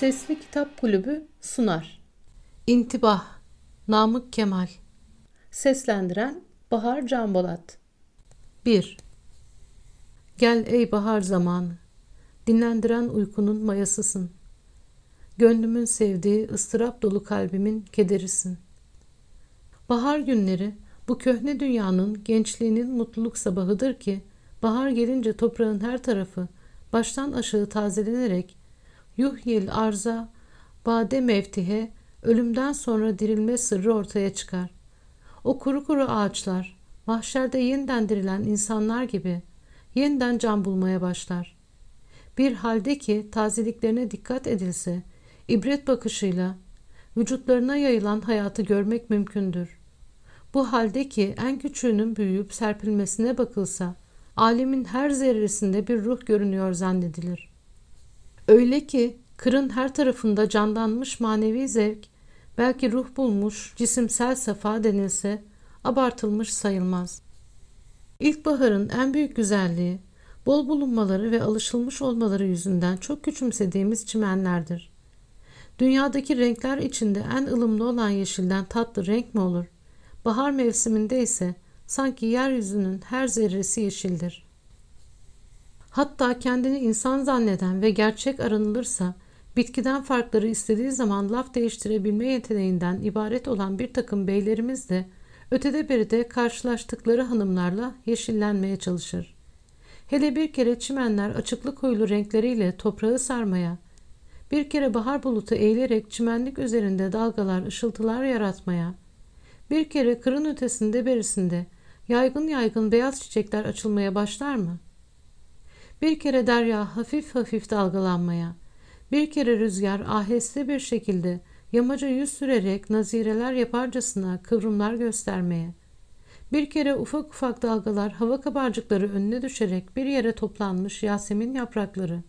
Sesli Kitap Kulübü sunar. İntibah Namık Kemal Seslendiren Bahar Canbolat 1. Gel ey bahar zamanı, dinlendiren uykunun mayasısın. Gönlümün sevdiği ıstırap dolu kalbimin kederisin. Bahar günleri bu köhne dünyanın gençliğinin mutluluk sabahıdır ki, bahar gelince toprağın her tarafı baştan aşağı tazelenerek yuhyil arza, bade mevtihe, ölümden sonra dirilme sırrı ortaya çıkar. O kuru kuru ağaçlar, mahşerde yeniden dirilen insanlar gibi yeniden can bulmaya başlar. Bir halde ki tazeliklerine dikkat edilse, ibret bakışıyla vücutlarına yayılan hayatı görmek mümkündür. Bu halde ki en küçüğünün büyüyüp serpilmesine bakılsa, alemin her zerresinde bir ruh görünüyor zannedilir. Öyle ki kırın her tarafında canlanmış manevi zevk, belki ruh bulmuş cisimsel safa denilse abartılmış sayılmaz. İlkbaharın en büyük güzelliği, bol bulunmaları ve alışılmış olmaları yüzünden çok küçümsediğimiz çimenlerdir. Dünyadaki renkler içinde en ılımlı olan yeşilden tatlı renk mi olur? Bahar mevsiminde ise sanki yeryüzünün her zerresi yeşildir. Hatta kendini insan zanneden ve gerçek aranılırsa bitkiden farkları istediği zaman laf değiştirebilme yeteneğinden ibaret olan bir takım beylerimiz de ötede beride karşılaştıkları hanımlarla yeşillenmeye çalışır. Hele bir kere çimenler açıklı koyulu renkleriyle toprağı sarmaya, bir kere bahar bulutu eğilerek çimenlik üzerinde dalgalar, ışıltılar yaratmaya, bir kere kırın ötesinde berisinde yaygın yaygın beyaz çiçekler açılmaya başlar mı?'' Bir kere derya hafif hafif dalgalanmaya, bir kere rüzgar aheste bir şekilde yamaca yüz sürerek nazireler yaparcasına kıvrımlar göstermeye, bir kere ufak ufak dalgalar hava kabarcıkları önüne düşerek bir yere toplanmış Yasemin yaprakları,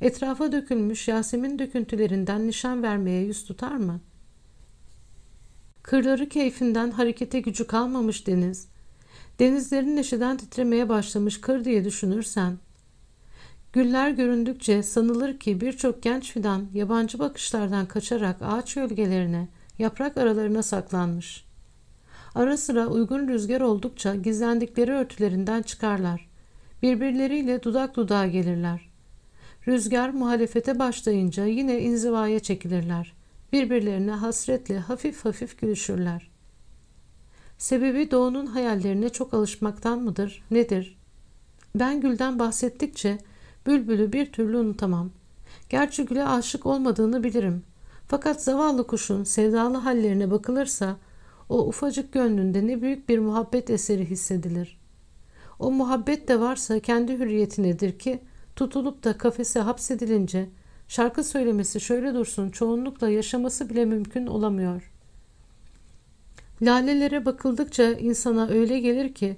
etrafa dökülmüş Yasemin döküntülerinden nişan vermeye yüz tutar mı? Kırları keyfinden harekete gücü kalmamış deniz, denizlerin neşeden titremeye başlamış kır diye düşünürsen, Güller göründükçe sanılır ki birçok genç fidan yabancı bakışlardan kaçarak ağaç gölgelerine, yaprak aralarına saklanmış. Ara sıra uygun rüzgar oldukça gizlendikleri örtülerinden çıkarlar. Birbirleriyle dudak dudağa gelirler. Rüzgar muhalefete başlayınca yine inzivaya çekilirler. Birbirlerine hasretle hafif hafif gülüşürler. Sebebi doğunun hayallerine çok alışmaktan mıdır, nedir? Ben gülden bahsettikçe Bülbülü bir türlü unutamam. Gerçi güle aşık olmadığını bilirim. Fakat zavallı kuşun sevdalı hallerine bakılırsa o ufacık gönlünde ne büyük bir muhabbet eseri hissedilir. O muhabbet de varsa kendi hürriyetinedir ki tutulup da kafese hapsedilince şarkı söylemesi şöyle dursun çoğunlukla yaşaması bile mümkün olamıyor. Lalelere bakıldıkça insana öyle gelir ki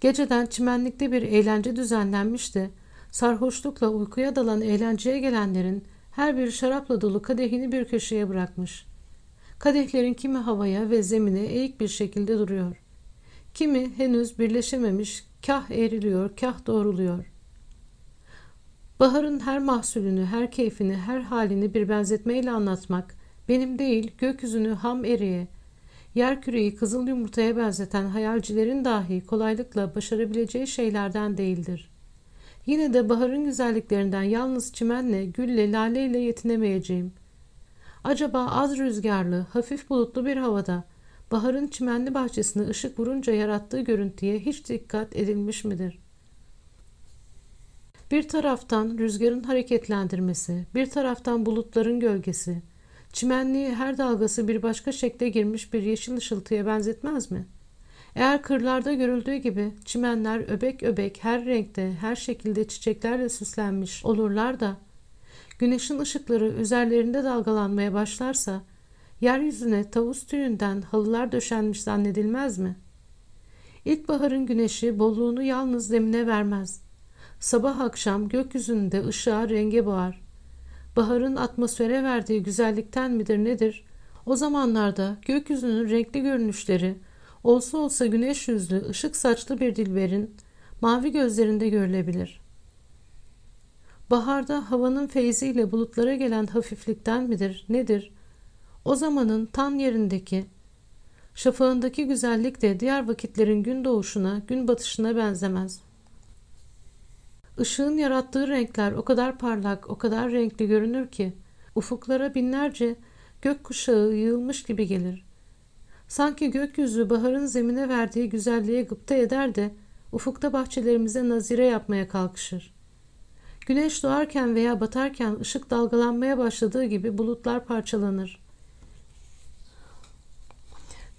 geceden çimenlikte bir eğlence düzenlenmiş de sarhoşlukla uykuya dalan eğlenceye gelenlerin her bir şarapla dolu kadehini bir köşeye bırakmış. Kadehlerin kimi havaya ve zemine eğik bir şekilde duruyor. Kimi henüz birleşememiş, kah eğriliyor, kah doğruluyor. Baharın her mahsulünü, her keyfini, her halini bir benzetmeyle anlatmak, benim değil gökyüzünü ham eriye, yer küreyi kızıl yumurtaya benzeten hayalcilerin dahi kolaylıkla başarabileceği şeylerden değildir. Yine de baharın güzelliklerinden yalnız çimenle, gülle, laleyle yetinemeyeceğim. Acaba az rüzgarlı, hafif bulutlu bir havada baharın çimenli bahçesine ışık vurunca yarattığı görüntüye hiç dikkat edilmiş midir? Bir taraftan rüzgarın hareketlendirmesi, bir taraftan bulutların gölgesi, çimenliği her dalgası bir başka şekle girmiş bir yeşil ışıltıya benzetmez mi?'' Eğer kırlarda görüldüğü gibi çimenler öbek öbek her renkte, her şekilde çiçeklerle süslenmiş olurlar da güneşin ışıkları üzerlerinde dalgalanmaya başlarsa yeryüzüne tavus tüyünden halılar döşenmiş zannedilmez mi? İlkbaharın güneşi bolluğunu yalnız zemine vermez. Sabah akşam gökyüzünde ışığa renge boğar. Baharın atmosfere verdiği güzellikten midir nedir? O zamanlarda gökyüzünün renkli görünüşleri, Olsa olsa güneş yüzlü, ışık saçlı bir dilberin mavi gözlerinde görülebilir. Baharda havanın feyziyle bulutlara gelen hafiflikten midir, nedir? O zamanın tan yerindeki, şafağındaki güzellik de diğer vakitlerin gün doğuşuna, gün batışına benzemez. Işığın yarattığı renkler o kadar parlak, o kadar renkli görünür ki, ufuklara binlerce gök kuşağı yığılmış gibi gelir. Sanki gökyüzü baharın zemine verdiği güzelliğe gıpta eder de ufukta bahçelerimize nazire yapmaya kalkışır. Güneş doğarken veya batarken ışık dalgalanmaya başladığı gibi bulutlar parçalanır.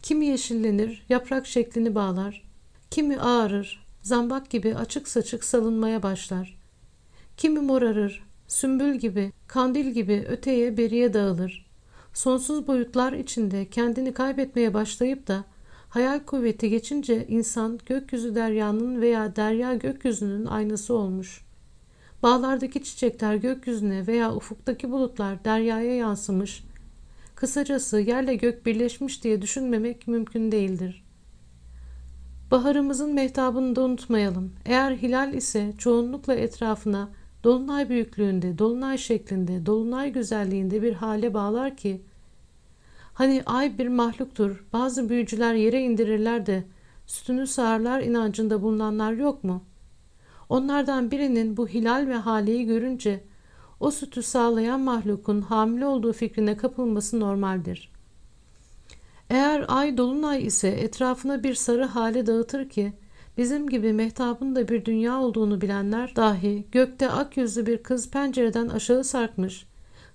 Kimi yeşillenir, yaprak şeklini bağlar. Kimi ağarır, zambak gibi açık saçık salınmaya başlar. Kimi morarır, sümbül gibi, kandil gibi öteye beriye dağılır. Sonsuz boyutlar içinde kendini kaybetmeye başlayıp da hayal kuvveti geçince insan gökyüzü deryanın veya derya gökyüzünün aynası olmuş. Bağlardaki çiçekler gökyüzüne veya ufuktaki bulutlar deryaya yansımış. Kısacası yerle gök birleşmiş diye düşünmemek mümkün değildir. Baharımızın mehtabını da unutmayalım. Eğer hilal ise çoğunlukla etrafına dolunay büyüklüğünde, dolunay şeklinde, dolunay güzelliğinde bir hale bağlar ki hani ay bir mahluktur, bazı büyücüler yere indirirler de sütünü sağarlar inancında bulunanlar yok mu? Onlardan birinin bu hilal ve haleyi görünce o sütü sağlayan mahlukun hamile olduğu fikrine kapılması normaldir. Eğer ay dolunay ise etrafına bir sarı hale dağıtır ki Bizim gibi mehtabın da bir dünya olduğunu bilenler dahi gökte ak yüzlü bir kız pencereden aşağı sarkmış,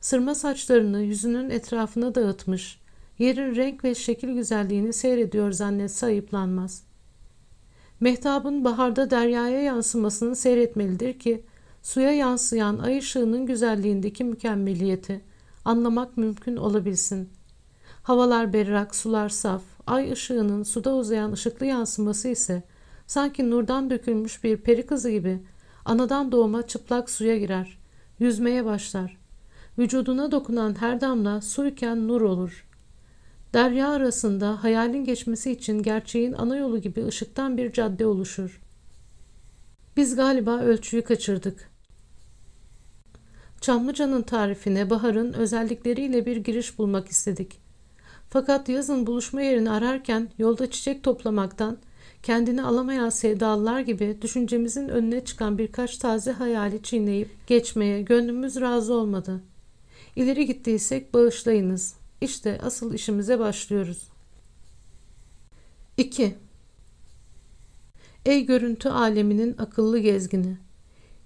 sırma saçlarını yüzünün etrafına dağıtmış, yerin renk ve şekil güzelliğini seyrediyor zannetse ayıplanmaz. Mehtabın baharda deryaya yansımasını seyretmelidir ki, suya yansıyan ay ışığının güzelliğindeki mükemmeliyeti anlamak mümkün olabilsin. Havalar berrak, sular saf, ay ışığının suda uzayan ışıklı yansıması ise Sanki nurdan dökülmüş bir peri kızı gibi anadan doğma çıplak suya girer. Yüzmeye başlar. Vücuduna dokunan her damla suyken nur olur. Derya arasında hayalin geçmesi için gerçeğin ana yolu gibi ışıktan bir cadde oluşur. Biz galiba ölçüyü kaçırdık. Çamlıca'nın tarifine baharın özellikleriyle bir giriş bulmak istedik. Fakat yazın buluşma yerini ararken yolda çiçek toplamaktan kendini alamayan sevdalılar gibi düşüncemizin önüne çıkan birkaç taze hayali çiğneyip geçmeye gönlümüz razı olmadı. İleri gittiysek bağışlayınız. İşte asıl işimize başlıyoruz. 2. Ey görüntü aleminin akıllı gezgini!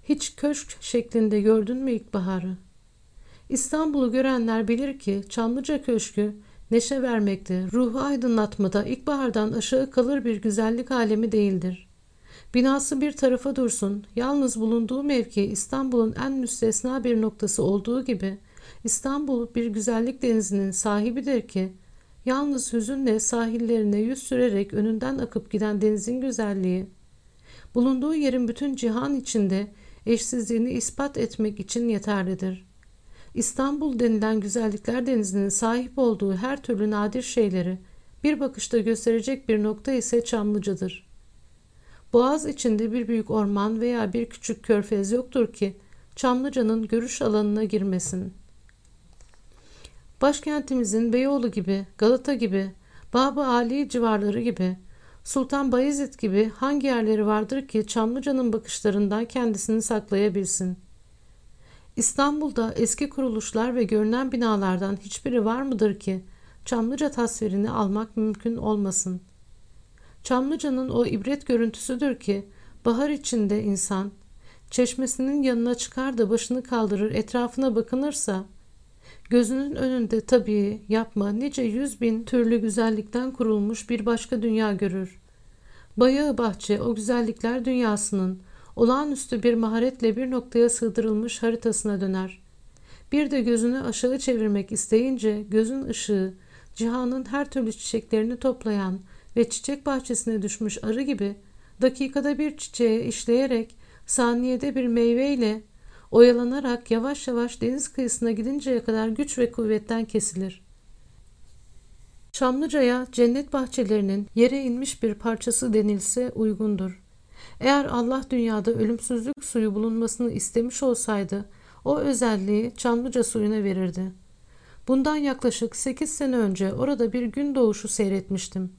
Hiç köşk şeklinde gördün mü ilkbaharı? İstanbul'u görenler bilir ki Çamlıca Köşkü neşe vermekte, ruhu aydınlatmada ilkbahardan aşağı kalır bir güzellik alemi değildir. Binası bir tarafa dursun, yalnız bulunduğu mevki İstanbul'un en müstesna bir noktası olduğu gibi İstanbul bir güzellik denizinin sahibidir ki yalnız hüzünle sahillerine yüz sürerek önünden akıp giden denizin güzelliği bulunduğu yerin bütün cihan içinde eşsizliğini ispat etmek için yeterlidir. İstanbul denilen güzellikler denizinin sahip olduğu her türlü nadir şeyleri bir bakışta gösterecek bir nokta ise Çamlıca'dır. Boğaz içinde bir büyük orman veya bir küçük körfez yoktur ki Çamlıca'nın görüş alanına girmesin. Başkentimizin Beyoğlu gibi, Galata gibi, Bab-ı Ali civarları gibi, Sultan Bayezid gibi hangi yerleri vardır ki Çamlıca'nın bakışlarından kendisini saklayabilsin?'' İstanbul'da eski kuruluşlar ve görünen binalardan hiçbiri var mıdır ki Çamlıca tasvirini almak mümkün olmasın? Çamlıca'nın o ibret görüntüsüdür ki bahar içinde insan çeşmesinin yanına çıkar da başını kaldırır etrafına bakınırsa gözünün önünde tabii yapma nice yüz bin türlü güzellikten kurulmuş bir başka dünya görür. Bayağı bahçe o güzellikler dünyasının olağanüstü bir maharetle bir noktaya sığdırılmış haritasına döner. Bir de gözünü aşağı çevirmek isteyince gözün ışığı, cihanın her türlü çiçeklerini toplayan ve çiçek bahçesine düşmüş arı gibi dakikada bir çiçeğe işleyerek saniyede bir meyveyle oyalanarak yavaş yavaş deniz kıyısına gidinceye kadar güç ve kuvvetten kesilir. Çamlıca'ya cennet bahçelerinin yere inmiş bir parçası denilse uygundur. Eğer Allah dünyada ölümsüzlük suyu bulunmasını istemiş olsaydı o özelliği Çamlıca suyuna verirdi. Bundan yaklaşık sekiz sene önce orada bir gün doğuşu seyretmiştim.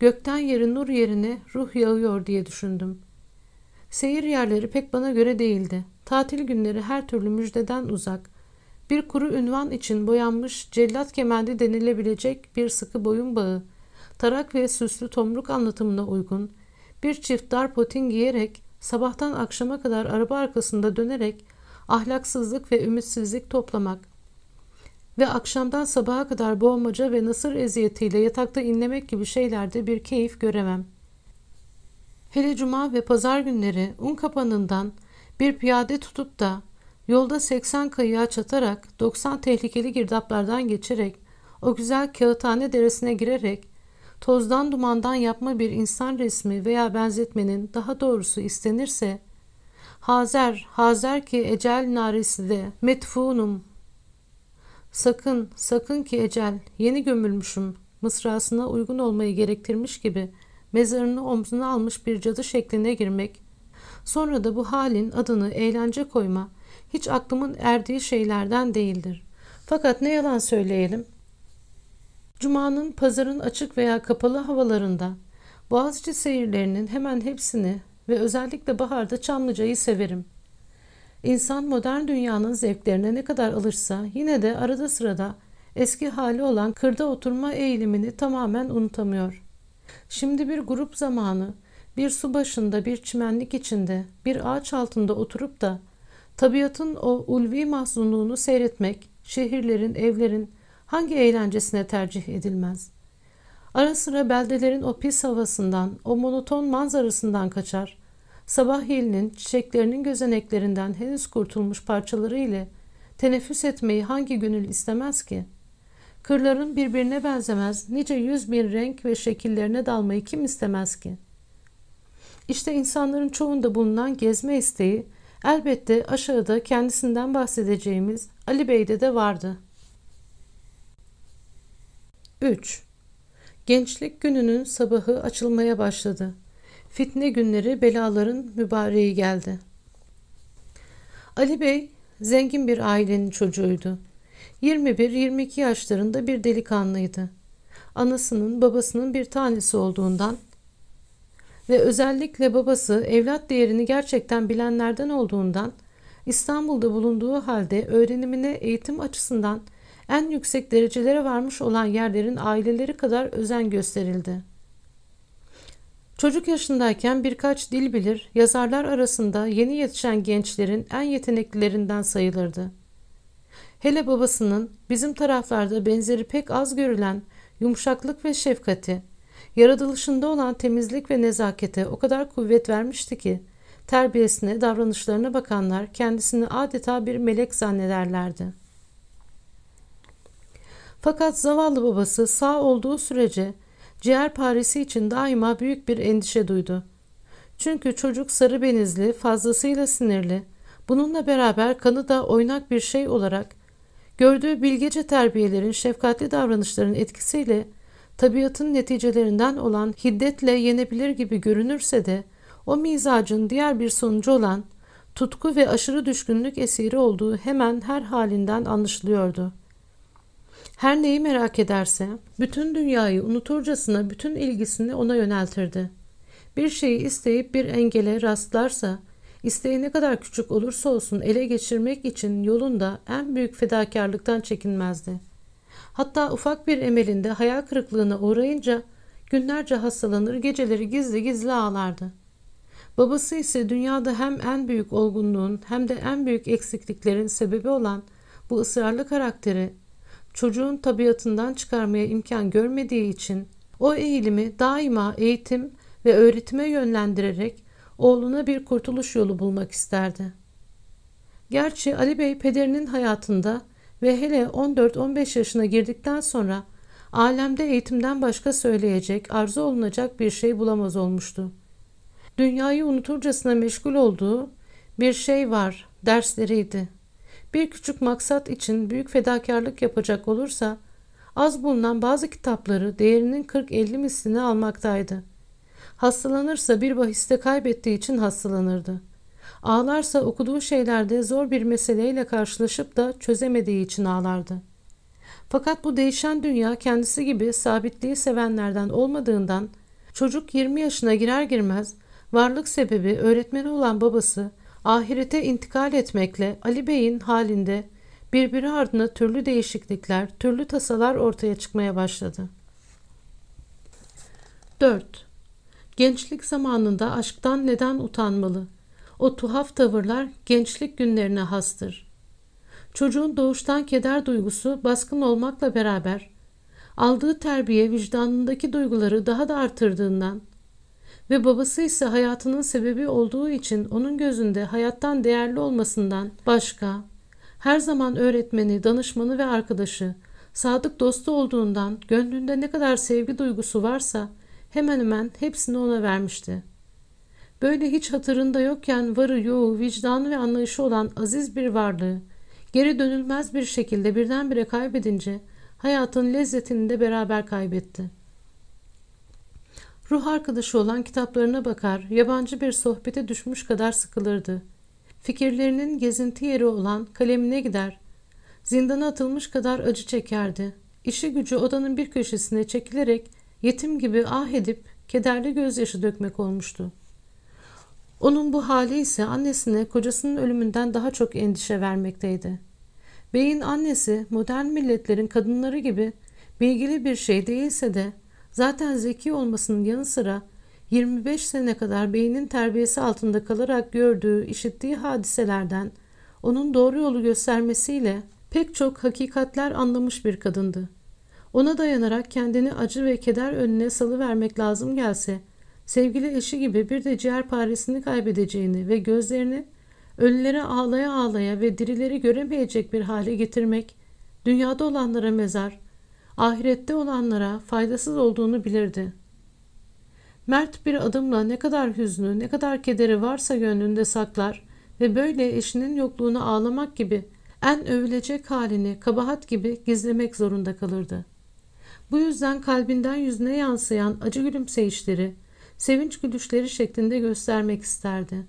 Gökten yeri nur yerine ruh yağıyor diye düşündüm. Seyir yerleri pek bana göre değildi. Tatil günleri her türlü müjdeden uzak. Bir kuru ünvan için boyanmış cellat kemendi denilebilecek bir sıkı boyun bağı, tarak ve süslü tomruk anlatımına uygun, bir çift dar potin giyerek, sabahtan akşama kadar araba arkasında dönerek ahlaksızlık ve ümitsizlik toplamak ve akşamdan sabaha kadar boğmaca ve nasır eziyetiyle yatakta inlemek gibi şeylerde bir keyif göremem. Hele cuma ve pazar günleri un kapanından bir piyade tutup da yolda 80 kayığa çatarak 90 tehlikeli girdaplardan geçerek o güzel kağıthane deresine girerek tozdan dumandan yapma bir insan resmi veya benzetmenin daha doğrusu istenirse Hazer, hazer ki ecel narisi de metfunum. Sakın, sakın ki ecel, yeni gömülmüşüm, mısrasına uygun olmayı gerektirmiş gibi mezarını omzuna almış bir cadı şekline girmek, sonra da bu halin adını eğlence koyma, hiç aklımın erdiği şeylerden değildir. Fakat ne yalan söyleyelim, Cuma'nın pazarın açık veya kapalı havalarında Boğaziçi seyirlerinin hemen hepsini ve özellikle baharda Çamlıca'yı severim. İnsan modern dünyanın zevklerine ne kadar alırsa yine de arada sırada eski hali olan kırda oturma eğilimini tamamen unutamıyor. Şimdi bir grup zamanı bir su başında bir çimenlik içinde bir ağaç altında oturup da tabiatın o ulvi mahzunluğunu seyretmek şehirlerin, evlerin hangi eğlencesine tercih edilmez? Ara sıra beldelerin o pis havasından, o monoton manzarasından kaçar. Sabah yelinin çiçeklerinin gözeneklerinden henüz kurtulmuş parçaları ile teneffüs etmeyi hangi gönül istemez ki? Kırların birbirine benzemez nice yüz bin renk ve şekillerine dalmayı kim istemez ki? İşte insanların çoğunda bulunan gezme isteği elbette aşağıda kendisinden bahsedeceğimiz Ali Bey'de de vardı. 3. Gençlik gününün sabahı açılmaya başladı. Fitne günleri belaların mübareği geldi. Ali Bey zengin bir ailenin çocuğuydu. 21-22 yaşlarında bir delikanlıydı. Anasının babasının bir tanesi olduğundan ve özellikle babası evlat değerini gerçekten bilenlerden olduğundan İstanbul'da bulunduğu halde öğrenimine eğitim açısından en yüksek derecelere varmış olan yerlerin aileleri kadar özen gösterildi. Çocuk yaşındayken birkaç dil bilir, yazarlar arasında yeni yetişen gençlerin en yeteneklilerinden sayılırdı. Hele babasının bizim taraflarda benzeri pek az görülen yumuşaklık ve şefkati, yaratılışında olan temizlik ve nezakete o kadar kuvvet vermişti ki, terbiyesine, davranışlarına bakanlar kendisini adeta bir melek zannederlerdi. Fakat zavallı babası sağ olduğu sürece ciğer paresi için daima büyük bir endişe duydu. Çünkü çocuk sarı benizli, fazlasıyla sinirli, bununla beraber kanı da oynak bir şey olarak gördüğü bilgece terbiyelerin, şefkatli davranışların etkisiyle tabiatın neticelerinden olan hiddetle yenebilir gibi görünürse de o mizacın diğer bir sonucu olan tutku ve aşırı düşkünlük esiri olduğu hemen her halinden anlaşılıyordu. Her neyi merak ederse bütün dünyayı unuturcasına bütün ilgisini ona yöneltirdi. Bir şeyi isteyip bir engele rastlarsa isteği ne kadar küçük olursa olsun ele geçirmek için yolunda en büyük fedakarlıktan çekinmezdi. Hatta ufak bir emelinde hayal kırıklığına uğrayınca günlerce hastalanır geceleri gizli gizli ağlardı. Babası ise dünyada hem en büyük olgunluğun hem de en büyük eksikliklerin sebebi olan bu ısrarlı karakteri çocuğun tabiatından çıkarmaya imkan görmediği için o eğilimi daima eğitim ve öğretime yönlendirerek oğluna bir kurtuluş yolu bulmak isterdi. Gerçi Ali Bey pederinin hayatında ve hele 14-15 yaşına girdikten sonra alemde eğitimden başka söyleyecek, arzu olunacak bir şey bulamaz olmuştu. Dünyayı unuturcasına meşgul olduğu bir şey var, dersleriydi. Bir küçük maksat için büyük fedakarlık yapacak olursa az bulunan bazı kitapları değerinin 40-50 mislini almaktaydı. Hastalanırsa bir bahiste kaybettiği için hastalanırdı. Ağlarsa okuduğu şeylerde zor bir meseleyle karşılaşıp da çözemediği için ağlardı. Fakat bu değişen dünya kendisi gibi sabitliği sevenlerden olmadığından çocuk 20 yaşına girer girmez varlık sebebi öğretmeni olan babası ahirete intikal etmekle Ali Bey'in halinde birbiri ardına türlü değişiklikler, türlü tasalar ortaya çıkmaya başladı. 4. Gençlik zamanında aşktan neden utanmalı? O tuhaf tavırlar gençlik günlerine hastır. Çocuğun doğuştan keder duygusu baskın olmakla beraber aldığı terbiye vicdanındaki duyguları daha da artırdığından ve babası ise hayatının sebebi olduğu için onun gözünde hayattan değerli olmasından başka her zaman öğretmeni, danışmanı ve arkadaşı, sadık dostu olduğundan gönlünde ne kadar sevgi duygusu varsa hemen hemen hepsini ona vermişti. Böyle hiç hatırında yokken varı yoğu, vicdanı ve anlayışı olan aziz bir varlığı geri dönülmez bir şekilde birdenbire kaybedince hayatın lezzetini de beraber kaybetti. Ruh arkadaşı olan kitaplarına bakar, yabancı bir sohbete düşmüş kadar sıkılırdı. Fikirlerinin gezinti yeri olan kalemine gider. Zindana atılmış kadar acı çekerdi. İşi gücü odanın bir köşesine çekilerek yetim gibi ah edip kederli gözyaşı dökmek olmuştu. Onun bu hali ise annesine kocasının ölümünden daha çok endişe vermekteydi. Bey'in annesi modern milletlerin kadınları gibi bilgili bir şey değilse de zaten zeki olmasının yanı sıra 25 sene kadar beynin terbiyesi altında kalarak gördüğü, işittiği hadiselerden onun doğru yolu göstermesiyle pek çok hakikatler anlamış bir kadındı. Ona dayanarak kendini acı ve keder önüne salıvermek lazım gelse, sevgili eşi gibi bir de ciğer paresini kaybedeceğini ve gözlerini ölülere ağlaya ağlaya ve dirileri göremeyecek bir hale getirmek, dünyada olanlara mezar, ahirette olanlara faydasız olduğunu bilirdi. Mert bir adımla ne kadar hüznü, ne kadar kederi varsa gönlünde saklar ve böyle eşinin yokluğunu ağlamak gibi en övülecek halini kabahat gibi gizlemek zorunda kalırdı. Bu yüzden kalbinden yüzüne yansıyan acı gülümseyişleri, sevinç gülüşleri şeklinde göstermek isterdi.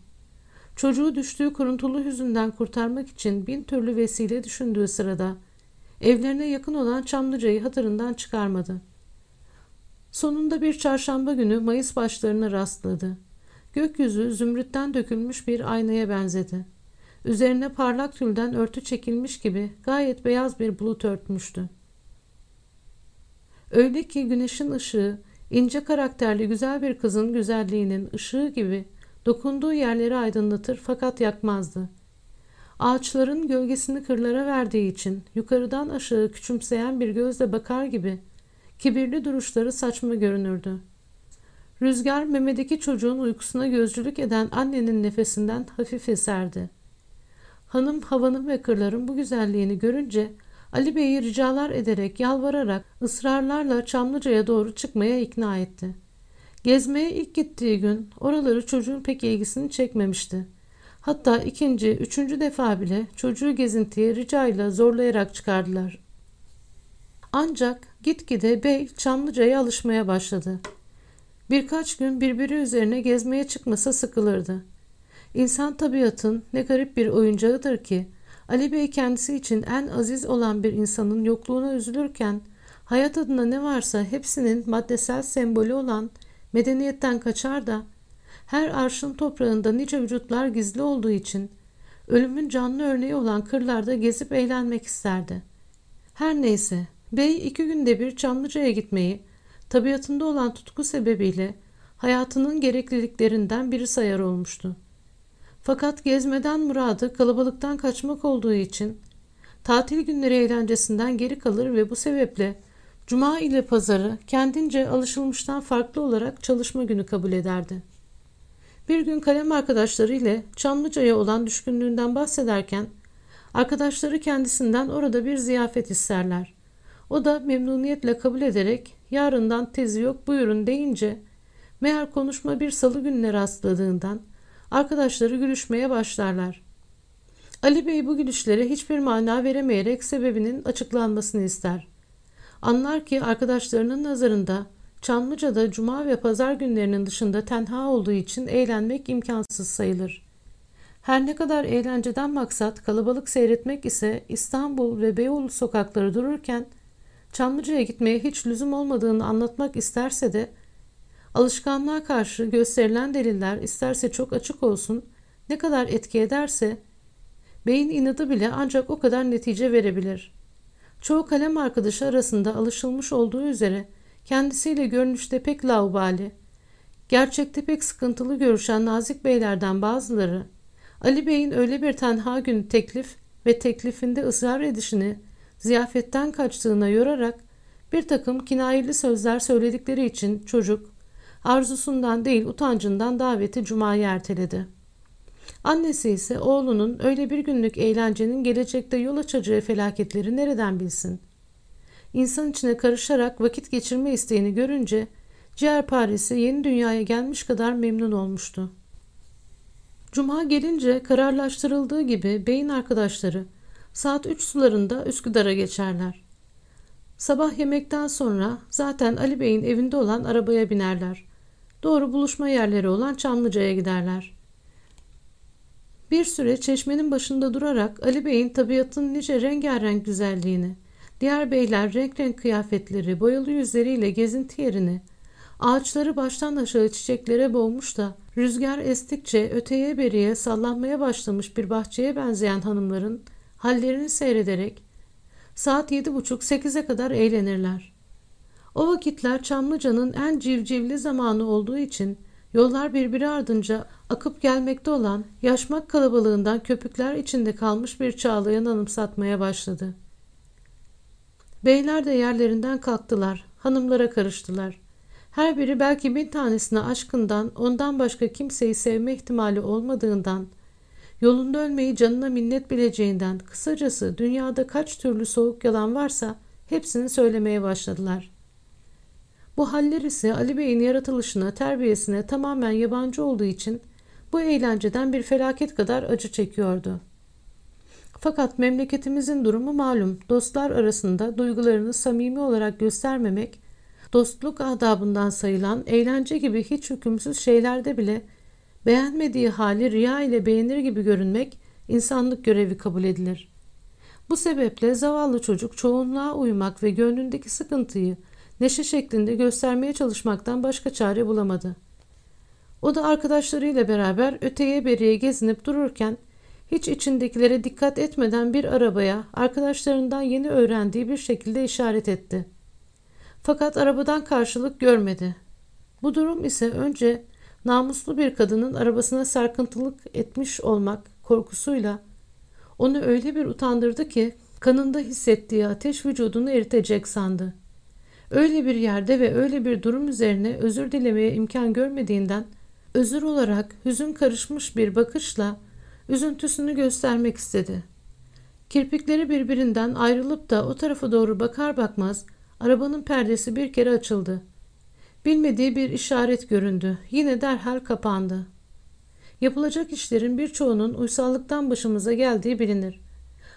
Çocuğu düştüğü kuruntulu hüzünden kurtarmak için bin türlü vesile düşündüğü sırada evlerine yakın olan Çamlıca'yı hatırından çıkarmadı. Sonunda bir çarşamba günü Mayıs başlarına rastladı. Gökyüzü zümrütten dökülmüş bir aynaya benzedi. Üzerine parlak tülden örtü çekilmiş gibi gayet beyaz bir bulut örtmüştü. Öyle ki güneşin ışığı, ince karakterli güzel bir kızın güzelliğinin ışığı gibi dokunduğu yerleri aydınlatır fakat yakmazdı. Ağaçların gölgesini kırlara verdiği için yukarıdan aşağı küçümseyen bir gözle bakar gibi kibirli duruşları saçma görünürdü. Rüzgar memedeki çocuğun uykusuna gözcülük eden annenin nefesinden hafif eserdi. Hanım havanın ve kırların bu güzelliğini görünce Ali Bey'i ricalar ederek yalvararak ısrarlarla Çamlıca'ya doğru çıkmaya ikna etti. Gezmeye ilk gittiği gün oraları çocuğun pek ilgisini çekmemişti. Hatta ikinci, üçüncü defa bile çocuğu gezintiye ricayla zorlayarak çıkardılar. Ancak gitgide bey Çamlıca'ya alışmaya başladı. Birkaç gün birbiri üzerine gezmeye çıkmasa sıkılırdı. İnsan tabiatın ne garip bir oyuncağıdır ki Ali Bey kendisi için en aziz olan bir insanın yokluğuna üzülürken hayat adına ne varsa hepsinin maddesel sembolü olan medeniyetten kaçar da her arşın toprağında nice vücutlar gizli olduğu için ölümün canlı örneği olan kırlarda gezip eğlenmek isterdi. Her neyse bey iki günde bir Çamlıca'ya gitmeyi tabiatında olan tutku sebebiyle hayatının gerekliliklerinden biri sayar olmuştu. Fakat gezmeden muradı kalabalıktan kaçmak olduğu için tatil günleri eğlencesinden geri kalır ve bu sebeple cuma ile pazarı kendince alışılmıştan farklı olarak çalışma günü kabul ederdi. Bir gün kalem arkadaşları ile Çamlıca'ya olan düşkünlüğünden bahsederken arkadaşları kendisinden orada bir ziyafet isterler. O da memnuniyetle kabul ederek yarından tezi yok buyurun deyince meğer konuşma bir salı gününe rastladığından arkadaşları gülüşmeye başlarlar. Ali Bey bu gülüşlere hiçbir mana veremeyerek sebebinin açıklanmasını ister. Anlar ki arkadaşlarının nazarında Çamlıca'da cuma ve pazar günlerinin dışında tenha olduğu için eğlenmek imkansız sayılır. Her ne kadar eğlenceden maksat kalabalık seyretmek ise İstanbul ve Beyoğlu sokakları dururken Çamlıca'ya gitmeye hiç lüzum olmadığını anlatmak isterse de alışkanlığa karşı gösterilen deliller isterse çok açık olsun ne kadar etki ederse beyin inadı bile ancak o kadar netice verebilir. Çoğu kalem arkadaşı arasında alışılmış olduğu üzere kendisiyle görünüşte pek laubali, gerçekte pek sıkıntılı görüşen nazik beylerden bazıları Ali Bey'in öyle bir tenha gün teklif ve teklifinde ısrar edişini ziyafetten kaçtığına yorarak bir takım kinayeli sözler söyledikleri için çocuk arzusundan değil utancından daveti cumaya erteledi. Annesi ise oğlunun öyle bir günlük eğlencenin gelecekte yol açacağı felaketleri nereden bilsin? İnsan içine karışarak vakit geçirme isteğini görünce ciğerparesi yeni dünyaya gelmiş kadar memnun olmuştu. Cuma gelince kararlaştırıldığı gibi beyin arkadaşları saat üç sularında Üsküdar'a geçerler. Sabah yemekten sonra zaten Ali Bey'in evinde olan arabaya binerler. Doğru buluşma yerleri olan Çamlıca'ya giderler. Bir süre çeşmenin başında durarak Ali Bey'in tabiatın nice rengarenk güzelliğini, diğer beyler renk renk kıyafetleri, boyalı yüzleriyle gezinti yerini, ağaçları baştan aşağı çiçeklere boğmuş da rüzgar estikçe öteye beriye sallanmaya başlamış bir bahçeye benzeyen hanımların hallerini seyrederek saat yedi buçuk sekize kadar eğlenirler. O vakitler Çamlıca'nın en civcivli zamanı olduğu için yollar birbiri ardınca akıp gelmekte olan yaşmak kalabalığından köpükler içinde kalmış bir çağlayan anımsatmaya başladı. Beyler de yerlerinden kalktılar, hanımlara karıştılar. Her biri belki bin tanesine aşkından ondan başka kimseyi sevme ihtimali olmadığından Yolunda ölmeyi canına minnet bileceğinden kısacası dünyada kaç türlü soğuk yalan varsa hepsini söylemeye başladılar. Bu haller ise Ali Bey'in yaratılışına, terbiyesine tamamen yabancı olduğu için bu eğlenceden bir felaket kadar acı çekiyordu. Fakat memleketimizin durumu malum. Dostlar arasında duygularını samimi olarak göstermemek, dostluk adabından sayılan eğlence gibi hiç hükümsüz şeylerde bile Beğenmediği hali riya ile beğenir gibi görünmek insanlık görevi kabul edilir. Bu sebeple zavallı çocuk çoğunluğa uymak ve gönlündeki sıkıntıyı neşe şeklinde göstermeye çalışmaktan başka çare bulamadı. O da arkadaşlarıyla beraber öteye beriye gezinip dururken hiç içindekilere dikkat etmeden bir arabaya arkadaşlarından yeni öğrendiği bir şekilde işaret etti. Fakat arabadan karşılık görmedi. Bu durum ise önce namuslu bir kadının arabasına sarkıntılık etmiş olmak korkusuyla onu öyle bir utandırdı ki kanında hissettiği ateş vücudunu eritecek sandı. Öyle bir yerde ve öyle bir durum üzerine özür dilemeye imkan görmediğinden özür olarak hüzün karışmış bir bakışla üzüntüsünü göstermek istedi. Kirpikleri birbirinden ayrılıp da o tarafa doğru bakar bakmaz arabanın perdesi bir kere açıldı. Bilmediği bir işaret göründü. Yine derhal kapandı. Yapılacak işlerin birçoğunun uysallıktan başımıza geldiği bilinir.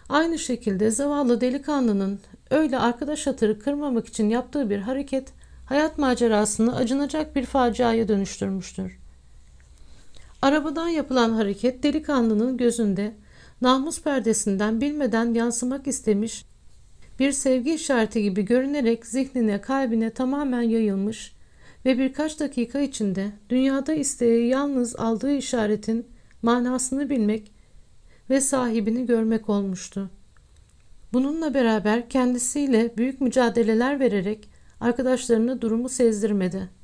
Aynı şekilde zavallı delikanlının öyle arkadaş hatırı kırmamak için yaptığı bir hareket hayat macerasını acınacak bir faciaya dönüştürmüştür. Arabadan yapılan hareket delikanlının gözünde namus perdesinden bilmeden yansımak istemiş bir sevgi işareti gibi görünerek zihnine kalbine tamamen yayılmış ve birkaç dakika içinde dünyada isteği yalnız aldığı işaretin manasını bilmek ve sahibini görmek olmuştu. Bununla beraber kendisiyle büyük mücadeleler vererek arkadaşlarına durumu sezdirmedi.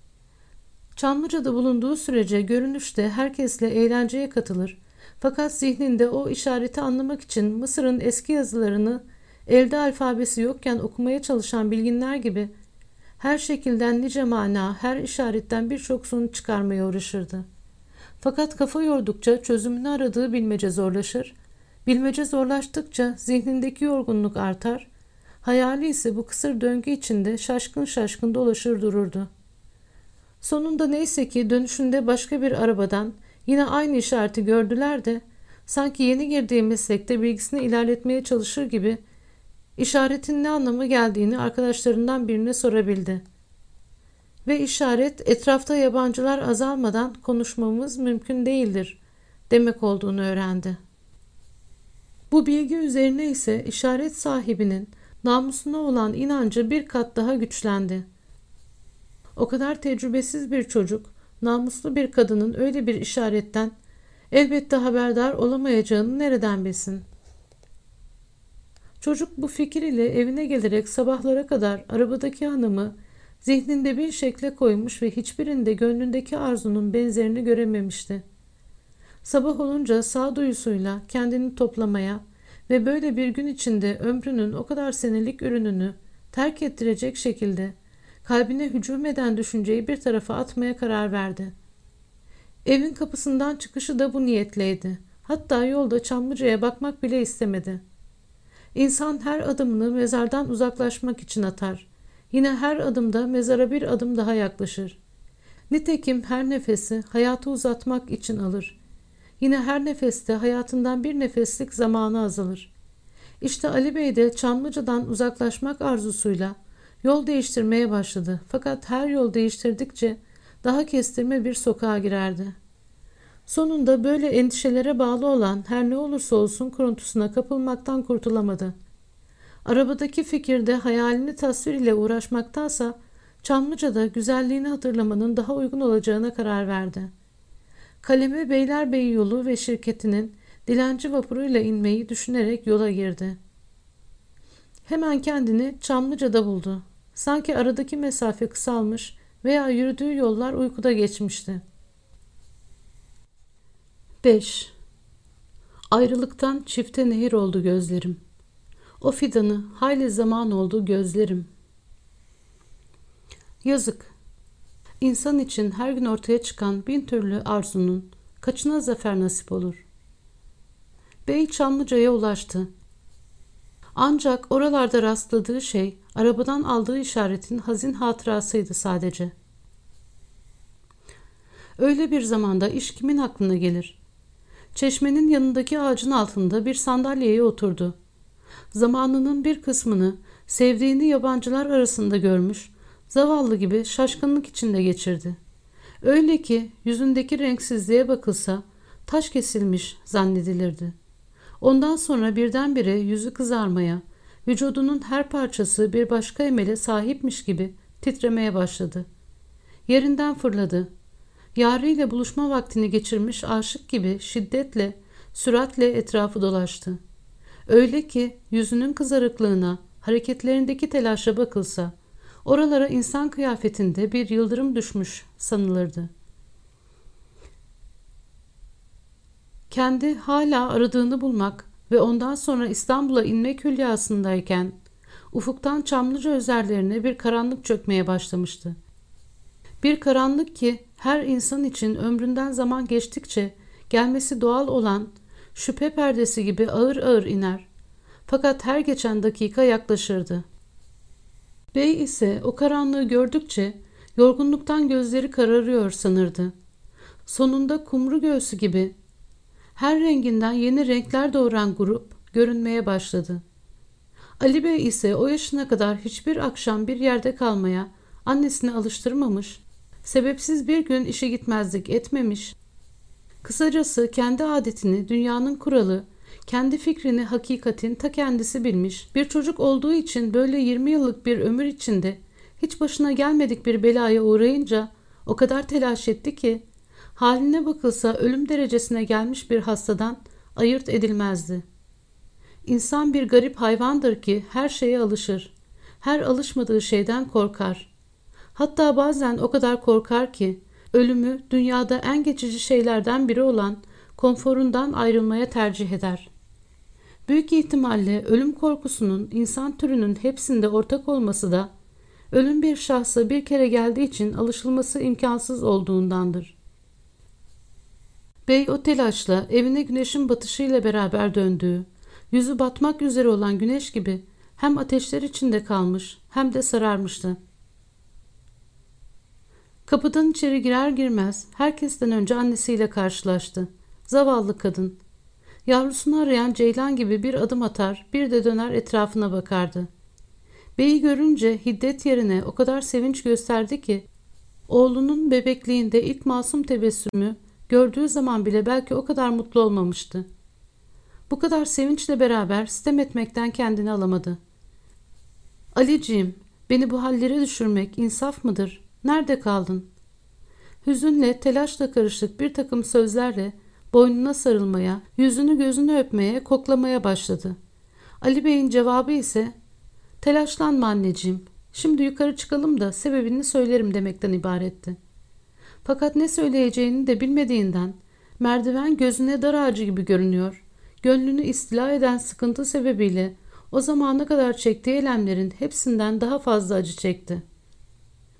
Çamlıca'da bulunduğu sürece görünüşte herkesle eğlenceye katılır. Fakat zihninde o işareti anlamak için Mısır'ın eski yazılarını elde alfabesi yokken okumaya çalışan bilginler gibi her şekilden nice mana, her işaretten birçok sonuç çıkarmaya uğraşırdı. Fakat kafa yordukça çözümünü aradığı bilmece zorlaşır, bilmece zorlaştıkça zihnindeki yorgunluk artar, hayali ise bu kısır döngü içinde şaşkın şaşkın dolaşır dururdu. Sonunda neyse ki dönüşünde başka bir arabadan yine aynı işareti gördüler de sanki yeni girdiği meslekte bilgisini ilerletmeye çalışır gibi İşaretin ne anlamı geldiğini arkadaşlarından birine sorabildi. ve işaret etrafta yabancılar azalmadan konuşmamız mümkün değildir demek olduğunu öğrendi. Bu bilgi üzerine ise işaret sahibinin namusuna olan inancı bir kat daha güçlendi. O kadar tecrübesiz bir çocuk, namuslu bir kadının öyle bir işaretten elbette haberdar olamayacağını nereden bilsin? Çocuk bu fikir ile evine gelerek sabahlara kadar arabadaki hanımı zihninde bir şekle koymuş ve hiçbirinde gönlündeki arzunun benzerini görememişti. Sabah olunca sağduyusuyla kendini toplamaya ve böyle bir gün içinde ömrünün o kadar senelik ürününü terk ettirecek şekilde kalbine hücum eden düşünceyi bir tarafa atmaya karar verdi. Evin kapısından çıkışı da bu niyetleydi. Hatta yolda Çamlıca'ya bakmak bile istemedi. İnsan her adımını mezardan uzaklaşmak için atar. Yine her adımda mezara bir adım daha yaklaşır. Nitekim her nefesi hayatı uzatmak için alır. Yine her nefeste hayatından bir nefeslik zamanı azalır. İşte Ali Bey de Çamlıca'dan uzaklaşmak arzusuyla yol değiştirmeye başladı. Fakat her yol değiştirdikçe daha kestirme bir sokağa girerdi. Sonunda böyle endişelere bağlı olan her ne olursa olsun kuruntusuna kapılmaktan kurtulamadı. Arabadaki fikirde hayalini tasvir ile uğraşmaktansa Çamlıca'da güzelliğini hatırlamanın daha uygun olacağına karar verdi. Kalemi Beylerbeyi yolu ve şirketinin dilenci vapuruyla inmeyi düşünerek yola girdi. Hemen kendini Çamlıca'da buldu. Sanki aradaki mesafe kısalmış veya yürüdüğü yollar uykuda geçmişti. 5. Ayrılıktan çifte nehir oldu gözlerim. O fidanı hayli zaman oldu gözlerim. Yazık. İnsan için her gün ortaya çıkan bin türlü arzunun kaçına zafer nasip olur? Bey Çamlıca'ya ulaştı. Ancak oralarda rastladığı şey arabadan aldığı işaretin hazin hatırasıydı sadece. Öyle bir zamanda iş kimin aklına gelir? Çeşmenin yanındaki ağacın altında bir sandalyeye oturdu. Zamanının bir kısmını sevdiğini yabancılar arasında görmüş, zavallı gibi şaşkınlık içinde geçirdi. Öyle ki yüzündeki renksizliğe bakılsa taş kesilmiş zannedilirdi. Ondan sonra birdenbire yüzü kızarmaya, vücudunun her parçası bir başka emele sahipmiş gibi titremeye başladı. Yerinden fırladı. Yariyle buluşma vaktini geçirmiş aşık gibi şiddetle, süratle etrafı dolaştı. Öyle ki yüzünün kızarıklığına, hareketlerindeki telaşa bakılsa, oralara insan kıyafetinde bir yıldırım düşmüş sanılırdı. Kendi hala aradığını bulmak ve ondan sonra İstanbul'a inmek hülyasındayken, ufuktan Çamlıca üzerlerine bir karanlık çökmeye başlamıştı. Bir karanlık ki her insan için ömründen zaman geçtikçe gelmesi doğal olan şüphe perdesi gibi ağır ağır iner. Fakat her geçen dakika yaklaşırdı. Bey ise o karanlığı gördükçe yorgunluktan gözleri kararıyor sanırdı. Sonunda kumru göğsü gibi her renginden yeni renkler doğuran grup görünmeye başladı. Ali Bey ise o yaşına kadar hiçbir akşam bir yerde kalmaya annesini alıştırmamış, sebepsiz bir gün işe gitmezlik etmemiş, kısacası kendi adetini, dünyanın kuralı, kendi fikrini hakikatin ta kendisi bilmiş, bir çocuk olduğu için böyle 20 yıllık bir ömür içinde hiç başına gelmedik bir belaya uğrayınca o kadar telaş etti ki haline bakılsa ölüm derecesine gelmiş bir hastadan ayırt edilmezdi. İnsan bir garip hayvandır ki her şeye alışır. Her alışmadığı şeyden korkar. Hatta bazen o kadar korkar ki ölümü dünyada en geçici şeylerden biri olan konforundan ayrılmaya tercih eder. Büyük ihtimalle ölüm korkusunun insan türünün hepsinde ortak olması da ölüm bir şahsa bir kere geldiği için alışılması imkansız olduğundandır. Bey o telaşla evine güneşin batışıyla beraber döndüğü, yüzü batmak üzere olan güneş gibi hem ateşler içinde kalmış hem de sararmıştı. Kapıdan içeri girer girmez herkesten önce annesiyle karşılaştı. Zavallı kadın. Yavrusunu arayan ceylan gibi bir adım atar bir de döner etrafına bakardı. Beyi görünce hiddet yerine o kadar sevinç gösterdi ki Oğlunun bebekliğinde ilk masum tebessümü gördüğü zaman bile belki o kadar mutlu olmamıştı. Bu kadar sevinçle beraber sitem etmekten kendini alamadı. Aliciğim, beni bu hallere düşürmek insaf mıdır? Nerede kaldın? Hüzünle, telaşla karışık bir takım sözlerle boynuna sarılmaya, yüzünü gözünü öpmeye, koklamaya başladı. Ali Bey'in cevabı ise telaşlanma anneciğim, şimdi yukarı çıkalım da sebebini söylerim demekten ibaretti. Fakat ne söyleyeceğini de bilmediğinden merdiven gözüne dar ağacı gibi görünüyor. Gönlünü istila eden sıkıntı sebebiyle o zamana kadar çektiği elemlerin hepsinden daha fazla acı çekti.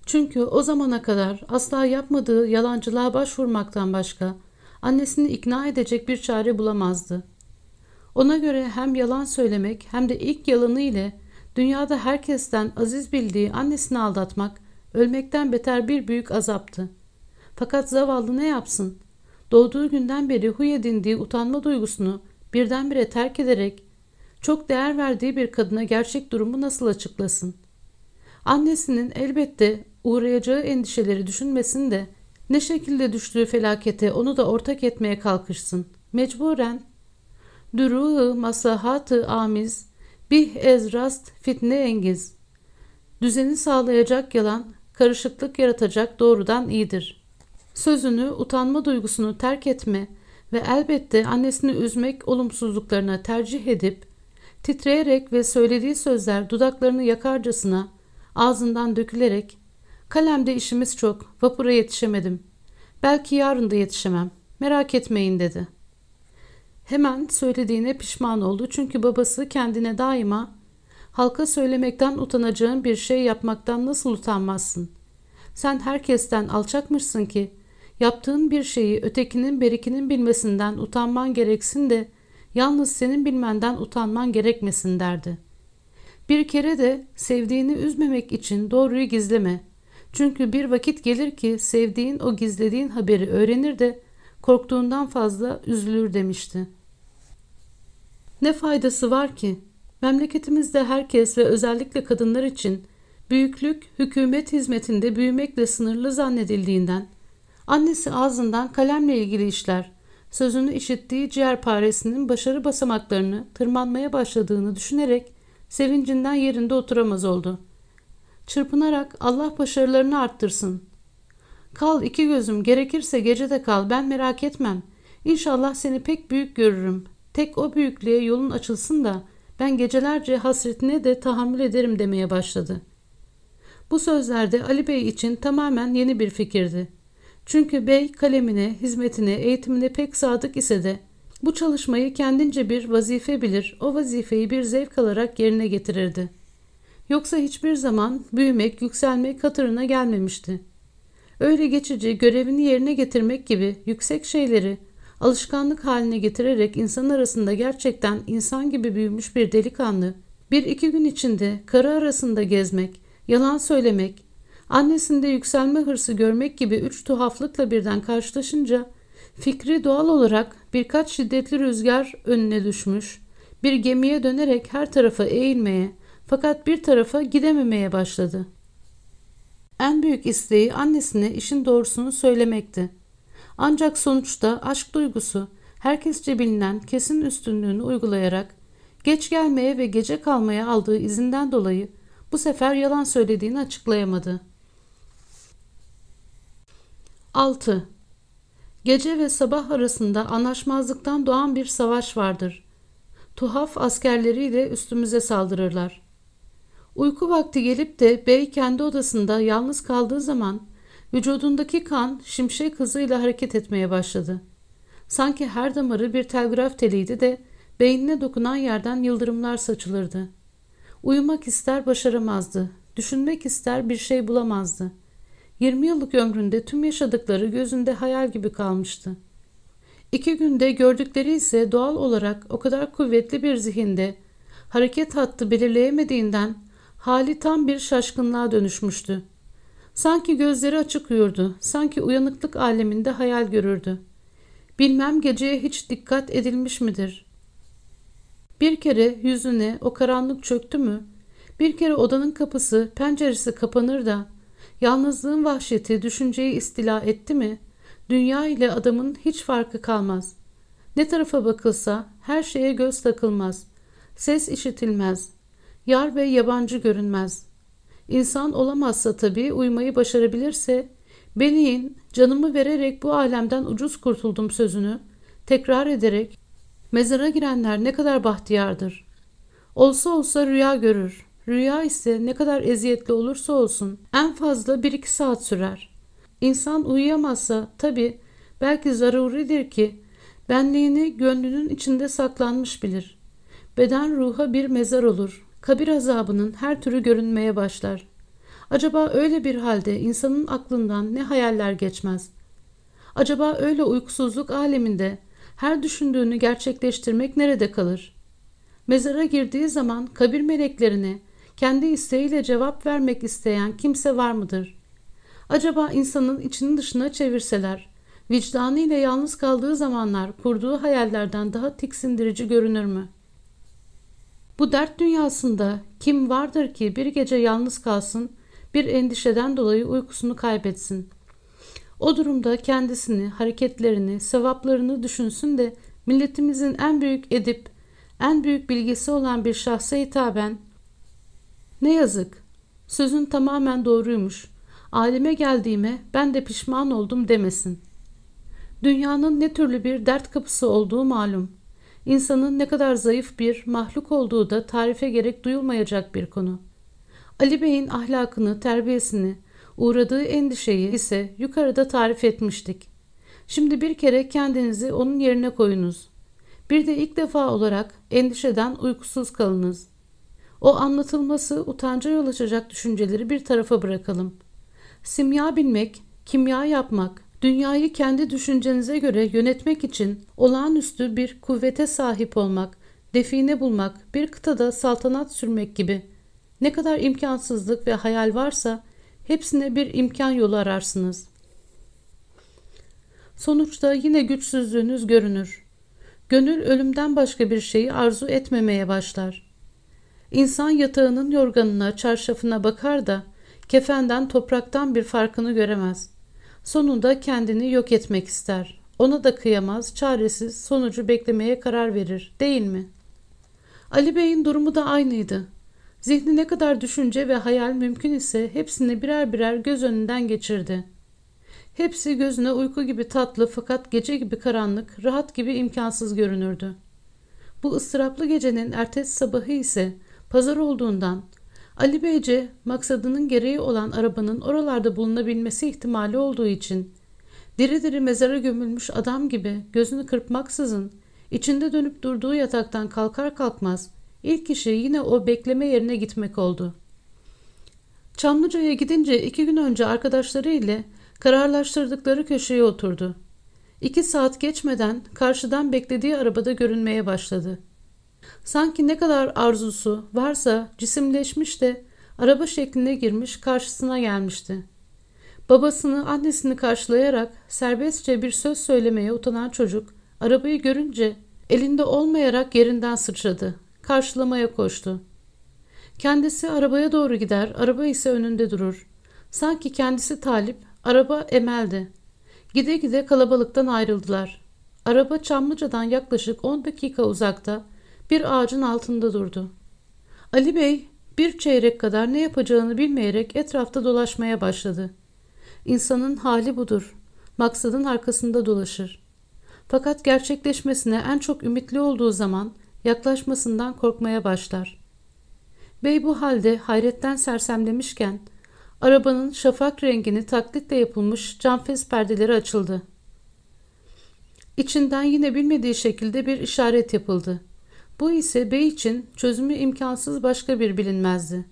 Çünkü o zamana kadar asla yapmadığı yalancılığa başvurmaktan başka annesini ikna edecek bir çare bulamazdı. Ona göre hem yalan söylemek hem de ilk yalanı ile dünyada herkesten aziz bildiği annesini aldatmak ölmekten beter bir büyük azaptı. Fakat zavallı ne yapsın? Doğduğu günden beri huy edindiği utanma duygusunu birdenbire terk ederek çok değer verdiği bir kadına gerçek durumu nasıl açıklasın? Annesinin elbette uğrayacağı endişeleri düşünmesin de ne şekilde düştüğü felakete onu da ortak etmeye kalkışsın. Mecburen. Duru maslahatı amiz, bih ez rast fitne engiz. Düzeni sağlayacak yalan, karışıklık yaratacak doğrudan iyidir. Sözünü, utanma duygusunu terk etme ve elbette annesini üzmek olumsuzluklarına tercih edip, titreyerek ve söylediği sözler dudaklarını yakarcasına, ağzından dökülerek Kalemde işimiz çok. Vapura yetişemedim. Belki yarın da yetişemem. Merak etmeyin dedi. Hemen söylediğine pişman oldu çünkü babası kendine daima halka söylemekten utanacağın bir şey yapmaktan nasıl utanmazsın? Sen herkesten alçakmışsın ki yaptığın bir şeyi ötekinin berikinin bilmesinden utanman gereksin de yalnız senin bilmenden utanman gerekmesin derdi. Bir kere de sevdiğini üzmemek için doğruyu gizleme. Çünkü bir vakit gelir ki sevdiğin o gizlediğin haberi öğrenir de korktuğundan fazla üzülür demişti. Ne faydası var ki? Memleketimizde herkes ve özellikle kadınlar için büyüklük hükümet hizmetinde büyümekle sınırlı zannedildiğinden annesi ağzından kalemle ilgili işler, sözünü işittiği ciğerparesinin başarı basamaklarını tırmanmaya başladığını düşünerek sevincinden yerinde oturamaz oldu.'' Çırpınarak Allah başarılarını arttırsın. Kal iki gözüm gerekirse gece de kal ben merak etmem. İnşallah seni pek büyük görürüm. Tek o büyüklüğe yolun açılsın da ben gecelerce hasretine de tahammül ederim demeye başladı. Bu sözlerde Ali Bey için tamamen yeni bir fikirdi. Çünkü bey kalemine, hizmetine, eğitimine pek sadık ise de bu çalışmayı kendince bir vazife bilir, o vazifeyi bir zevk alarak yerine getirirdi. Yoksa hiçbir zaman büyümek, yükselmek hatırına gelmemişti. Öyle geçici görevini yerine getirmek gibi yüksek şeyleri alışkanlık haline getirerek insan arasında gerçekten insan gibi büyümüş bir delikanlı bir iki gün içinde karı arasında gezmek, yalan söylemek, annesinde yükselme hırsı görmek gibi üç tuhaflıkla birden karşılaşınca fikri doğal olarak birkaç şiddetli rüzgar önüne düşmüş, bir gemiye dönerek her tarafa eğilmeye, fakat bir tarafa gidememeye başladı. En büyük isteği annesine işin doğrusunu söylemekti. Ancak sonuçta aşk duygusu herkesçe bilinen kesin üstünlüğünü uygulayarak geç gelmeye ve gece kalmaya aldığı izinden dolayı bu sefer yalan söylediğini açıklayamadı. 6. Gece ve sabah arasında anlaşmazlıktan doğan bir savaş vardır. Tuhaf askerleriyle üstümüze saldırırlar. Uyku vakti gelip de bey kendi odasında yalnız kaldığı zaman vücudundaki kan şimşek hızıyla hareket etmeye başladı. Sanki her damarı bir telgraf teliydi de beynine dokunan yerden yıldırımlar saçılırdı. Uyumak ister başaramazdı. Düşünmek ister bir şey bulamazdı. 20 yıllık ömründe tüm yaşadıkları gözünde hayal gibi kalmıştı. İki günde gördükleri ise doğal olarak o kadar kuvvetli bir zihinde hareket hattı belirleyemediğinden Hali tam bir şaşkınlığa dönüşmüştü. Sanki gözleri açık uyurdu, sanki uyanıklık aleminde hayal görürdü. Bilmem geceye hiç dikkat edilmiş midir? Bir kere yüzüne o karanlık çöktü mü? Bir kere odanın kapısı, penceresi kapanır da Yalnızlığın vahşeti düşünceyi istila etti mi, dünya ile adamın hiç farkı kalmaz. Ne tarafa bakılsa her şeye göz takılmaz. Ses işitilmez. Yar ve yabancı görünmez. İnsan olamazsa tabii uymayı başarabilirse, Beni'nin canımı vererek bu alemden ucuz kurtuldum sözünü tekrar ederek mezara girenler ne kadar bahtiyardır. Olsa olsa rüya görür. Rüya ise ne kadar eziyetli olursa olsun en fazla bir iki saat sürer. İnsan uyuyamazsa tabi belki zaruridir ki benliğini gönlünün içinde saklanmış bilir. Beden ruha bir mezar olur. Kabir azabının her türü görünmeye başlar. Acaba öyle bir halde insanın aklından ne hayaller geçmez? Acaba öyle uykusuzluk aleminde her düşündüğünü gerçekleştirmek nerede kalır? Mezara girdiği zaman kabir meleklerine kendi isteğiyle cevap vermek isteyen kimse var mıdır? Acaba insanın içini dışına çevirseler, vicdanıyla yalnız kaldığı zamanlar kurduğu hayallerden daha tiksindirici görünür mü? Bu dert dünyasında kim vardır ki bir gece yalnız kalsın, bir endişeden dolayı uykusunu kaybetsin?'' O durumda kendisini, hareketlerini, sevaplarını düşünsün de milletimizin en büyük edip, en büyük bilgisi olan bir şahsa hitaben ne yazık, sözün tamamen doğruymuş. Alime geldiğime ben de pişman oldum demesin. Dünyanın ne türlü bir dert kapısı olduğu malum. İnsanın ne kadar zayıf bir mahluk olduğu da tarife gerek duyulmayacak bir konu. Ali Bey'in ahlakını, terbiyesini, Uğradığı endişeyi ise yukarıda tarif etmiştik. Şimdi bir kere kendinizi onun yerine koyunuz. Bir de ilk defa olarak endişeden uykusuz kalınız. O anlatılması utanca yol açacak düşünceleri bir tarafa bırakalım. Simya bilmek, kimya yapmak, dünyayı kendi düşüncenize göre yönetmek için olağanüstü bir kuvvete sahip olmak, define bulmak, bir kıtada saltanat sürmek gibi ne kadar imkansızlık ve hayal varsa Hepsine bir imkan yolu ararsınız. Sonuçta yine güçsüzlüğünüz görünür. Gönül ölümden başka bir şeyi arzu etmemeye başlar. İnsan yatağının yorganına, çarşafına bakar da kefenden topraktan bir farkını göremez. Sonunda kendini yok etmek ister. Ona da kıyamaz, çaresiz sonucu beklemeye karar verir, değil mi? Ali Bey'in durumu da aynıydı. Zihni ne kadar düşünce ve hayal mümkün ise hepsini birer birer göz önünden geçirdi. Hepsi gözüne uyku gibi tatlı fakat gece gibi karanlık, rahat gibi imkansız görünürdü. Bu ıstıraplı gecenin ertesi sabahı ise pazar olduğundan Ali Beyce maksadının gereği olan arabanın oralarda bulunabilmesi ihtimali olduğu için diri diri mezara gömülmüş adam gibi gözünü kırpmaksızın içinde dönüp durduğu yataktan kalkar kalkmaz İlk işi yine o bekleme yerine gitmek oldu. Çamlıca'ya gidince iki gün önce arkadaşları ile kararlaştırdıkları köşeye oturdu. İki saat geçmeden karşıdan beklediği arabada görünmeye başladı. Sanki ne kadar arzusu varsa cisimleşmiş de araba şekline girmiş karşısına gelmişti. Babasını annesini karşılayarak serbestçe bir söz söylemeye utanan çocuk arabayı görünce elinde olmayarak yerinden sıçradı karşılamaya koştu. Kendisi arabaya doğru gider, araba ise önünde durur. Sanki kendisi talip, araba emeldi. Gide gide kalabalıktan ayrıldılar. Araba Çamlıca'dan yaklaşık 10 dakika uzakta bir ağacın altında durdu. Ali Bey bir çeyrek kadar ne yapacağını bilmeyerek etrafta dolaşmaya başladı. İnsanın hali budur. Maksadın arkasında dolaşır. Fakat gerçekleşmesine en çok ümitli olduğu zaman yaklaşmasından korkmaya başlar. Bey bu halde hayretten sersemlemişken arabanın şafak rengini taklitle yapılmış camfez perdeleri açıldı. İçinden yine bilmediği şekilde bir işaret yapıldı. Bu ise bey için çözümü imkansız başka bir bilinmezdi.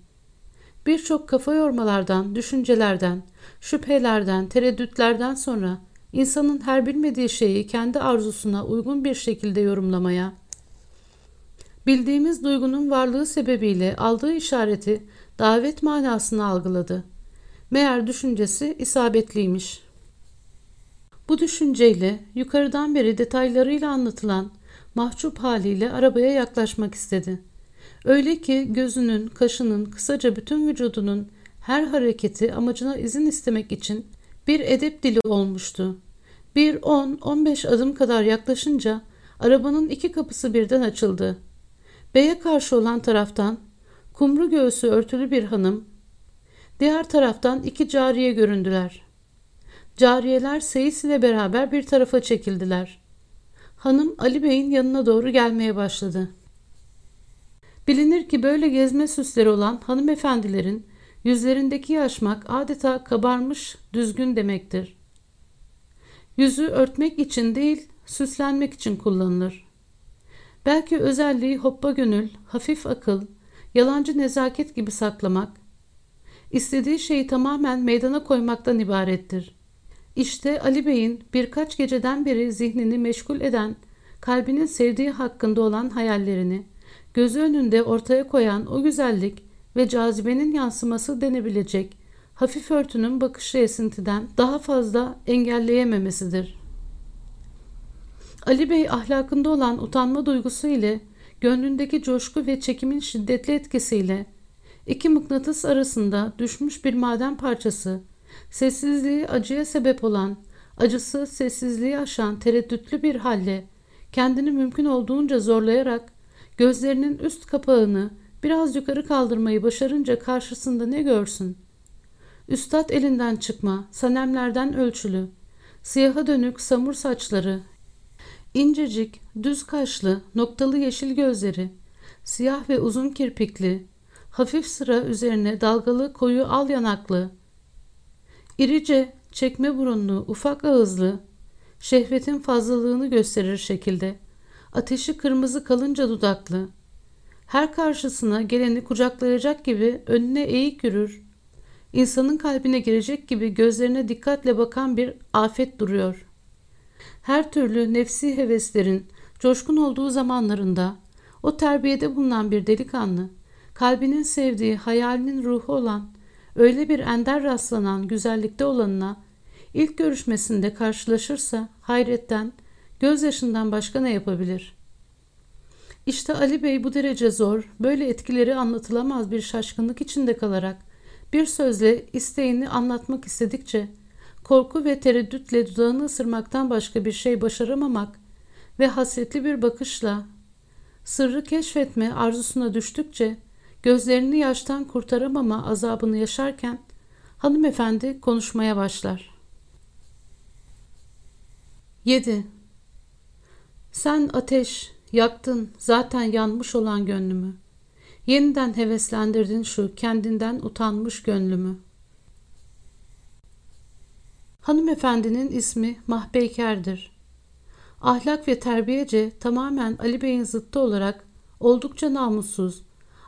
Birçok kafa yormalardan, düşüncelerden, şüphelerden, tereddütlerden sonra insanın her bilmediği şeyi kendi arzusuna uygun bir şekilde yorumlamaya, bildiğimiz duygunun varlığı sebebiyle aldığı işareti davet manasını algıladı. Meğer düşüncesi isabetliymiş. Bu düşünceyle yukarıdan beri detaylarıyla anlatılan mahcup haliyle arabaya yaklaşmak istedi. Öyle ki gözünün, kaşının, kısaca bütün vücudunun her hareketi amacına izin istemek için bir edep dili olmuştu. Bir 10-15 adım kadar yaklaşınca arabanın iki kapısı birden açıldı. Beye karşı olan taraftan kumru göğsü örtülü bir hanım, diğer taraftan iki cariye göründüler. Cariyeler Seyis ile beraber bir tarafa çekildiler. Hanım Ali Bey'in yanına doğru gelmeye başladı. Bilinir ki böyle gezme süsleri olan hanımefendilerin yüzlerindeki yaşmak adeta kabarmış düzgün demektir. Yüzü örtmek için değil, süslenmek için kullanılır. Belki özelliği hoppa gönül, hafif akıl, yalancı nezaket gibi saklamak, istediği şeyi tamamen meydana koymaktan ibarettir. İşte Ali Bey'in birkaç geceden beri zihnini meşgul eden, kalbinin sevdiği hakkında olan hayallerini, gözü önünde ortaya koyan o güzellik ve cazibenin yansıması denebilecek hafif örtünün bakışlı esintiden daha fazla engelleyememesidir. Ali Bey ahlakında olan utanma duygusu ile gönlündeki coşku ve çekimin şiddetli etkisiyle iki mıknatıs arasında düşmüş bir maden parçası, sessizliği acıya sebep olan, acısı sessizliği aşan tereddütlü bir halle kendini mümkün olduğunca zorlayarak gözlerinin üst kapağını biraz yukarı kaldırmayı başarınca karşısında ne görsün? Üstad elinden çıkma, sanemlerden ölçülü, siyaha dönük samur saçları, incecik, düz kaşlı, noktalı yeşil gözleri, siyah ve uzun kirpikli, hafif sıra üzerine dalgalı koyu al yanaklı, irice, çekme burunlu, ufak ağızlı, şehvetin fazlalığını gösterir şekilde, ateşi kırmızı kalınca dudaklı, her karşısına geleni kucaklayacak gibi önüne eğik yürür, insanın kalbine girecek gibi gözlerine dikkatle bakan bir afet duruyor. Her türlü nefsi heveslerin coşkun olduğu zamanlarında o terbiyede bulunan bir delikanlı, kalbinin sevdiği, hayalinin ruhu olan, öyle bir ender rastlanan güzellikte olanına ilk görüşmesinde karşılaşırsa hayretten, gözyaşından başka ne yapabilir? İşte Ali Bey bu derece zor, böyle etkileri anlatılamaz bir şaşkınlık içinde kalarak bir sözle isteğini anlatmak istedikçe korku ve tereddütle dudağını ısırmaktan başka bir şey başaramamak ve hasretli bir bakışla sırrı keşfetme arzusuna düştükçe gözlerini yaştan kurtaramama azabını yaşarken hanımefendi konuşmaya başlar. 7. Sen ateş, yaktın zaten yanmış olan gönlümü. Yeniden heveslendirdin şu kendinden utanmış gönlümü. Hanımefendinin ismi Mahbeyker'dir. Ahlak ve terbiyece tamamen Ali Bey'in zıttı olarak oldukça namussuz,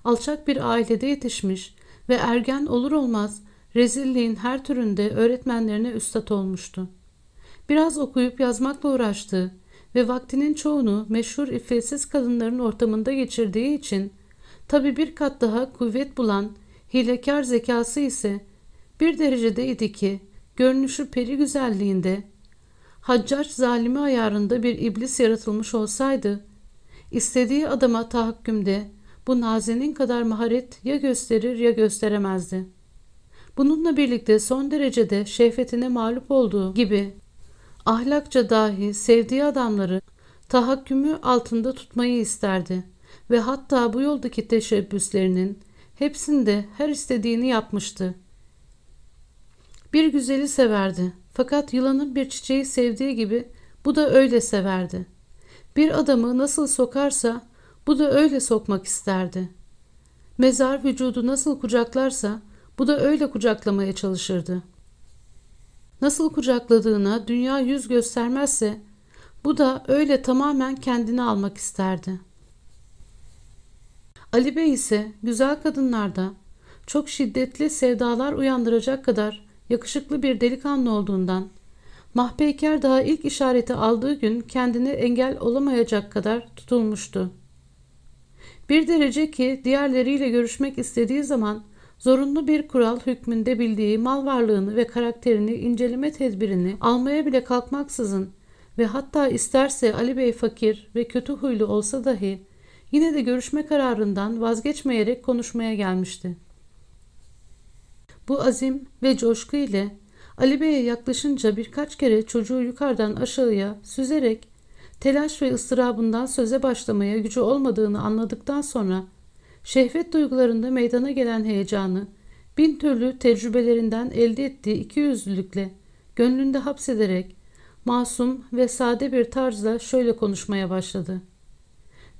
alçak bir ailede yetişmiş ve ergen olur olmaz rezilliğin her türünde öğretmenlerine üstad olmuştu. Biraz okuyup yazmakla uğraştığı ve vaktinin çoğunu meşhur iffetsiz kadınların ortamında geçirdiği için tabi bir kat daha kuvvet bulan hilekar zekası ise bir derecedeydi ki görünüşü peri güzelliğinde haccac zalimi ayarında bir iblis yaratılmış olsaydı istediği adama tahakkümde bu nazenin kadar maharet ya gösterir ya gösteremezdi. Bununla birlikte son derecede şehvetine mağlup olduğu gibi ahlakça dahi sevdiği adamları tahakkümü altında tutmayı isterdi ve hatta bu yoldaki teşebbüslerinin hepsinde her istediğini yapmıştı. Bir güzeli severdi fakat yılanın bir çiçeği sevdiği gibi bu da öyle severdi. Bir adamı nasıl sokarsa bu da öyle sokmak isterdi. Mezar vücudu nasıl kucaklarsa bu da öyle kucaklamaya çalışırdı. Nasıl kucakladığına dünya yüz göstermezse bu da öyle tamamen kendini almak isterdi. Ali Bey ise güzel kadınlarda çok şiddetli sevdalar uyandıracak kadar yakışıklı bir delikanlı olduğundan Mahpeyker daha ilk işareti aldığı gün kendine engel olamayacak kadar tutulmuştu. Bir derece ki diğerleriyle görüşmek istediği zaman zorunlu bir kural hükmünde bildiği mal varlığını ve karakterini inceleme tedbirini almaya bile kalkmaksızın ve hatta isterse Ali Bey fakir ve kötü huylu olsa dahi yine de görüşme kararından vazgeçmeyerek konuşmaya gelmişti. Bu azim ve coşku ile Ali Bey'e yaklaşınca birkaç kere çocuğu yukarıdan aşağıya süzerek telaş ve ıstırabından söze başlamaya gücü olmadığını anladıktan sonra şehvet duygularında meydana gelen heyecanı bin türlü tecrübelerinden elde ettiği iki yüzlülükle gönlünde hapsederek masum ve sade bir tarzla şöyle konuşmaya başladı.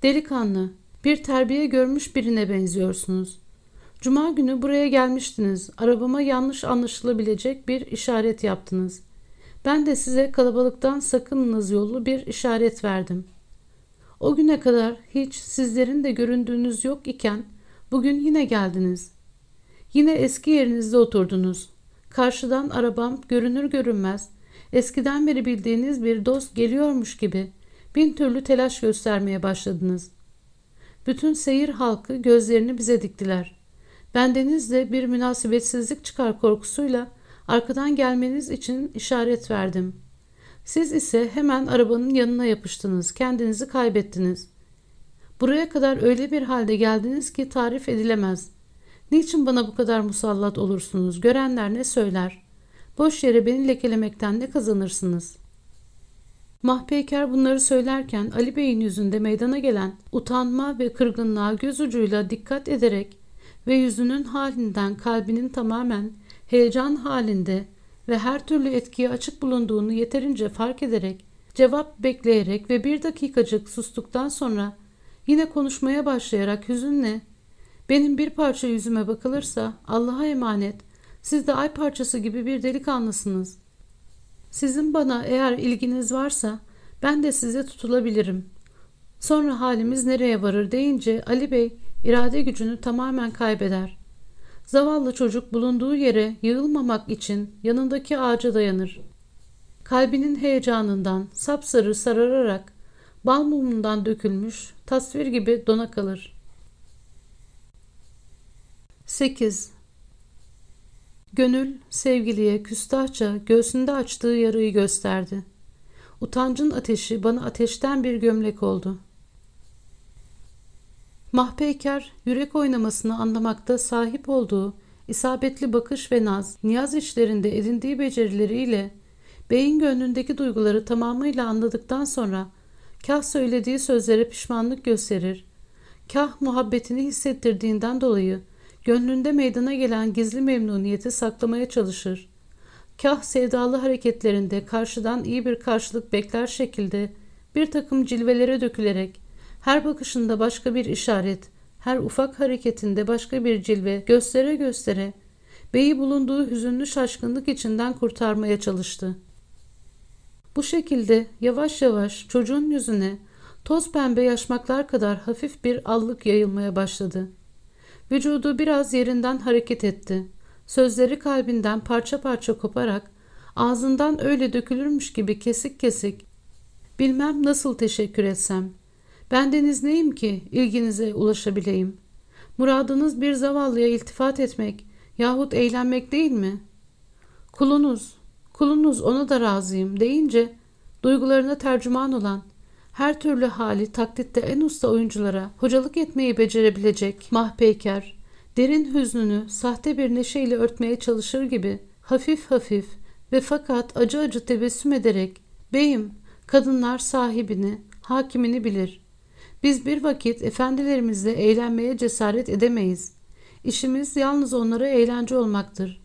Delikanlı, bir terbiye görmüş birine benziyorsunuz. Cuma günü buraya gelmiştiniz. Arabama yanlış anlaşılabilecek bir işaret yaptınız. Ben de size kalabalıktan sakınınız yollu bir işaret verdim. O güne kadar hiç sizlerin de göründüğünüz yok iken bugün yine geldiniz. Yine eski yerinizde oturdunuz. Karşıdan arabam görünür görünmez eskiden beri bildiğiniz bir dost geliyormuş gibi bin türlü telaş göstermeye başladınız. Bütün seyir halkı gözlerini bize diktiler. Bendenizle bir münasebetsizlik çıkar korkusuyla arkadan gelmeniz için işaret verdim. Siz ise hemen arabanın yanına yapıştınız, kendinizi kaybettiniz. Buraya kadar öyle bir halde geldiniz ki tarif edilemez. Niçin bana bu kadar musallat olursunuz? Görenler ne söyler? Boş yere beni lekelemekten ne kazanırsınız? Mahpeyker bunları söylerken Ali Bey'in yüzünde meydana gelen utanma ve kırgınlığa göz ucuyla dikkat ederek ve yüzünün halinden kalbinin tamamen heyecan halinde ve her türlü etkiye açık bulunduğunu yeterince fark ederek cevap bekleyerek ve bir dakikacık sustuktan sonra yine konuşmaya başlayarak hüzünle benim bir parça yüzüme bakılırsa Allah'a emanet siz de ay parçası gibi bir delikanlısınız. Sizin bana eğer ilginiz varsa ben de size tutulabilirim. Sonra halimiz nereye varır deyince Ali Bey irade gücünü tamamen kaybeder. Zavallı çocuk bulunduğu yere yığılmamak için yanındaki ağaca dayanır. Kalbinin heyecanından sapsarı sarararak bal mumundan dökülmüş tasvir gibi dona kalır. 8. Gönül sevgiliye küstahça göğsünde açtığı yarayı gösterdi. Utancın ateşi bana ateşten bir gömlek oldu. Mahpeyker yürek oynamasını anlamakta sahip olduğu isabetli bakış ve naz, niyaz işlerinde edindiği becerileriyle beyin gönlündeki duyguları tamamıyla anladıktan sonra kah söylediği sözlere pişmanlık gösterir, kah muhabbetini hissettirdiğinden dolayı gönlünde meydana gelen gizli memnuniyeti saklamaya çalışır. Kah sevdalı hareketlerinde karşıdan iyi bir karşılık bekler şekilde bir takım cilvelere dökülerek her bakışında başka bir işaret, her ufak hareketinde başka bir cilve göstere göstere beyi bulunduğu hüzünlü şaşkınlık içinden kurtarmaya çalıştı. Bu şekilde yavaş yavaş çocuğun yüzüne toz pembe yaşmaklar kadar hafif bir allık yayılmaya başladı. Vücudu biraz yerinden hareket etti. Sözleri kalbinden parça parça koparak ağzından öyle dökülürmüş gibi kesik kesik bilmem nasıl teşekkür etsem. Bendeniz neyim ki ilginize ulaşabileyim? Muradınız bir zavallıya iltifat etmek yahut eğlenmek değil mi? Kulunuz, kulunuz ona da razıyım deyince duygularına tercüman olan her türlü hali taklitte en usta oyunculara hocalık etmeyi becerebilecek mahpeyker, derin hüznünü sahte bir neşeyle örtmeye çalışır gibi hafif hafif ve fakat acı acı tebessüm ederek beyim kadınlar sahibini, hakimini bilir. Biz bir vakit efendilerimizle eğlenmeye cesaret edemeyiz. İşimiz yalnız onlara eğlence olmaktır.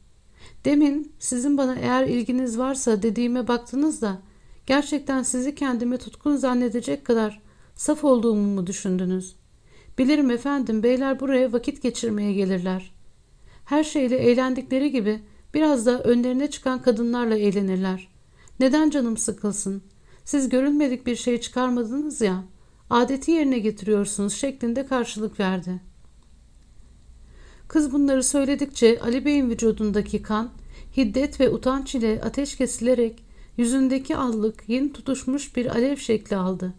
Demin sizin bana eğer ilginiz varsa dediğime baktınız da Gerçekten sizi kendime tutkun zannedecek kadar saf olduğumu mu düşündünüz? Bilirim efendim beyler buraya vakit geçirmeye gelirler. Her şeyle eğlendikleri gibi biraz da önlerine çıkan kadınlarla eğlenirler. Neden canım sıkılsın? Siz görülmedik bir şey çıkarmadınız ya. Adeti yerine getiriyorsunuz şeklinde karşılık verdi. Kız bunları söyledikçe Ali Bey'in vücudundaki kan, hiddet ve utanç ile ateş kesilerek Yüzündeki allık yeni tutuşmuş bir alev şekli aldı.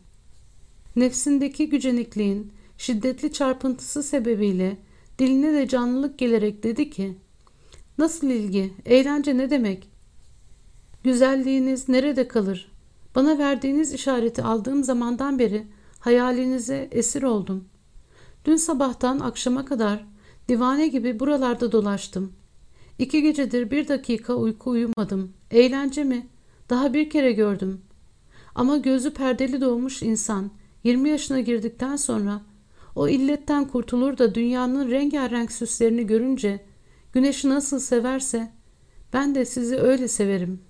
Nefsindeki gücenikliğin şiddetli çarpıntısı sebebiyle diline de canlılık gelerek dedi ki Nasıl ilgi? Eğlence ne demek? Güzelliğiniz nerede kalır? Bana verdiğiniz işareti aldığım zamandan beri hayalinize esir oldum. Dün sabahtan akşama kadar divane gibi buralarda dolaştım. İki gecedir bir dakika uyku uyumadım. Eğlence mi? Daha bir kere gördüm. Ama gözü perdeli doğmuş insan 20 yaşına girdikten sonra o illetten kurtulur da dünyanın rengarenk süslerini görünce güneşi nasıl severse ben de sizi öyle severim.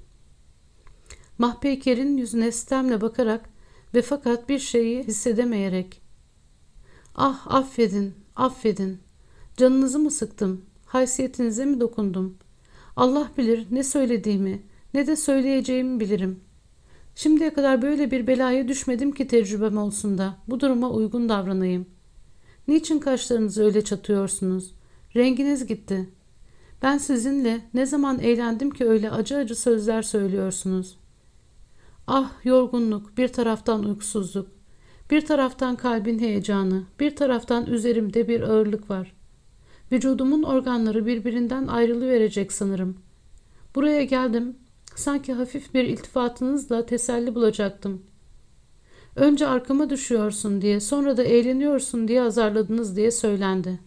Mahpeyker'in yüzüne sistemle bakarak ve fakat bir şeyi hissedemeyerek Ah affedin, affedin. Canınızı mı sıktım? Haysiyetinize mi dokundum? Allah bilir ne söylediğimi, ne de söyleyeceğimi bilirim. Şimdiye kadar böyle bir belaya düşmedim ki tecrübem olsun da bu duruma uygun davranayım. Niçin kaşlarınızı öyle çatıyorsunuz? Renginiz gitti. Ben sizinle ne zaman eğlendim ki öyle acı acı sözler söylüyorsunuz. Ah yorgunluk, bir taraftan uykusuzluk, bir taraftan kalbin heyecanı, bir taraftan üzerimde bir ağırlık var. Vücudumun organları birbirinden ayrılı verecek sanırım. Buraya geldim, sanki hafif bir iltifatınızla teselli bulacaktım. Önce arkama düşüyorsun diye, sonra da eğleniyorsun diye azarladınız diye söylendi.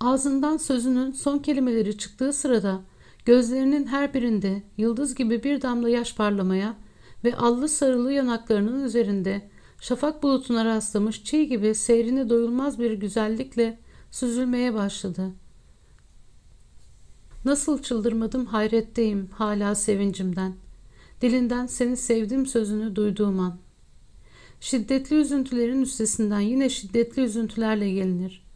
Ağzından sözünün son kelimeleri çıktığı sırada gözlerinin her birinde yıldız gibi bir damla yaş parlamaya ve allı sarılı yanaklarının üzerinde şafak bulutuna rastlamış çiğ gibi seyrine doyulmaz bir güzellikle süzülmeye başladı. Nasıl çıldırmadım hayretteyim hala sevincimden. Dilinden seni sevdim sözünü duyduğum an. Şiddetli üzüntülerin üstesinden yine şiddetli üzüntülerle gelinir.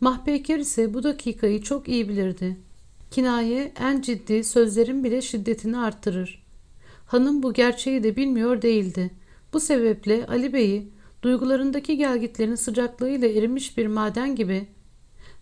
Mahpeyker ise bu dakikayı çok iyi bilirdi. Kinaye en ciddi sözlerin bile şiddetini arttırır. Hanım bu gerçeği de bilmiyor değildi. Bu sebeple Ali Bey'i duygularındaki gelgitlerin sıcaklığıyla erimiş bir maden gibi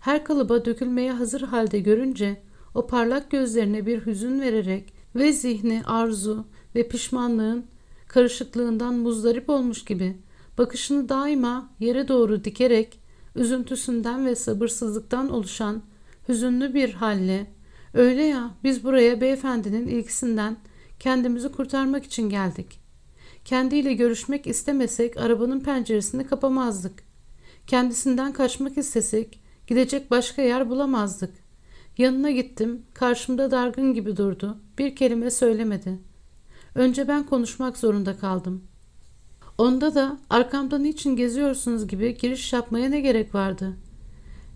her kalıba dökülmeye hazır halde görünce o parlak gözlerine bir hüzün vererek ve zihni arzu ve pişmanlığın karışıklığından muzdarip olmuş gibi bakışını daima yere doğru dikerek üzüntüsünden ve sabırsızlıktan oluşan hüzünlü bir halle öyle ya biz buraya beyefendinin ilgisinden kendimizi kurtarmak için geldik. Kendiyle görüşmek istemesek arabanın penceresini kapamazdık. Kendisinden kaçmak istesek gidecek başka yer bulamazdık. Yanına gittim, karşımda dargın gibi durdu. Bir kelime söylemedi. Önce ben konuşmak zorunda kaldım. Onda da arkamda niçin geziyorsunuz gibi giriş yapmaya ne gerek vardı?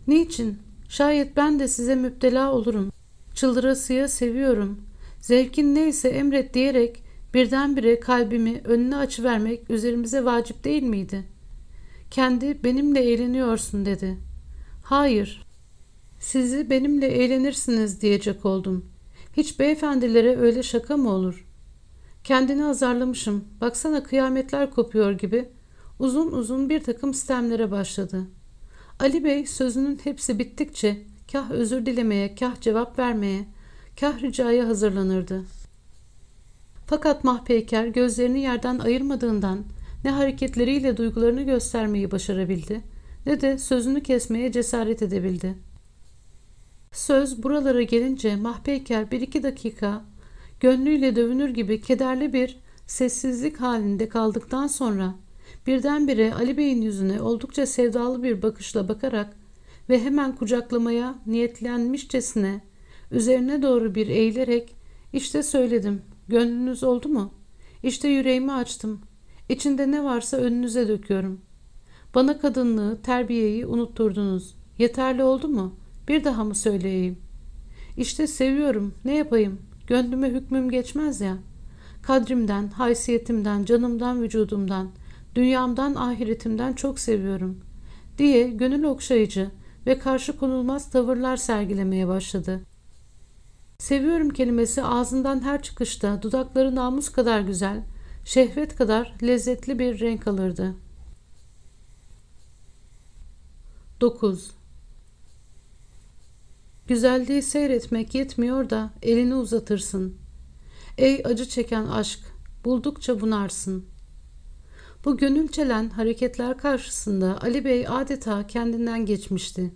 Niçin? Şayet ben de size müptela olurum. Çıldırasıya seviyorum. Zevkin neyse emret diyerek birdenbire kalbimi önüne açıvermek üzerimize vacip değil miydi? Kendi benimle eğleniyorsun dedi. Hayır, sizi benimle eğlenirsiniz diyecek oldum. Hiç beyefendilere öyle şaka mı olur? Kendini azarlamışım. Baksana kıyametler kopuyor gibi. Uzun uzun bir takım sistemlere başladı. Ali Bey sözünün hepsi bittikçe kah özür dilemeye, kah cevap vermeye, kah ricaya hazırlanırdı. Fakat Mahpeyker gözlerini yerden ayırmadığından ne hareketleriyle duygularını göstermeyi başarabildi ne de sözünü kesmeye cesaret edebildi. Söz buralara gelince Mahpeyker bir iki dakika gönlüyle dövünür gibi kederli bir sessizlik halinde kaldıktan sonra birdenbire Ali Bey'in yüzüne oldukça sevdalı bir bakışla bakarak ve hemen kucaklamaya niyetlenmişçesine üzerine doğru bir eğilerek işte söyledim gönlünüz oldu mu? İşte yüreğimi açtım. İçinde ne varsa önünüze döküyorum. Bana kadınlığı, terbiyeyi unutturdunuz. Yeterli oldu mu? Bir daha mı söyleyeyim? İşte seviyorum. Ne yapayım? Gönlüme hükmüm geçmez ya. Kadrimden, haysiyetimden, canımdan, vücudumdan, dünyamdan, ahiretimden çok seviyorum. Diye gönül okşayıcı ve karşı konulmaz tavırlar sergilemeye başladı. Seviyorum kelimesi ağzından her çıkışta dudakları namus kadar güzel, şehvet kadar lezzetli bir renk alırdı. 9. Güzelliği seyretmek yetmiyor da elini uzatırsın. Ey acı çeken aşk, buldukça bunarsın. Bu gönül çelen hareketler karşısında Ali Bey adeta kendinden geçmişti.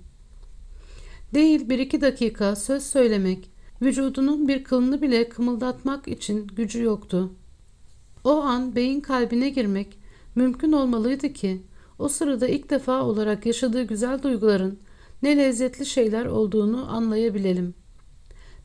Değil bir iki dakika söz söylemek, vücudunun bir kılını bile kımıldatmak için gücü yoktu. O an beyin kalbine girmek mümkün olmalıydı ki o sırada ilk defa olarak yaşadığı güzel duyguların ne lezzetli şeyler olduğunu anlayabilelim.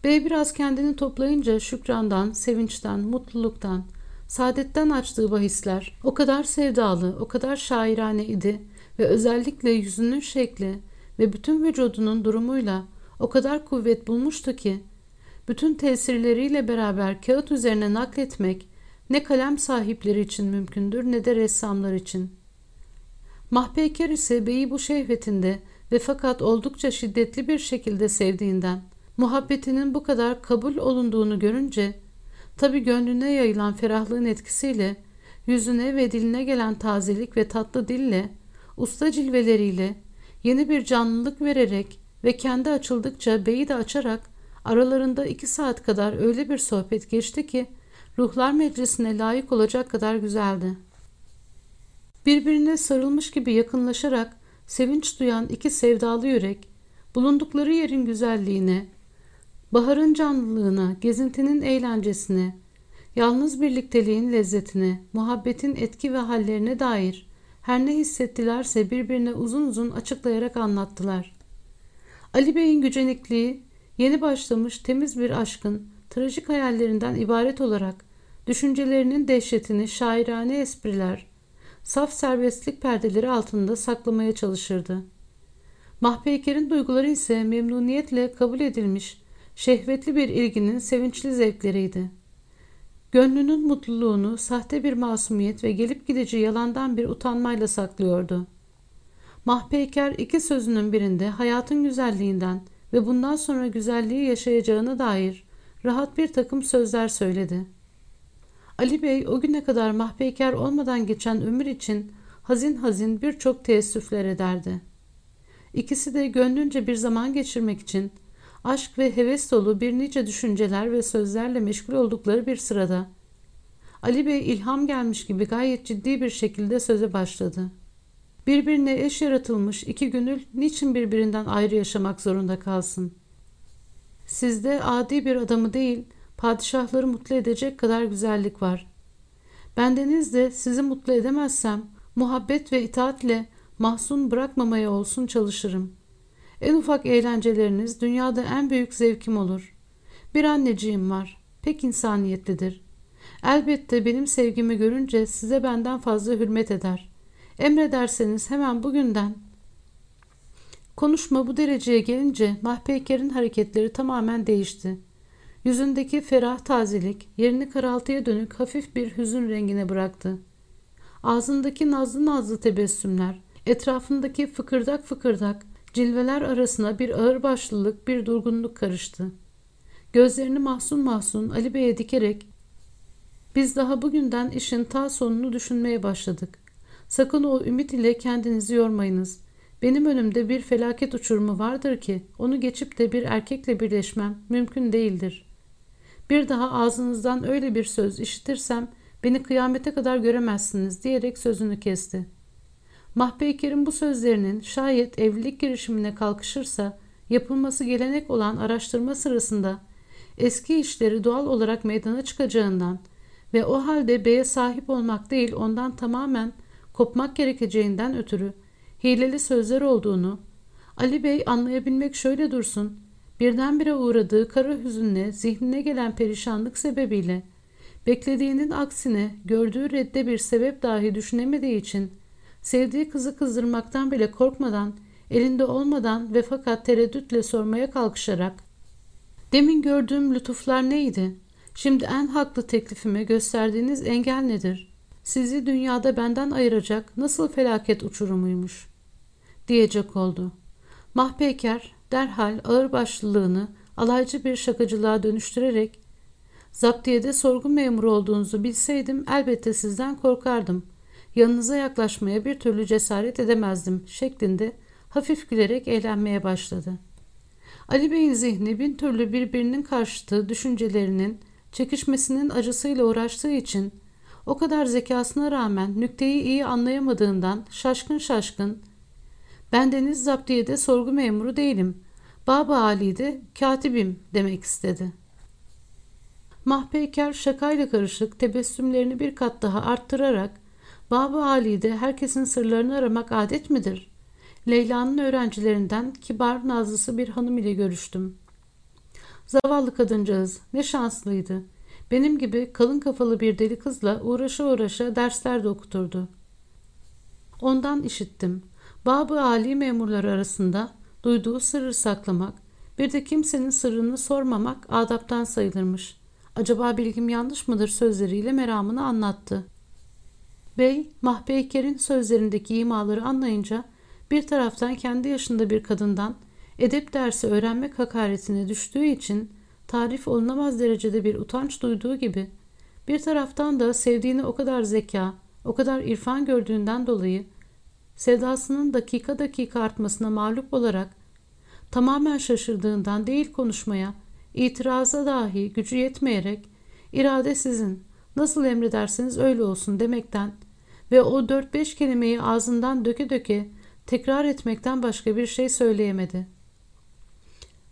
Bey biraz kendini toplayınca şükrandan, sevinçten, mutluluktan, saadetten açtığı bahisler o kadar sevdalı, o kadar şairane idi ve özellikle yüzünün şekli ve bütün vücudunun durumuyla o kadar kuvvet bulmuştu ki bütün tesirleriyle beraber kağıt üzerine nakletmek ne kalem sahipleri için mümkündür ne de ressamlar için. Mahpeyker ise beyi bu şehvetinde ve fakat oldukça şiddetli bir şekilde sevdiğinden, muhabbetinin bu kadar kabul olunduğunu görünce, tabi gönlüne yayılan ferahlığın etkisiyle, yüzüne ve diline gelen tazelik ve tatlı dille, usta cilveleriyle, yeni bir canlılık vererek ve kendi açıldıkça beyi de açarak, aralarında iki saat kadar öyle bir sohbet geçti ki, ruhlar meclisine layık olacak kadar güzeldi. Birbirine sarılmış gibi yakınlaşarak sevinç duyan iki sevdalı yürek, bulundukları yerin güzelliğine, baharın canlılığına, gezintinin eğlencesine, yalnız birlikteliğin lezzetine, muhabbetin etki ve hallerine dair her ne hissettilerse birbirine uzun uzun açıklayarak anlattılar. Ali Bey'in gücenikliği, yeni başlamış temiz bir aşkın, trajik hayallerinden ibaret olarak düşüncelerinin dehşetini şairane espriler, saf serbestlik perdeleri altında saklamaya çalışırdı. Mahpeyker'in duyguları ise memnuniyetle kabul edilmiş, şehvetli bir ilginin sevinçli zevkleriydi. Gönlünün mutluluğunu sahte bir masumiyet ve gelip gidici yalandan bir utanmayla saklıyordu. Mahpeyker iki sözünün birinde hayatın güzelliğinden ve bundan sonra güzelliği yaşayacağına dair rahat bir takım sözler söyledi.'' Ali Bey o güne kadar mahpeyker olmadan geçen ömür için hazin hazin birçok teessüfler ederdi. İkisi de gönlünce bir zaman geçirmek için aşk ve heves dolu bir nice düşünceler ve sözlerle meşgul oldukları bir sırada Ali Bey ilham gelmiş gibi gayet ciddi bir şekilde söze başladı. Birbirine eş yaratılmış iki gönül niçin birbirinden ayrı yaşamak zorunda kalsın? Sizde adi bir adamı değil, padişahları mutlu edecek kadar güzellik var. Bendeniz de sizi mutlu edemezsem muhabbet ve itaatle mahzun bırakmamaya olsun çalışırım. En ufak eğlenceleriniz dünyada en büyük zevkim olur. Bir anneciğim var. Pek insaniyetlidir. Elbette benim sevgimi görünce size benden fazla hürmet eder. Emrederseniz hemen bugünden Konuşma bu dereceye gelince Mahpeyker'in hareketleri tamamen değişti. Yüzündeki ferah tazelik yerini karaltıya dönük hafif bir hüzün rengine bıraktı. Ağzındaki nazlı nazlı tebessümler, etrafındaki fıkırdak fıkırdak, cilveler arasına bir ağırbaşlılık, bir durgunluk karıştı. Gözlerini mahzun mahzun Ali Bey'e dikerek biz daha bugünden işin ta sonunu düşünmeye başladık. Sakın o ümit ile kendinizi yormayınız. Benim önümde bir felaket uçurumu vardır ki onu geçip de bir erkekle birleşmem mümkün değildir. Bir daha ağzınızdan öyle bir söz işitirsem beni kıyamete kadar göremezsiniz diyerek sözünü kesti. Mahpeyker'in bu sözlerinin şayet evlilik girişimine kalkışırsa yapılması gelenek olan araştırma sırasında eski işleri doğal olarak meydana çıkacağından ve o halde beye sahip olmak değil ondan tamamen kopmak gerekeceğinden ötürü hileli sözler olduğunu Ali Bey anlayabilmek şöyle dursun birdenbire uğradığı kara hüzünle zihnine gelen perişanlık sebebiyle beklediğinin aksine gördüğü redde bir sebep dahi düşünemediği için sevdiği kızı kızdırmaktan bile korkmadan elinde olmadan ve fakat tereddütle sormaya kalkışarak demin gördüğüm lütuflar neydi? Şimdi en haklı teklifime gösterdiğiniz engel nedir? Sizi dünyada benden ayıracak nasıl felaket uçurumuymuş? Diyecek oldu. Mahpeyker derhal ağırbaşlılığını alaycı bir şakacılığa dönüştürerek Zaptiye'de sorgu memuru olduğunuzu bilseydim elbette sizden korkardım. Yanınıza yaklaşmaya bir türlü cesaret edemezdim şeklinde hafif gülerek eğlenmeye başladı. Ali Bey'in zihni bin türlü birbirinin karşıtı düşüncelerinin çekişmesinin acısıyla uğraştığı için o kadar zekasına rağmen nükteyi iyi anlayamadığından şaşkın şaşkın Bendeniz zaptiyede sorgu memuru değilim. Baba Ali'de katibim demek istedi. Mahpeyker şakayla karışık tebessümlerini bir kat daha arttırarak Baba Ali'de herkesin sırlarını aramak adet midir? Leyla'nın öğrencilerinden kibar nazlısı bir hanım ile görüştüm. Zavallı kadıncağız ne şanslıydı. Benim gibi kalın kafalı bir deli kızla uğraşa uğraşa dersler de okuturdu. Ondan işittim. Babı Ali memurları arasında duyduğu sırrı saklamak, bir de kimsenin sırrını sormamak adaptan sayılırmış. Acaba bilgim yanlış mıdır sözleriyle meramını anlattı. Bey, Mahpeyker'in sözlerindeki imaları anlayınca bir taraftan kendi yaşında bir kadından edep dersi öğrenmek hakaretine düştüğü için tarif olunamaz derecede bir utanç duyduğu gibi bir taraftan da sevdiğini o kadar zeka, o kadar irfan gördüğünden dolayı sevdasının dakika dakika artmasına mağlup olarak tamamen şaşırdığından değil konuşmaya, itiraza dahi gücü yetmeyerek irade sizin, nasıl emrederseniz öyle olsun demekten ve o dört beş kelimeyi ağzından döke döke tekrar etmekten başka bir şey söyleyemedi.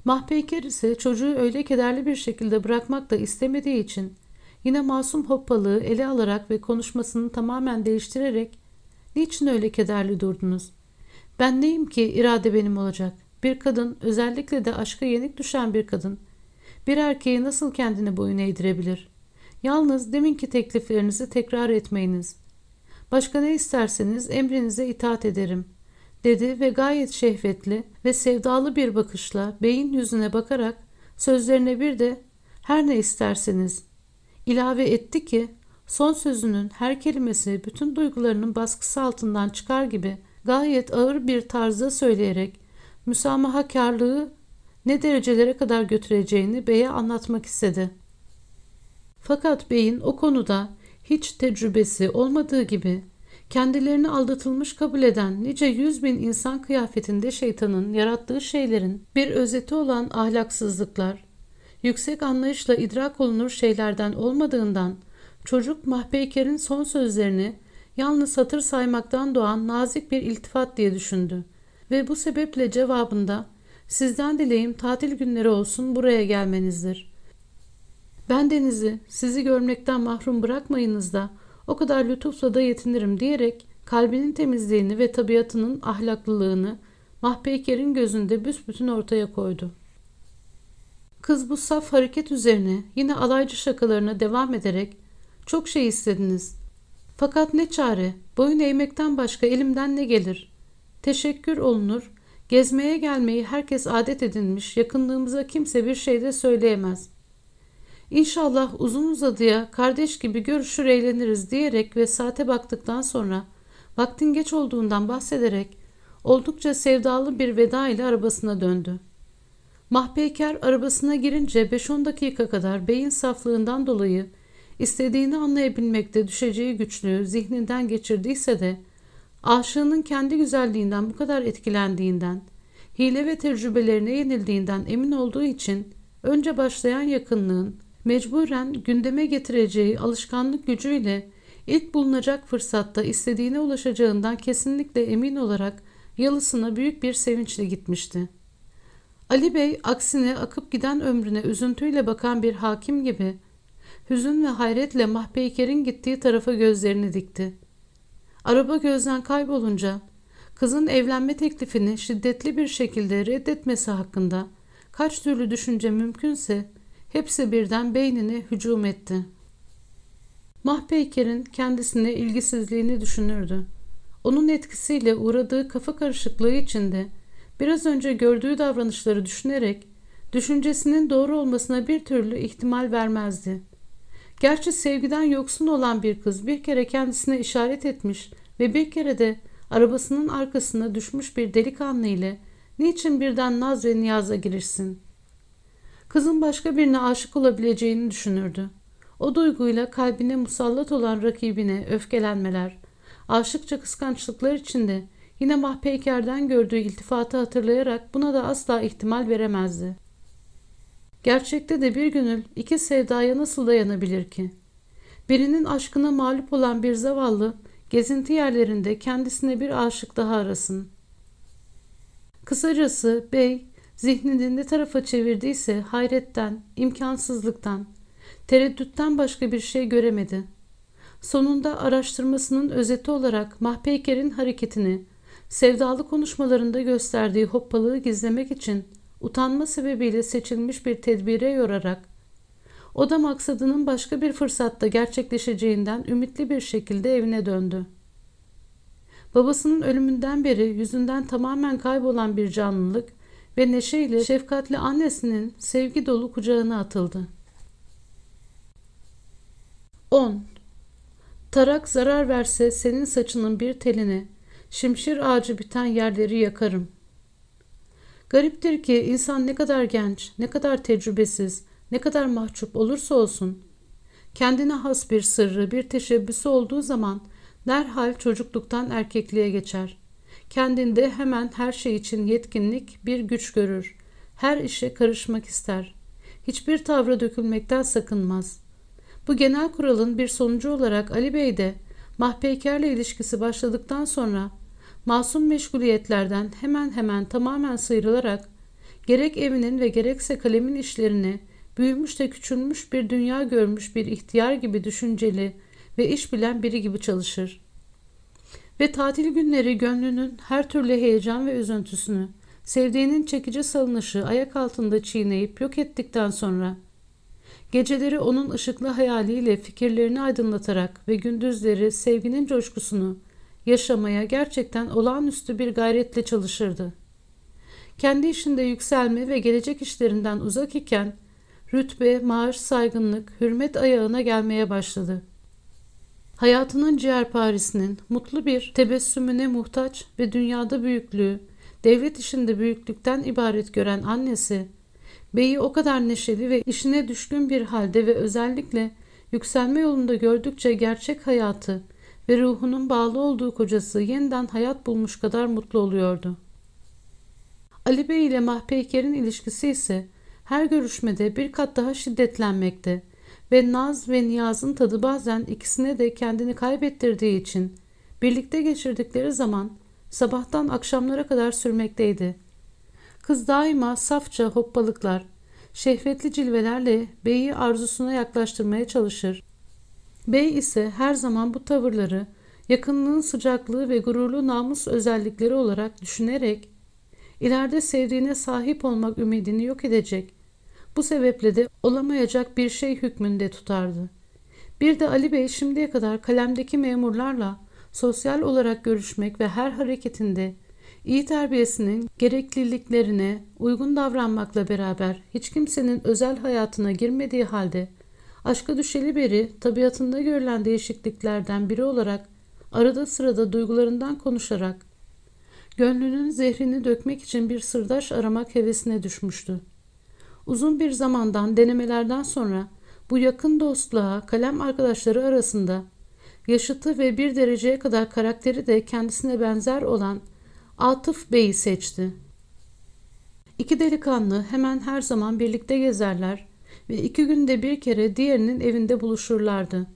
Mahpeyker ise çocuğu öyle kederli bir şekilde bırakmak da istemediği için yine masum hoppalığı ele alarak ve konuşmasını tamamen değiştirerek ''Niçin öyle kederli durdunuz? Ben neyim ki irade benim olacak? Bir kadın, özellikle de aşka yenik düşen bir kadın, bir erkeği nasıl kendine boyun eğdirebilir? Yalnız deminki tekliflerinizi tekrar etmeyiniz. Başka ne isterseniz emrinize itaat ederim.'' dedi ve gayet şehvetli ve sevdalı bir bakışla beyin yüzüne bakarak sözlerine bir de her ne isterseniz ilave etti ki son sözünün her kelimesi bütün duygularının baskısı altından çıkar gibi gayet ağır bir tarzda söyleyerek müsamahakarlığı ne derecelere kadar götüreceğini beye anlatmak istedi. Fakat beyin o konuda hiç tecrübesi olmadığı gibi kendilerini aldatılmış kabul eden nice yüz bin insan kıyafetinde şeytanın yarattığı şeylerin bir özeti olan ahlaksızlıklar, yüksek anlayışla idrak olunur şeylerden olmadığından çocuk Mahpeyker'in son sözlerini yalnız satır saymaktan doğan nazik bir iltifat diye düşündü ve bu sebeple cevabında sizden dileğim tatil günleri olsun buraya gelmenizdir. Ben denizi sizi görmekten mahrum bırakmayınız da o kadar lütufla da yetinirim diyerek kalbinin temizliğini ve tabiatının ahlaklılığını Mahpeyker'in gözünde büsbütün ortaya koydu. Kız bu saf hareket üzerine yine alaycı şakalarına devam ederek çok şey istediniz. Fakat ne çare, boyun eğmekten başka elimden ne gelir? Teşekkür olunur, gezmeye gelmeyi herkes adet edinmiş, yakınlığımıza kimse bir şey de söyleyemez. İnşallah uzun uzadıya kardeş gibi görüşür eğleniriz diyerek ve saate baktıktan sonra vaktin geç olduğundan bahsederek oldukça sevdalı bir veda ile arabasına döndü. Mahpeyker arabasına girince 5-10 dakika kadar beyin saflığından dolayı istediğini anlayabilmekte düşeceği güçlüğü zihninden geçirdiyse de aşığının kendi güzelliğinden bu kadar etkilendiğinden, hile ve tecrübelerine yenildiğinden emin olduğu için önce başlayan yakınlığın mecburen gündeme getireceği alışkanlık gücüyle ilk bulunacak fırsatta istediğine ulaşacağından kesinlikle emin olarak yalısına büyük bir sevinçle gitmişti. Ali Bey aksine akıp giden ömrüne üzüntüyle bakan bir hakim gibi hüzün ve hayretle Mahpeyker'in gittiği tarafa gözlerini dikti. Araba gözden kaybolunca kızın evlenme teklifini şiddetli bir şekilde reddetmesi hakkında kaç türlü düşünce mümkünse Hepsi birden beynine hücum etti. Mahpeyker'in kendisine ilgisizliğini düşünürdü. Onun etkisiyle uğradığı kafa karışıklığı içinde biraz önce gördüğü davranışları düşünerek düşüncesinin doğru olmasına bir türlü ihtimal vermezdi. Gerçi sevgiden yoksun olan bir kız bir kere kendisine işaret etmiş ve bir kere de arabasının arkasına düşmüş bir delikanlı ile niçin birden naz ve niyaza girişsin? Kızın başka birine aşık olabileceğini düşünürdü. O duyguyla kalbine musallat olan rakibine öfkelenmeler, aşıkça kıskançlıklar içinde yine Mahpeyker'den gördüğü iltifatı hatırlayarak buna da asla ihtimal veremezdi. Gerçekte de bir gönül iki sevdaya nasıl dayanabilir ki? Birinin aşkına mağlup olan bir zavallı gezinti yerlerinde kendisine bir aşık daha arasın. Kısacası bey Zihnini ne tarafa çevirdiyse hayretten, imkansızlıktan, tereddütten başka bir şey göremedi. Sonunda araştırmasının özeti olarak Mahpeyker'in hareketini, sevdalı konuşmalarında gösterdiği hoppalığı gizlemek için utanma sebebiyle seçilmiş bir tedbire yorarak o da maksadının başka bir fırsatta gerçekleşeceğinden ümitli bir şekilde evine döndü. Babasının ölümünden beri yüzünden tamamen kaybolan bir canlılık ve neşeyle şefkatli annesinin sevgi dolu kucağına atıldı. 10. Tarak zarar verse senin saçının bir telini, şimşir ağacı biten yerleri yakarım. Gariptir ki insan ne kadar genç, ne kadar tecrübesiz, ne kadar mahcup olursa olsun, kendine has bir sırrı, bir teşebbüsü olduğu zaman derhal çocukluktan erkekliğe geçer. Kendinde hemen her şey için yetkinlik, bir güç görür. Her işe karışmak ister. Hiçbir tavra dökülmekten sakınmaz. Bu genel kuralın bir sonucu olarak Ali Bey de mahpeykerle ilişkisi başladıktan sonra masum meşguliyetlerden hemen hemen tamamen sıyrılarak gerek evinin ve gerekse kalemin işlerini büyümüş de küçülmüş bir dünya görmüş bir ihtiyar gibi düşünceli ve iş bilen biri gibi çalışır. Ve tatil günleri gönlünün her türlü heyecan ve üzüntüsünü, sevdiğinin çekici salınışı ayak altında çiğneyip yok ettikten sonra, geceleri onun ışıklı hayaliyle fikirlerini aydınlatarak ve gündüzleri sevginin coşkusunu yaşamaya gerçekten olağanüstü bir gayretle çalışırdı. Kendi işinde yükselme ve gelecek işlerinden uzak iken, rütbe, maaş, saygınlık, hürmet ayağına gelmeye başladı. Hayatının ciğerparisinin mutlu bir tebessümüne muhtaç ve dünyada büyüklüğü, devlet işinde büyüklükten ibaret gören annesi, beyi o kadar neşeli ve işine düşkün bir halde ve özellikle yükselme yolunda gördükçe gerçek hayatı ve ruhunun bağlı olduğu kocası yeniden hayat bulmuş kadar mutlu oluyordu. Ali Bey ile Mahpeyker'in ilişkisi ise her görüşmede bir kat daha şiddetlenmekte ve naz ve niyazın tadı bazen ikisine de kendini kaybettirdiği için birlikte geçirdikleri zaman sabahtan akşamlara kadar sürmekteydi. Kız daima safça hoppalıklar, şehvetli cilvelerle beyi arzusuna yaklaştırmaya çalışır. Bey ise her zaman bu tavırları yakınlığın sıcaklığı ve gururlu namus özellikleri olarak düşünerek ileride sevdiğine sahip olmak ümidini yok edecek bu sebeple de olamayacak bir şey hükmünde tutardı. Bir de Ali Bey şimdiye kadar kalemdeki memurlarla sosyal olarak görüşmek ve her hareketinde iyi terbiyesinin gerekliliklerine uygun davranmakla beraber hiç kimsenin özel hayatına girmediği halde aşka düşeli beri tabiatında görülen değişikliklerden biri olarak arada sırada duygularından konuşarak gönlünün zehrini dökmek için bir sırdaş aramak hevesine düşmüştü. Uzun bir zamandan denemelerden sonra bu yakın dostluğa kalem arkadaşları arasında yaşıtı ve bir dereceye kadar karakteri de kendisine benzer olan Atıf Bey'i seçti. İki delikanlı hemen her zaman birlikte gezerler ve iki günde bir kere diğerinin evinde buluşurlardı.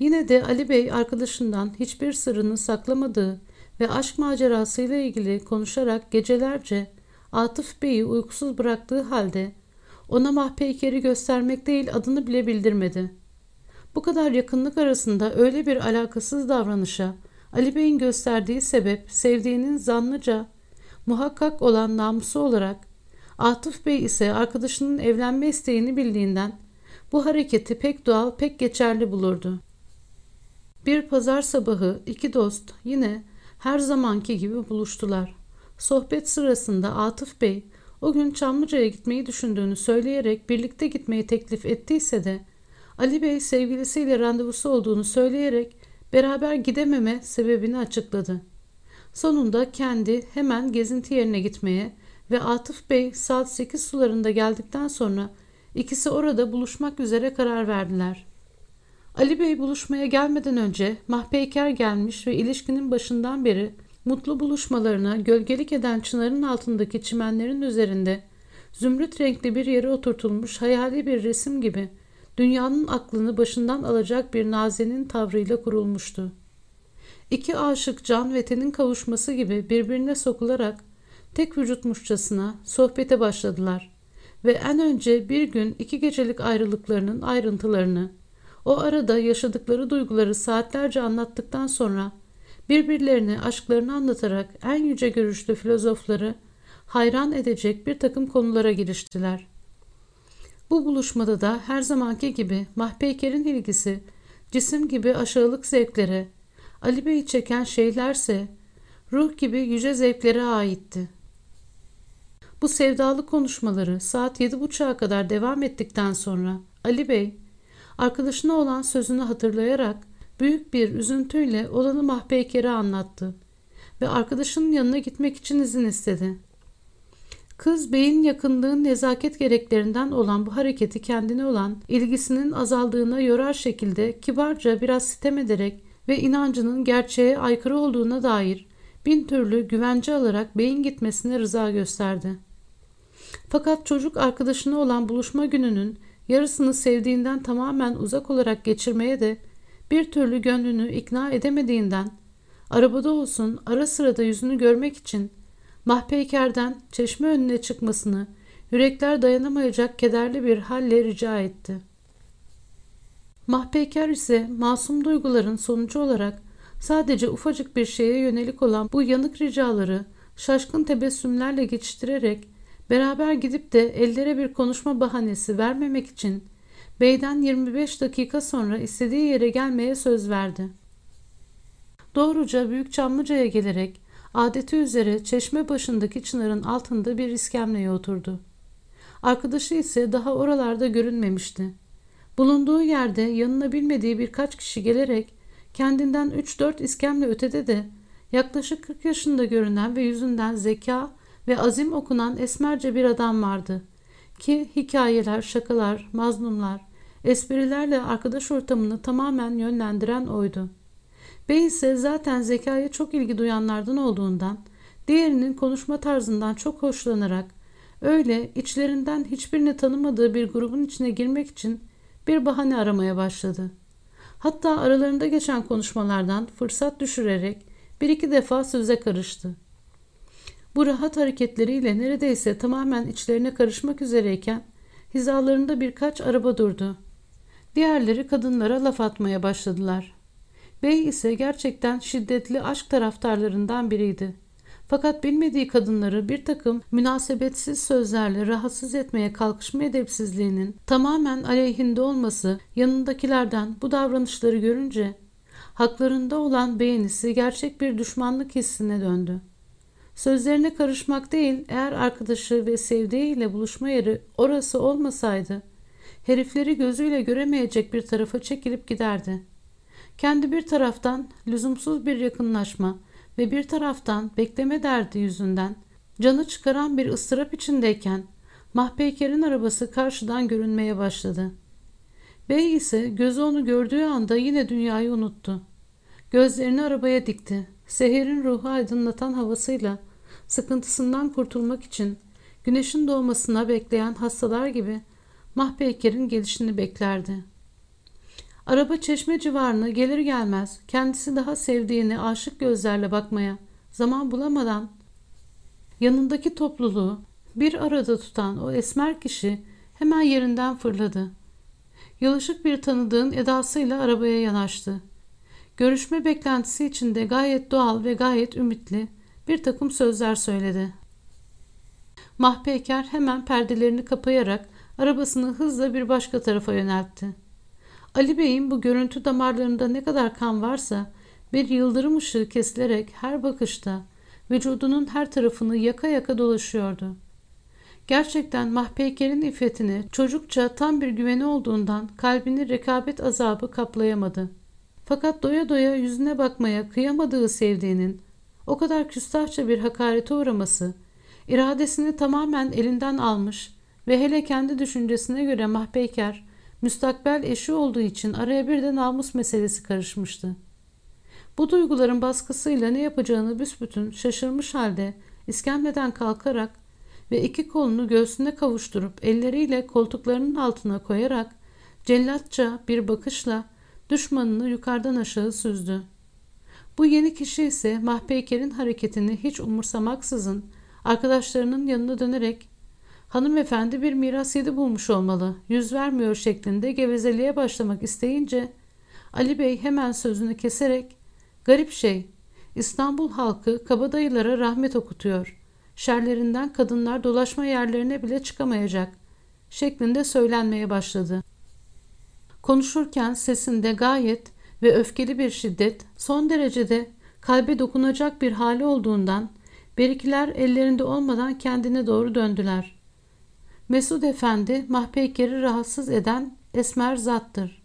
Yine de Ali Bey arkadaşından hiçbir sırrını saklamadığı ve aşk macerasıyla ilgili konuşarak gecelerce Atıf Bey'i uykusuz bıraktığı halde ona mahpeykeri göstermek değil adını bile bildirmedi. Bu kadar yakınlık arasında öyle bir alakasız davranışa Ali Bey'in gösterdiği sebep sevdiğinin zannıca muhakkak olan namusu olarak Atıf Bey ise arkadaşının evlenme isteğini bildiğinden bu hareketi pek doğal pek geçerli bulurdu. Bir pazar sabahı iki dost yine her zamanki gibi buluştular. Sohbet sırasında Atıf Bey o gün Çamlıca'ya gitmeyi düşündüğünü söyleyerek birlikte gitmeyi teklif ettiyse de Ali Bey sevgilisiyle randevusu olduğunu söyleyerek beraber gidememe sebebini açıkladı. Sonunda kendi hemen gezinti yerine gitmeye ve Atıf Bey saat 8 sularında geldikten sonra ikisi orada buluşmak üzere karar verdiler. Ali Bey buluşmaya gelmeden önce Mahpeyker gelmiş ve ilişkinin başından beri Mutlu buluşmalarına gölgelik eden çınarın altındaki çimenlerin üzerinde zümrüt renkli bir yere oturtulmuş hayali bir resim gibi dünyanın aklını başından alacak bir nazenin tavrıyla kurulmuştu. İki aşık can ve tenin kavuşması gibi birbirine sokularak tek vücutmuşçasına sohbete başladılar ve en önce bir gün iki gecelik ayrılıklarının ayrıntılarını, o arada yaşadıkları duyguları saatlerce anlattıktan sonra birbirlerine aşklarını anlatarak en yüce görüşlü filozofları hayran edecek bir takım konulara giriştiler. Bu buluşmada da her zamanki gibi Mahpeyker'in ilgisi cisim gibi aşağılık zevklere, Ali Bey'i çeken şeylerse ruh gibi yüce zevklere aitti. Bu sevdalı konuşmaları saat yedi buçuğa kadar devam ettikten sonra Ali Bey, arkadaşına olan sözünü hatırlayarak büyük bir üzüntüyle olanı Mahpeyker'e anlattı ve arkadaşının yanına gitmek için izin istedi. Kız beyin yakınlığın nezaket gereklerinden olan bu hareketi kendine olan ilgisinin azaldığına yorar şekilde kibarca biraz sitem ederek ve inancının gerçeğe aykırı olduğuna dair bin türlü güvence alarak beyin gitmesine rıza gösterdi. Fakat çocuk arkadaşına olan buluşma gününün yarısını sevdiğinden tamamen uzak olarak geçirmeye de bir türlü gönlünü ikna edemediğinden arabada olsun ara sırada yüzünü görmek için mahpeykerden çeşme önüne çıkmasını yürekler dayanamayacak kederli bir halle rica etti. Mahpeyker ise masum duyguların sonucu olarak sadece ufacık bir şeye yönelik olan bu yanık ricaları şaşkın tebessümlerle geçiştirerek beraber gidip de ellere bir konuşma bahanesi vermemek için beyden 25 dakika sonra istediği yere gelmeye söz verdi. Doğruca Büyük Çamlıca'ya gelerek adeti üzere çeşme başındaki çınarın altında bir iskemleye oturdu. Arkadaşı ise daha oralarda görünmemişti. Bulunduğu yerde yanına bilmediği birkaç kişi gelerek kendinden 3-4 iskemle ötede de yaklaşık 40 yaşında görünen ve yüzünden zeka ve azim okunan esmerce bir adam vardı ki hikayeler, şakalar, mazlumlar, esprilerle arkadaş ortamını tamamen yönlendiren oydu. Bey ise zaten zekaya çok ilgi duyanlardan olduğundan diğerinin konuşma tarzından çok hoşlanarak öyle içlerinden hiçbirini tanımadığı bir grubun içine girmek için bir bahane aramaya başladı. Hatta aralarında geçen konuşmalardan fırsat düşürerek bir iki defa söze karıştı. Bu rahat hareketleriyle neredeyse tamamen içlerine karışmak üzereyken hizalarında birkaç araba durdu. Diğerleri kadınlara laf atmaya başladılar. Bey ise gerçekten şiddetli aşk taraftarlarından biriydi. Fakat bilmediği kadınları bir takım münasebetsiz sözlerle rahatsız etmeye kalkışma edepsizliğinin tamamen aleyhinde olması yanındakilerden bu davranışları görünce haklarında olan beğenisi gerçek bir düşmanlık hissine döndü. Sözlerine karışmak değil, eğer arkadaşı ve sevdiğiyle buluşma yeri orası olmasaydı, herifleri gözüyle göremeyecek bir tarafa çekilip giderdi. Kendi bir taraftan lüzumsuz bir yakınlaşma ve bir taraftan bekleme derdi yüzünden canı çıkaran bir ıstırap içindeyken Mahpeyker'in arabası karşıdan görünmeye başladı. Bey ise gözü onu gördüğü anda yine dünyayı unuttu. Gözlerini arabaya dikti. Seherin ruhu aydınlatan havasıyla sıkıntısından kurtulmak için güneşin doğmasına bekleyen hastalar gibi Mahpeyker'in gelişini beklerdi. Araba çeşme civarına gelir gelmez kendisi daha sevdiğini aşık gözlerle bakmaya zaman bulamadan yanındaki topluluğu bir arada tutan o esmer kişi hemen yerinden fırladı. Yalışık bir tanıdığın edasıyla arabaya yanaştı. Görüşme beklentisi içinde gayet doğal ve gayet ümitli bir takım sözler söyledi. Mahpeyker hemen perdelerini kapayarak arabasını hızla bir başka tarafa yöneltti. Ali Bey'in bu görüntü damarlarında ne kadar kan varsa bir yıldırım ışığı kesilerek her bakışta vücudunun her tarafını yaka yaka dolaşıyordu. Gerçekten Mahpeyker'in iffetini çocukça tam bir güveni olduğundan kalbini rekabet azabı kaplayamadı. Fakat doya doya yüzüne bakmaya kıyamadığı sevdiğinin o kadar küstahça bir hakarete uğraması, iradesini tamamen elinden almış ve hele kendi düşüncesine göre Mahpeyker, müstakbel eşi olduğu için araya bir de namus meselesi karışmıştı. Bu duyguların baskısıyla ne yapacağını büsbütün şaşırmış halde iskemleden kalkarak ve iki kolunu göğsüne kavuşturup elleriyle koltuklarının altına koyarak cellatça bir bakışla düşmanını yukarıdan aşağı süzdü. Bu yeni kişi ise Mahpeyker'in hareketini hiç umursamaksızın arkadaşlarının yanına dönerek hanımefendi bir miras yedi bulmuş olmalı, yüz vermiyor şeklinde gevezeliğe başlamak isteyince Ali Bey hemen sözünü keserek garip şey İstanbul halkı kabadayılara rahmet okutuyor. şerlerinden kadınlar dolaşma yerlerine bile çıkamayacak şeklinde söylenmeye başladı. Konuşurken sesinde gayet ve öfkeli bir şiddet son derecede kalbe dokunacak bir hali olduğundan berikiler ellerinde olmadan kendine doğru döndüler. Mesud Efendi Mahpeyker'i rahatsız eden esmer zattır.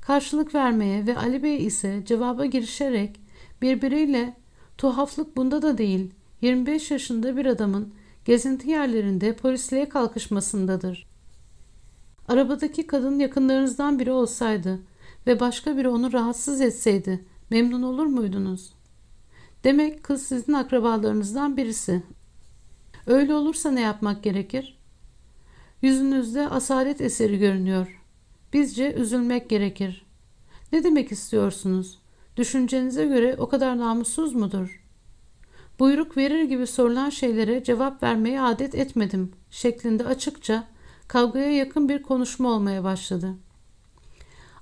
Karşılık vermeye ve Ali Bey ise cevaba girişerek birbiriyle tuhaflık bunda da değil 25 yaşında bir adamın gezinti yerlerinde polisliğe kalkışmasındadır. Arabadaki kadın yakınlarınızdan biri olsaydı ve başka biri onu rahatsız etseydi memnun olur muydunuz? Demek kız sizin akrabalarınızdan birisi. Öyle olursa ne yapmak gerekir? Yüzünüzde asalet eseri görünüyor. Bizce üzülmek gerekir. Ne demek istiyorsunuz? Düşüncenize göre o kadar namussuz mudur? Buyruk verir gibi sorulan şeylere cevap vermeye adet etmedim şeklinde açıkça kavgaya yakın bir konuşma olmaya başladı.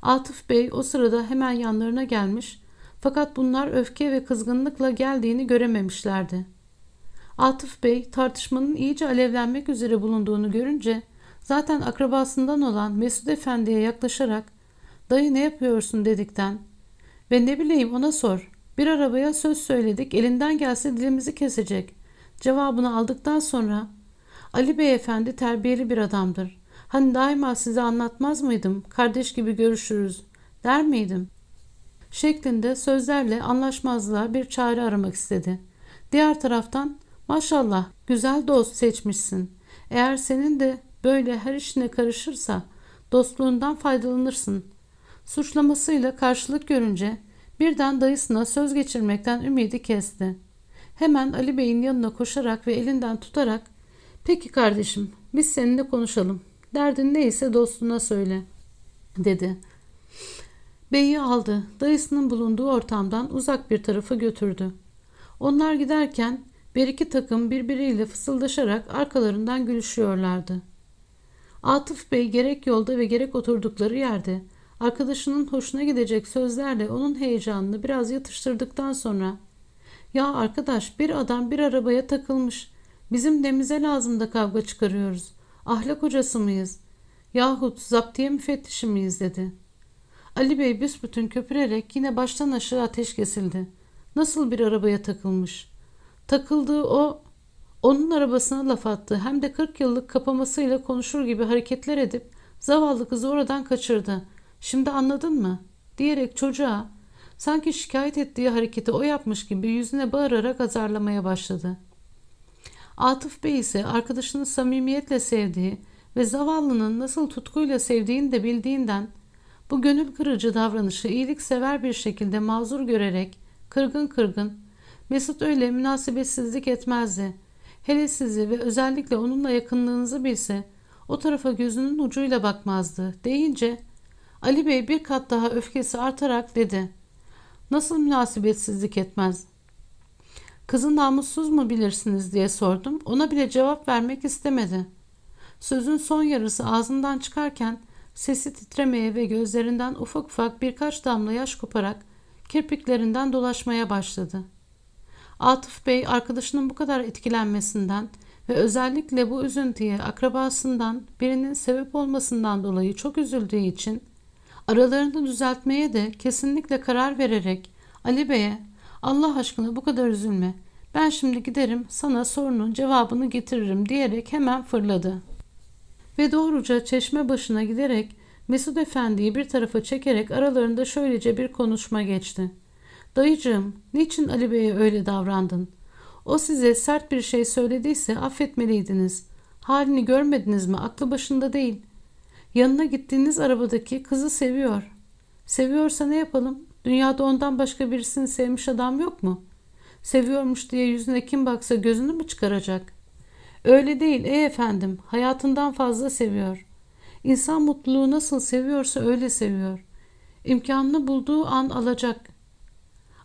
Atıf Bey o sırada hemen yanlarına gelmiş fakat bunlar öfke ve kızgınlıkla geldiğini görememişlerdi. Atıf Bey tartışmanın iyice alevlenmek üzere bulunduğunu görünce zaten akrabasından olan Mesud Efendi'ye yaklaşarak dayı ne yapıyorsun dedikten ve ne bileyim ona sor bir arabaya söz söyledik elinden gelse dilimizi kesecek cevabını aldıktan sonra Ali Bey Efendi terbiyeli bir adamdır. Hani daima size anlatmaz mıydım kardeş gibi görüşürüz der miydim? Şeklinde sözlerle anlaşmazlığa bir çare aramak istedi. Diğer taraftan maşallah güzel dost seçmişsin. Eğer senin de böyle her işine karışırsa dostluğundan faydalanırsın. Suçlamasıyla karşılık görünce birden dayısına söz geçirmekten ümidi kesti. Hemen Ali Bey'in yanına koşarak ve elinden tutarak ''Peki kardeşim biz seninle konuşalım. Derdin neyse dostuna söyle.'' dedi. Bey'i aldı. Dayısının bulunduğu ortamdan uzak bir tarafa götürdü. Onlar giderken bir iki takım birbiriyle fısıldaşarak arkalarından gülüşüyorlardı. Atıf Bey gerek yolda ve gerek oturdukları yerde arkadaşının hoşuna gidecek sözlerle onun heyecanını biraz yatıştırdıktan sonra ''Ya arkadaş bir adam bir arabaya takılmış. Bizim nemize lazım da kavga çıkarıyoruz. Ahlak hocası mıyız? Yahut zaptiye müfettişi miyiz?'' dedi. Ali Bey büsbütün köpürerek yine baştan aşağı ateş kesildi. Nasıl bir arabaya takılmış? Takıldığı o onun arabasına laf attı hem de 40 yıllık kapamasıyla konuşur gibi hareketler edip zavallı kızı oradan kaçırdı. Şimdi anladın mı? diyerek çocuğa sanki şikayet ettiği hareketi o yapmış gibi yüzüne bağırarak azarlamaya başladı. Atıf Bey ise arkadaşını samimiyetle sevdiği ve zavallının nasıl tutkuyla sevdiğini de bildiğinden bu gönül kırıcı davranışı iyiliksever bir şekilde mazur görerek kırgın kırgın Mesut öyle münasebetsizlik etmezdi. Hele sizi ve özellikle onunla yakınlığınızı bilse o tarafa gözünün ucuyla bakmazdı deyince Ali Bey bir kat daha öfkesi artarak dedi. Nasıl münasebetsizlik etmez? Kızı namussuz mu bilirsiniz diye sordum. Ona bile cevap vermek istemedi. Sözün son yarısı ağzından çıkarken Sesi titremeye ve gözlerinden ufak ufak birkaç damla yaş koparak kirpiklerinden dolaşmaya başladı. Atıf Bey arkadaşının bu kadar etkilenmesinden ve özellikle bu üzüntüye akrabasından birinin sebep olmasından dolayı çok üzüldüğü için aralarını düzeltmeye de kesinlikle karar vererek Ali Bey'e Allah aşkına bu kadar üzülme ben şimdi giderim sana sorunun cevabını getiririm diyerek hemen fırladı ve doğruca çeşme başına giderek Mesud Efendi'yi bir tarafa çekerek aralarında şöylece bir konuşma geçti. Dayıcığım, niçin Ali Bey'e öyle davrandın? O size sert bir şey söylediyse affetmeliydiniz. Halini görmediniz mi? Aklı başında değil. Yanına gittiğiniz arabadaki kızı seviyor. Seviyorsa ne yapalım? Dünyada ondan başka birisini sevmiş adam yok mu? Seviyormuş diye yüzüne kim baksa gözünü mü çıkaracak? Öyle değil ey efendim hayatından fazla seviyor. İnsan mutluluğu nasıl seviyorsa öyle seviyor. İmkanını bulduğu an alacak.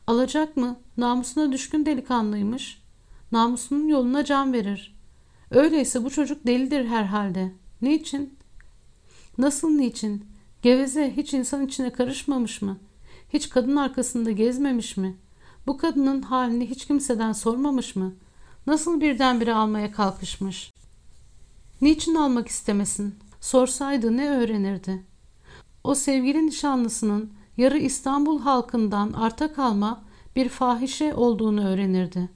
Alacak mı? Namusuna düşkün delikanlıymış. Namusunun yoluna can verir. Öyleyse bu çocuk delidir herhalde. Niçin? Nasıl niçin? Geveze hiç insan içine karışmamış mı? Hiç kadın arkasında gezmemiş mi? Bu kadının halini hiç kimseden sormamış mı? Nasıl birdenbire almaya kalkışmış? Niçin almak istemesin? Sorsaydı ne öğrenirdi? O sevgili nişanlısının yarı İstanbul halkından arta kalma bir fahişe olduğunu öğrenirdi.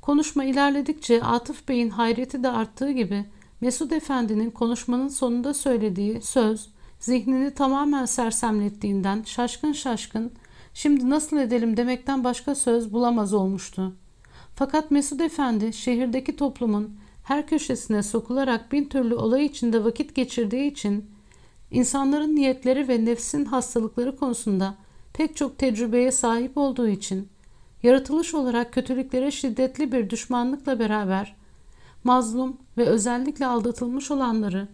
Konuşma ilerledikçe Atıf Bey'in hayreti de arttığı gibi Mesud Efendi'nin konuşmanın sonunda söylediği söz zihnini tamamen sersemlettiğinden şaşkın şaşkın şimdi nasıl edelim demekten başka söz bulamaz olmuştu. Fakat Mesud Efendi şehirdeki toplumun her köşesine sokularak bin türlü olay içinde vakit geçirdiği için insanların niyetleri ve nefsin hastalıkları konusunda pek çok tecrübeye sahip olduğu için yaratılış olarak kötülüklere şiddetli bir düşmanlıkla beraber mazlum ve özellikle aldatılmış olanları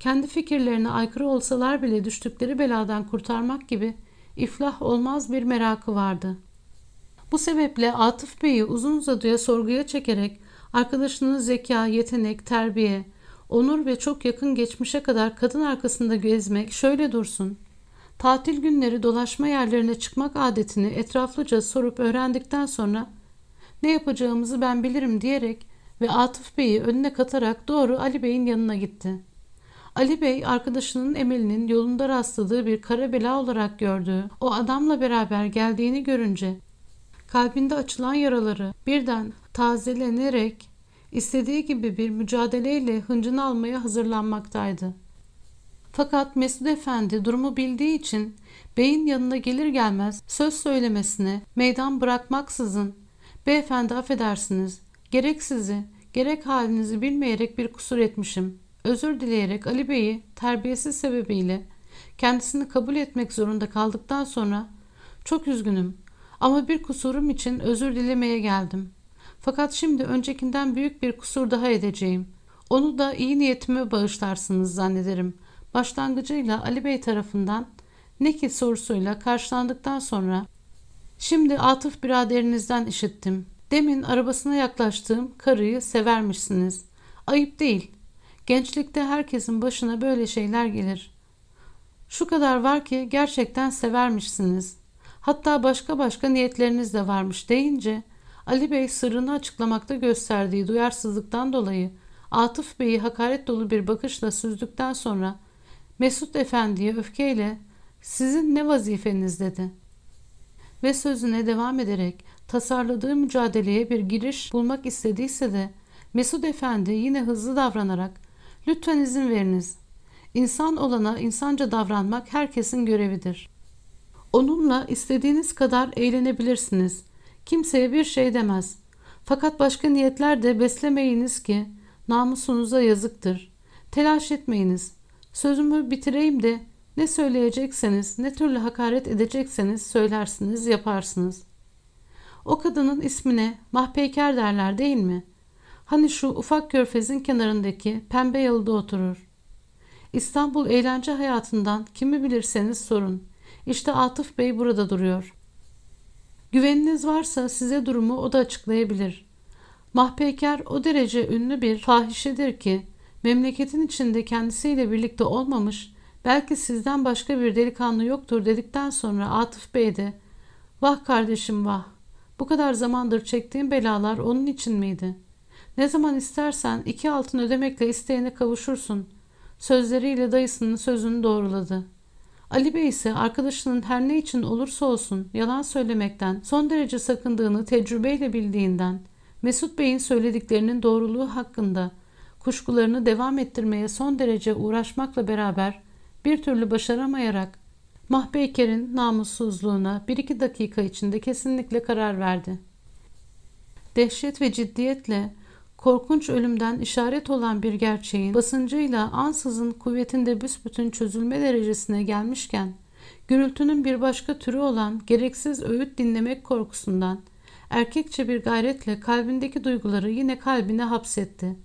kendi fikirlerine aykırı olsalar bile düştükleri beladan kurtarmak gibi iflah olmaz bir merakı vardı. Bu sebeple Atıf Bey'i uzun uzadıya sorguya çekerek arkadaşının zeka, yetenek, terbiye, onur ve çok yakın geçmişe kadar kadın arkasında gezmek şöyle dursun. Tatil günleri dolaşma yerlerine çıkmak adetini etraflıca sorup öğrendikten sonra ne yapacağımızı ben bilirim diyerek ve Atıf Bey'i önüne katarak doğru Ali Bey'in yanına gitti. Ali Bey arkadaşının Emel'in yolunda rastladığı bir kara bela olarak gördüğü o adamla beraber geldiğini görünce kalbinde açılan yaraları birden tazelenerek istediği gibi bir mücadeleyle hıncını almaya hazırlanmaktaydı. Fakat Mesud Efendi durumu bildiği için beyin yanına gelir gelmez söz söylemesine meydan bırakmaksızın beyefendi affedersiniz gerek sizi gerek halinizi bilmeyerek bir kusur etmişim. Özür dileyerek Ali Bey'i terbiyesiz sebebiyle kendisini kabul etmek zorunda kaldıktan sonra çok üzgünüm ama bir kusurum için özür dilemeye geldim. Fakat şimdi öncekinden büyük bir kusur daha edeceğim. Onu da iyi niyetime bağışlarsınız zannederim. Başlangıcıyla Ali Bey tarafından ne ki sorusuyla karşılandıktan sonra Şimdi Atıf biraderinizden işittim. Demin arabasına yaklaştığım karıyı severmişsiniz. Ayıp değil. Gençlikte herkesin başına böyle şeyler gelir. Şu kadar var ki gerçekten severmişsiniz. Hatta başka başka niyetleriniz de varmış deyince Ali Bey sırrını açıklamakta gösterdiği duyarsızlıktan dolayı Atıf Bey'i hakaret dolu bir bakışla süzdükten sonra Mesut Efendi'ye öfkeyle sizin ne vazifeniz dedi. Ve sözüne devam ederek tasarladığı mücadeleye bir giriş bulmak istediyse de Mesud Efendi yine hızlı davranarak lütfen izin veriniz. İnsan olana insanca davranmak herkesin görevidir. Onunla istediğiniz kadar eğlenebilirsiniz. Kimseye bir şey demez. Fakat başka niyetler de beslemeyiniz ki namusunuza yazıktır. Telaş etmeyiniz. Sözümü bitireyim de ne söyleyecekseniz, ne türlü hakaret edecekseniz söylersiniz, yaparsınız. O kadının ismine mahpeyker derler değil mi? Hani şu ufak körfezin kenarındaki pembe yalıda oturur. İstanbul eğlence hayatından kimi bilirseniz sorun. İşte Atıf Bey burada duruyor. Güveniniz varsa size durumu o da açıklayabilir. Mahpeyker o derece ünlü bir fahişedir ki memleketin içinde kendisiyle birlikte olmamış belki sizden başka bir delikanlı yoktur dedikten sonra Atıf Bey de vah kardeşim vah bu kadar zamandır çektiğim belalar onun için miydi? Ne zaman istersen iki altın ödemekle isteğine kavuşursun. Sözleriyle dayısının sözünü doğruladı. Ali Bey ise arkadaşının her ne için olursa olsun yalan söylemekten son derece sakındığını tecrübeyle bildiğinden Mesut Bey'in söylediklerinin doğruluğu hakkında kuşkularını devam ettirmeye son derece uğraşmakla beraber bir türlü başaramayarak Mahpeyker'in namussuzluğuna bir iki dakika içinde kesinlikle karar verdi. Dehşet ve ciddiyetle korkunç ölümden işaret olan bir gerçeğin basıncıyla ansızın kuvvetinde büsbütün çözülme derecesine gelmişken, gürültünün bir başka türü olan gereksiz öğüt dinlemek korkusundan erkekçe bir gayretle kalbindeki duyguları yine kalbine hapsetti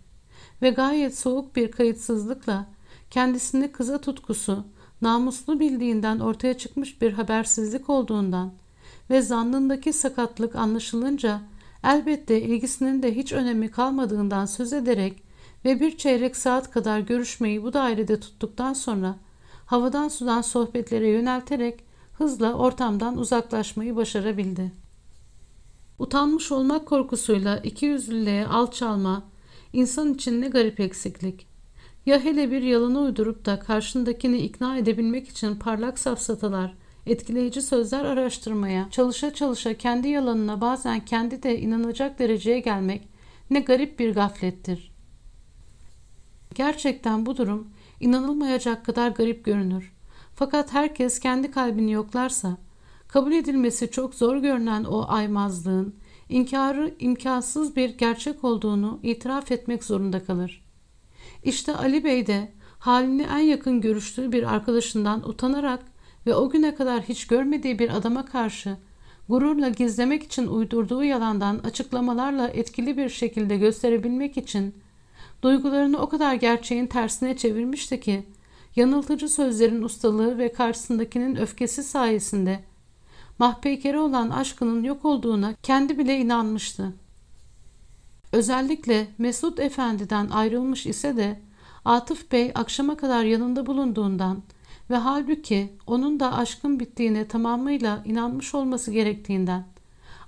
ve gayet soğuk bir kayıtsızlıkla kendisini kıza tutkusu, namuslu bildiğinden ortaya çıkmış bir habersizlik olduğundan ve zannındaki sakatlık anlaşılınca elbette ilgisinin de hiç önemi kalmadığından söz ederek ve bir çeyrek saat kadar görüşmeyi bu dairede tuttuktan sonra havadan sudan sohbetlere yönelterek hızla ortamdan uzaklaşmayı başarabildi. Utanmış olmak korkusuyla iki yüzlülüğe alçalma, insan için ne garip eksiklik. Ya hele bir yalanı uydurup da karşındakini ikna edebilmek için parlak safsatalar, etkileyici sözler araştırmaya, çalışa çalışa kendi yalanına bazen kendi de inanacak dereceye gelmek ne garip bir gaflettir. Gerçekten bu durum inanılmayacak kadar garip görünür. Fakat herkes kendi kalbini yoklarsa, kabul edilmesi çok zor görünen o aymazlığın, inkarı imkansız bir gerçek olduğunu itiraf etmek zorunda kalır. İşte Ali Bey de halini en yakın görüştüğü bir arkadaşından utanarak ve o güne kadar hiç görmediği bir adama karşı gururla gizlemek için uydurduğu yalandan açıklamalarla etkili bir şekilde gösterebilmek için duygularını o kadar gerçeğin tersine çevirmişti ki yanıltıcı sözlerin ustalığı ve karşısındakinin öfkesi sayesinde mahpeykere olan aşkının yok olduğuna kendi bile inanmıştı. Özellikle Mesut Efendi'den ayrılmış ise de Atıf Bey akşama kadar yanında bulunduğundan ve halbuki onun da aşkın bittiğine tamamıyla inanmış olması gerektiğinden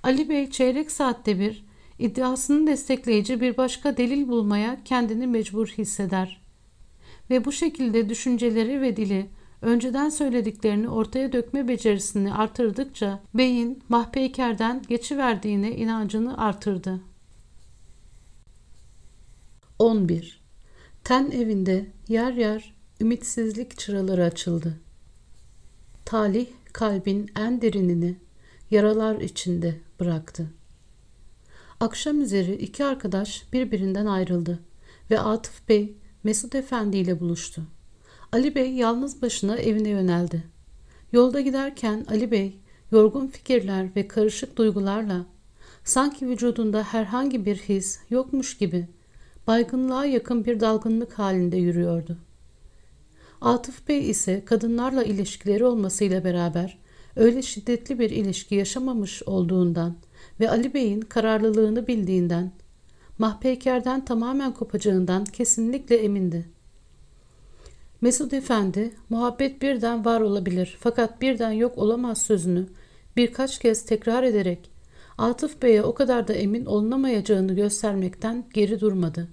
Ali Bey çeyrek saatte bir iddiasını destekleyici bir başka delil bulmaya kendini mecbur hisseder. Ve bu şekilde düşünceleri ve dili önceden söylediklerini ortaya dökme becerisini artırdıkça beyin mahpeykerden geçiverdiğine inancını artırdı. 11. Ten evinde yer yer ümitsizlik çıraları açıldı. Talih kalbin en derinini yaralar içinde bıraktı. Akşam üzeri iki arkadaş birbirinden ayrıldı ve Atıf Bey Mesut Efendi ile buluştu. Ali Bey yalnız başına evine yöneldi. Yolda giderken Ali Bey yorgun fikirler ve karışık duygularla sanki vücudunda herhangi bir his yokmuş gibi baygınlığa yakın bir dalgınlık halinde yürüyordu. Atıf Bey ise kadınlarla ilişkileri olmasıyla beraber öyle şiddetli bir ilişki yaşamamış olduğundan ve Ali Bey'in kararlılığını bildiğinden, Mahpeyker'den tamamen kopacağından kesinlikle emindi. Mesud Efendi, muhabbet birden var olabilir fakat birden yok olamaz sözünü birkaç kez tekrar ederek Atıf Bey'e o kadar da emin olunamayacağını göstermekten geri durmadı.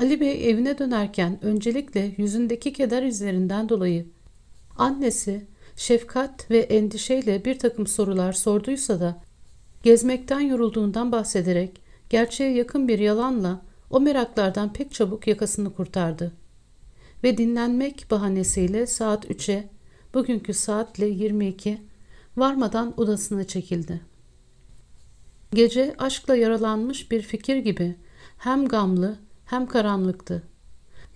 Ali Bey evine dönerken öncelikle yüzündeki keder izlerinden dolayı annesi şefkat ve endişeyle bir takım sorular sorduysa da gezmekten yorulduğundan bahsederek gerçeğe yakın bir yalanla o meraklardan pek çabuk yakasını kurtardı. Ve dinlenmek bahanesiyle saat 3'e, bugünkü saatle 22, varmadan odasına çekildi. Gece aşkla yaralanmış bir fikir gibi hem gamlı hem karanlıktı.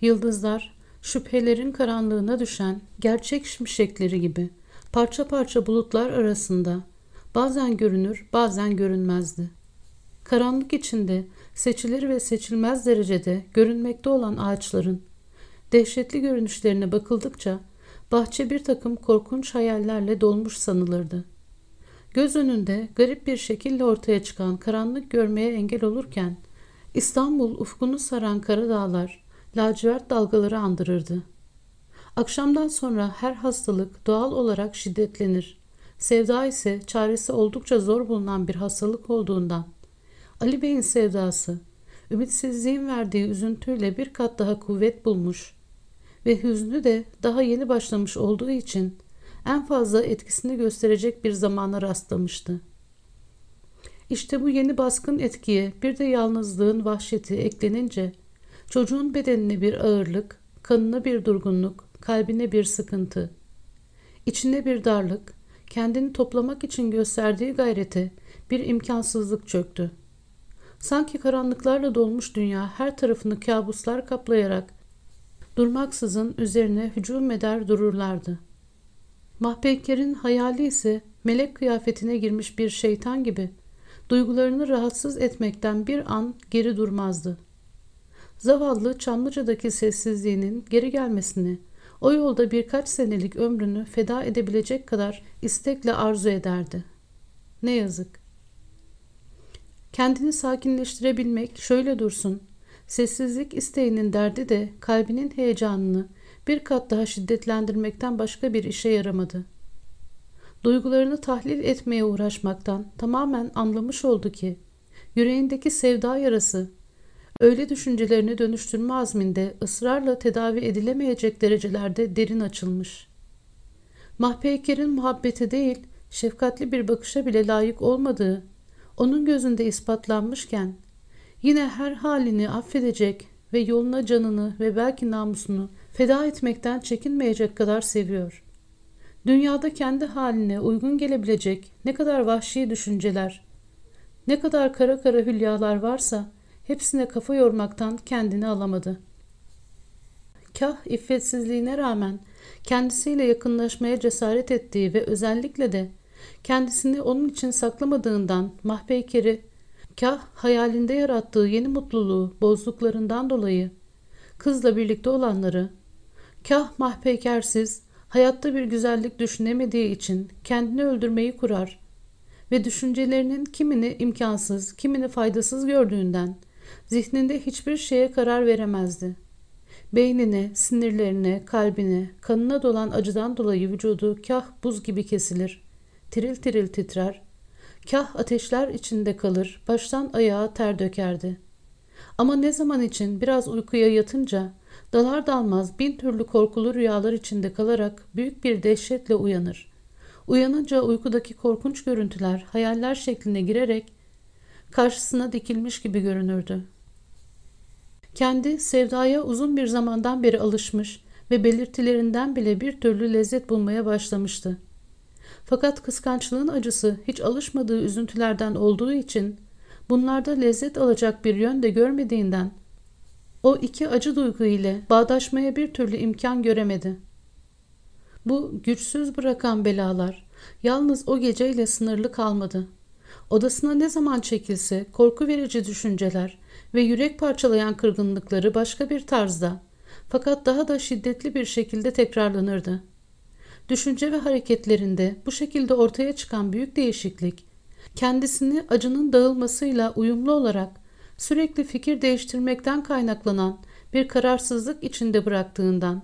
Yıldızlar şüphelerin karanlığına düşen gerçek şimşekleri gibi parça parça bulutlar arasında bazen görünür bazen görünmezdi. Karanlık içinde seçilir ve seçilmez derecede görünmekte olan ağaçların dehşetli görünüşlerine bakıldıkça bahçe bir takım korkunç hayallerle dolmuş sanılırdı. Göz önünde garip bir şekilde ortaya çıkan karanlık görmeye engel olurken İstanbul ufkunu saran kara dağlar lacivert dalgaları andırırdı. Akşamdan sonra her hastalık doğal olarak şiddetlenir. Sevda ise çaresi oldukça zor bulunan bir hastalık olduğundan Ali Bey'in sevdası ümitsizliğin verdiği üzüntüyle bir kat daha kuvvet bulmuş ve hüznü de daha yeni başlamış olduğu için en fazla etkisini gösterecek bir zamana rastlamıştı. İşte bu yeni baskın etkiye bir de yalnızlığın vahşeti eklenince çocuğun bedenine bir ağırlık, kanına bir durgunluk, kalbine bir sıkıntı, içine bir darlık, kendini toplamak için gösterdiği gayrete bir imkansızlık çöktü. Sanki karanlıklarla dolmuş dünya her tarafını kabuslar kaplayarak durmaksızın üzerine hücum eder dururlardı. Mahpeyker'in hayali ise melek kıyafetine girmiş bir şeytan gibi duygularını rahatsız etmekten bir an geri durmazdı. Zavallı Çamlıca'daki sessizliğinin geri gelmesini, o yolda birkaç senelik ömrünü feda edebilecek kadar istekle arzu ederdi. Ne yazık. Kendini sakinleştirebilmek şöyle dursun. Sessizlik isteğinin derdi de kalbinin heyecanını bir kat daha şiddetlendirmekten başka bir işe yaramadı. Duygularını tahlil etmeye uğraşmaktan tamamen anlamış oldu ki yüreğindeki sevda yarası öyle düşüncelerini dönüştürme azminde ısrarla tedavi edilemeyecek derecelerde derin açılmış. Mahpeyker'in muhabbeti değil, şefkatli bir bakışa bile layık olmadığı, onun gözünde ispatlanmışken, yine her halini affedecek ve yoluna canını ve belki namusunu feda etmekten çekinmeyecek kadar seviyor. Dünyada kendi haline uygun gelebilecek ne kadar vahşi düşünceler, ne kadar kara kara hülyalar varsa hepsine kafa yormaktan kendini alamadı. Kah iffetsizliğine rağmen kendisiyle yakınlaşmaya cesaret ettiği ve özellikle de kendisini onun için saklamadığından mahpeykeri, kah hayalinde yarattığı yeni mutluluğu bozduklarından dolayı kızla birlikte olanları, kah mahpeykersiz, hayatta bir güzellik düşünemediği için kendini öldürmeyi kurar ve düşüncelerinin kimini imkansız, kimini faydasız gördüğünden zihninde hiçbir şeye karar veremezdi. Beynine, sinirlerine, kalbine, kanına dolan acıdan dolayı vücudu kah buz gibi kesilir, tiril tiril titrer, kah ateşler içinde kalır, baştan ayağa ter dökerdi. Ama ne zaman için biraz uykuya yatınca dalar dalmaz bin türlü korkulu rüyalar içinde kalarak büyük bir dehşetle uyanır. Uyanınca uykudaki korkunç görüntüler hayaller şekline girerek karşısına dikilmiş gibi görünürdü. Kendi sevdaya uzun bir zamandan beri alışmış ve belirtilerinden bile bir türlü lezzet bulmaya başlamıştı. Fakat kıskançlığın acısı hiç alışmadığı üzüntülerden olduğu için bunlarda lezzet alacak bir yön de görmediğinden o iki acı duygu ile bağdaşmaya bir türlü imkan göremedi. Bu güçsüz bırakan belalar yalnız o geceyle sınırlı kalmadı. Odasına ne zaman çekilse korku verici düşünceler ve yürek parçalayan kırgınlıkları başka bir tarzda fakat daha da şiddetli bir şekilde tekrarlanırdı. Düşünce ve hareketlerinde bu şekilde ortaya çıkan büyük değişiklik kendisini acının dağılmasıyla uyumlu olarak sürekli fikir değiştirmekten kaynaklanan bir kararsızlık içinde bıraktığından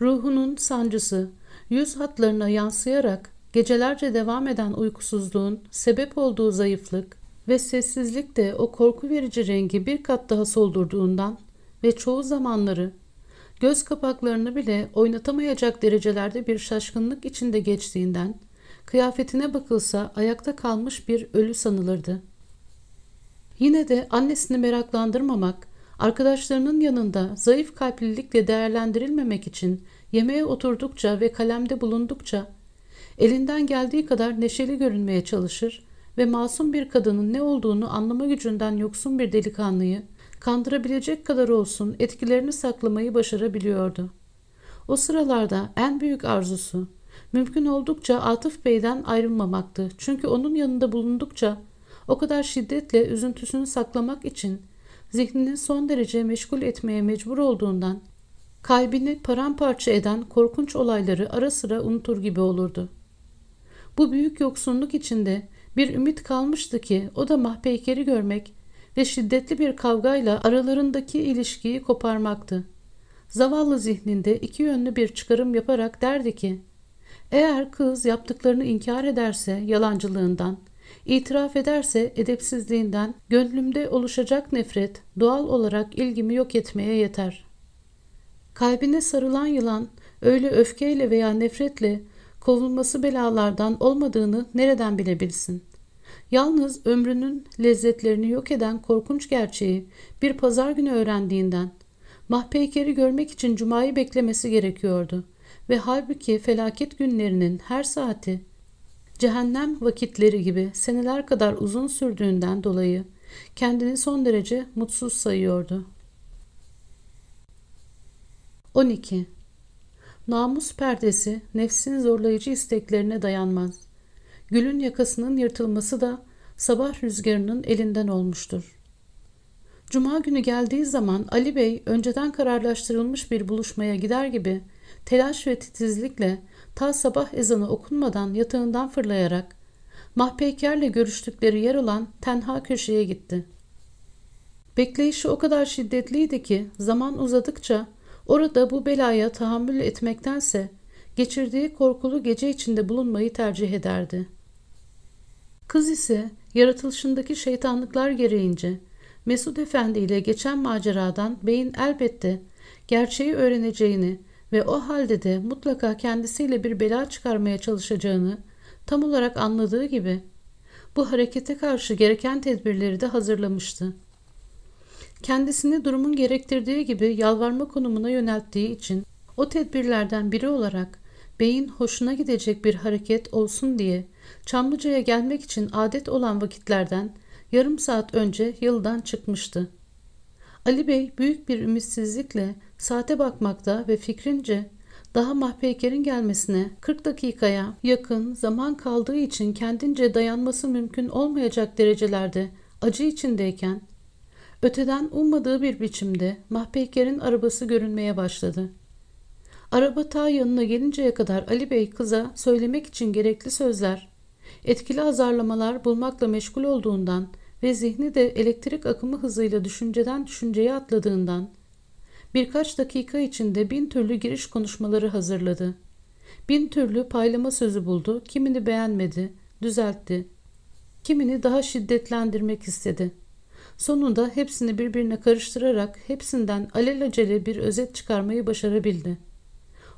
ruhunun sancısı yüz hatlarına yansıyarak gecelerce devam eden uykusuzluğun sebep olduğu zayıflık ve sessizlik de o korku verici rengi bir kat daha soldurduğundan ve çoğu zamanları göz kapaklarını bile oynatamayacak derecelerde bir şaşkınlık içinde geçtiğinden kıyafetine bakılsa ayakta kalmış bir ölü sanılırdı. Yine de annesini meraklandırmamak, arkadaşlarının yanında zayıf kalplilikle değerlendirilmemek için yemeğe oturdukça ve kalemde bulundukça elinden geldiği kadar neşeli görünmeye çalışır ve masum bir kadının ne olduğunu anlama gücünden yoksun bir delikanlıyı kandırabilecek kadar olsun etkilerini saklamayı başarabiliyordu. O sıralarda en büyük arzusu mümkün oldukça Atıf Bey'den ayrılmamaktı. Çünkü onun yanında bulundukça o kadar şiddetle üzüntüsünü saklamak için zihnini son derece meşgul etmeye mecbur olduğundan kalbini paramparça eden korkunç olayları ara sıra unutur gibi olurdu. Bu büyük yoksunluk içinde bir ümit kalmıştı ki o da mahpeykeri görmek ve şiddetli bir kavgayla aralarındaki ilişkiyi koparmaktı. Zavallı zihninde iki yönlü bir çıkarım yaparak derdi ki, eğer kız yaptıklarını inkar ederse yalancılığından, itiraf ederse edepsizliğinden, gönlümde oluşacak nefret doğal olarak ilgimi yok etmeye yeter. Kalbine sarılan yılan öyle öfkeyle veya nefretle kovulması belalardan olmadığını nereden bilebilsin? Yalnız ömrünün lezzetlerini yok eden korkunç gerçeği bir pazar günü öğrendiğinden mahpeykeri görmek için cumayı beklemesi gerekiyordu ve halbuki felaket günlerinin her saati cehennem vakitleri gibi seneler kadar uzun sürdüğünden dolayı kendini son derece mutsuz sayıyordu. 12. Namus perdesi nefsin zorlayıcı isteklerine dayanmaz. Gülün yakasının yırtılması da sabah rüzgarının elinden olmuştur. Cuma günü geldiği zaman Ali Bey önceden kararlaştırılmış bir buluşmaya gider gibi telaş ve titizlikle ta sabah ezanı okunmadan yatağından fırlayarak mahpeykerle görüştükleri yer olan tenha köşeye gitti. Bekleyişi o kadar şiddetliydi ki zaman uzadıkça orada bu belaya tahammül etmektense geçirdiği korkulu gece içinde bulunmayı tercih ederdi. Kız ise yaratılışındaki şeytanlıklar gereğince Mesud Efendi ile geçen maceradan beyin elbette gerçeği öğreneceğini ve o halde de mutlaka kendisiyle bir bela çıkarmaya çalışacağını tam olarak anladığı gibi bu harekete karşı gereken tedbirleri de hazırlamıştı. Kendisini durumun gerektirdiği gibi yalvarma konumuna yönelttiği için o tedbirlerden biri olarak beyin hoşuna gidecek bir hareket olsun diye Çamlıca'ya gelmek için adet olan vakitlerden yarım saat önce yıldan çıkmıştı. Ali Bey büyük bir ümitsizlikle saate bakmakta ve fikrince daha Mahpeyker'in gelmesine 40 dakikaya yakın zaman kaldığı için kendince dayanması mümkün olmayacak derecelerde acı içindeyken öteden ummadığı bir biçimde Mahpeyker'in arabası görünmeye başladı. Araba ta yanına gelinceye kadar Ali Bey kıza söylemek için gerekli sözler, etkili azarlamalar bulmakla meşgul olduğundan ve zihni de elektrik akımı hızıyla düşünceden düşünceye atladığından birkaç dakika içinde bin türlü giriş konuşmaları hazırladı. Bin türlü paylama sözü buldu, kimini beğenmedi, düzeltti. Kimini daha şiddetlendirmek istedi. Sonunda hepsini birbirine karıştırarak hepsinden alelacele bir özet çıkarmayı başarabildi.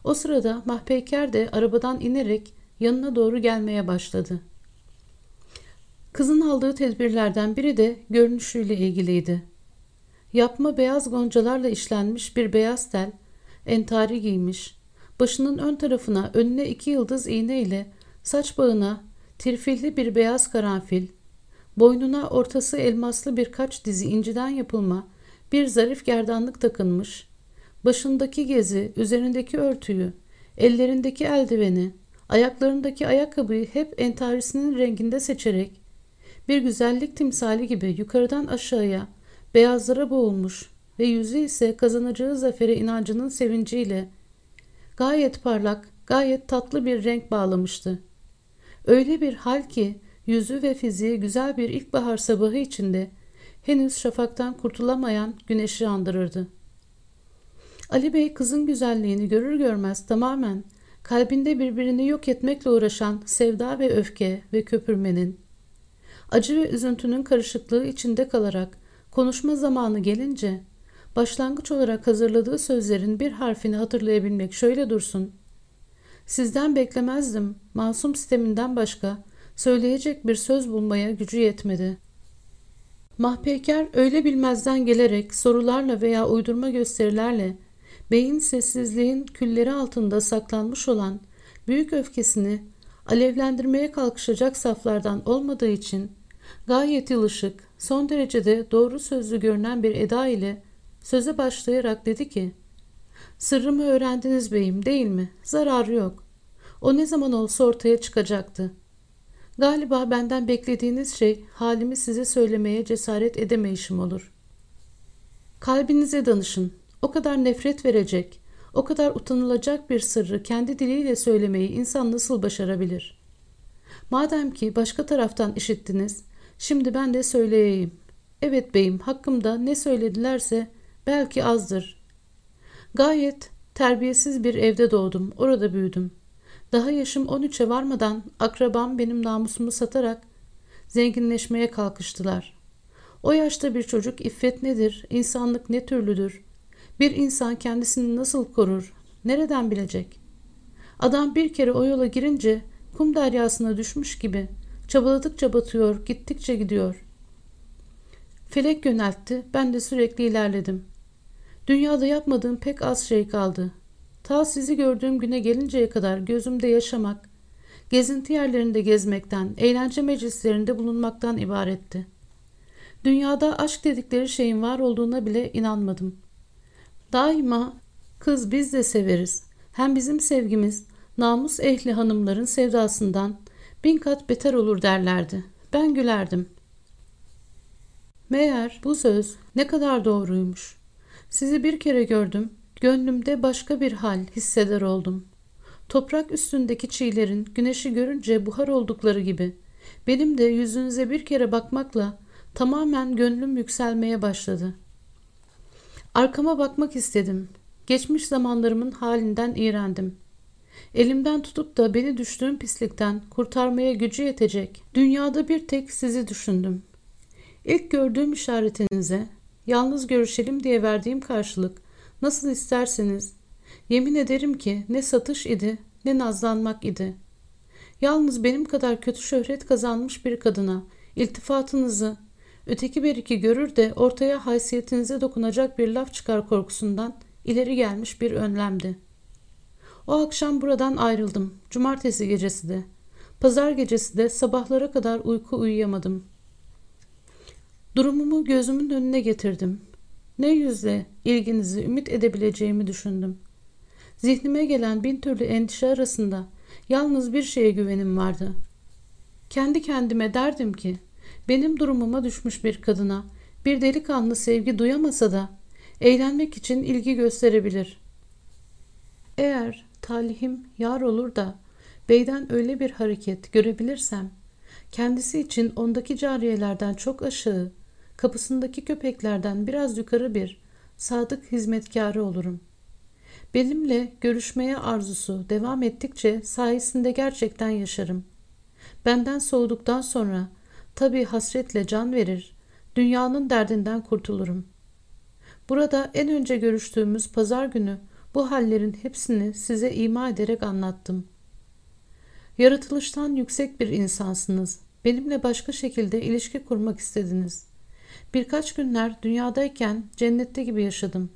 O sırada Mahpeyker de arabadan inerek yanına doğru gelmeye başladı. Kızın aldığı tedbirlerden biri de görünüşüyle ilgiliydi. Yapma beyaz goncalarla işlenmiş bir beyaz tel, entari giymiş, başının ön tarafına önüne iki yıldız iğne ile saç bağına tirfilli bir beyaz karanfil, boynuna ortası elmaslı birkaç dizi inciden yapılma bir zarif gerdanlık takınmış, başındaki gezi, üzerindeki örtüyü, ellerindeki eldiveni, ayaklarındaki ayakkabıyı hep entarisinin renginde seçerek bir güzellik timsali gibi yukarıdan aşağıya beyazlara boğulmuş ve yüzü ise kazanacağı zafere inancının sevinciyle gayet parlak, gayet tatlı bir renk bağlamıştı. Öyle bir hal ki yüzü ve fiziği güzel bir ilkbahar sabahı içinde henüz şafaktan kurtulamayan güneşi andırırdı. Ali Bey kızın güzelliğini görür görmez tamamen kalbinde birbirini yok etmekle uğraşan sevda ve öfke ve köpürmenin, acı ve üzüntünün karışıklığı içinde kalarak konuşma zamanı gelince başlangıç olarak hazırladığı sözlerin bir harfini hatırlayabilmek şöyle dursun. Sizden beklemezdim, masum sisteminden başka söyleyecek bir söz bulmaya gücü yetmedi. Mahpeyker öyle bilmezden gelerek sorularla veya uydurma gösterilerle beyin sessizliğin külleri altında saklanmış olan büyük öfkesini alevlendirmeye kalkışacak saflardan olmadığı için gayet yılışık, son derecede doğru sözlü görünen bir eda ile söze başlayarak dedi ki Sırrımı öğrendiniz beyim değil mi? Zararı yok. O ne zaman olsa ortaya çıkacaktı. Galiba benden beklediğiniz şey halimi size söylemeye cesaret edemeyişim olur. Kalbinize danışın. O kadar nefret verecek, o kadar utanılacak bir sırrı kendi diliyle söylemeyi insan nasıl başarabilir? Madem ki başka taraftan işittiniz, şimdi ben de söyleyeyim. Evet beyim, hakkımda ne söyledilerse belki azdır. Gayet terbiyesiz bir evde doğdum, orada büyüdüm. Daha yaşım 13'e varmadan akrabam benim namusumu satarak zenginleşmeye kalkıştılar. O yaşta bir çocuk iffet nedir, insanlık ne türlüdür, bir insan kendisini nasıl korur? Nereden bilecek? Adam bir kere o yola girince kum deryasına düşmüş gibi çabaladıkça batıyor, gittikçe gidiyor. Felek yöneltti, ben de sürekli ilerledim. Dünyada yapmadığım pek az şey kaldı. Ta sizi gördüğüm güne gelinceye kadar gözümde yaşamak, gezinti yerlerinde gezmekten, eğlence meclislerinde bulunmaktan ibaretti. Dünyada aşk dedikleri şeyin var olduğuna bile inanmadım.'' Daima kız biz de severiz. Hem bizim sevgimiz namus ehli hanımların sevdasından bin kat beter olur derlerdi. Ben gülerdim. Meğer bu söz ne kadar doğruymuş. Sizi bir kere gördüm. Gönlümde başka bir hal hisseder oldum. Toprak üstündeki çiğlerin güneşi görünce buhar oldukları gibi benim de yüzünüze bir kere bakmakla tamamen gönlüm yükselmeye başladı.'' Arkama bakmak istedim. Geçmiş zamanlarımın halinden iğrendim. Elimden tutup da beni düştüğüm pislikten kurtarmaya gücü yetecek. Dünyada bir tek sizi düşündüm. İlk gördüğüm işaretinize, yalnız görüşelim diye verdiğim karşılık, nasıl isterseniz, yemin ederim ki ne satış idi ne nazlanmak idi. Yalnız benim kadar kötü şöhret kazanmış bir kadına iltifatınızı, öteki bir iki görür de ortaya haysiyetinize dokunacak bir laf çıkar korkusundan ileri gelmiş bir önlemdi. O akşam buradan ayrıldım. Cumartesi gecesi de. Pazar gecesi de sabahlara kadar uyku uyuyamadım. Durumumu gözümün önüne getirdim. Ne yüzle ilginizi ümit edebileceğimi düşündüm. Zihnime gelen bin türlü endişe arasında yalnız bir şeye güvenim vardı. Kendi kendime derdim ki benim durumuma düşmüş bir kadına bir delikanlı sevgi duyamasa da eğlenmek için ilgi gösterebilir. Eğer talihim yar olur da beyden öyle bir hareket görebilirsem kendisi için ondaki cariyelerden çok aşağı kapısındaki köpeklerden biraz yukarı bir sadık hizmetkarı olurum. Benimle görüşmeye arzusu devam ettikçe sayesinde gerçekten yaşarım. Benden soğuduktan sonra tabii hasretle can verir, dünyanın derdinden kurtulurum. Burada en önce görüştüğümüz pazar günü bu hallerin hepsini size ima ederek anlattım. Yaratılıştan yüksek bir insansınız. Benimle başka şekilde ilişki kurmak istediniz. Birkaç günler dünyadayken cennette gibi yaşadım.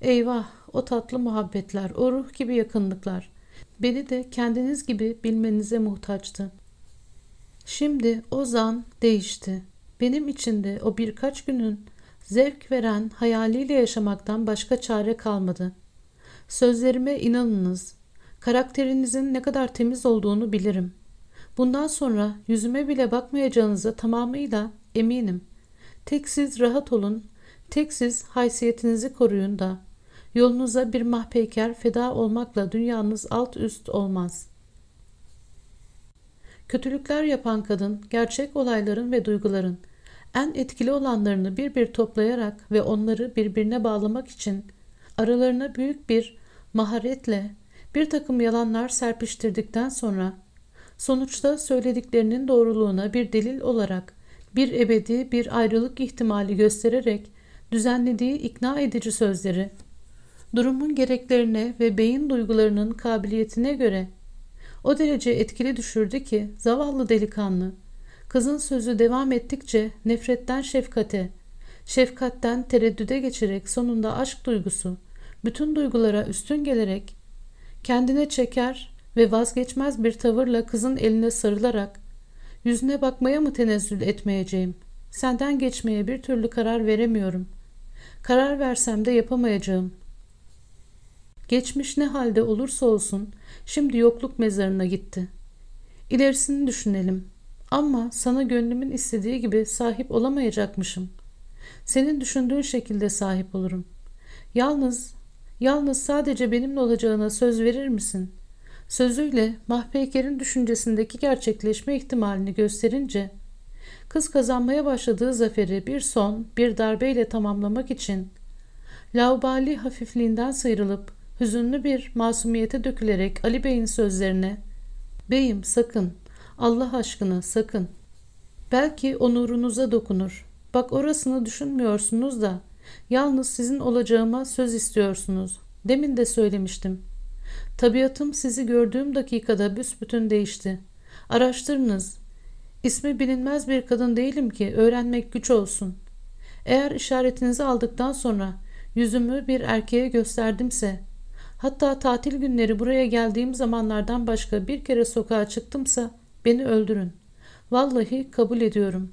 Eyvah o tatlı muhabbetler, o ruh gibi yakınlıklar. Beni de kendiniz gibi bilmenize muhtaçtı. Şimdi o zan değişti. Benim için de o birkaç günün zevk veren hayaliyle yaşamaktan başka çare kalmadı. Sözlerime inanınız. Karakterinizin ne kadar temiz olduğunu bilirim. Bundan sonra yüzüme bile bakmayacağınıza tamamıyla eminim. Tek siz rahat olun, tek siz haysiyetinizi koruyun da yolunuza bir mahpeyker feda olmakla dünyanız alt üst olmaz. Kötülükler yapan kadın gerçek olayların ve duyguların en etkili olanlarını bir bir toplayarak ve onları birbirine bağlamak için aralarına büyük bir maharetle bir takım yalanlar serpiştirdikten sonra sonuçta söylediklerinin doğruluğuna bir delil olarak bir ebedi bir ayrılık ihtimali göstererek düzenlediği ikna edici sözleri durumun gereklerine ve beyin duygularının kabiliyetine göre o derece etkili düşürdü ki zavallı delikanlı kızın sözü devam ettikçe nefretten şefkate, şefkatten tereddüde geçerek sonunda aşk duygusu bütün duygulara üstün gelerek kendine çeker ve vazgeçmez bir tavırla kızın eline sarılarak yüzüne bakmaya mı tenezzül etmeyeceğim? Senden geçmeye bir türlü karar veremiyorum. Karar versem de yapamayacağım. Geçmiş ne halde olursa olsun şimdi yokluk mezarına gitti. İlerisini düşünelim. Ama sana gönlümün istediği gibi sahip olamayacakmışım. Senin düşündüğün şekilde sahip olurum. Yalnız, yalnız sadece benimle olacağına söz verir misin? Sözüyle Mahpeyker'in düşüncesindeki gerçekleşme ihtimalini gösterince, kız kazanmaya başladığı zaferi bir son, bir darbeyle tamamlamak için, laubali hafifliğinden sıyrılıp hüzünlü bir masumiyete dökülerek Ali Bey'in sözlerine ''Beyim sakın, Allah aşkına sakın. Belki onurunuza dokunur. Bak orasını düşünmüyorsunuz da yalnız sizin olacağıma söz istiyorsunuz. Demin de söylemiştim. Tabiatım sizi gördüğüm dakikada büsbütün değişti. Araştırınız. İsmi bilinmez bir kadın değilim ki öğrenmek güç olsun. Eğer işaretinizi aldıktan sonra yüzümü bir erkeğe gösterdimse Hatta tatil günleri buraya geldiğim zamanlardan başka bir kere sokağa çıktımsa beni öldürün. Vallahi kabul ediyorum.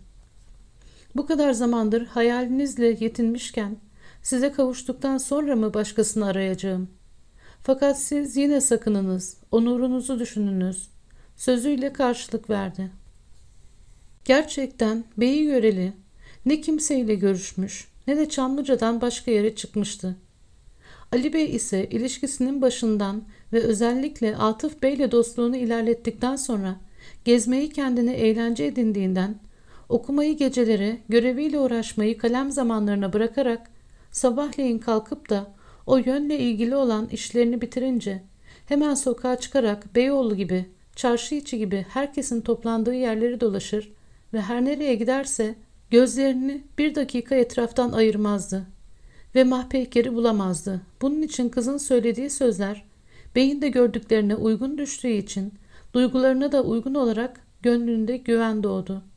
Bu kadar zamandır hayalinizle yetinmişken size kavuştuktan sonra mı başkasını arayacağım? Fakat siz yine sakınınız, onurunuzu düşününüz. Sözüyle karşılık verdi. Gerçekten beyi göreli ne kimseyle görüşmüş ne de Çamlıca'dan başka yere çıkmıştı. Ali Bey ise ilişkisinin başından ve özellikle Atıf Bey ile dostluğunu ilerlettikten sonra gezmeyi kendine eğlence edindiğinden okumayı geceleri, göreviyle uğraşmayı kalem zamanlarına bırakarak sabahleyin kalkıp da o yönle ilgili olan işlerini bitirince hemen sokağa çıkarak Beyoğlu gibi, çarşı içi gibi herkesin toplandığı yerleri dolaşır ve her nereye giderse gözlerini bir dakika etraftan ayırmazdı ve mahpeykeri bulamazdı. Bunun için kızın söylediği sözler beyinde gördüklerine uygun düştüğü için duygularına da uygun olarak gönlünde güven doğdu.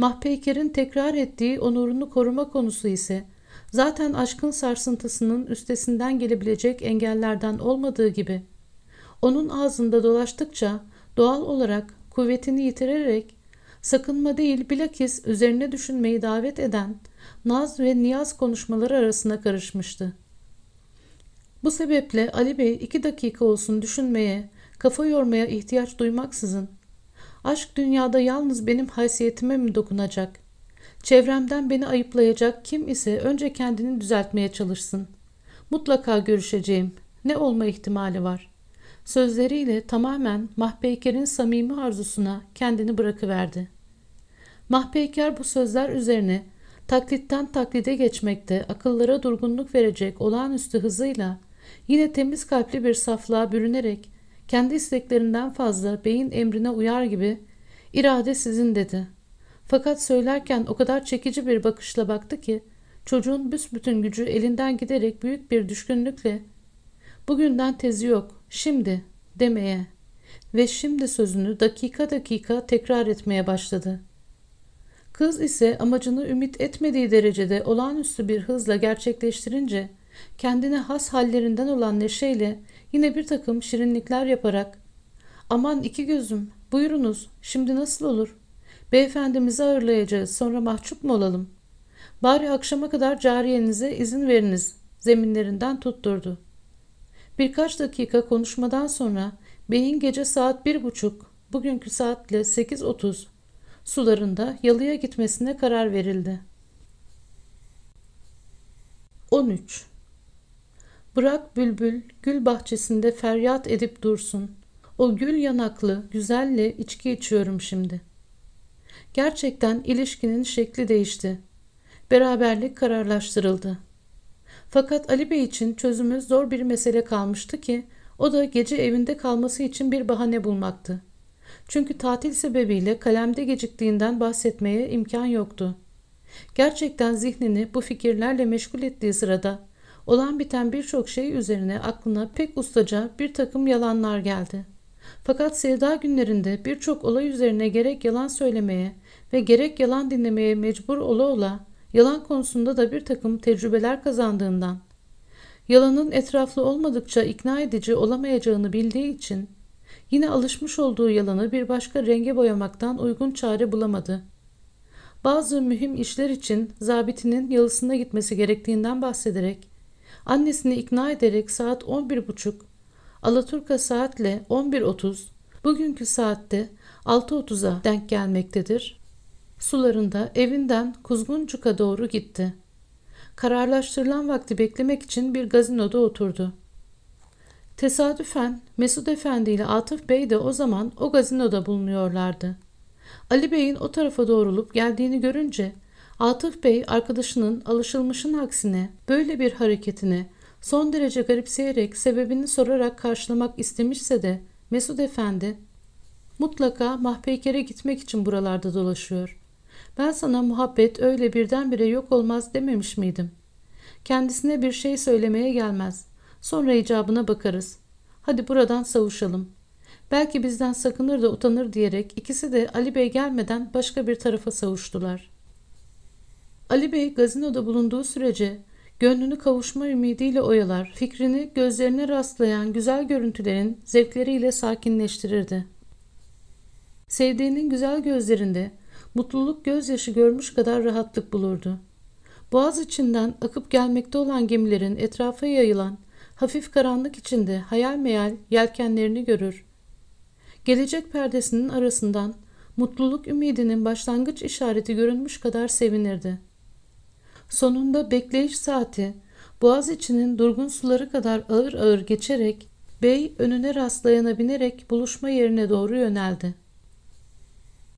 Mahpeyker'in tekrar ettiği onurunu koruma konusu ise zaten aşkın sarsıntısının üstesinden gelebilecek engellerden olmadığı gibi onun ağzında dolaştıkça doğal olarak kuvvetini yitirerek sakınma değil bilakis üzerine düşünmeyi davet eden naz ve niyaz konuşmaları arasına karışmıştı. Bu sebeple Ali Bey iki dakika olsun düşünmeye, kafa yormaya ihtiyaç duymaksızın aşk dünyada yalnız benim haysiyetime mi dokunacak? Çevremden beni ayıplayacak kim ise önce kendini düzeltmeye çalışsın. Mutlaka görüşeceğim. Ne olma ihtimali var? Sözleriyle tamamen Mahpeyker'in samimi arzusuna kendini bırakıverdi. Mahpeyker bu sözler üzerine taklitten taklide geçmekte akıllara durgunluk verecek olağanüstü hızıyla yine temiz kalpli bir saflığa bürünerek kendi isteklerinden fazla beyin emrine uyar gibi irade sizin dedi. Fakat söylerken o kadar çekici bir bakışla baktı ki çocuğun büsbütün gücü elinden giderek büyük bir düşkünlükle bugünden tezi yok şimdi demeye ve şimdi sözünü dakika dakika tekrar etmeye başladı. Kız ise amacını ümit etmediği derecede olağanüstü bir hızla gerçekleştirince kendine has hallerinden olan neşeyle yine bir takım şirinlikler yaparak ''Aman iki gözüm buyurunuz şimdi nasıl olur? Beyefendimizi ağırlayacağız sonra mahcup mu olalım? Bari akşama kadar cariyenize izin veriniz.'' zeminlerinden tutturdu. Birkaç dakika konuşmadan sonra beyin gece saat bir buçuk, bugünkü saatle sekiz otuz sularında yalıya gitmesine karar verildi. 13. Bırak bülbül gül bahçesinde feryat edip dursun. O gül yanaklı güzelle içki içiyorum şimdi. Gerçekten ilişkinin şekli değişti. Beraberlik kararlaştırıldı. Fakat Ali Bey için çözümü zor bir mesele kalmıştı ki o da gece evinde kalması için bir bahane bulmaktı. Çünkü tatil sebebiyle kalemde geciktiğinden bahsetmeye imkan yoktu. Gerçekten zihnini bu fikirlerle meşgul ettiği sırada olan biten birçok şey üzerine aklına pek ustaca bir takım yalanlar geldi. Fakat sevda günlerinde birçok olay üzerine gerek yalan söylemeye ve gerek yalan dinlemeye mecbur ola ola yalan konusunda da bir takım tecrübeler kazandığından, yalanın etraflı olmadıkça ikna edici olamayacağını bildiği için Yine alışmış olduğu yalanı bir başka renge boyamaktan uygun çare bulamadı. Bazı mühim işler için zabitinin yalısına gitmesi gerektiğinden bahsederek, annesini ikna ederek saat 11.30, Alaturka saatle 11.30, bugünkü saatte 6.30'a denk gelmektedir. Sularında evinden Kuzguncuk'a doğru gitti. Kararlaştırılan vakti beklemek için bir gazinoda oturdu. Tesadüfen Mesud Efendi ile Atıf Bey de o zaman o gazinoda bulunuyorlardı. Ali Bey'in o tarafa doğrulup geldiğini görünce Atıf Bey arkadaşının alışılmışın aksine böyle bir hareketini son derece garipseyerek sebebini sorarak karşılamak istemişse de Mesud Efendi mutlaka mahpeykere gitmek için buralarda dolaşıyor. Ben sana muhabbet öyle birdenbire yok olmaz dememiş miydim? Kendisine bir şey söylemeye gelmez. Sonra icabına bakarız. Hadi buradan savuşalım. Belki bizden sakınır da utanır diyerek ikisi de Ali Bey gelmeden başka bir tarafa savuştular. Ali Bey gazinoda bulunduğu sürece gönlünü kavuşma ümidiyle oyalar, fikrini gözlerine rastlayan güzel görüntülerin zevkleriyle sakinleştirirdi. Sevdiğinin güzel gözlerinde mutluluk gözyaşı görmüş kadar rahatlık bulurdu. Boğaz içinden akıp gelmekte olan gemilerin etrafa yayılan hafif karanlık içinde hayal meyal yelkenlerini görür. Gelecek perdesinin arasından mutluluk ümidinin başlangıç işareti görünmüş kadar sevinirdi. Sonunda bekleyiş saati boğaz içinin durgun suları kadar ağır ağır geçerek bey önüne rastlayana binerek buluşma yerine doğru yöneldi.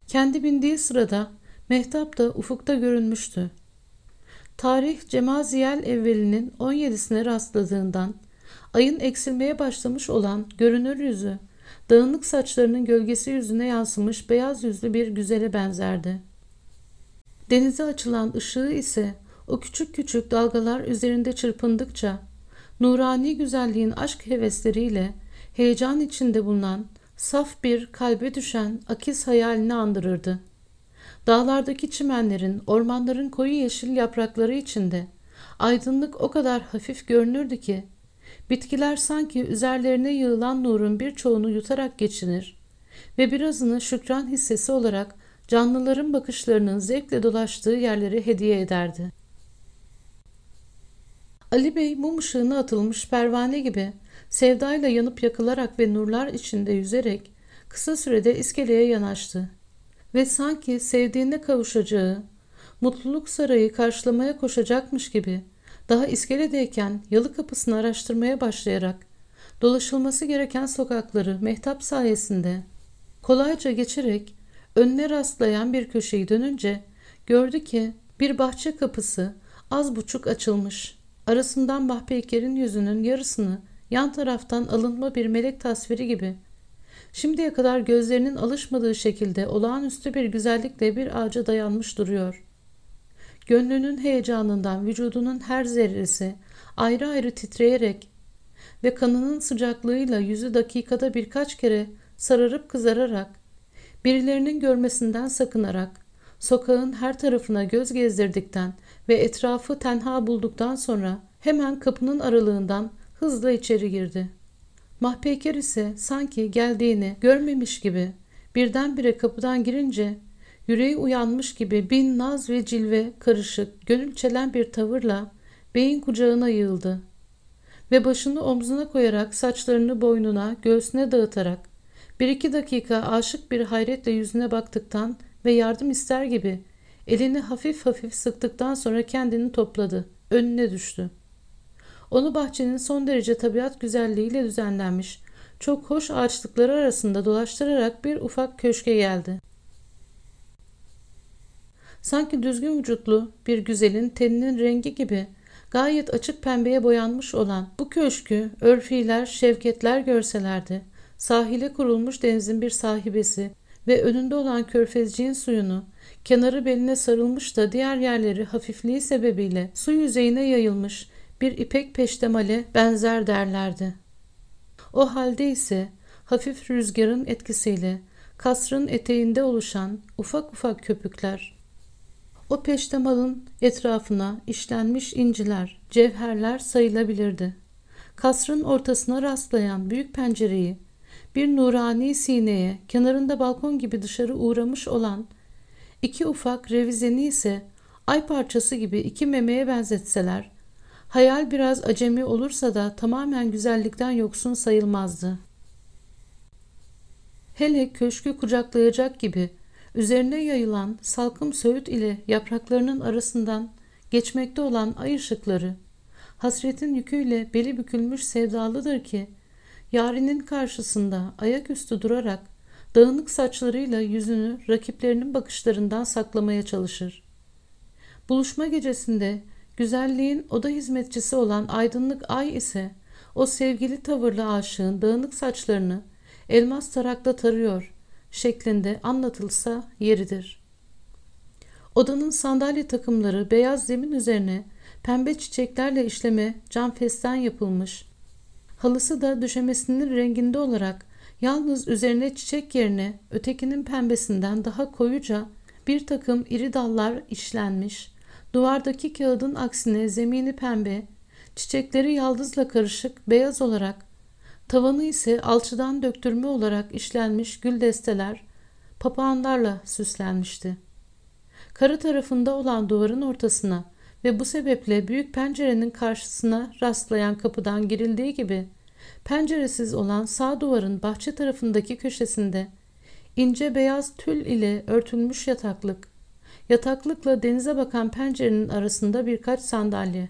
Kendi bindiği sırada Mehtap da ufukta görünmüştü. Tarih Cemaziyel evvelinin 17'sine rastladığından Ayın eksilmeye başlamış olan görünür yüzü, dağınık saçlarının gölgesi yüzüne yansımış beyaz yüzlü bir güzele benzerdi. Denize açılan ışığı ise o küçük küçük dalgalar üzerinde çırpındıkça nurani güzelliğin aşk hevesleriyle heyecan içinde bulunan saf bir kalbe düşen akiz hayalini andırırdı. Dağlardaki çimenlerin, ormanların koyu yeşil yaprakları içinde aydınlık o kadar hafif görünürdü ki bitkiler sanki üzerlerine yığılan nurun birçoğunu yutarak geçinir ve birazını şükran hissesi olarak canlıların bakışlarının zevkle dolaştığı yerlere hediye ederdi. Ali Bey mum ışığına atılmış pervane gibi sevdayla yanıp yakılarak ve nurlar içinde yüzerek kısa sürede iskeleye yanaştı. Ve sanki sevdiğine kavuşacağı, mutluluk sarayı karşılamaya koşacakmış gibi daha iskeledeyken yalı kapısını araştırmaya başlayarak dolaşılması gereken sokakları mehtap sayesinde kolayca geçerek önüne rastlayan bir köşeyi dönünce gördü ki bir bahçe kapısı az buçuk açılmış. Arasından Bahpeyker'in yüzünün yarısını yan taraftan alınma bir melek tasviri gibi şimdiye kadar gözlerinin alışmadığı şekilde olağanüstü bir güzellikle bir ağaca dayanmış duruyor. Gönlünün heyecanından vücudunun her zerresi ayrı ayrı titreyerek ve kanının sıcaklığıyla yüzü dakikada birkaç kere sararıp kızararak, birilerinin görmesinden sakınarak, sokağın her tarafına göz gezdirdikten ve etrafı tenha bulduktan sonra hemen kapının aralığından hızla içeri girdi. Mahpeyker ise sanki geldiğini görmemiş gibi birdenbire kapıdan girince yüreği uyanmış gibi bin naz ve cilve karışık gönül çelen bir tavırla beyin kucağına yığıldı ve başını omzuna koyarak saçlarını boynuna göğsüne dağıtarak bir iki dakika aşık bir hayretle yüzüne baktıktan ve yardım ister gibi elini hafif hafif sıktıktan sonra kendini topladı önüne düştü. Onu bahçenin son derece tabiat güzelliğiyle düzenlenmiş, çok hoş ağaçlıkları arasında dolaştırarak bir ufak köşke geldi. Sanki düzgün vücutlu bir güzelin teninin rengi gibi gayet açık pembeye boyanmış olan bu köşkü örfiler, şevketler görselerdi. Sahile kurulmuş denizin bir sahibesi ve önünde olan körfezciğin suyunu kenarı beline sarılmış da diğer yerleri hafifliği sebebiyle su yüzeyine yayılmış bir ipek peştemale benzer derlerdi. O halde ise hafif rüzgarın etkisiyle kasrın eteğinde oluşan ufak ufak köpükler, o peştemalın etrafına işlenmiş inciler, cevherler sayılabilirdi. Kasrın ortasına rastlayan büyük pencereyi, bir nurani sineye, kenarında balkon gibi dışarı uğramış olan iki ufak revizeni ise ay parçası gibi iki memeye benzetseler, Hayal biraz acemi olursa da tamamen güzellikten yoksun sayılmazdı. Hele köşkü kucaklayacak gibi üzerine yayılan salkım söğüt ile yapraklarının arasından geçmekte olan ay ışıkları, hasretin yüküyle beli bükülmüş sevdalıdır ki, yarinin karşısında ayaküstü durarak dağınık saçlarıyla yüzünü rakiplerinin bakışlarından saklamaya çalışır. Buluşma gecesinde Güzelliğin oda hizmetçisi olan aydınlık ay ise o sevgili tavırlı aşığın dağınık saçlarını elmas tarakla tarıyor şeklinde anlatılsa yeridir. Odanın sandalye takımları beyaz zemin üzerine pembe çiçeklerle işleme cam festen yapılmış. Halısı da düşemesinin renginde olarak yalnız üzerine çiçek yerine ötekinin pembesinden daha koyuca bir takım iri dallar işlenmiş Duvardaki kağıdın aksine zemini pembe, çiçekleri yaldızla karışık beyaz olarak, tavanı ise alçıdan döktürme olarak işlenmiş gül desteler, papağanlarla süslenmişti. Karı tarafında olan duvarın ortasına ve bu sebeple büyük pencerenin karşısına rastlayan kapıdan girildiği gibi penceresiz olan sağ duvarın bahçe tarafındaki köşesinde ince beyaz tül ile örtülmüş yataklık, Yataklıkla denize bakan pencerenin arasında birkaç sandalye.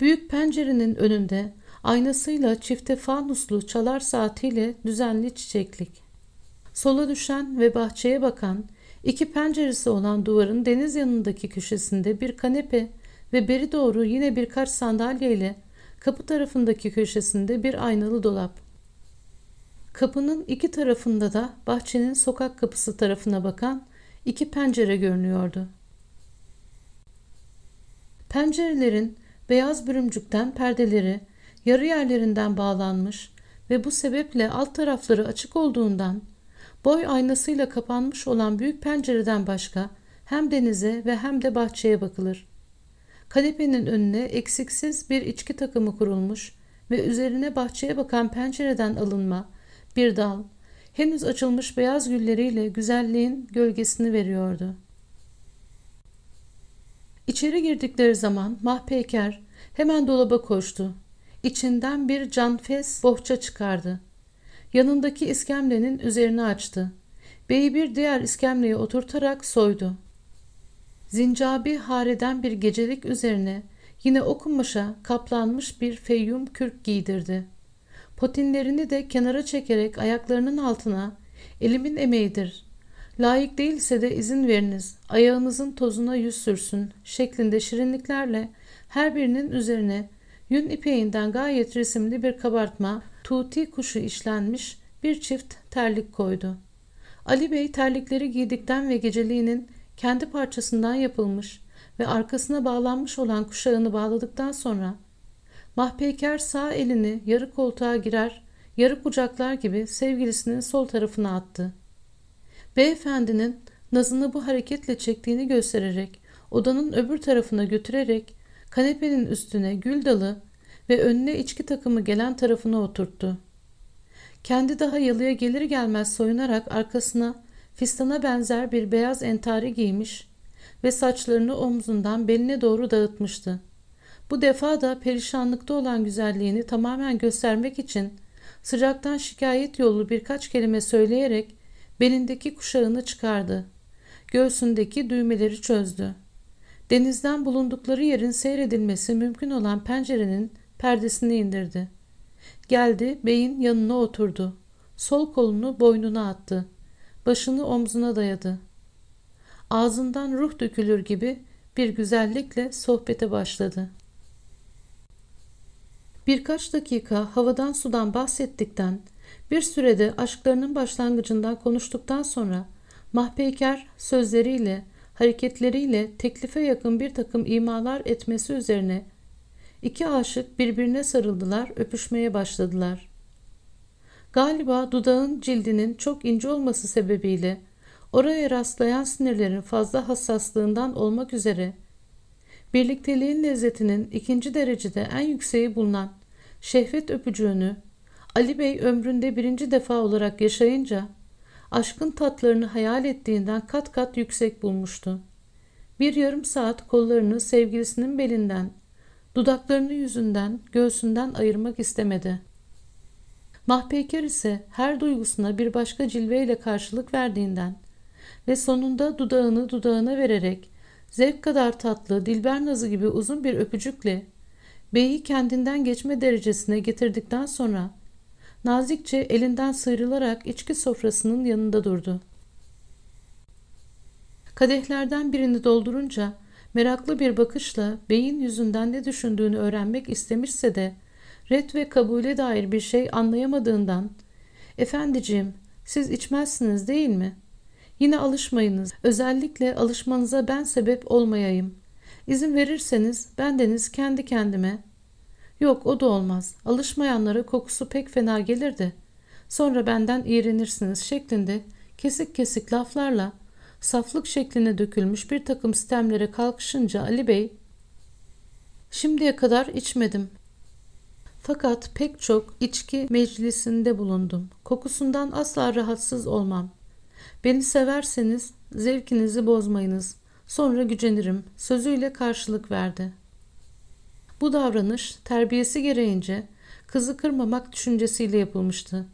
Büyük pencerenin önünde aynasıyla çifte fanuslu çalar saatiyle düzenli çiçeklik. Sola düşen ve bahçeye bakan iki penceresi olan duvarın deniz yanındaki köşesinde bir kanepe ve beri doğru yine birkaç sandalye ile Kapı tarafındaki köşesinde bir aynalı dolap. Kapının iki tarafında da bahçenin sokak kapısı tarafına bakan iki pencere görünüyordu. Pencerelerin beyaz bürümcükten perdeleri yarı yerlerinden bağlanmış ve bu sebeple alt tarafları açık olduğundan boy aynasıyla kapanmış olan büyük pencereden başka hem denize ve hem de bahçeye bakılır. Kanepenin önüne eksiksiz bir içki takımı kurulmuş ve üzerine bahçeye bakan pencereden alınma bir dal, henüz açılmış beyaz gülleriyle güzelliğin gölgesini veriyordu. İçeri girdikleri zaman mahpeyker hemen dolaba koştu. İçinden bir canfes bohça çıkardı. Yanındaki iskemlenin üzerine açtı. Beyi bir diğer iskemleye oturtarak soydu. Zincabi hareden bir gecelik üzerine yine o kaplanmış bir feyyum kürk giydirdi. Potinlerini de kenara çekerek ayaklarının altına elimin emeğidir. Layık değilse de izin veriniz. Ayağınızın tozuna yüz sürsün şeklinde şirinliklerle her birinin üzerine yün ipeğinden gayet resimli bir kabartma, tuti kuşu işlenmiş bir çift terlik koydu. Ali Bey terlikleri giydikten ve geceliğinin kendi parçasından yapılmış ve arkasına bağlanmış olan kuşağını bağladıktan sonra mahpeyker sağ elini yarı koltuğa girer, yarı kucaklar gibi sevgilisinin sol tarafına attı. Beyefendinin nazını bu hareketle çektiğini göstererek odanın öbür tarafına götürerek kanepenin üstüne gül dalı ve önüne içki takımı gelen tarafına oturttu. Kendi daha yalıya gelir gelmez soyunarak arkasına fistana benzer bir beyaz entari giymiş ve saçlarını omzundan beline doğru dağıtmıştı. Bu defa da perişanlıkta olan güzelliğini tamamen göstermek için sıcaktan şikayet yolu birkaç kelime söyleyerek belindeki kuşağını çıkardı. Göğsündeki düğmeleri çözdü. Denizden bulundukları yerin seyredilmesi mümkün olan pencerenin perdesini indirdi. Geldi, beyin yanına oturdu. Sol kolunu boynuna attı. Başını omzuna dayadı. Ağzından ruh dökülür gibi bir güzellikle sohbete başladı. Birkaç dakika havadan sudan bahsettikten, bir sürede aşklarının başlangıcından konuştuktan sonra Mahpeyker sözleriyle, hareketleriyle teklife yakın bir takım imalar etmesi üzerine iki aşık birbirine sarıldılar, öpüşmeye başladılar. Galiba dudağın cildinin çok ince olması sebebiyle oraya rastlayan sinirlerin fazla hassaslığından olmak üzere birlikteliğin lezzetinin ikinci derecede en yükseği bulunan şehvet öpücüğünü Ali Bey ömründe birinci defa olarak yaşayınca aşkın tatlarını hayal ettiğinden kat kat yüksek bulmuştu. Bir yarım saat kollarını sevgilisinin belinden, dudaklarını yüzünden, göğsünden ayırmak istemedi. Mahpeyker ise her duygusuna bir başka cilveyle karşılık verdiğinden ve sonunda dudağını dudağına vererek zevk kadar tatlı, dilber nazı gibi uzun bir öpücükle beyi kendinden geçme derecesine getirdikten sonra nazikçe elinden sıyrılarak içki sofrasının yanında durdu. Kadehlerden birini doldurunca meraklı bir bakışla beyin yüzünden ne düşündüğünü öğrenmek istemişse de red ve kabule dair bir şey anlayamadığından ''Efendiciğim siz içmezsiniz değil mi? Yine alışmayınız. Özellikle alışmanıza ben sebep olmayayım. İzin verirseniz bendeniz kendi kendime Yok o da olmaz. Alışmayanlara kokusu pek fena gelirdi. Sonra benden iğrenirsiniz şeklinde kesik kesik laflarla saflık şekline dökülmüş bir takım sistemlere kalkışınca Ali Bey Şimdiye kadar içmedim. Fakat pek çok içki meclisinde bulundum. Kokusundan asla rahatsız olmam. Beni severseniz zevkinizi bozmayınız. Sonra gücenirim. Sözüyle karşılık verdi. Bu davranış terbiyesi gereğince kızı kırmamak düşüncesiyle yapılmıştı.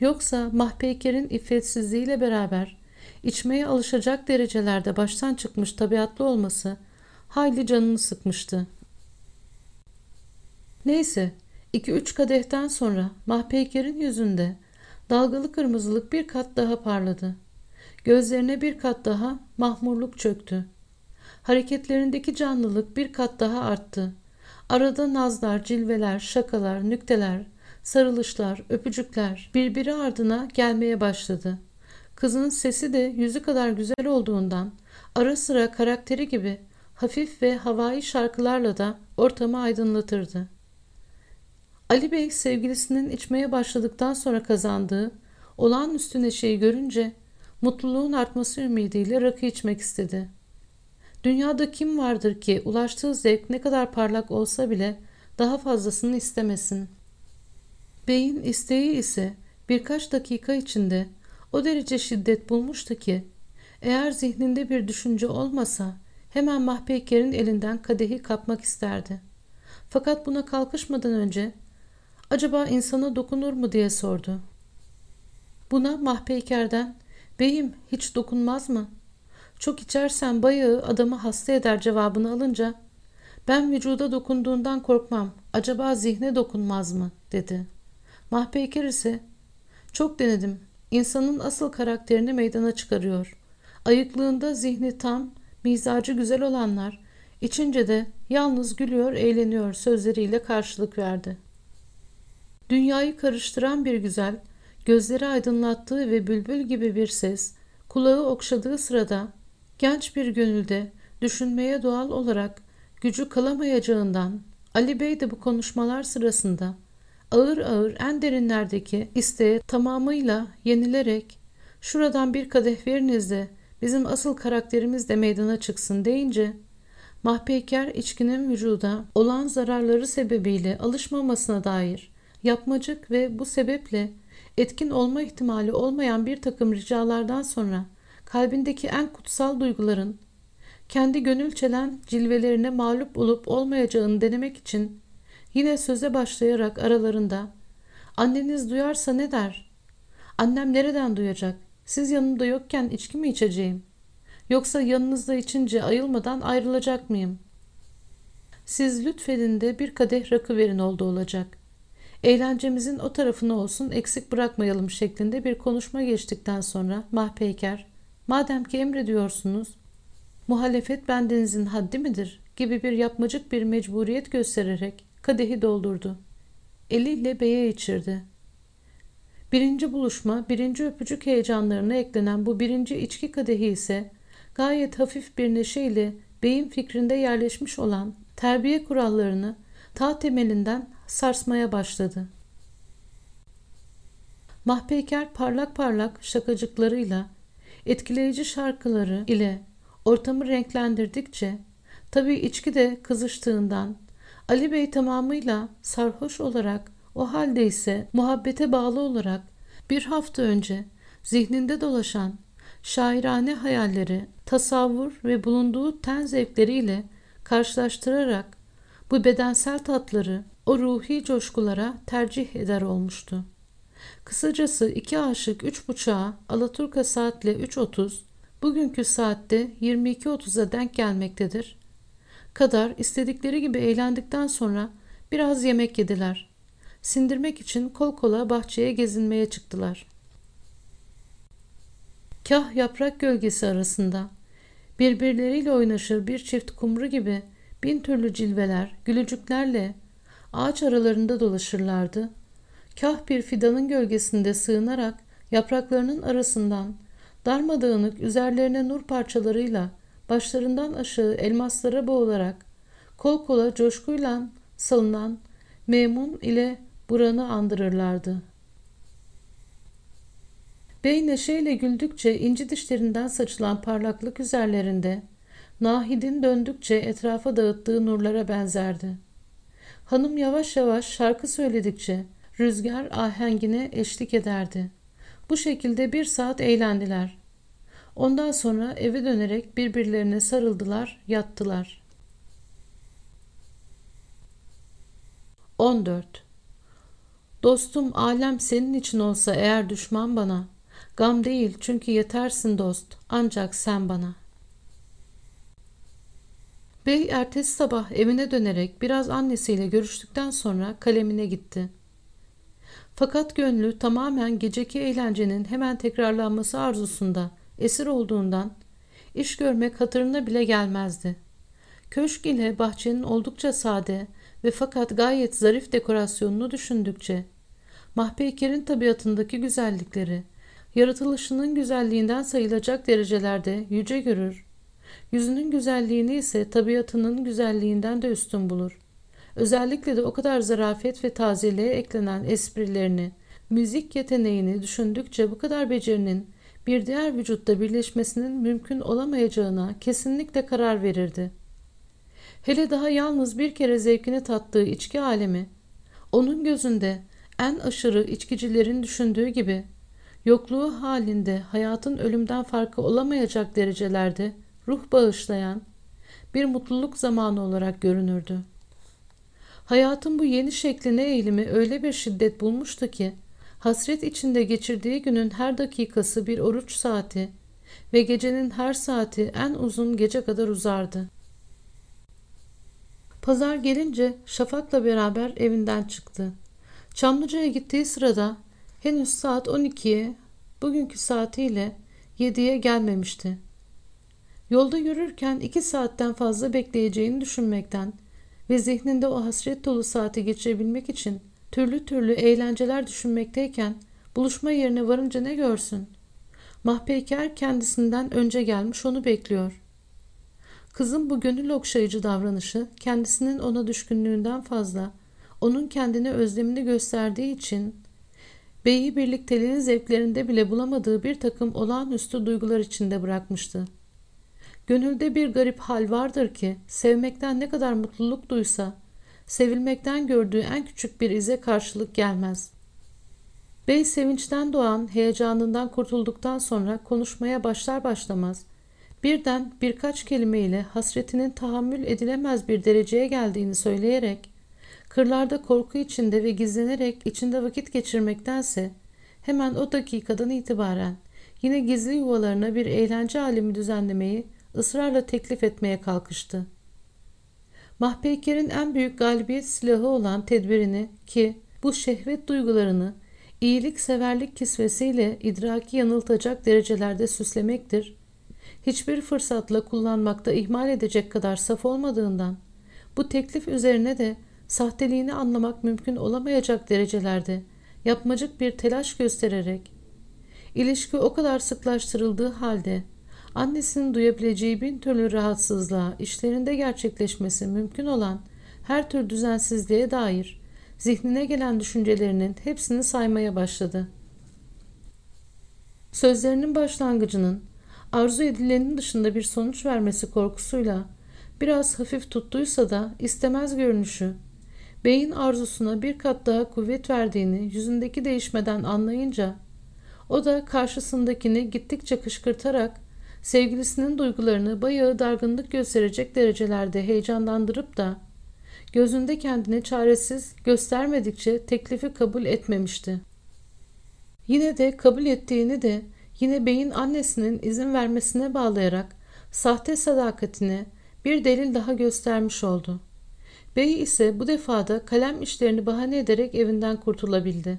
Yoksa Mahpeyker'in iffetsizliğiyle beraber içmeye alışacak derecelerde baştan çıkmış tabiatlı olması hayli canını sıkmıştı. Neyse, iki üç kadehten sonra Mahpeyker'in yüzünde dalgalı kırmızılık bir kat daha parladı. Gözlerine bir kat daha mahmurluk çöktü. Hareketlerindeki canlılık bir kat daha arttı. Arada nazlar, cilveler, şakalar, nükteler, sarılışlar, öpücükler birbiri ardına gelmeye başladı. Kızının sesi de yüzü kadar güzel olduğundan ara sıra karakteri gibi hafif ve havai şarkılarla da ortamı aydınlatırdı. Ali Bey sevgilisinin içmeye başladıktan sonra kazandığı olağanüstü neşeyi görünce mutluluğun artması ümidiyle rakı içmek istedi. Dünyada kim vardır ki ulaştığı zevk ne kadar parlak olsa bile daha fazlasını istemesin. Beyin isteği ise birkaç dakika içinde o derece şiddet bulmuştu ki eğer zihninde bir düşünce olmasa hemen Mahpeyker'in elinden kadehi kapmak isterdi. Fakat buna kalkışmadan önce acaba insana dokunur mu diye sordu. Buna Mahpeyker'den beyim hiç dokunmaz mı? Çok içersen bayağı adamı hasta eder cevabını alınca ben vücuda dokunduğundan korkmam acaba zihne dokunmaz mı dedi. Mahpeyker ise çok denedim insanın asıl karakterini meydana çıkarıyor. Ayıklığında zihni tam, mizacı güzel olanlar içince de yalnız gülüyor, eğleniyor sözleriyle karşılık verdi. Dünyayı karıştıran bir güzel, gözleri aydınlattığı ve bülbül gibi bir ses, kulağı okşadığı sırada genç bir gönülde düşünmeye doğal olarak gücü kalamayacağından Ali Bey de bu konuşmalar sırasında ağır ağır en derinlerdeki isteğe tamamıyla yenilerek şuradan bir kadeh veriniz de bizim asıl karakterimiz de meydana çıksın deyince Mahpeyker içkinin vücuda olan zararları sebebiyle alışmamasına dair yapmacık ve bu sebeple etkin olma ihtimali olmayan bir takım ricalardan sonra kalbindeki en kutsal duyguların kendi gönül çelen cilvelerine mağlup olup olmayacağını denemek için yine söze başlayarak aralarında anneniz duyarsa ne der? Annem nereden duyacak? Siz yanımda yokken içki mi içeceğim? Yoksa yanınızda içince ayılmadan ayrılacak mıyım? Siz lütfedin de bir kadeh rakı verin oldu olacak. Eğlencemizin o tarafını olsun eksik bırakmayalım şeklinde bir konuşma geçtikten sonra Mahpeyker, madem ki emrediyorsunuz, muhalefet bendenizin haddi midir gibi bir yapmacık bir mecburiyet göstererek kadehi doldurdu. Eliyle beye içirdi. Birinci buluşma, birinci öpücük heyecanlarına eklenen bu birinci içki kadehi ise gayet hafif bir neşeyle beyin fikrinde yerleşmiş olan terbiye kurallarını ta temelinden sarsmaya başladı. Mahpeyker parlak parlak şakacıklarıyla, etkileyici şarkıları ile ortamı renklendirdikçe, tabii içki de kızıştığından, Ali Bey tamamıyla sarhoş olarak, o halde ise muhabbete bağlı olarak bir hafta önce zihninde dolaşan şairane hayalleri, tasavvur ve bulunduğu ten zevkleriyle karşılaştırarak bu bedensel tatları o ruhi coşkulara tercih eder olmuştu. Kısacası iki aşık üç buçuğa Alaturka saatle 3.30 bugünkü saatte 22.30'a denk gelmektedir. Kadar istedikleri gibi eğlendikten sonra biraz yemek yediler. Sindirmek için kol kola bahçeye gezinmeye çıktılar. Kah yaprak gölgesi arasında birbirleriyle oynaşır bir çift kumru gibi bin türlü cilveler, gülücüklerle ağaç aralarında dolaşırlardı. Kah bir fidanın gölgesinde sığınarak yapraklarının arasından darmadağınık üzerlerine nur parçalarıyla başlarından aşağı elmaslara boğularak kol kola coşkuyla salınan Memun ile Buran'ı andırırlardı. Bey neşeyle güldükçe inci dişlerinden saçılan parlaklık üzerlerinde Nahid'in döndükçe etrafa dağıttığı nurlara benzerdi. Hanım yavaş yavaş şarkı söyledikçe rüzgar ahengine eşlik ederdi. Bu şekilde bir saat eğlendiler. Ondan sonra eve dönerek birbirlerine sarıldılar, yattılar. 14. Dostum alem senin için olsa eğer düşman bana, gam değil çünkü yetersin dost ancak sen bana. Bey ertesi sabah evine dönerek biraz annesiyle görüştükten sonra kalemine gitti. Fakat gönlü tamamen geceki eğlencenin hemen tekrarlanması arzusunda esir olduğundan iş görmek hatırına bile gelmezdi. Köşk ile bahçenin oldukça sade ve fakat gayet zarif dekorasyonunu düşündükçe, Mahpeyker'in tabiatındaki güzellikleri, yaratılışının güzelliğinden sayılacak derecelerde yüce görür. Yüzünün güzelliğini ise tabiatının güzelliğinden de üstün bulur. Özellikle de o kadar zarafet ve tazeliğe eklenen esprilerini, müzik yeteneğini düşündükçe bu kadar becerinin bir diğer vücutta birleşmesinin mümkün olamayacağına kesinlikle karar verirdi. Hele daha yalnız bir kere zevkini tattığı içki alemi, onun gözünde en aşırı içkicilerin düşündüğü gibi yokluğu halinde hayatın ölümden farkı olamayacak derecelerde ruh bağışlayan bir mutluluk zamanı olarak görünürdü. Hayatın bu yeni şekline eğilimi öyle bir şiddet bulmuştu ki hasret içinde geçirdiği günün her dakikası bir oruç saati ve gecenin her saati en uzun gece kadar uzardı. Pazar gelince Şafak'la beraber evinden çıktı. Çamlıca'ya gittiği sırada henüz saat 12'ye, bugünkü saatiyle 7'ye gelmemişti. Yolda yürürken iki saatten fazla bekleyeceğini düşünmekten ve zihninde o hasret dolu saati geçirebilmek için türlü türlü eğlenceler düşünmekteyken buluşma yerine varınca ne görsün? Mahpeyker kendisinden önce gelmiş onu bekliyor. Kızın bu gönül okşayıcı davranışı kendisinin ona düşkünlüğünden fazla onun kendine özlemini gösterdiği için beyi birlikteliğin zevklerinde bile bulamadığı bir takım olağanüstü duygular içinde bırakmıştı. Gönülde bir garip hal vardır ki sevmekten ne kadar mutluluk duysa sevilmekten gördüğü en küçük bir ize karşılık gelmez. Bey sevinçten doğan heyecanından kurtulduktan sonra konuşmaya başlar başlamaz birden birkaç kelimeyle hasretinin tahammül edilemez bir dereceye geldiğini söyleyerek kırlarda korku içinde ve gizlenerek içinde vakit geçirmektense hemen o dakikadan itibaren yine gizli yuvalarına bir eğlence alemi düzenlemeyi ısrarla teklif etmeye kalkıştı. Mahpeyker'in en büyük galibiyet silahı olan tedbirini ki bu şehvet duygularını iyilik severlik kisvesiyle idraki yanıltacak derecelerde süslemektir. Hiçbir fırsatla kullanmakta ihmal edecek kadar saf olmadığından bu teklif üzerine de sahteliğini anlamak mümkün olamayacak derecelerde yapmacık bir telaş göstererek ilişki o kadar sıklaştırıldığı halde annesinin duyabileceği bin türlü rahatsızlığa işlerinde gerçekleşmesi mümkün olan her tür düzensizliğe dair zihnine gelen düşüncelerinin hepsini saymaya başladı. Sözlerinin başlangıcının arzu edilenin dışında bir sonuç vermesi korkusuyla biraz hafif tuttuysa da istemez görünüşü, beyin arzusuna bir kat daha kuvvet verdiğini yüzündeki değişmeden anlayınca, o da karşısındakini gittikçe kışkırtarak sevgilisinin duygularını bayağı dargınlık gösterecek derecelerde heyecanlandırıp da gözünde kendini çaresiz göstermedikçe teklifi kabul etmemişti. Yine de kabul ettiğini de yine beyin annesinin izin vermesine bağlayarak sahte sadakatini bir delil daha göstermiş oldu. Bey ise bu defada kalem işlerini bahane ederek evinden kurtulabildi.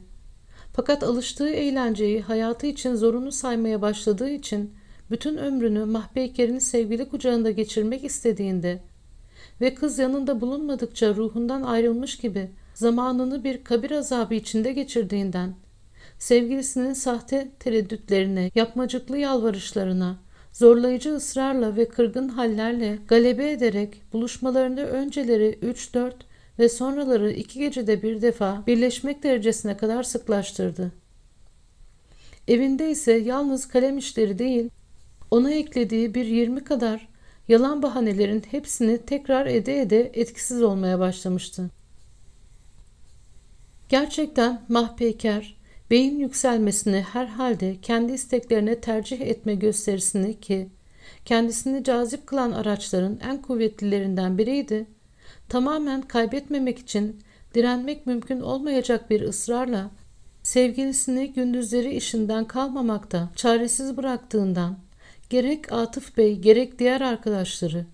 Fakat alıştığı eğlenceyi hayatı için zorunlu saymaya başladığı için bütün ömrünü Mahpeyker'in sevgili kucağında geçirmek istediğinde ve kız yanında bulunmadıkça ruhundan ayrılmış gibi zamanını bir kabir azabı içinde geçirdiğinden, sevgilisinin sahte tereddütlerine, yapmacıklı yalvarışlarına, zorlayıcı ısrarla ve kırgın hallerle galebe ederek buluşmalarını önceleri 3-4 ve sonraları iki gecede bir defa birleşmek derecesine kadar sıklaştırdı. Evinde ise yalnız kalem işleri değil, ona eklediği bir yirmi kadar yalan bahanelerin hepsini tekrar ede ede etkisiz olmaya başlamıştı. Gerçekten mahpeyker, beyin yükselmesini herhalde kendi isteklerine tercih etme gösterisini ki kendisini cazip kılan araçların en kuvvetlilerinden biriydi, tamamen kaybetmemek için direnmek mümkün olmayacak bir ısrarla sevgilisini gündüzleri işinden kalmamakta çaresiz bıraktığından Gerek Atıf Bey gerek diğer arkadaşları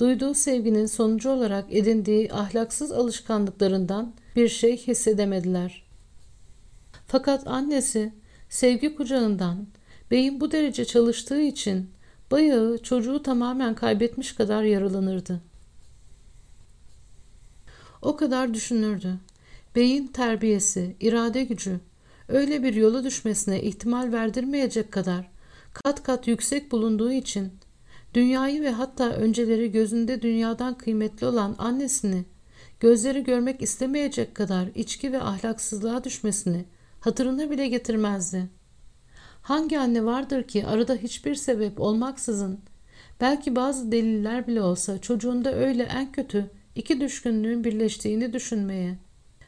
duyduğu sevginin sonucu olarak edindiği ahlaksız alışkanlıklarından bir şey hissedemediler. Fakat annesi sevgi kucağından beyin bu derece çalıştığı için bayağı çocuğu tamamen kaybetmiş kadar yaralanırdı. O kadar düşünürdü. Beyin terbiyesi, irade gücü, öyle bir yola düşmesine ihtimal verdirmeyecek kadar kat kat yüksek bulunduğu için dünyayı ve hatta önceleri gözünde dünyadan kıymetli olan annesini gözleri görmek istemeyecek kadar içki ve ahlaksızlığa düşmesini hatırına bile getirmezdi. Hangi anne vardır ki arada hiçbir sebep olmaksızın belki bazı deliller bile olsa çocuğunda öyle en kötü iki düşkünlüğün birleştiğini düşünmeye,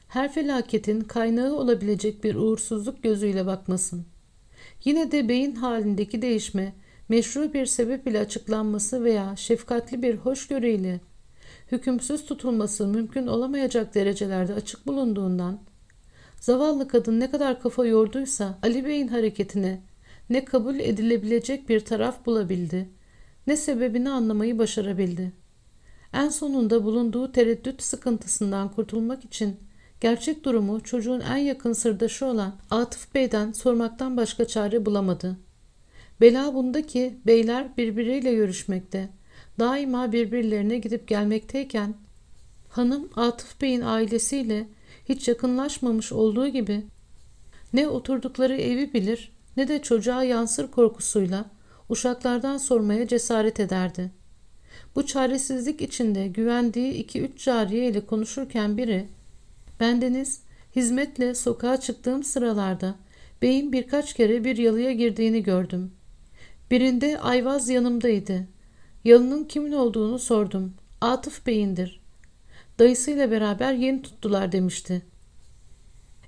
her felaketin kaynağı olabilecek bir uğursuzluk gözüyle bakmasın. Yine de beyin halindeki değişme meşru bir sebep ile açıklanması veya şefkatli bir hoşgörüyle hükümsüz tutulması mümkün olamayacak derecelerde açık bulunduğundan zavallı kadın ne kadar kafa yorduysa Ali Bey'in hareketine ne kabul edilebilecek bir taraf bulabildi ne sebebini anlamayı başarabildi. En sonunda bulunduğu tereddüt sıkıntısından kurtulmak için gerçek durumu çocuğun en yakın sırdaşı olan Atıf Bey'den sormaktan başka çare bulamadı. Bela bunda ki beyler birbiriyle görüşmekte, daima birbirlerine gidip gelmekteyken hanım Atıf Bey'in ailesiyle hiç yakınlaşmamış olduğu gibi ne oturdukları evi bilir ne de çocuğa yansır korkusuyla uşaklardan sormaya cesaret ederdi. Bu çaresizlik içinde güvendiği iki üç cariye ile konuşurken biri Bendeniz hizmetle sokağa çıktığım sıralarda beyin birkaç kere bir yalıya girdiğini gördüm. Birinde Ayvaz yanımdaydı. Yalının kimin olduğunu sordum. Atıf Bey'indir. Dayısıyla beraber yeni tuttular demişti.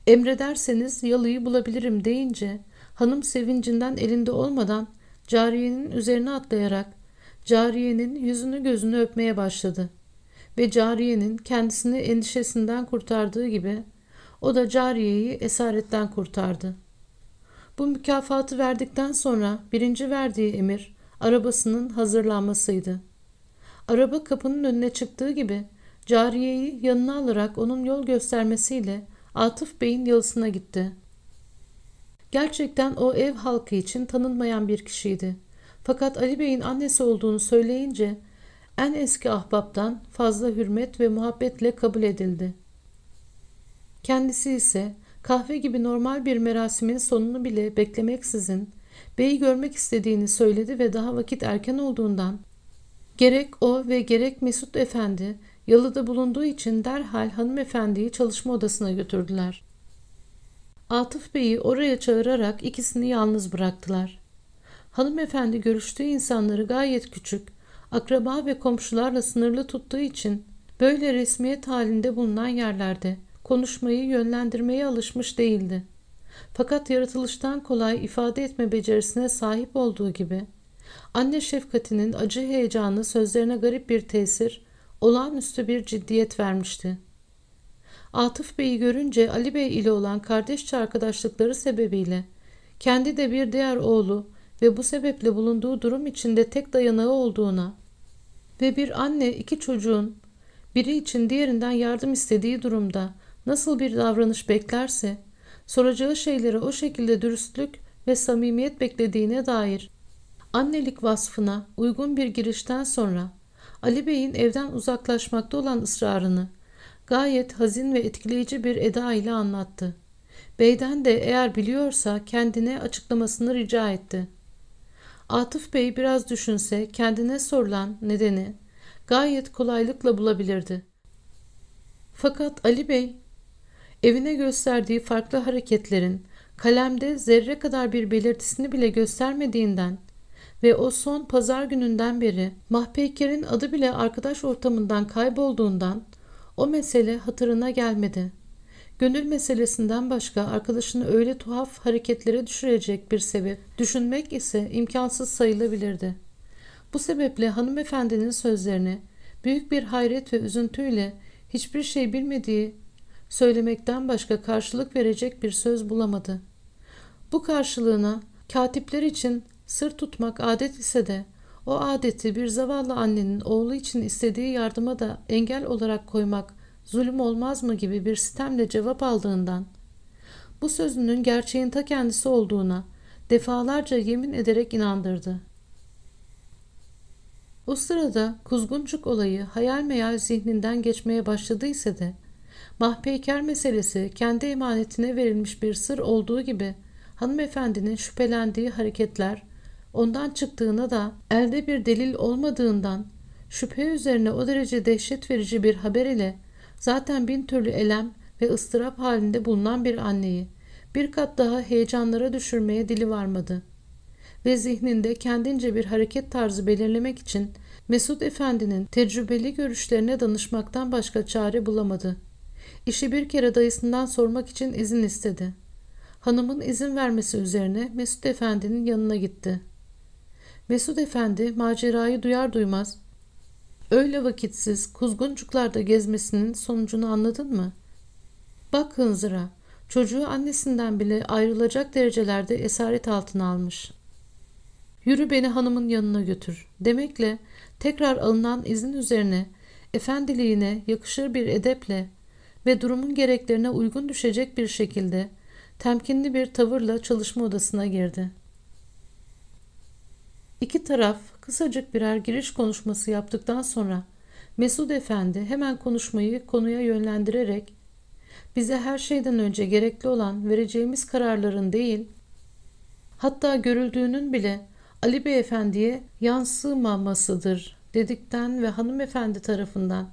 Emrederseniz yalıyı bulabilirim deyince hanım sevincinden elinde olmadan cariyenin üzerine atlayarak cariyenin yüzünü gözünü öpmeye başladı. Ve cariyenin kendisini endişesinden kurtardığı gibi o da cariyeyi esaretten kurtardı. Bu mükafatı verdikten sonra birinci verdiği emir arabasının hazırlanmasıydı. Araba kapının önüne çıktığı gibi cariyeyi yanına alarak onun yol göstermesiyle Atıf Bey'in yalısına gitti. Gerçekten o ev halkı için tanınmayan bir kişiydi. Fakat Ali Bey'in annesi olduğunu söyleyince en eski ahbaptan fazla hürmet ve muhabbetle kabul edildi. Kendisi ise kahve gibi normal bir merasimin sonunu bile beklemeksizin beyi görmek istediğini söyledi ve daha vakit erken olduğundan gerek o ve gerek Mesut Efendi yalıda bulunduğu için derhal hanımefendiyi çalışma odasına götürdüler. Atıf Bey'i oraya çağırarak ikisini yalnız bıraktılar. Hanımefendi görüştüğü insanları gayet küçük, akraba ve komşularla sınırlı tuttuğu için böyle resmiyet halinde bulunan yerlerde konuşmayı yönlendirmeye alışmış değildi. Fakat yaratılıştan kolay ifade etme becerisine sahip olduğu gibi anne şefkatinin acı heyecanı sözlerine garip bir tesir, olağanüstü bir ciddiyet vermişti. Atıf Bey'i görünce Ali Bey ile olan kardeşçe arkadaşlıkları sebebiyle kendi de bir diğer oğlu ve bu sebeple bulunduğu durum içinde tek dayanağı olduğuna ve bir anne iki çocuğun biri için diğerinden yardım istediği durumda nasıl bir davranış beklerse soracağı şeyleri o şekilde dürüstlük ve samimiyet beklediğine dair annelik vasfına uygun bir girişten sonra Ali Bey'in evden uzaklaşmakta olan ısrarını gayet hazin ve etkileyici bir eda ile anlattı. Beyden de eğer biliyorsa kendine açıklamasını rica etti. Atıf Bey biraz düşünse kendine sorulan nedeni gayet kolaylıkla bulabilirdi. Fakat Ali Bey evine gösterdiği farklı hareketlerin kalemde zerre kadar bir belirtisini bile göstermediğinden ve o son pazar gününden beri Mahpeyker'in adı bile arkadaş ortamından kaybolduğundan o mesele hatırına gelmedi. Gönül meselesinden başka arkadaşını öyle tuhaf hareketlere düşürecek bir sebep düşünmek ise imkansız sayılabilirdi. Bu sebeple hanımefendinin sözlerini büyük bir hayret ve üzüntüyle hiçbir şey bilmediği söylemekten başka karşılık verecek bir söz bulamadı. Bu karşılığına katipler için sır tutmak adet ise de o adeti bir zavallı annenin oğlu için istediği yardıma da engel olarak koymak zulüm olmaz mı gibi bir sistemle cevap aldığından bu sözünün gerçeğin ta kendisi olduğuna defalarca yemin ederek inandırdı. O sırada kuzguncuk olayı hayal meyal zihninden geçmeye başladıysa da mahpeyker meselesi kendi emanetine verilmiş bir sır olduğu gibi hanımefendinin şüphelendiği hareketler ondan çıktığına da elde bir delil olmadığından şüphe üzerine o derece dehşet verici bir haber ile zaten bin türlü elem ve ıstırap halinde bulunan bir anneyi bir kat daha heyecanlara düşürmeye dili varmadı. Ve zihninde kendince bir hareket tarzı belirlemek için Mesut Efendi'nin tecrübeli görüşlerine danışmaktan başka çare bulamadı. İşi bir kere dayısından sormak için izin istedi. Hanımın izin vermesi üzerine Mesut Efendi'nin yanına gitti. Mesut Efendi macerayı duyar duymaz öyle vakitsiz kuzguncuklarda gezmesinin sonucunu anladın mı? Bak hınzıra çocuğu annesinden bile ayrılacak derecelerde esaret altına almış. Yürü beni hanımın yanına götür demekle tekrar alınan izin üzerine efendiliğine yakışır bir edeple ve durumun gereklerine uygun düşecek bir şekilde temkinli bir tavırla çalışma odasına girdi. İki taraf kısacık birer giriş konuşması yaptıktan sonra Mesud Efendi hemen konuşmayı konuya yönlendirerek bize her şeyden önce gerekli olan vereceğimiz kararların değil, hatta görüldüğünün bile Ali Beyefendi'ye yansımamasıdır dedikten ve hanımefendi tarafından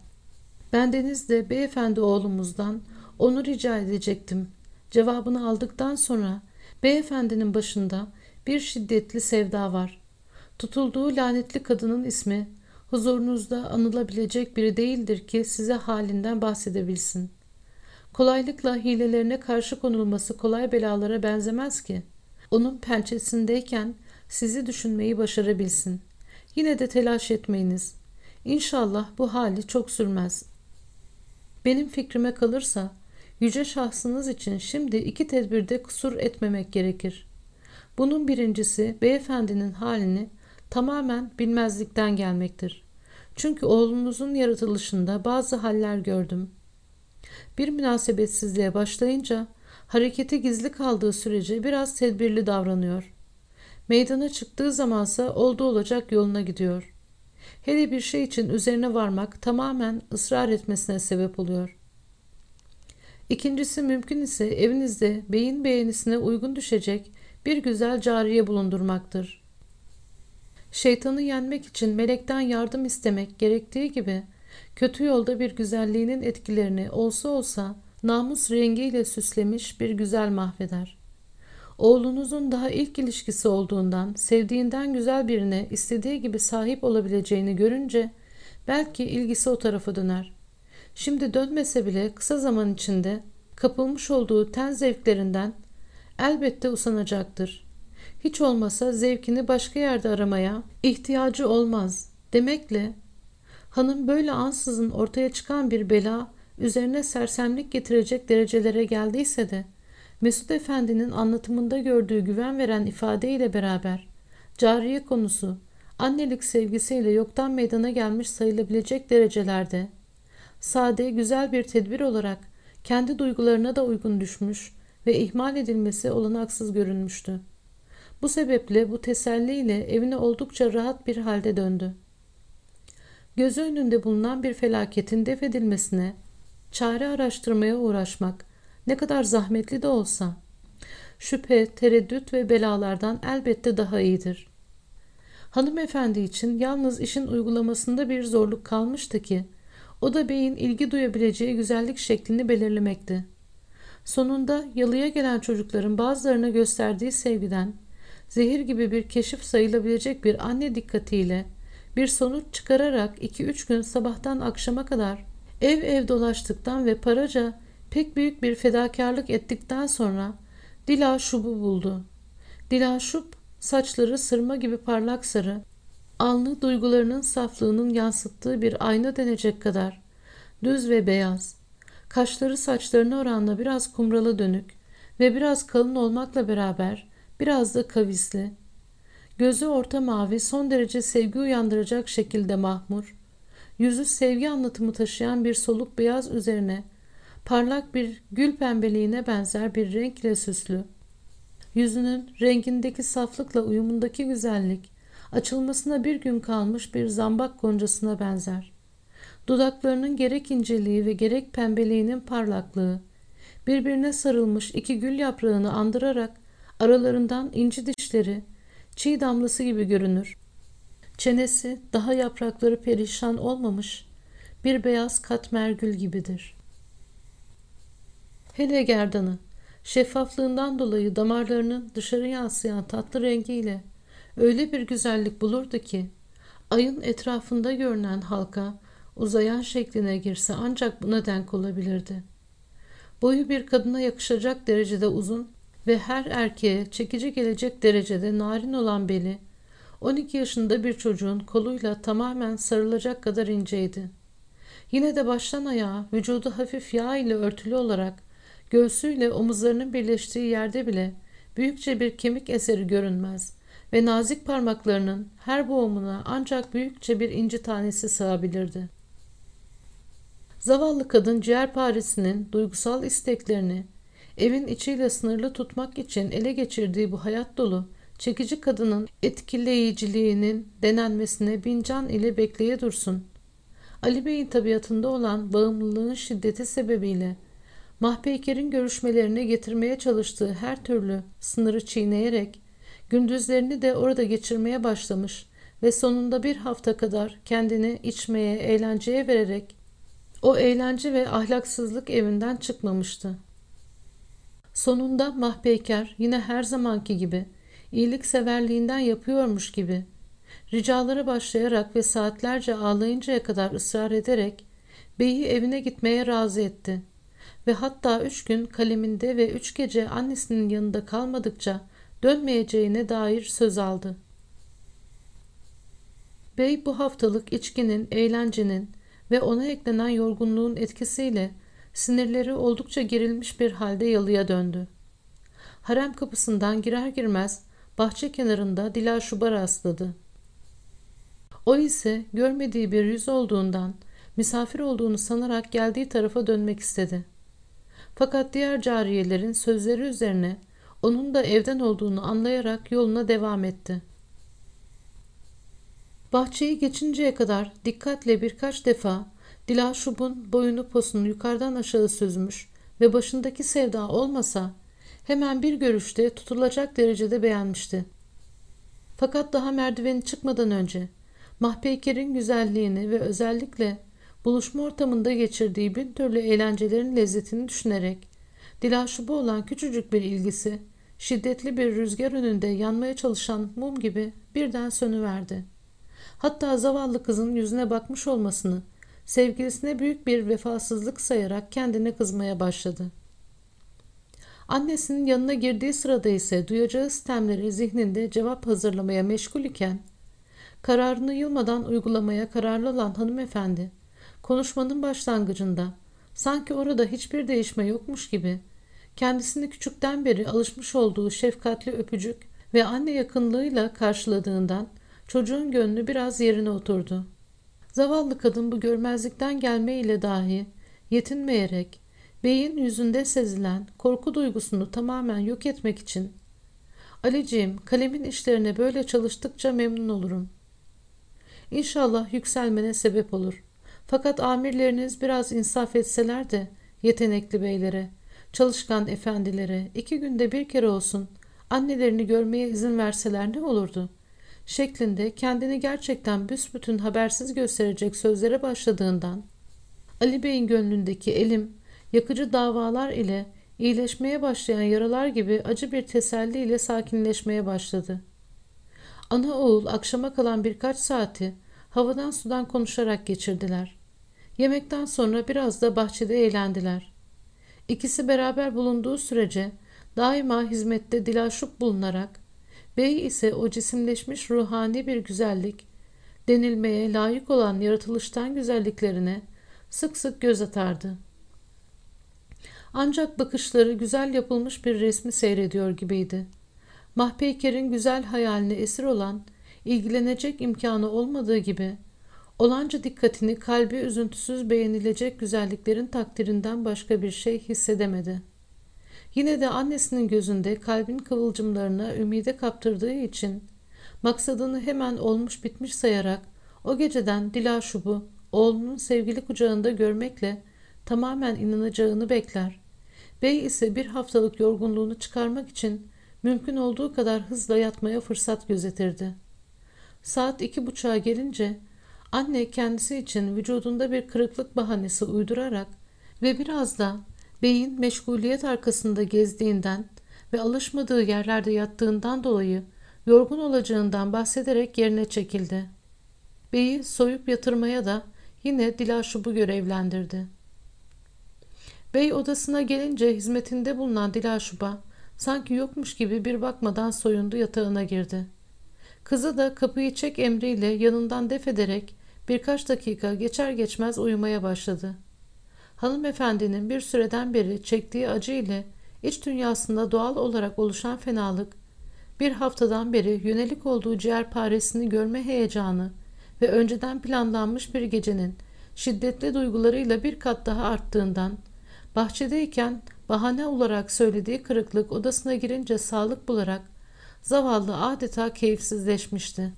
bendeniz de beyefendi oğlumuzdan onu rica edecektim. Cevabını aldıktan sonra beyefendinin başında bir şiddetli sevda var. Tutulduğu lanetli kadının ismi huzurunuzda anılabilecek biri değildir ki size halinden bahsedebilsin. Kolaylıkla hilelerine karşı konulması kolay belalara benzemez ki. Onun pençesindeyken sizi düşünmeyi başarabilsin. Yine de telaş etmeyiniz. İnşallah bu hali çok sürmez. Benim fikrime kalırsa yüce şahsınız için şimdi iki tedbirde kusur etmemek gerekir. Bunun birincisi beyefendinin halini tamamen bilmezlikten gelmektir. Çünkü oğlunuzun yaratılışında bazı haller gördüm. Bir münasebetsizliğe başlayınca hareketi gizli kaldığı sürece biraz tedbirli davranıyor. Meydana çıktığı zamansa oldu olacak yoluna gidiyor. Hele bir şey için üzerine varmak tamamen ısrar etmesine sebep oluyor. İkincisi mümkün ise evinizde beyin beğenisine uygun düşecek bir güzel cariye bulundurmaktır. Şeytanı yenmek için melekten yardım istemek gerektiği gibi kötü yolda bir güzelliğinin etkilerini olsa olsa namus rengiyle süslemiş bir güzel mahveder. Oğlunuzun daha ilk ilişkisi olduğundan, sevdiğinden güzel birine istediği gibi sahip olabileceğini görünce belki ilgisi o tarafa döner. Şimdi dönmese bile kısa zaman içinde kapılmış olduğu ten zevklerinden elbette usanacaktır. Hiç olmasa zevkini başka yerde aramaya ihtiyacı olmaz demekle hanım böyle ansızın ortaya çıkan bir bela üzerine sersemlik getirecek derecelere geldiyse de Mesut Efendi'nin anlatımında gördüğü güven veren ifadeyle beraber cariye konusu annelik sevgisiyle yoktan meydana gelmiş sayılabilecek derecelerde sade güzel bir tedbir olarak kendi duygularına da uygun düşmüş ve ihmal edilmesi olanaksız görünmüştü. Bu sebeple bu teselliyle evine oldukça rahat bir halde döndü. Gözü önünde bulunan bir felaketin def edilmesine, çare araştırmaya uğraşmak ne kadar zahmetli de olsa, şüphe, tereddüt ve belalardan elbette daha iyidir. Hanımefendi için yalnız işin uygulamasında bir zorluk kalmıştı ki, o da beyin ilgi duyabileceği güzellik şeklini belirlemekti. Sonunda yalıya gelen çocukların bazılarına gösterdiği sevgiden, zehir gibi bir keşif sayılabilecek bir anne dikkatiyle bir sonuç çıkararak 2-3 gün sabahtan akşama kadar ev ev dolaştıktan ve paraca pek büyük bir fedakarlık ettikten sonra Dila Şub'u buldu. Dila Şub saçları sırma gibi parlak sarı, alnı duygularının saflığının yansıttığı bir ayna denecek kadar düz ve beyaz. Kaşları saçlarına oranla biraz kumrala dönük ve biraz kalın olmakla beraber biraz da kavisli. Gözü orta mavi son derece sevgi uyandıracak şekilde mahmur. Yüzü sevgi anlatımı taşıyan bir soluk beyaz üzerine parlak bir gül pembeliğine benzer bir renkle süslü. Yüzünün rengindeki saflıkla uyumundaki güzellik açılmasına bir gün kalmış bir zambak goncasına benzer. Dudaklarının gerek inceliği ve gerek pembeliğinin parlaklığı, birbirine sarılmış iki gül yaprağını andırarak aralarından inci dişleri, çiğ damlası gibi görünür. Çenesi daha yaprakları perişan olmamış bir beyaz katmer gül gibidir. Hele gerdanı, şeffaflığından dolayı damarlarının dışarı yansıyan tatlı rengiyle öyle bir güzellik bulurdu ki, ayın etrafında görünen halka uzayan şekline girse ancak buna denk olabilirdi. Boyu bir kadına yakışacak derecede uzun ve her erkeğe çekici gelecek derecede narin olan beli, 12 yaşında bir çocuğun koluyla tamamen sarılacak kadar inceydi. Yine de baştan ayağa vücudu hafif yağ ile örtülü olarak göğsüyle omuzlarının birleştiği yerde bile büyükçe bir kemik eseri görünmez ve nazik parmaklarının her boğumuna ancak büyükçe bir inci tanesi sığabilirdi. Zavallı kadın ciğerparesinin duygusal isteklerini evin içiyle sınırlı tutmak için ele geçirdiği bu hayat dolu çekici kadının etkileyiciliğinin denenmesine bin can ile bekleye dursun. Ali Bey'in tabiatında olan bağımlılığın şiddeti sebebiyle Mahpeyker'in görüşmelerine getirmeye çalıştığı her türlü sınırı çiğneyerek gündüzlerini de orada geçirmeye başlamış ve sonunda bir hafta kadar kendini içmeye, eğlenceye vererek o eğlence ve ahlaksızlık evinden çıkmamıştı. Sonunda Mahpeyker yine her zamanki gibi iyilik severliğinden yapıyormuş gibi ricalara başlayarak ve saatlerce ağlayıncaya kadar ısrar ederek beyi evine gitmeye razı etti. Ve hatta üç gün kaleminde ve üç gece annesinin yanında kalmadıkça dönmeyeceğine dair söz aldı. Bey bu haftalık içkinin, eğlencenin ve ona eklenen yorgunluğun etkisiyle sinirleri oldukça gerilmiş bir halde yalıya döndü. Harem kapısından girer girmez bahçe kenarında Dilaşub'a rastladı. O ise görmediği bir yüz olduğundan misafir olduğunu sanarak geldiği tarafa dönmek istedi. Fakat diğer cariyelerin sözleri üzerine onun da evden olduğunu anlayarak yoluna devam etti. Bahçeyi geçinceye kadar dikkatle birkaç defa Dilaşub'un boyunu posunu yukarıdan aşağı süzmüş ve başındaki sevda olmasa hemen bir görüşte tutulacak derecede beğenmişti. Fakat daha merdiveni çıkmadan önce Mahpeyker'in güzelliğini ve özellikle buluşma ortamında geçirdiği bin türlü eğlencelerin lezzetini düşünerek Dilaşub'a olan küçücük bir ilgisi şiddetli bir rüzgar önünde yanmaya çalışan mum gibi birden sönüverdi. Hatta zavallı kızın yüzüne bakmış olmasını sevgilisine büyük bir vefasızlık sayarak kendine kızmaya başladı. Annesinin yanına girdiği sırada ise duyacağı sistemleri zihninde cevap hazırlamaya meşgul iken kararını yılmadan uygulamaya kararlı olan hanımefendi konuşmanın başlangıcında sanki orada hiçbir değişme yokmuş gibi kendisini küçükten beri alışmış olduğu şefkatli öpücük ve anne yakınlığıyla karşıladığından çocuğun gönlü biraz yerine oturdu. Zavallı kadın bu görmezlikten gelmeyle dahi yetinmeyerek beyin yüzünde sezilen korku duygusunu tamamen yok etmek için Aliciğim kalemin işlerine böyle çalıştıkça memnun olurum. İnşallah yükselmene sebep olur. Fakat amirleriniz biraz insaf etseler de yetenekli beylere, çalışkan efendilere iki günde bir kere olsun annelerini görmeye izin verseler ne olurdu?'' Şeklinde kendini gerçekten büsbütün habersiz gösterecek sözlere başladığından Ali Bey'in gönlündeki elim yakıcı davalar ile iyileşmeye başlayan yaralar gibi acı bir teselli ile sakinleşmeye başladı. Ana oğul akşama kalan birkaç saati havadan sudan konuşarak geçirdiler. Yemekten sonra biraz da bahçede eğlendiler. İkisi beraber bulunduğu sürece daima hizmette dilaşup bulunarak Bey ise o cisimleşmiş ruhani bir güzellik, denilmeye layık olan yaratılıştan güzelliklerine sık sık göz atardı. Ancak bakışları güzel yapılmış bir resmi seyrediyor gibiydi. Mahpeyker'in güzel hayaline esir olan, ilgilenecek imkanı olmadığı gibi, olanca dikkatini kalbi üzüntüsüz beğenilecek güzelliklerin takdirinden başka bir şey hissedemedi.'' Yine de annesinin gözünde kalbin kıvılcımlarına ümide kaptırdığı için Maksadını hemen olmuş bitmiş sayarak o geceden Dilaşub'u oğlunun sevgili kucağında görmekle tamamen inanacağını bekler. Bey ise bir haftalık yorgunluğunu çıkarmak için mümkün olduğu kadar hızla yatmaya fırsat gözetirdi. Saat iki buçuğa gelince anne kendisi için vücudunda bir kırıklık bahanesi uydurarak ve biraz da beyin meşguliyet arkasında gezdiğinden ve alışmadığı yerlerde yattığından dolayı yorgun olacağından bahsederek yerine çekildi. Beyi soyup yatırmaya da yine Dilaşub'u görevlendirdi. Bey odasına gelince hizmetinde bulunan Dilaşub'a sanki yokmuş gibi bir bakmadan soyundu yatağına girdi. Kızı da kapıyı çek emriyle yanından def ederek birkaç dakika geçer geçmez uyumaya başladı. Hanımefendinin bir süreden beri çektiği acı ile iç dünyasında doğal olarak oluşan fenalık, bir haftadan beri yönelik olduğu ciğerparesini görme heyecanı ve önceden planlanmış bir gecenin şiddetli duygularıyla bir kat daha arttığından, bahçedeyken bahane olarak söylediği kırıklık odasına girince sağlık bularak zavallı adeta keyifsizleşmişti.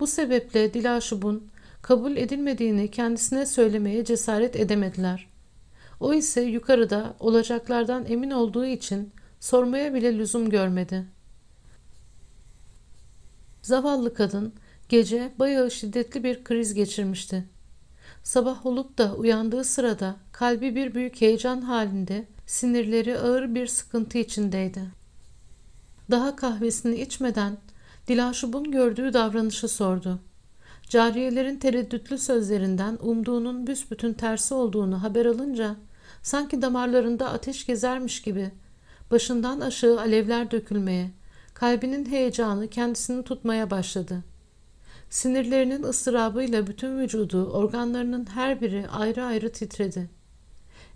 Bu sebeple Dilaşub'un kabul edilmediğini kendisine söylemeye cesaret edemediler. O ise yukarıda olacaklardan emin olduğu için sormaya bile lüzum görmedi. Zavallı kadın gece bayağı şiddetli bir kriz geçirmişti. Sabah olup da uyandığı sırada kalbi bir büyük heyecan halinde, sinirleri ağır bir sıkıntı içindeydi. Daha kahvesini içmeden Dilaşub'un gördüğü davranışı sordu. Cariyelerin tereddütlü sözlerinden umduğunun büsbütün tersi olduğunu haber alınca sanki damarlarında ateş gezermiş gibi başından aşağı alevler dökülmeye, kalbinin heyecanı kendisini tutmaya başladı. Sinirlerinin ıstırabıyla bütün vücudu, organlarının her biri ayrı ayrı titredi.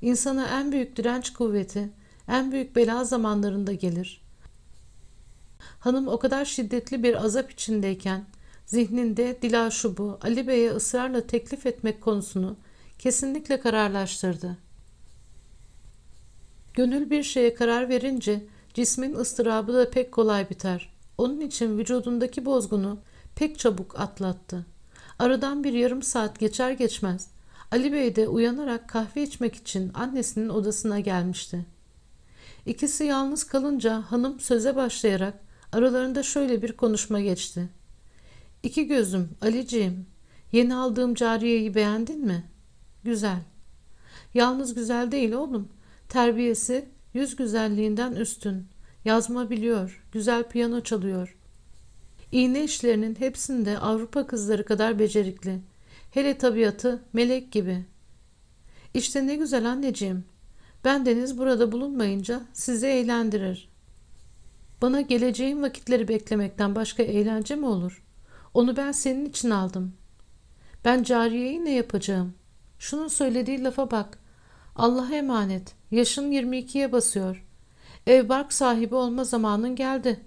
İnsana en büyük direnç kuvveti, en büyük bela zamanlarında gelir. Hanım o kadar şiddetli bir azap içindeyken zihninde Dilaşub'u Ali Bey'e ısrarla teklif etmek konusunu kesinlikle kararlaştırdı. Gönül bir şeye karar verince cismin ıstırabı da pek kolay biter. Onun için vücudundaki bozgunu pek çabuk atlattı. Aradan bir yarım saat geçer geçmez Ali Bey de uyanarak kahve içmek için annesinin odasına gelmişti. İkisi yalnız kalınca hanım söze başlayarak aralarında şöyle bir konuşma geçti. İki gözüm, Aliciğim, yeni aldığım cariyeyi beğendin mi? Güzel. Yalnız güzel değil oğlum. Terbiyesi yüz güzelliğinden üstün. Yazma biliyor, güzel piyano çalıyor. İğne işlerinin hepsinde Avrupa kızları kadar becerikli. Hele tabiatı melek gibi. İşte ne güzel anneciğim. Ben deniz burada bulunmayınca sizi eğlendirir. Bana geleceğin vakitleri beklemekten başka eğlence mi olur? Onu ben senin için aldım. Ben cariyeyi ne yapacağım? Şunun söylediği lafa bak. Allah'a emanet. Yaşın 22'ye basıyor. Ev bark sahibi olma zamanın geldi.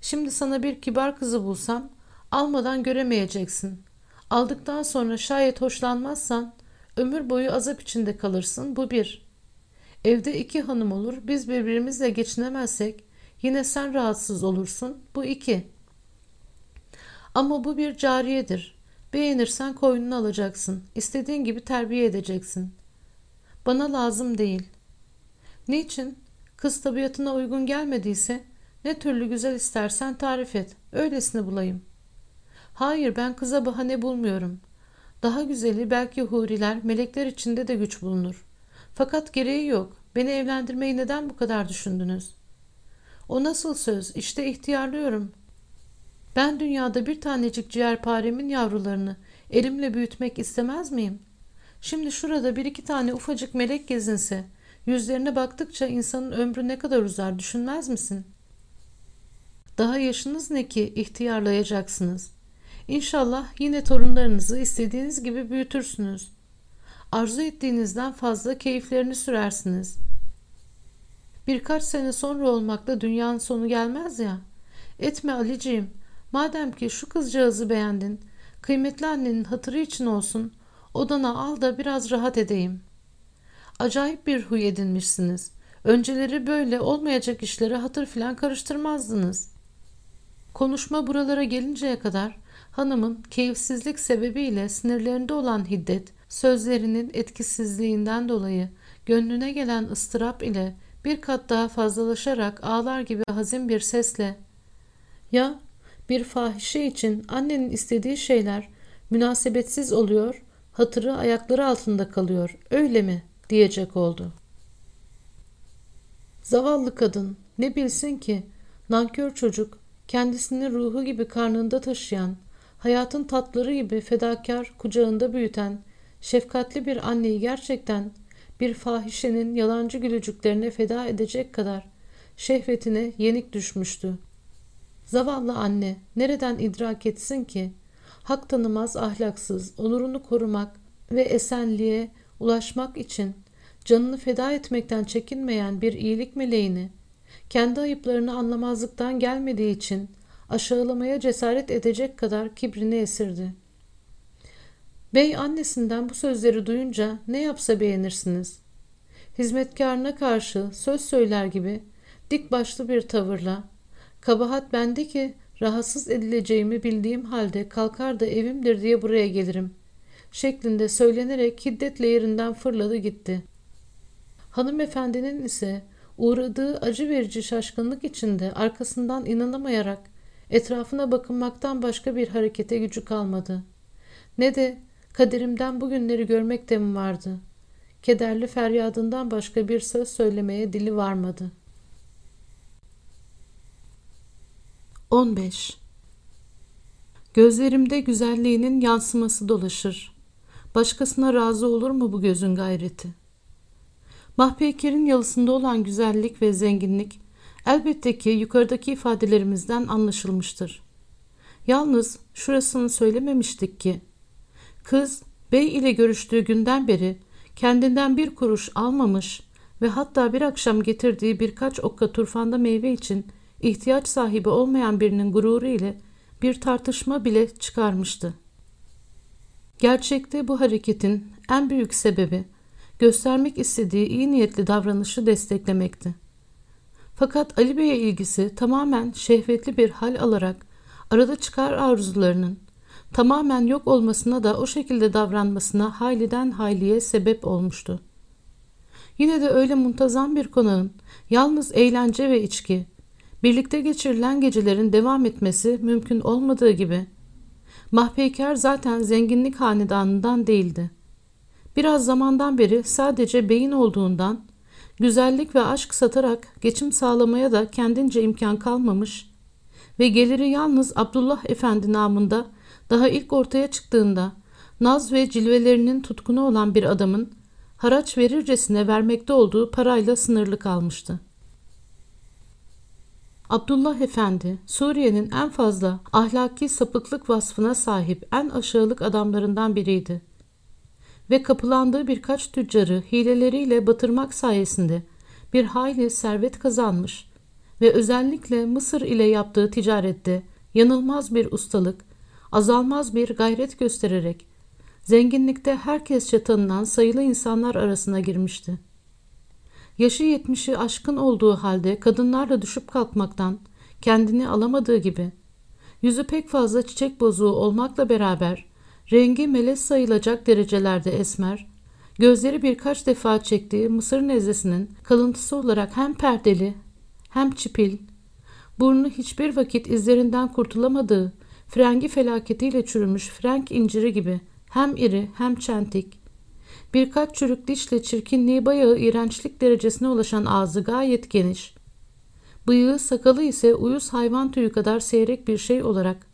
Şimdi sana bir kibar kızı bulsam almadan göremeyeceksin. Aldıktan sonra şayet hoşlanmazsan ömür boyu azap içinde kalırsın. Bu bir. Evde iki hanım olur. Biz birbirimizle geçinemezsek yine sen rahatsız olursun. Bu iki. Ama bu bir cariyedir. Beğenirsen koynunu alacaksın. İstediğin gibi terbiye edeceksin. Bana lazım değil. Niçin? Kız tabiatına uygun gelmediyse ne türlü güzel istersen tarif et. Öylesini bulayım. Hayır ben kıza bahane bulmuyorum. Daha güzeli belki huriler, melekler içinde de güç bulunur. Fakat gereği yok. Beni evlendirmeyi neden bu kadar düşündünüz? O nasıl söz? İşte ihtiyarlıyorum. Ben dünyada bir tanecik ciğerparemin yavrularını elimle büyütmek istemez miyim? Şimdi şurada bir iki tane ufacık melek gezinse, yüzlerine baktıkça insanın ömrü ne kadar uzar düşünmez misin? Daha yaşınız ne ki ihtiyarlayacaksınız. İnşallah yine torunlarınızı istediğiniz gibi büyütürsünüz. Arzu ettiğinizden fazla keyiflerini sürersiniz. Birkaç sene sonra olmakla dünyanın sonu gelmez ya. Etme Aliciğim, madem ki şu kızcağızı beğendin, kıymetli annenin hatırı için olsun, odana al da biraz rahat edeyim. Acayip bir huy edinmişsiniz. Önceleri böyle olmayacak işlere hatır filan karıştırmazdınız. Konuşma buralara gelinceye kadar hanımın keyifsizlik sebebiyle sinirlerinde olan hiddet, sözlerinin etkisizliğinden dolayı gönlüne gelen ıstırap ile bir kat daha fazlalaşarak ağlar gibi hazin bir sesle ''Ya bir fahişe için annenin istediği şeyler münasebetsiz oluyor, hatırı ayakları altında kalıyor, öyle mi?'' diyecek oldu. Zavallı kadın ne bilsin ki nankör çocuk kendisini ruhu gibi karnında taşıyan, hayatın tatları gibi fedakar kucağında büyüten, şefkatli bir anneyi gerçekten bir fahişenin yalancı gülücüklerine feda edecek kadar şehvetine yenik düşmüştü. Zavallı anne nereden idrak etsin ki hak tanımaz ahlaksız, onurunu korumak ve esenliğe ulaşmak için canını feda etmekten çekinmeyen bir iyilik meleğini, kendi ayıplarını anlamazlıktan gelmediği için aşağılamaya cesaret edecek kadar kibrini esirdi. Bey annesinden bu sözleri duyunca ne yapsa beğenirsiniz. Hizmetkarına karşı söz söyler gibi dik başlı bir tavırla kabahat bende ki rahatsız edileceğimi bildiğim halde kalkar da evimdir diye buraya gelirim şeklinde söylenerek hiddetle yerinden fırladı gitti. Hanımefendinin ise uğradığı acı verici şaşkınlık içinde arkasından inanamayarak etrafına bakınmaktan başka bir harekete gücü kalmadı. Ne de kaderimden bugünleri görmek de mi vardı? Kederli feryadından başka bir söz söylemeye dili varmadı. 15. Gözlerimde güzelliğinin yansıması dolaşır. Başkasına razı olur mu bu gözün gayreti? Mahpeyker'in yalısında olan güzellik ve zenginlik elbette ki yukarıdaki ifadelerimizden anlaşılmıştır. Yalnız şurasını söylememiştik ki kız bey ile görüştüğü günden beri kendinden bir kuruş almamış ve hatta bir akşam getirdiği birkaç okka turfanda meyve için ihtiyaç sahibi olmayan birinin gururu ile bir tartışma bile çıkarmıştı. Gerçekte bu hareketin en büyük sebebi göstermek istediği iyi niyetli davranışı desteklemekti. Fakat Ali Bey'e ilgisi tamamen şehvetli bir hal alarak arada çıkar arzularının tamamen yok olmasına da o şekilde davranmasına hayliden hayliye sebep olmuştu. Yine de öyle muntazam bir konağın yalnız eğlence ve içki, birlikte geçirilen gecelerin devam etmesi mümkün olmadığı gibi Mahpeyker zaten zenginlik hanedanından değildi. Biraz zamandan beri sadece beyin olduğundan güzellik ve aşk satarak geçim sağlamaya da kendince imkan kalmamış ve geliri yalnız Abdullah Efendi namında daha ilk ortaya çıktığında naz ve cilvelerinin tutkunu olan bir adamın haraç verircesine vermekte olduğu parayla sınırlı kalmıştı. Abdullah Efendi, Suriye'nin en fazla ahlaki sapıklık vasfına sahip en aşağılık adamlarından biriydi. Ve kapılandığı birkaç tüccarı hileleriyle batırmak sayesinde bir hayli servet kazanmış ve özellikle Mısır ile yaptığı ticarette yanılmaz bir ustalık, azalmaz bir gayret göstererek zenginlikte herkesçe tanınan sayılı insanlar arasına girmişti. Yaşı yetmişi aşkın olduğu halde kadınlarla düşüp kalkmaktan kendini alamadığı gibi, yüzü pek fazla çiçek bozuğu olmakla beraber rengi melez sayılacak derecelerde esmer, gözleri birkaç defa çektiği mısır nezlesinin kalıntısı olarak hem perdeli hem çipil, burnu hiçbir vakit izlerinden kurtulamadığı frengi felaketiyle çürümüş frenk inciri gibi hem iri hem çentik, Birkaç çürük dişle çirkinliği bayağı iğrençlik derecesine ulaşan ağzı gayet geniş. Bıyığı sakalı ise uyuz hayvan tüyü kadar seyrek bir şey olarak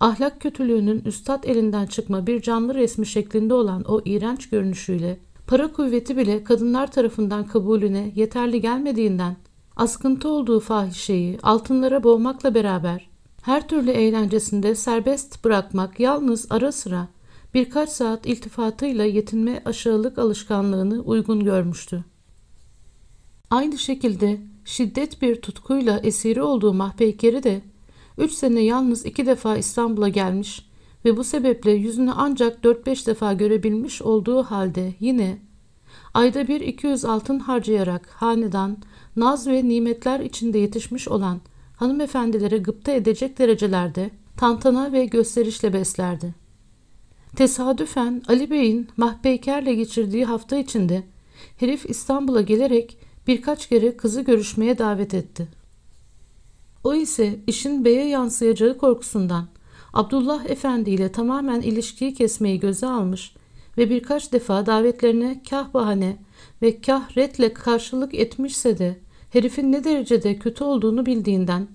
ahlak kötülüğünün üstad elinden çıkma bir canlı resmi şeklinde olan o iğrenç görünüşüyle para kuvveti bile kadınlar tarafından kabulüne yeterli gelmediğinden askıntı olduğu fahişeyi altınlara boğmakla beraber her türlü eğlencesinde serbest bırakmak yalnız ara sıra birkaç saat iltifatıyla yetinme aşağılık alışkanlığını uygun görmüştü. Aynı şekilde şiddet bir tutkuyla esiri olduğu Mahpeykeri de üç sene yalnız iki defa İstanbul'a gelmiş ve bu sebeple yüzünü ancak dört beş defa görebilmiş olduğu halde yine ayda bir iki yüz altın harcayarak hanedan naz ve nimetler içinde yetişmiş olan hanımefendilere gıpta edecek derecelerde tantana ve gösterişle beslerdi. Tesadüfen Ali Bey'in Mahpeyker'le geçirdiği hafta içinde herif İstanbul'a gelerek birkaç kere kızı görüşmeye davet etti. O ise işin beye yansıyacağı korkusundan Abdullah Efendi ile tamamen ilişkiyi kesmeyi göze almış ve birkaç defa davetlerine kah bahane ve kah redle karşılık etmişse de herifin ne derecede kötü olduğunu bildiğinden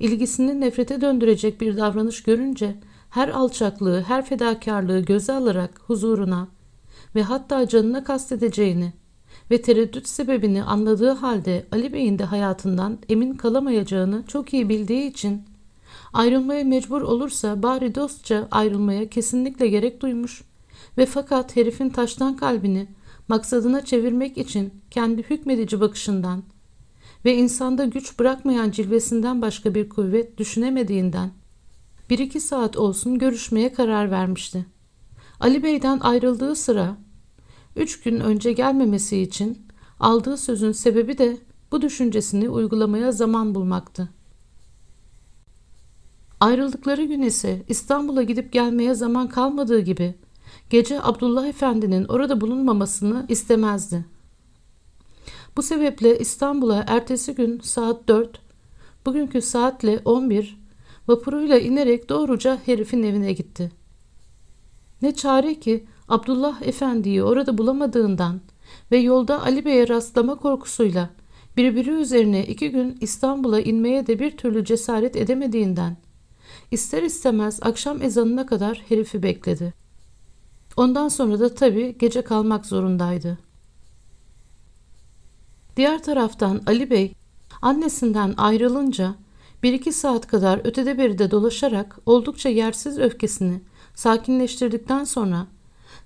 ilgisini nefrete döndürecek bir davranış görünce her alçaklığı, her fedakarlığı göze alarak huzuruna ve hatta canına kastedeceğini ve tereddüt sebebini anladığı halde Ali Bey'in de hayatından emin kalamayacağını çok iyi bildiği için ayrılmaya mecbur olursa bari dostça ayrılmaya kesinlikle gerek duymuş ve fakat herifin taştan kalbini maksadına çevirmek için kendi hükmedici bakışından ve insanda güç bırakmayan cilvesinden başka bir kuvvet düşünemediğinden bir iki saat olsun görüşmeye karar vermişti. Ali Bey'den ayrıldığı sıra üç gün önce gelmemesi için aldığı sözün sebebi de bu düşüncesini uygulamaya zaman bulmaktı. Ayrıldıkları gün ise İstanbul'a gidip gelmeye zaman kalmadığı gibi gece Abdullah Efendi'nin orada bulunmamasını istemezdi. Bu sebeple İstanbul'a ertesi gün saat 4, bugünkü saatle 11 vapuruyla inerek doğruca herifin evine gitti. Ne çare ki Abdullah Efendi'yi orada bulamadığından ve yolda Ali Bey'e rastlama korkusuyla birbiri üzerine iki gün İstanbul'a inmeye de bir türlü cesaret edemediğinden ister istemez akşam ezanına kadar herifi bekledi. Ondan sonra da tabii gece kalmak zorundaydı. Diğer taraftan Ali Bey annesinden ayrılınca bir iki saat kadar ötede beride dolaşarak oldukça yersiz öfkesini sakinleştirdikten sonra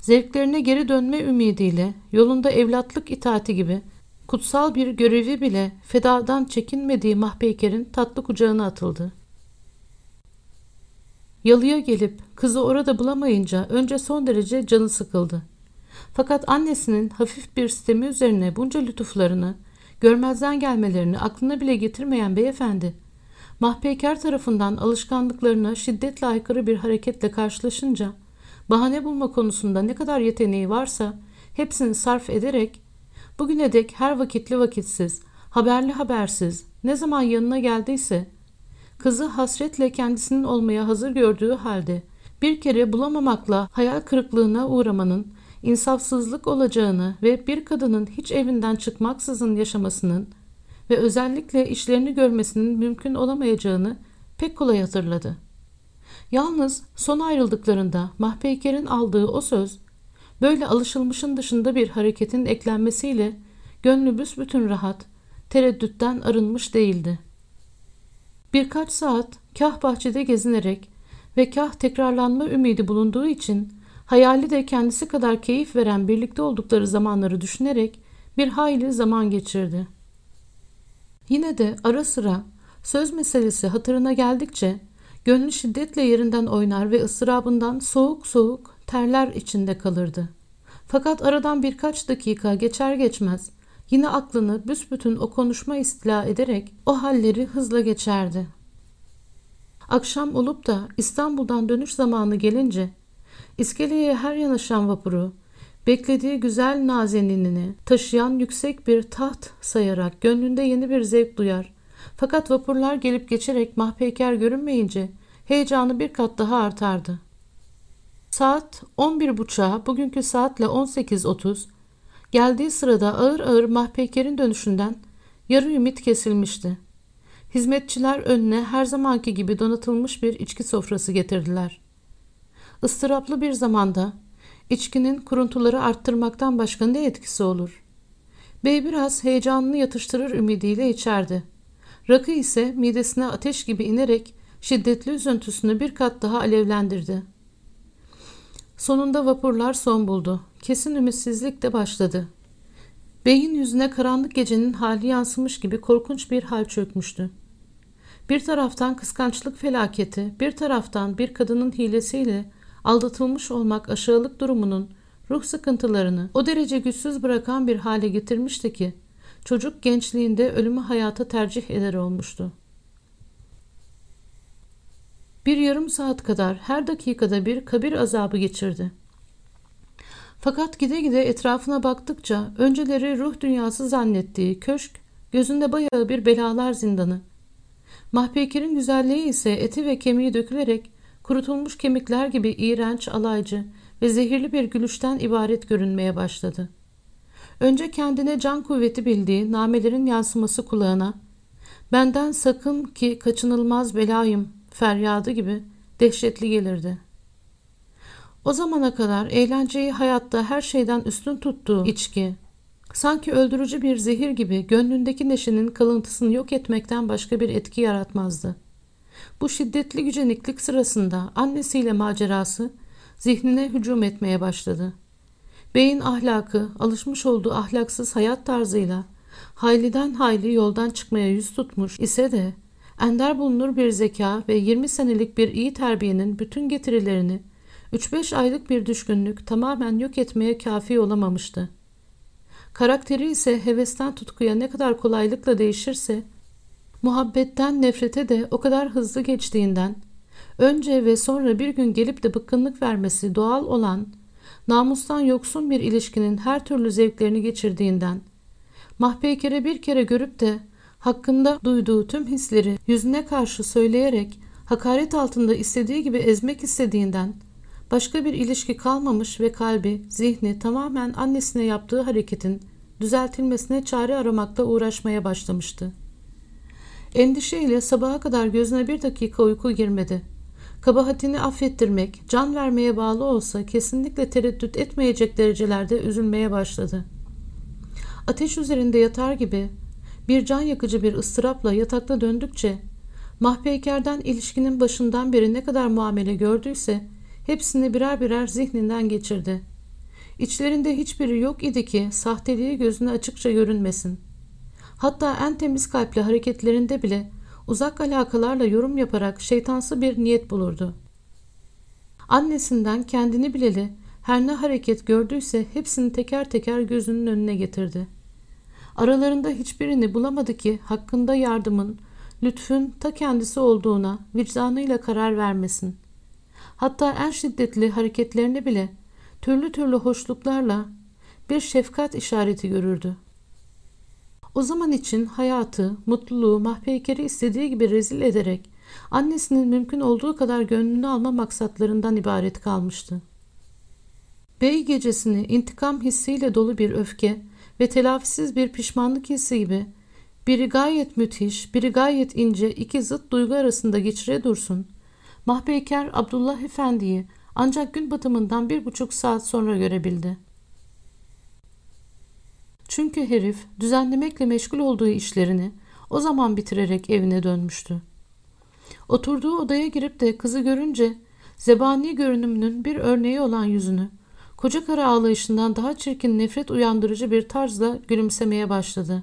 zevklerine geri dönme ümidiyle yolunda evlatlık itaati gibi kutsal bir görevi bile fedadan çekinmediği Mahpeyker'in tatlı kucağına atıldı. Yalıya gelip kızı orada bulamayınca önce son derece canı sıkıldı. Fakat annesinin hafif bir sistemi üzerine bunca lütuflarını, görmezden gelmelerini aklına bile getirmeyen beyefendi, Mahpeyker tarafından alışkanlıklarına şiddetle aykırı bir hareketle karşılaşınca, bahane bulma konusunda ne kadar yeteneği varsa hepsini sarf ederek, bugüne dek her vakitli vakitsiz, haberli habersiz, ne zaman yanına geldiyse, kızı hasretle kendisinin olmaya hazır gördüğü halde, bir kere bulamamakla hayal kırıklığına uğramanın insafsızlık olacağını ve bir kadının hiç evinden çıkmaksızın yaşamasının ve özellikle işlerini görmesinin mümkün olamayacağını pek kolay hatırladı. Yalnız son ayrıldıklarında Mahpeyker'in aldığı o söz, böyle alışılmışın dışında bir hareketin eklenmesiyle gönlü büsbütün rahat, tereddütten arınmış değildi. Birkaç saat kah bahçede gezinerek ve kah tekrarlanma ümidi bulunduğu için hayali de kendisi kadar keyif veren birlikte oldukları zamanları düşünerek bir hayli zaman geçirdi. Yine de ara sıra söz meselesi hatırına geldikçe gönlü şiddetle yerinden oynar ve ıstırabından soğuk soğuk terler içinde kalırdı. Fakat aradan birkaç dakika geçer geçmez yine aklını büsbütün o konuşma istila ederek o halleri hızla geçerdi. Akşam olup da İstanbul'dan dönüş zamanı gelince İskeleye her yanaşan vapuru, beklediği güzel nazeninini taşıyan yüksek bir taht sayarak gönlünde yeni bir zevk duyar. Fakat vapurlar gelip geçerek mahpeyker görünmeyince heyecanı bir kat daha artardı. Saat 11.30'a bugünkü saatle 18.30 geldiği sırada ağır ağır mahpeykerin dönüşünden yarı ümit kesilmişti. Hizmetçiler önüne her zamanki gibi donatılmış bir içki sofrası getirdiler. Istıraplı bir zamanda içkinin kuruntuları arttırmaktan başka ne etkisi olur? Bey biraz heyecanını yatıştırır ümidiyle içerdi. Rakı ise midesine ateş gibi inerek şiddetli üzüntüsünü bir kat daha alevlendirdi. Sonunda vapurlar son buldu. Kesin ümitsizlik de başladı. Beyin yüzüne karanlık gecenin hali yansımış gibi korkunç bir hal çökmüştü. Bir taraftan kıskançlık felaketi, bir taraftan bir kadının hilesiyle aldatılmış olmak aşağılık durumunun ruh sıkıntılarını o derece güçsüz bırakan bir hale getirmişti ki çocuk gençliğinde ölümü hayata tercih eder olmuştu. Bir yarım saat kadar her dakikada bir kabir azabı geçirdi. Fakat gide gide etrafına baktıkça önceleri ruh dünyası zannettiği köşk gözünde bayağı bir belalar zindanı. Mahpeker'in güzelliği ise eti ve kemiği dökülerek kurutulmuş kemikler gibi iğrenç, alaycı ve zehirli bir gülüşten ibaret görünmeye başladı. Önce kendine can kuvveti bildiği namelerin yansıması kulağına, benden sakın ki kaçınılmaz belayım feryadı gibi dehşetli gelirdi. O zamana kadar eğlenceyi hayatta her şeyden üstün tuttuğu içki, sanki öldürücü bir zehir gibi gönlündeki neşenin kalıntısını yok etmekten başka bir etki yaratmazdı. Bu şiddetli güceniklik sırasında annesiyle macerası zihnine hücum etmeye başladı. Beyin ahlakı, alışmış olduğu ahlaksız hayat tarzıyla hayliden hayli yoldan çıkmaya yüz tutmuş ise de ender bulunur bir zeka ve 20 senelik bir iyi terbiyenin bütün getirilerini 3-5 aylık bir düşkünlük tamamen yok etmeye kafi olamamıştı. Karakteri ise hevesten tutkuya ne kadar kolaylıkla değişirse, muhabbetten nefrete de o kadar hızlı geçtiğinden, önce ve sonra bir gün gelip de bıkkınlık vermesi doğal olan, namustan yoksun bir ilişkinin her türlü zevklerini geçirdiğinden, Mahpeyker'e bir kere görüp de hakkında duyduğu tüm hisleri yüzüne karşı söyleyerek hakaret altında istediği gibi ezmek istediğinden, Başka bir ilişki kalmamış ve kalbi, zihni tamamen annesine yaptığı hareketin düzeltilmesine çare aramakta uğraşmaya başlamıştı. Endişeyle sabaha kadar gözüne bir dakika uyku girmedi. Kabahatini affettirmek, can vermeye bağlı olsa kesinlikle tereddüt etmeyecek derecelerde üzülmeye başladı. Ateş üzerinde yatar gibi bir can yakıcı bir ıstırapla yatakta döndükçe Mahpeyker'den ilişkinin başından beri ne kadar muamele gördüyse hepsini birer birer zihninden geçirdi. İçlerinde hiçbiri yok idi ki sahteliği gözüne açıkça görünmesin. Hatta en temiz kalpli hareketlerinde bile uzak alakalarla yorum yaparak şeytansı bir niyet bulurdu. Annesinden kendini bileli her ne hareket gördüyse hepsini teker teker gözünün önüne getirdi. Aralarında hiçbirini bulamadı ki hakkında yardımın, lütfün ta kendisi olduğuna vicdanıyla karar vermesin.'' hatta en şiddetli hareketlerini bile türlü türlü hoşluklarla bir şefkat işareti görürdü. O zaman için hayatı, mutluluğu, mahpeykeri istediği gibi rezil ederek annesinin mümkün olduğu kadar gönlünü alma maksatlarından ibaret kalmıştı. Bey gecesini intikam hissiyle dolu bir öfke ve telafisiz bir pişmanlık hissi gibi biri gayet müthiş, biri gayet ince iki zıt duygu arasında geçire dursun. Mahpeyker Abdullah Efendi'yi ancak gün batımından bir buçuk saat sonra görebildi. Çünkü herif düzenlemekle meşgul olduğu işlerini o zaman bitirerek evine dönmüştü. Oturduğu odaya girip de kızı görünce zebani görünümünün bir örneği olan yüzünü koca kara ağlayışından daha çirkin nefret uyandırıcı bir tarzla gülümsemeye başladı.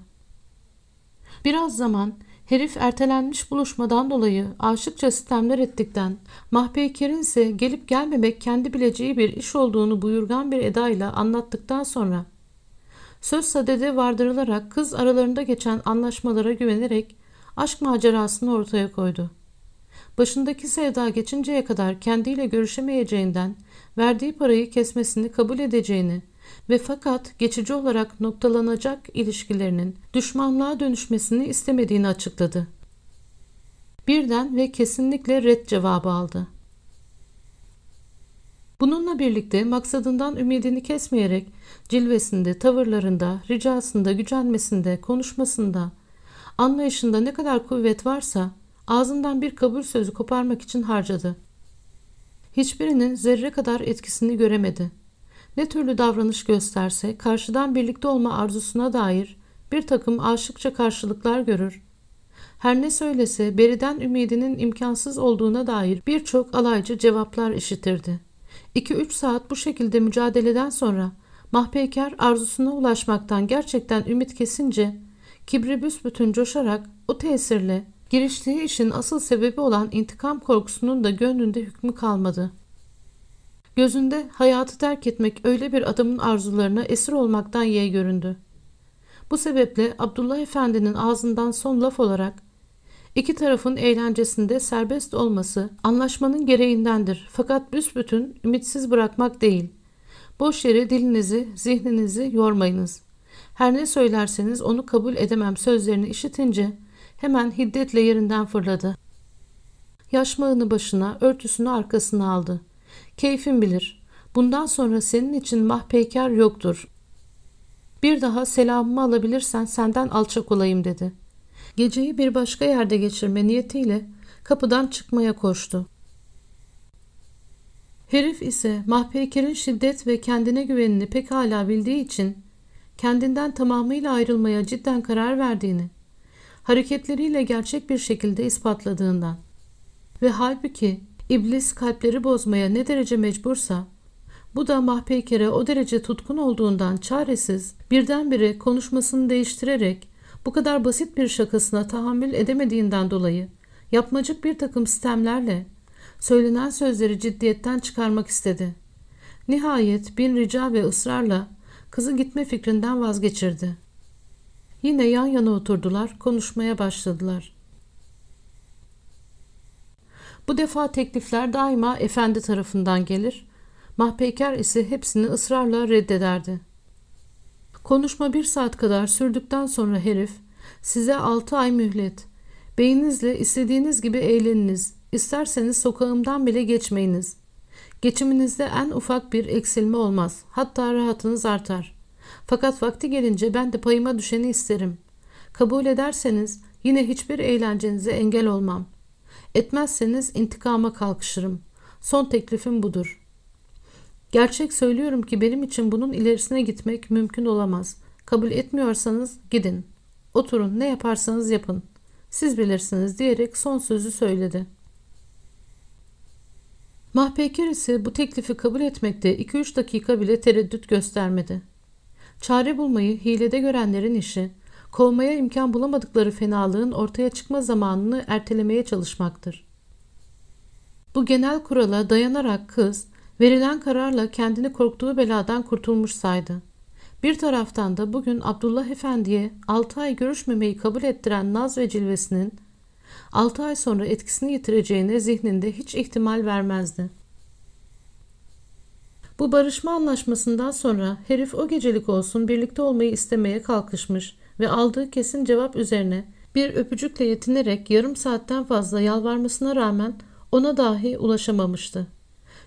Biraz zaman Herif ertelenmiş buluşmadan dolayı aşıkça sistemler ettikten, Mahpeyker'in ise gelip gelmemek kendi bileceği bir iş olduğunu buyurgan bir edayla anlattıktan sonra, söz sadede vardırılarak kız aralarında geçen anlaşmalara güvenerek aşk macerasını ortaya koydu. Başındaki sevda geçinceye kadar kendiyle görüşemeyeceğinden verdiği parayı kesmesini kabul edeceğini, ve fakat geçici olarak noktalanacak ilişkilerinin düşmanlığa dönüşmesini istemediğini açıkladı. Birden ve kesinlikle red cevabı aldı. Bununla birlikte maksadından ümidini kesmeyerek cilvesinde, tavırlarında, ricasında, gücenmesinde, konuşmasında, anlayışında ne kadar kuvvet varsa ağzından bir kabul sözü koparmak için harcadı. Hiçbirinin zerre kadar etkisini göremedi.'' ne türlü davranış gösterse karşıdan birlikte olma arzusuna dair bir takım aşıkça karşılıklar görür. Her ne söylese beriden ümidinin imkansız olduğuna dair birçok alaycı cevaplar işitirdi. 2-3 saat bu şekilde mücadeleden sonra Mahpeyker arzusuna ulaşmaktan gerçekten ümit kesince kibri büsbütün coşarak o tesirle giriştiği işin asıl sebebi olan intikam korkusunun da gönlünde hükmü kalmadı.'' Gözünde hayatı terk etmek öyle bir adamın arzularına esir olmaktan yeğ göründü. Bu sebeple Abdullah Efendi'nin ağzından son laf olarak İki tarafın eğlencesinde serbest olması anlaşmanın gereğindendir. Fakat büsbütün ümitsiz bırakmak değil. Boş yere dilinizi, zihninizi yormayınız. Her ne söylerseniz onu kabul edemem sözlerini işitince hemen hiddetle yerinden fırladı. Yaşmağını başına, örtüsünü arkasına aldı. Keyfin bilir. Bundan sonra senin için mahpeykar yoktur. Bir daha selamımı alabilirsen senden alçak olayım dedi. Geceyi bir başka yerde geçirme niyetiyle kapıdan çıkmaya koştu. Herif ise mahpeykerin şiddet ve kendine güvenini pekala bildiği için kendinden tamamıyla ayrılmaya cidden karar verdiğini, hareketleriyle gerçek bir şekilde ispatladığından ve halbuki iblis kalpleri bozmaya ne derece mecbursa, bu da mahpeykere o derece tutkun olduğundan çaresiz birdenbire konuşmasını değiştirerek bu kadar basit bir şakasına tahammül edemediğinden dolayı yapmacık bir takım sistemlerle söylenen sözleri ciddiyetten çıkarmak istedi. Nihayet bin rica ve ısrarla kızı gitme fikrinden vazgeçirdi. Yine yan yana oturdular, konuşmaya başladılar. Bu defa teklifler daima efendi tarafından gelir, mahpeyker ise hepsini ısrarla reddederdi. Konuşma bir saat kadar sürdükten sonra herif, size altı ay mühlet, beyninizle istediğiniz gibi eğleniniz, isterseniz sokağımdan bile geçmeyiniz. Geçiminizde en ufak bir eksilme olmaz, hatta rahatınız artar. Fakat vakti gelince ben de payıma düşeni isterim. Kabul ederseniz yine hiçbir eğlencenize engel olmam. Etmezseniz intikama kalkışırım. Son teklifim budur. Gerçek söylüyorum ki benim için bunun ilerisine gitmek mümkün olamaz. Kabul etmiyorsanız gidin. Oturun ne yaparsanız yapın. Siz bilirsiniz diyerek son sözü söyledi. Mahpeker ise bu teklifi kabul etmekte 2-3 dakika bile tereddüt göstermedi. Çare bulmayı hilede görenlerin işi, kovmaya imkan bulamadıkları fenalığın ortaya çıkma zamanını ertelemeye çalışmaktır. Bu genel kurala dayanarak kız, verilen kararla kendini korktuğu beladan kurtulmuş saydı. Bir taraftan da bugün Abdullah Efendi'ye 6 ay görüşmemeyi kabul ettiren naz ve cilvesinin 6 ay sonra etkisini yitireceğine zihninde hiç ihtimal vermezdi. Bu barışma anlaşmasından sonra herif o gecelik olsun birlikte olmayı istemeye kalkışmış ve aldığı kesin cevap üzerine bir öpücükle yetinerek yarım saatten fazla yalvarmasına rağmen ona dahi ulaşamamıştı.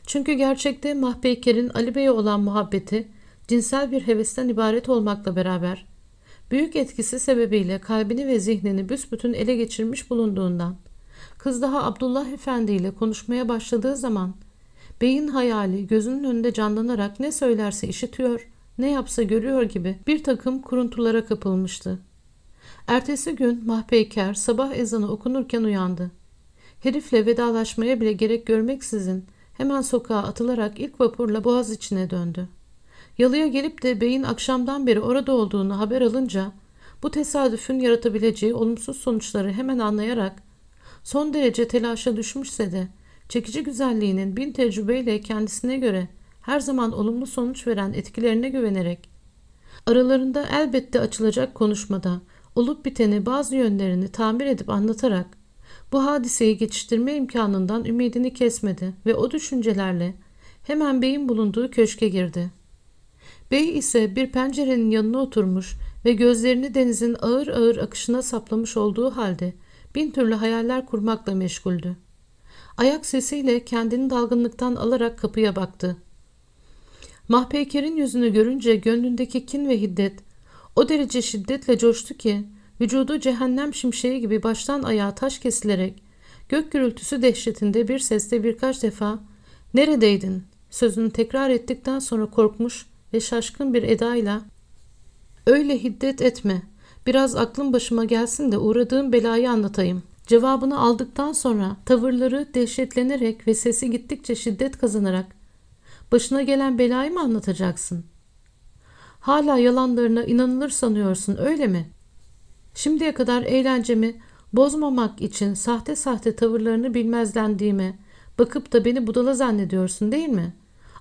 Çünkü gerçekte Mahpeyker'in Ali Bey'e olan muhabbeti cinsel bir hevesten ibaret olmakla beraber büyük etkisi sebebiyle kalbini ve zihnini büsbütün ele geçirmiş bulunduğundan kız daha Abdullah Efendi ile konuşmaya başladığı zaman beyin hayali gözünün önünde canlanarak ne söylerse işitiyor, ne yapsa görüyor gibi bir takım kuruntulara kapılmıştı. Ertesi gün Mahpeyker sabah ezanı okunurken uyandı. Herifle vedalaşmaya bile gerek görmeksizin hemen sokağa atılarak ilk vapurla boğaz içine döndü. Yalıya gelip de beyin akşamdan beri orada olduğunu haber alınca bu tesadüfün yaratabileceği olumsuz sonuçları hemen anlayarak son derece telaşa düşmüşse de çekici güzelliğinin bin tecrübeyle kendisine göre her zaman olumlu sonuç veren etkilerine güvenerek aralarında elbette açılacak konuşmada olup biteni bazı yönlerini tamir edip anlatarak bu hadiseyi geçiştirme imkanından ümidini kesmedi ve o düşüncelerle hemen beyin bulunduğu köşke girdi. Bey ise bir pencerenin yanına oturmuş ve gözlerini denizin ağır ağır akışına saplamış olduğu halde bin türlü hayaller kurmakla meşguldü. Ayak sesiyle kendini dalgınlıktan alarak kapıya baktı. Mahpeyker'in yüzünü görünce gönlündeki kin ve hiddet o derece şiddetle coştu ki vücudu cehennem şimşeği gibi baştan ayağa taş kesilerek gök gürültüsü dehşetinde bir sesle birkaç defa ''Neredeydin?'' sözünü tekrar ettikten sonra korkmuş ve şaşkın bir edayla ''Öyle hiddet etme, biraz aklım başıma gelsin de uğradığım belayı anlatayım.'' Cevabını aldıktan sonra tavırları dehşetlenerek ve sesi gittikçe şiddet kazanarak başına gelen belayı mı anlatacaksın? Hala yalanlarına inanılır sanıyorsun öyle mi? Şimdiye kadar eğlencemi bozmamak için sahte sahte tavırlarını bilmezlendiğime bakıp da beni budala zannediyorsun değil mi?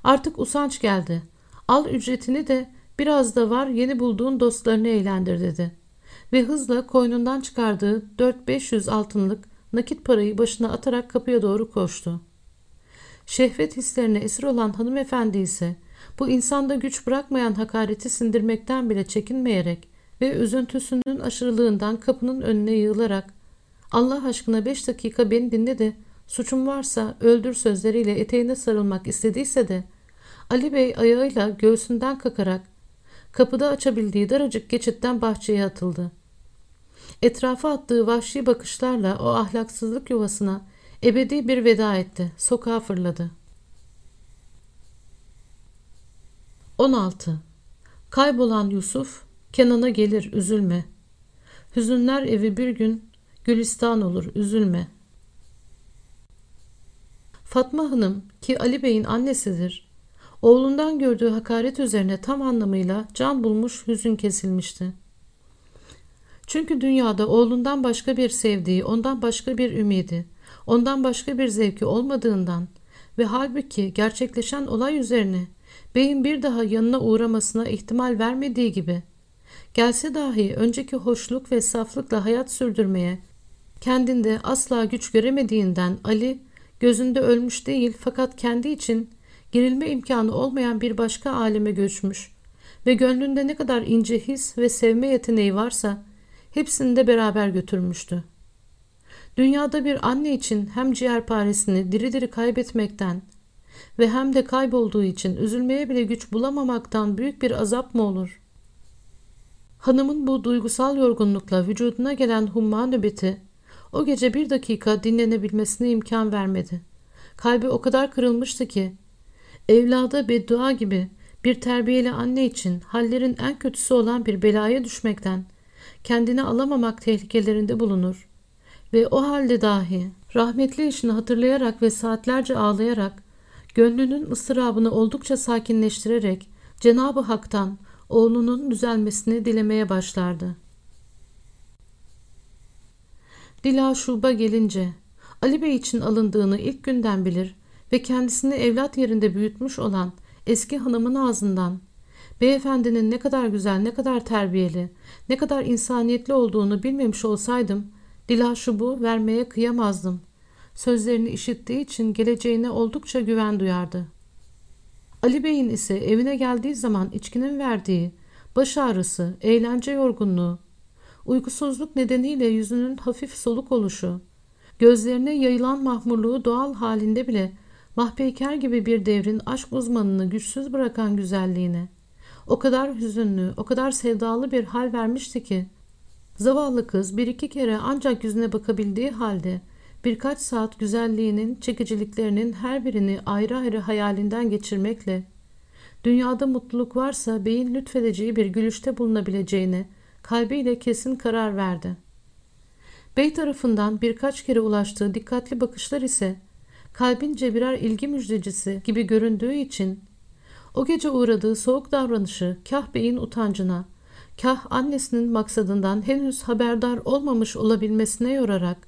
Artık usanç geldi. Al ücretini de biraz da var yeni bulduğun dostlarını eğlendir dedi. ve hızla koynundan çıkardığı 4-500 altınlık nakit parayı başına atarak kapıya doğru koştu. Şehvet hislerine esir olan hanımefendi ise bu insanda güç bırakmayan hakareti sindirmekten bile çekinmeyerek ve üzüntüsünün aşırılığından kapının önüne yığılarak Allah aşkına beş dakika beni dinle de suçum varsa öldür sözleriyle eteğine sarılmak istediyse de Ali Bey ayağıyla göğsünden kakarak kapıda açabildiği daracık geçitten bahçeye atıldı. Etrafa attığı vahşi bakışlarla o ahlaksızlık yuvasına ebedi bir veda etti. Sokağa fırladı. 16. Kaybolan Yusuf, Kenan'a gelir üzülme. Hüzünler evi bir gün gülistan olur üzülme. Fatma Hanım ki Ali Bey'in annesidir, oğlundan gördüğü hakaret üzerine tam anlamıyla can bulmuş hüzün kesilmişti. Çünkü dünyada oğlundan başka bir sevdiği, ondan başka bir ümidi, ondan başka bir zevki olmadığından ve halbuki gerçekleşen olay üzerine beyin bir daha yanına uğramasına ihtimal vermediği gibi gelse dahi önceki hoşluk ve saflıkla hayat sürdürmeye kendinde asla güç göremediğinden Ali gözünde ölmüş değil fakat kendi için girilme imkanı olmayan bir başka aleme göçmüş ve gönlünde ne kadar ince his ve sevme yeteneği varsa hepsini de beraber götürmüştü. Dünyada bir anne için hem ciğerparesini diri diri kaybetmekten ve hem de kaybolduğu için üzülmeye bile güç bulamamaktan büyük bir azap mı olur? Hanımın bu duygusal yorgunlukla vücuduna gelen humma nöbeti o gece bir dakika dinlenebilmesine imkan vermedi. Kalbi o kadar kırılmıştı ki evlada beddua gibi bir terbiyeli anne için hallerin en kötüsü olan bir belaya düşmekten kendini alamamak tehlikelerinde bulunur ve o halde dahi rahmetli işini hatırlayarak ve saatlerce ağlayarak gönlünün ıstırabını oldukça sakinleştirerek Cenab-ı Hak'tan oğlunun düzelmesini dilemeye başlardı. Dila şuba gelince Ali Bey için alındığını ilk günden bilir ve kendisini evlat yerinde büyütmüş olan eski hanımın ağzından beyefendinin ne kadar güzel, ne kadar terbiyeli, ne kadar insaniyetli olduğunu bilmemiş olsaydım Dila şubu vermeye kıyamazdım. Sözlerini işittiği için geleceğine oldukça güven duyardı. Ali Bey'in ise evine geldiği zaman içkinin verdiği baş ağrısı, eğlence yorgunluğu, uykusuzluk nedeniyle yüzünün hafif soluk oluşu, gözlerine yayılan mahmurluğu doğal halinde bile mahpeyker gibi bir devrin aşk uzmanını güçsüz bırakan güzelliğine, o kadar hüzünlü, o kadar sevdalı bir hal vermişti ki, zavallı kız bir iki kere ancak yüzüne bakabildiği halde birkaç saat güzelliğinin, çekiciliklerinin her birini ayrı ayrı hayalinden geçirmekle, dünyada mutluluk varsa beyin lütfedeceği bir gülüşte bulunabileceğine kalbiyle kesin karar verdi. Bey tarafından birkaç kere ulaştığı dikkatli bakışlar ise kalbince birer ilgi müjdecisi gibi göründüğü için o gece uğradığı soğuk davranışı kah beyin utancına, kah annesinin maksadından henüz haberdar olmamış olabilmesine yorarak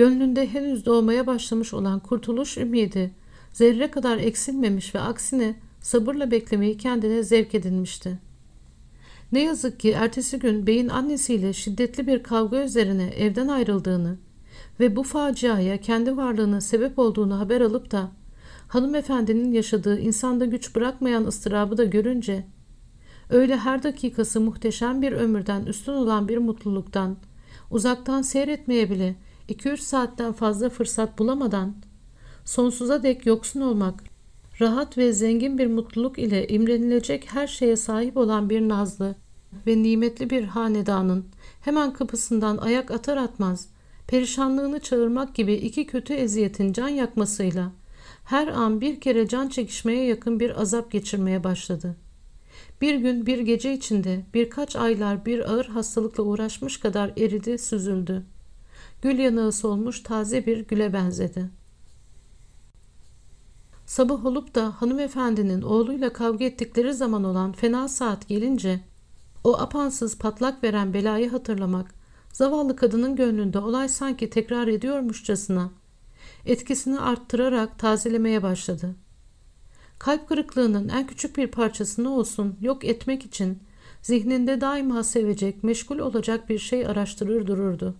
Gönlünde henüz doğmaya başlamış olan kurtuluş ümidi zerre kadar eksilmemiş ve aksine sabırla beklemeyi kendine zevk edinmişti. Ne yazık ki ertesi gün beyin annesiyle şiddetli bir kavga üzerine evden ayrıldığını ve bu faciaya kendi varlığına sebep olduğunu haber alıp da hanımefendinin yaşadığı insanda güç bırakmayan ıstırabı da görünce öyle her dakikası muhteşem bir ömürden üstün olan bir mutluluktan uzaktan seyretmeye bile 2-3 saatten fazla fırsat bulamadan sonsuza dek yoksun olmak, rahat ve zengin bir mutluluk ile imrenilecek her şeye sahip olan bir nazlı ve nimetli bir hanedanın hemen kapısından ayak atar atmaz perişanlığını çağırmak gibi iki kötü eziyetin can yakmasıyla her an bir kere can çekişmeye yakın bir azap geçirmeye başladı. Bir gün bir gece içinde birkaç aylar bir ağır hastalıkla uğraşmış kadar eridi, süzüldü gül yanığı solmuş taze bir güle benzedi. Sabah olup da hanımefendinin oğluyla kavga ettikleri zaman olan fena saat gelince o apansız patlak veren belayı hatırlamak zavallı kadının gönlünde olay sanki tekrar ediyormuşçasına etkisini arttırarak tazelemeye başladı. Kalp kırıklığının en küçük bir parçasını olsun yok etmek için Zihninde daima sevecek, meşgul olacak bir şey araştırır dururdu.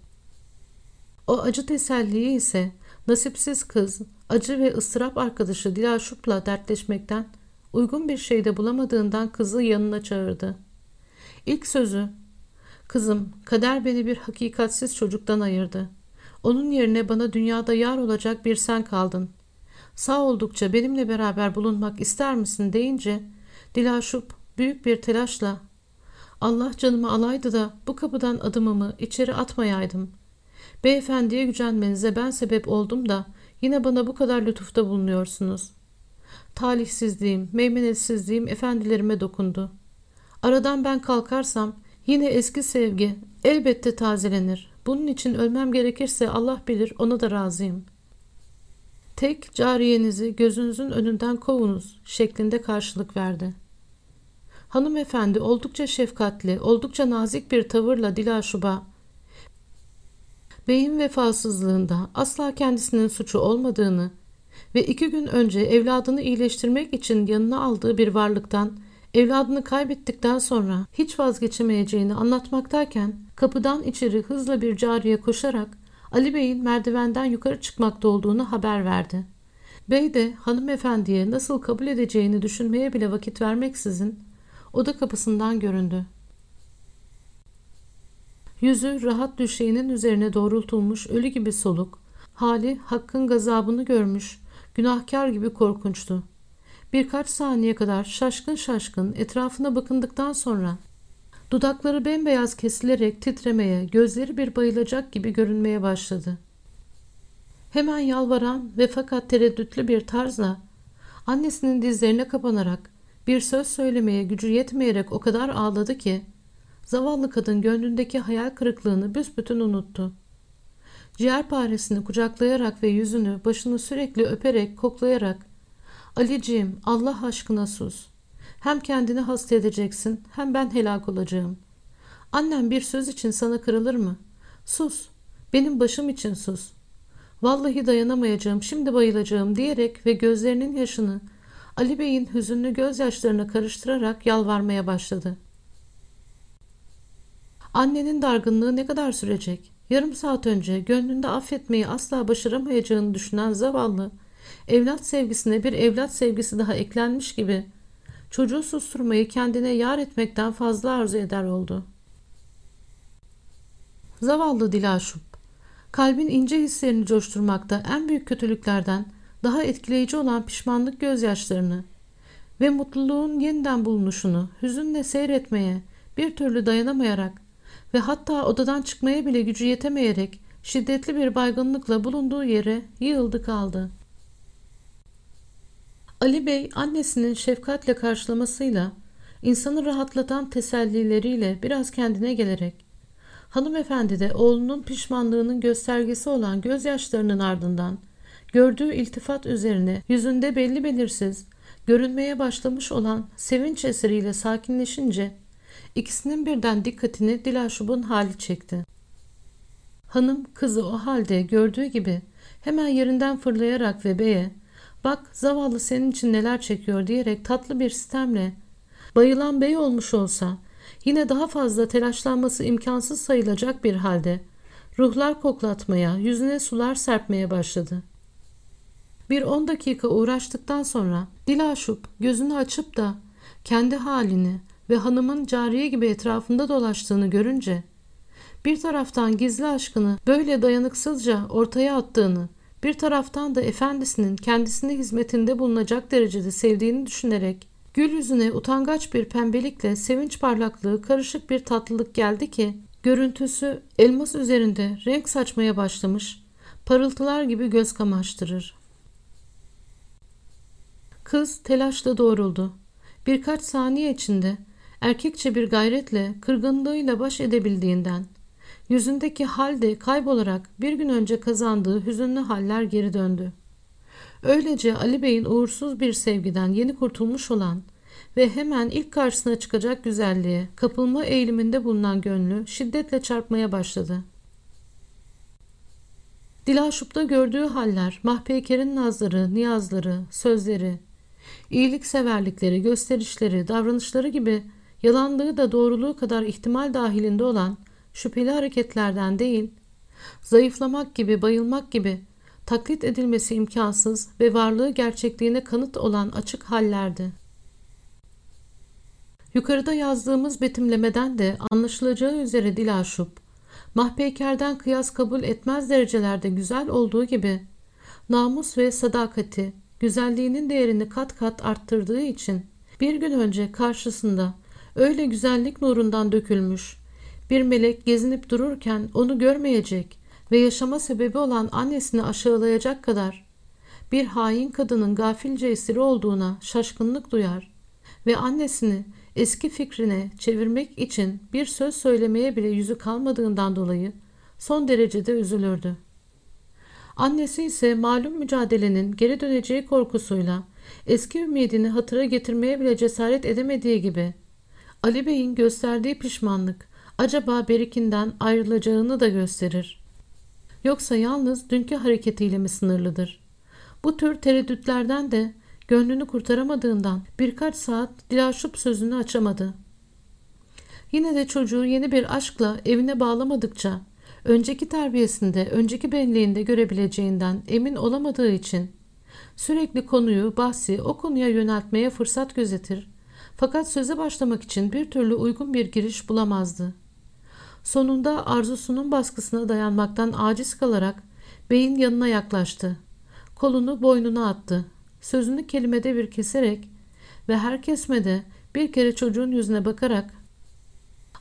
O acı teselliyi ise nasipsiz kız, acı ve ıstırap arkadaşı Dilaşup'la dertleşmekten, uygun bir şeyde bulamadığından kızı yanına çağırdı. İlk sözü, ''Kızım, kader beni bir hakikatsiz çocuktan ayırdı. Onun yerine bana dünyada yar olacak bir sen kaldın. Sağ oldukça benimle beraber bulunmak ister misin?'' deyince, Dilaşup büyük bir telaşla Allah canımı alaydı da bu kapıdan adımımı içeri atmayaydım. Beyefendiye gücenmenize ben sebep oldum da yine bana bu kadar lütufta bulunuyorsunuz. Talihsizliğim, meymenetsizliğim efendilerime dokundu. Aradan ben kalkarsam yine eski sevgi elbette tazelenir. Bunun için ölmem gerekirse Allah bilir ona da razıyım. Tek cariyenizi gözünüzün önünden kovunuz şeklinde karşılık verdi. Hanımefendi oldukça şefkatli, oldukça nazik bir tavırla Dilaşub'a beyin vefasızlığında asla kendisinin suçu olmadığını ve iki gün önce evladını iyileştirmek için yanına aldığı bir varlıktan evladını kaybettikten sonra hiç vazgeçemeyeceğini anlatmaktayken kapıdan içeri hızla bir cariye koşarak Ali Bey'in merdivenden yukarı çıkmakta olduğunu haber verdi. Bey de hanımefendiye nasıl kabul edeceğini düşünmeye bile vakit vermeksizin oda kapısından göründü. Yüzü rahat düşeğinin üzerine doğrultulmuş ölü gibi soluk, hali hakkın gazabını görmüş, günahkar gibi korkunçtu. Birkaç saniye kadar şaşkın şaşkın etrafına bakındıktan sonra dudakları bembeyaz kesilerek titremeye, gözleri bir bayılacak gibi görünmeye başladı. Hemen yalvaran ve fakat tereddütlü bir tarzla annesinin dizlerine kapanarak bir söz söylemeye gücü yetmeyerek o kadar ağladı ki zavallı kadın gönlündeki hayal kırıklığını büsbütün unuttu. Ciğerparesini kucaklayarak ve yüzünü, başını sürekli öperek, koklayarak Aliciğim Allah aşkına sus. Hem kendini hasta edeceksin hem ben helak olacağım. Annem bir söz için sana kırılır mı? Sus. Benim başım için sus. Vallahi dayanamayacağım şimdi bayılacağım diyerek ve gözlerinin yaşını Ali Bey'in hüzünlü gözyaşlarına karıştırarak yalvarmaya başladı. Annenin dargınlığı ne kadar sürecek? Yarım saat önce gönlünde affetmeyi asla başaramayacağını düşünen zavallı, evlat sevgisine bir evlat sevgisi daha eklenmiş gibi çocuğu susturmayı kendine yar etmekten fazla arzu eder oldu. Zavallı Dilaşup, kalbin ince hislerini coşturmakta en büyük kötülüklerden daha etkileyici olan pişmanlık gözyaşlarını ve mutluluğun yeniden bulunuşunu hüzünle seyretmeye bir türlü dayanamayarak ve hatta odadan çıkmaya bile gücü yetemeyerek şiddetli bir baygınlıkla bulunduğu yere yığıldı kaldı. Ali Bey annesinin şefkatle karşılamasıyla, insanı rahatlatan tesellileriyle biraz kendine gelerek, hanımefendi de oğlunun pişmanlığının göstergesi olan gözyaşlarının ardından gördüğü iltifat üzerine yüzünde belli belirsiz görünmeye başlamış olan sevinç eseriyle sakinleşince ikisinin birden dikkatini Dilaşub'un hali çekti. Hanım kızı o halde gördüğü gibi hemen yerinden fırlayarak ve beye bak zavallı senin için neler çekiyor diyerek tatlı bir sistemle bayılan bey olmuş olsa yine daha fazla telaşlanması imkansız sayılacak bir halde ruhlar koklatmaya, yüzüne sular serpmeye başladı. Bir on dakika uğraştıktan sonra Dilaşup gözünü açıp da kendi halini ve hanımın cariye gibi etrafında dolaştığını görünce bir taraftan gizli aşkını böyle dayanıksızca ortaya attığını bir taraftan da efendisinin kendisine hizmetinde bulunacak derecede sevdiğini düşünerek gül yüzüne utangaç bir pembelikle sevinç parlaklığı karışık bir tatlılık geldi ki görüntüsü elmas üzerinde renk saçmaya başlamış parıltılar gibi göz kamaştırır. Kız telaşla doğruldu. Birkaç saniye içinde erkekçe bir gayretle kırgınlığıyla baş edebildiğinden yüzündeki halde kaybolarak bir gün önce kazandığı hüzünlü haller geri döndü. Öylece Ali Bey'in uğursuz bir sevgiden yeni kurtulmuş olan ve hemen ilk karşısına çıkacak güzelliğe kapılma eğiliminde bulunan gönlü şiddetle çarpmaya başladı. Dilaşup'ta gördüğü haller, Mahpeyker'in nazları, niyazları, sözleri, iyilikseverlikleri, gösterişleri, davranışları gibi yalanlığı da doğruluğu kadar ihtimal dahilinde olan şüpheli hareketlerden değil, zayıflamak gibi, bayılmak gibi taklit edilmesi imkansız ve varlığı gerçekliğine kanıt olan açık hallerdi. Yukarıda yazdığımız betimlemeden de anlaşılacağı üzere Dilaşup, mahpeykerden kıyas kabul etmez derecelerde güzel olduğu gibi, namus ve sadakati, güzelliğinin değerini kat kat arttırdığı için, bir gün önce karşısında öyle güzellik nurundan dökülmüş, bir melek gezinip dururken onu görmeyecek ve yaşama sebebi olan annesini aşağılayacak kadar bir hain kadının gafilce esiri olduğuna şaşkınlık duyar ve annesini eski fikrine çevirmek için bir söz söylemeye bile yüzü kalmadığından dolayı son derecede üzülürdü. Annesi ise malum mücadelenin geri döneceği korkusuyla eski ümidini hatıra getirmeye bile cesaret edemediği gibi Ali Bey'in gösterdiği pişmanlık acaba Berik'inden ayrılacağını da gösterir. Yoksa yalnız dünkü hareketiyle mi sınırlıdır? Bu tür tereddütlerden de gönlünü kurtaramadığından birkaç saat dilaşup sözünü açamadı. Yine de çocuğu yeni bir aşkla evine bağlamadıkça önceki terbiyesinde, önceki benliğinde görebileceğinden emin olamadığı için sürekli konuyu, bahsi o konuya yöneltmeye fırsat gözetir. Fakat söze başlamak için bir türlü uygun bir giriş bulamazdı. Sonunda arzusunun baskısına dayanmaktan aciz kalarak beyin yanına yaklaştı. Kolunu boynuna attı. Sözünü kelimede bir keserek ve her kesmede bir kere çocuğun yüzüne bakarak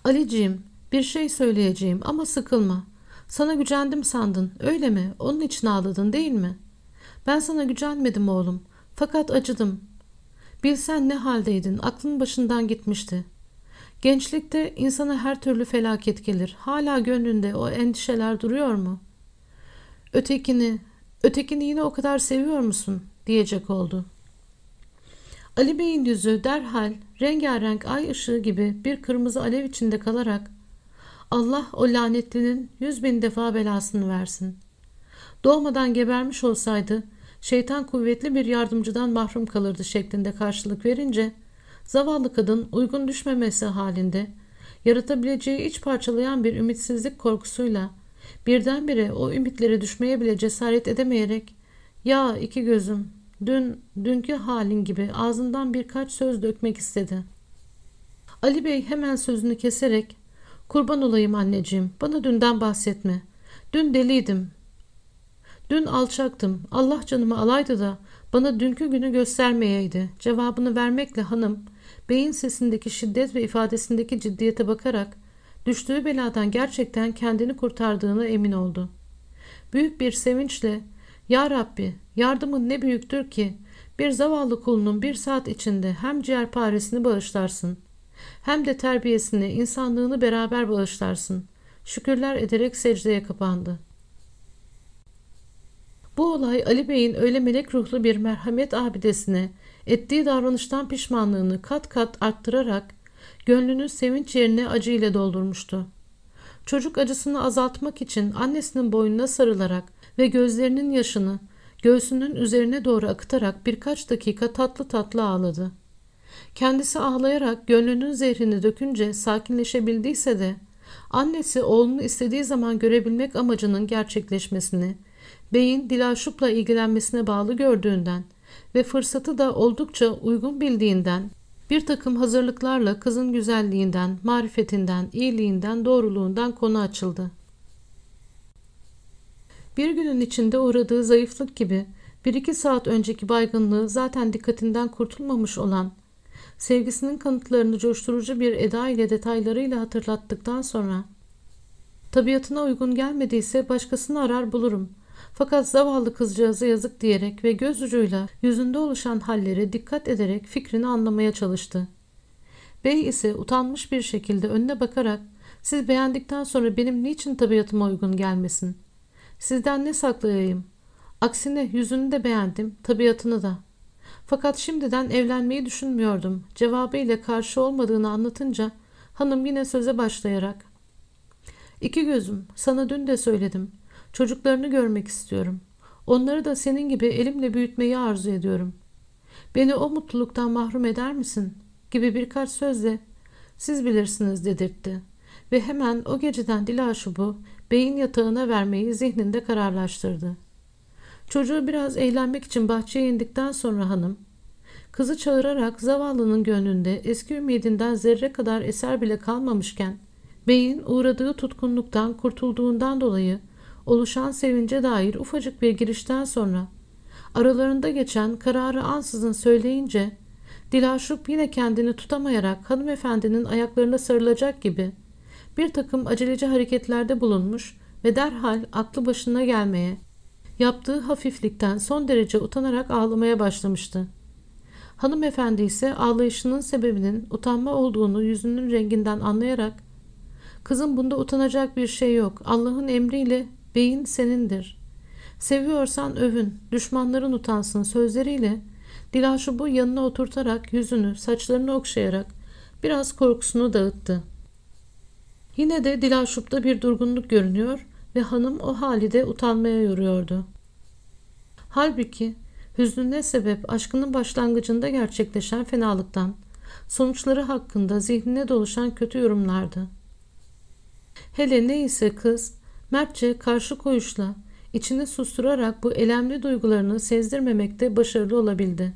Aliciğim bir şey söyleyeceğim ama sıkılma. Sana gücendim sandın öyle mi? Onun için ağladın değil mi? Ben sana gücenmedim oğlum. Fakat acıdım. Bilsen ne haldeydin aklın başından gitmişti. Gençlikte insana her türlü felaket gelir. Hala gönlünde o endişeler duruyor mu? Ötekini, ötekini yine o kadar seviyor musun? diyecek oldu. Ali Bey'in yüzü derhal rengarenk ay ışığı gibi bir kırmızı alev içinde kalarak Allah o lanetlinin yüz bin defa belasını versin. Doğmadan gebermiş olsaydı şeytan kuvvetli bir yardımcıdan mahrum kalırdı şeklinde karşılık verince zavallı kadın uygun düşmemesi halinde yaratabileceği iç parçalayan bir ümitsizlik korkusuyla birdenbire o ümitlere düşmeye bile cesaret edemeyerek ya iki gözüm dün dünkü halin gibi ağzından birkaç söz dökmek istedi. Ali Bey hemen sözünü keserek kurban olayım anneciğim bana dünden bahsetme. Dün deliydim. Dün alçaktım. Allah canımı alaydı da bana dünkü günü göstermeyeydi. Cevabını vermekle hanım beyin sesindeki şiddet ve ifadesindeki ciddiyete bakarak düştüğü beladan gerçekten kendini kurtardığına emin oldu. Büyük bir sevinçle ''Ya Rabbi yardımın ne büyüktür ki bir zavallı kulunun bir saat içinde hem ciğerparesini bağışlarsın hem de terbiyesini, insanlığını beraber bağışlarsın.'' Şükürler ederek secdeye kapandı. Bu olay Ali Bey'in öyle melek ruhlu bir merhamet abidesine ettiği davranıştan pişmanlığını kat kat arttırarak gönlünü sevinç yerine acı ile doldurmuştu. Çocuk acısını azaltmak için annesinin boynuna sarılarak ve gözlerinin yaşını göğsünün üzerine doğru akıtarak birkaç dakika tatlı tatlı ağladı. Kendisi ağlayarak gönlünün zehrini dökünce sakinleşebildiyse de annesi oğlunu istediği zaman görebilmek amacının gerçekleşmesini, beyin Dilaşup'la ilgilenmesine bağlı gördüğünden ve fırsatı da oldukça uygun bildiğinden bir takım hazırlıklarla kızın güzelliğinden, marifetinden, iyiliğinden, doğruluğundan konu açıldı. Bir günün içinde uğradığı zayıflık gibi bir iki saat önceki baygınlığı zaten dikkatinden kurtulmamış olan, sevgisinin kanıtlarını coşturucu bir eda ile detaylarıyla hatırlattıktan sonra, tabiatına uygun gelmediyse başkasını arar bulurum. Fakat zavallı kızcağıza yazık diyerek ve göz ucuyla yüzünde oluşan hallere dikkat ederek fikrini anlamaya çalıştı. Bey ise utanmış bir şekilde önüne bakarak siz beğendikten sonra benim niçin tabiatıma uygun gelmesin? Sizden ne saklayayım? Aksine yüzünü de beğendim, tabiatını da. Fakat şimdiden evlenmeyi düşünmüyordum. Cevabıyla karşı olmadığını anlatınca hanım yine söze başlayarak. İki gözüm, sana dün de söyledim. Çocuklarını görmek istiyorum. Onları da senin gibi elimle büyütmeyi arzu ediyorum. Beni o mutluluktan mahrum eder misin? gibi birkaç sözle siz bilirsiniz dedirtti. Ve hemen o geceden Dilaşub'u beyin yatağına vermeyi zihninde kararlaştırdı. Çocuğu biraz eğlenmek için bahçeye indikten sonra hanım, kızı çağırarak zavallının gönlünde eski ümidinden zerre kadar eser bile kalmamışken, beyin uğradığı tutkunluktan kurtulduğundan dolayı oluşan sevince dair ufacık bir girişten sonra aralarında geçen kararı ansızın söyleyince Dilaşup yine kendini tutamayarak hanımefendinin ayaklarına sarılacak gibi bir takım aceleci hareketlerde bulunmuş ve derhal aklı başına gelmeye, yaptığı hafiflikten son derece utanarak ağlamaya başlamıştı. Hanımefendi ise ağlayışının sebebinin utanma olduğunu yüzünün renginden anlayarak ''Kızım bunda utanacak bir şey yok. Allah'ın emriyle beyin senindir. Seviyorsan övün, düşmanların utansın.'' sözleriyle Dilaşub'u yanına oturtarak yüzünü, saçlarını okşayarak biraz korkusunu dağıttı. Yine de Dilaşup'ta bir durgunluk görünüyor ve hanım o halide utanmaya yoruyordu. Halbuki hüznüne sebep aşkının başlangıcında gerçekleşen fenalıktan, sonuçları hakkında zihnine doluşan kötü yorumlardı. Hele neyse kız, mertçe karşı koyuşla, içini susturarak bu elemli duygularını sezdirmemekte başarılı olabildi.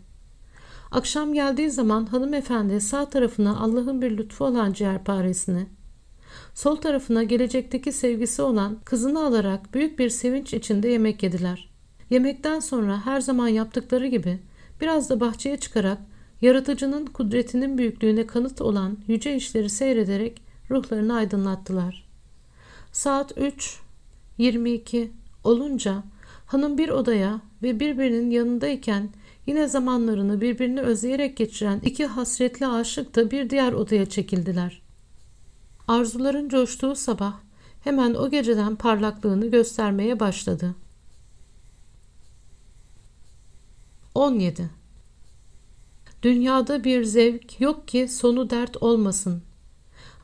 Akşam geldiği zaman hanımefendi sağ tarafına Allah'ın bir lütfu olan ciğerparesini, sol tarafına gelecekteki sevgisi olan kızını alarak büyük bir sevinç içinde yemek yediler. Yemekten sonra her zaman yaptıkları gibi biraz da bahçeye çıkarak yaratıcının kudretinin büyüklüğüne kanıt olan yüce işleri seyrederek ruhlarını aydınlattılar. Saat 3, 22 olunca hanım bir odaya ve birbirinin yanındayken yine zamanlarını birbirini özleyerek geçiren iki hasretli aşık da bir diğer odaya çekildiler. Arzuların coştuğu sabah hemen o geceden parlaklığını göstermeye başladı. 17. Dünyada bir zevk yok ki sonu dert olmasın.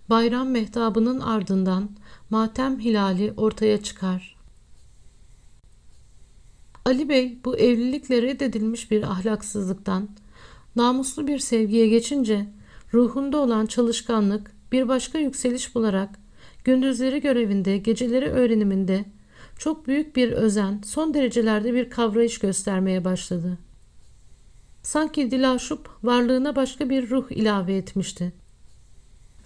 Bayram mehtabının ardından matem hilali ortaya çıkar. Ali Bey bu evlilikle reddedilmiş bir ahlaksızlıktan namuslu bir sevgiye geçince ruhunda olan çalışkanlık bir başka yükseliş bularak gündüzleri görevinde, geceleri öğreniminde çok büyük bir özen, son derecelerde bir kavrayış göstermeye başladı. Sanki Dilaşup varlığına başka bir ruh ilave etmişti.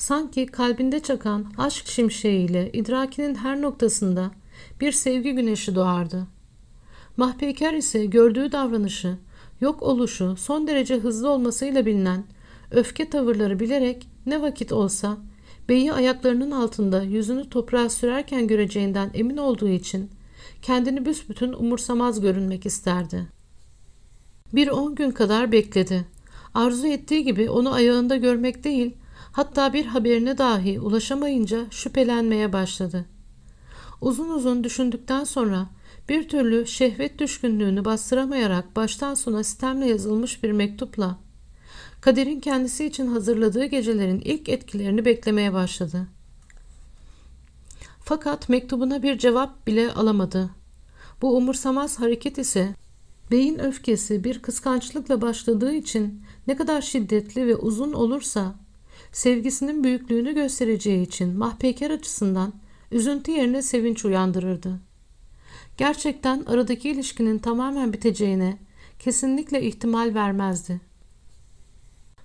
Sanki kalbinde çakan aşk şimşeğiyle idrakinin her noktasında bir sevgi güneşi doğardı. Mahpeyker ise gördüğü davranışı, yok oluşu son derece hızlı olmasıyla bilinen öfke tavırları bilerek ne vakit olsa beyi ayaklarının altında yüzünü toprağa sürerken göreceğinden emin olduğu için kendini büsbütün umursamaz görünmek isterdi. Bir on gün kadar bekledi. Arzu ettiği gibi onu ayağında görmek değil, hatta bir haberine dahi ulaşamayınca şüphelenmeye başladı. Uzun uzun düşündükten sonra bir türlü şehvet düşkünlüğünü bastıramayarak baştan sona sistemle yazılmış bir mektupla kaderin kendisi için hazırladığı gecelerin ilk etkilerini beklemeye başladı. Fakat mektubuna bir cevap bile alamadı. Bu umursamaz hareket ise beyin öfkesi bir kıskançlıkla başladığı için ne kadar şiddetli ve uzun olursa sevgisinin büyüklüğünü göstereceği için mahpeker açısından üzüntü yerine sevinç uyandırırdı. Gerçekten aradaki ilişkinin tamamen biteceğine kesinlikle ihtimal vermezdi.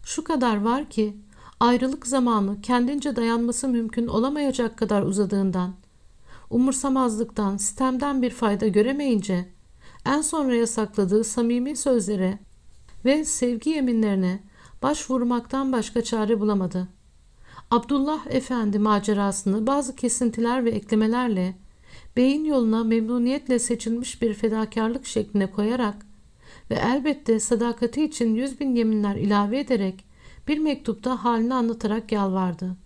Şu kadar var ki ayrılık zamanı kendince dayanması mümkün olamayacak kadar uzadığından, umursamazlıktan, sistemden bir fayda göremeyince en sonraya sakladığı samimi sözlere ve sevgi yeminlerine başvurmaktan başka çare bulamadı. Abdullah Efendi macerasını bazı kesintiler ve eklemelerle beyin yoluna memnuniyetle seçilmiş bir fedakarlık şekline koyarak ve elbette sadakati için yüz bin yeminler ilave ederek bir mektupta halini anlatarak yalvardı.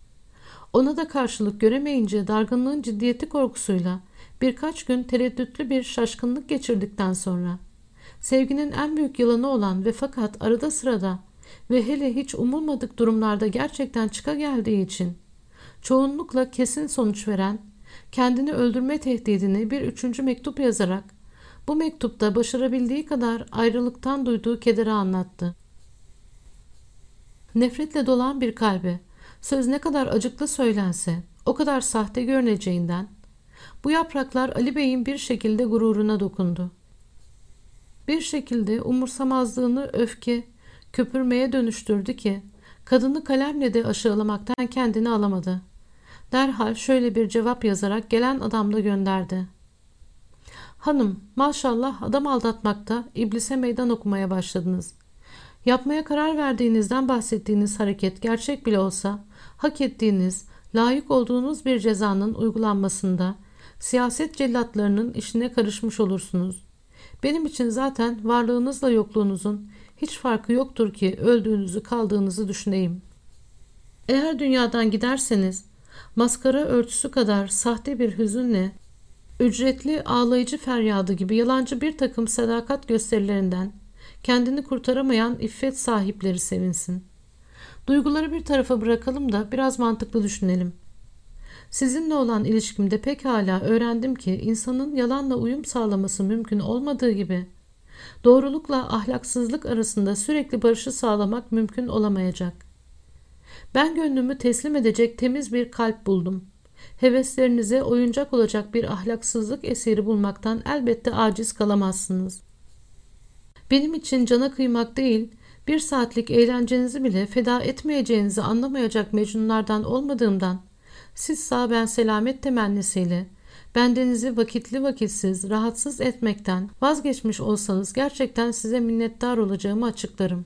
Ona da karşılık göremeyince dargınlığın ciddiyeti korkusuyla birkaç gün tereddütlü bir şaşkınlık geçirdikten sonra sevginin en büyük yılanı olan ve fakat arada sırada ve hele hiç umulmadık durumlarda gerçekten çıka geldiği için çoğunlukla kesin sonuç veren kendini öldürme tehdidini bir üçüncü mektup yazarak bu mektupta başarabildiği kadar ayrılıktan duyduğu kederi anlattı. Nefretle dolan bir kalbe Söz ne kadar acıklı söylense o kadar sahte görüneceğinden bu yapraklar Ali Bey'in bir şekilde gururuna dokundu. Bir şekilde umursamazlığını öfke, köpürmeye dönüştürdü ki kadını kalemle de aşağılamaktan kendini alamadı. Derhal şöyle bir cevap yazarak gelen adamla gönderdi. Hanım maşallah adam aldatmakta iblise meydan okumaya başladınız. Yapmaya karar verdiğinizden bahsettiğiniz hareket gerçek bile olsa hak ettiğiniz, layık olduğunuz bir cezanın uygulanmasında siyaset cellatlarının işine karışmış olursunuz. Benim için zaten varlığınızla yokluğunuzun hiç farkı yoktur ki öldüğünüzü kaldığınızı düşüneyim. Eğer dünyadan giderseniz maskara örtüsü kadar sahte bir hüzünle ücretli ağlayıcı feryadı gibi yalancı bir takım sadakat gösterilerinden kendini kurtaramayan iffet sahipleri sevinsin. Duyguları bir tarafa bırakalım da biraz mantıklı düşünelim. Sizinle olan ilişkimde pekala öğrendim ki insanın yalanla uyum sağlaması mümkün olmadığı gibi doğrulukla ahlaksızlık arasında sürekli barışı sağlamak mümkün olamayacak. Ben gönlümü teslim edecek temiz bir kalp buldum. Heveslerinize oyuncak olacak bir ahlaksızlık eseri bulmaktan elbette aciz kalamazsınız. Benim için cana kıymak değil, bir saatlik eğlencenizi bile feda etmeyeceğinizi anlamayacak mecnunlardan olmadığımdan, siz sağ ben selamet temennisiyle, bendenizi vakitli vakitsiz, rahatsız etmekten vazgeçmiş olsanız gerçekten size minnettar olacağımı açıklarım.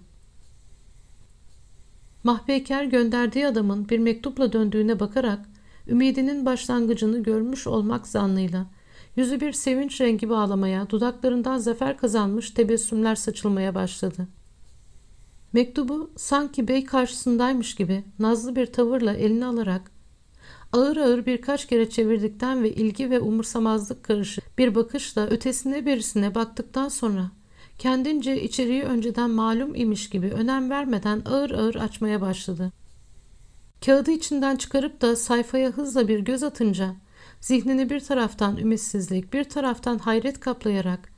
Mahpeyker gönderdiği adamın bir mektupla döndüğüne bakarak ümidinin başlangıcını görmüş olmak zannıyla yüzü bir sevinç rengi bağlamaya, dudaklarından zafer kazanmış tebessümler saçılmaya başladı. Mektubu sanki bey karşısındaymış gibi nazlı bir tavırla eline alarak ağır ağır birkaç kere çevirdikten ve ilgi ve umursamazlık karışık bir bakışla ötesine birisine baktıktan sonra kendince içeriği önceden malum imiş gibi önem vermeden ağır ağır açmaya başladı. Kağıdı içinden çıkarıp da sayfaya hızla bir göz atınca zihnini bir taraftan ümitsizlik bir taraftan hayret kaplayarak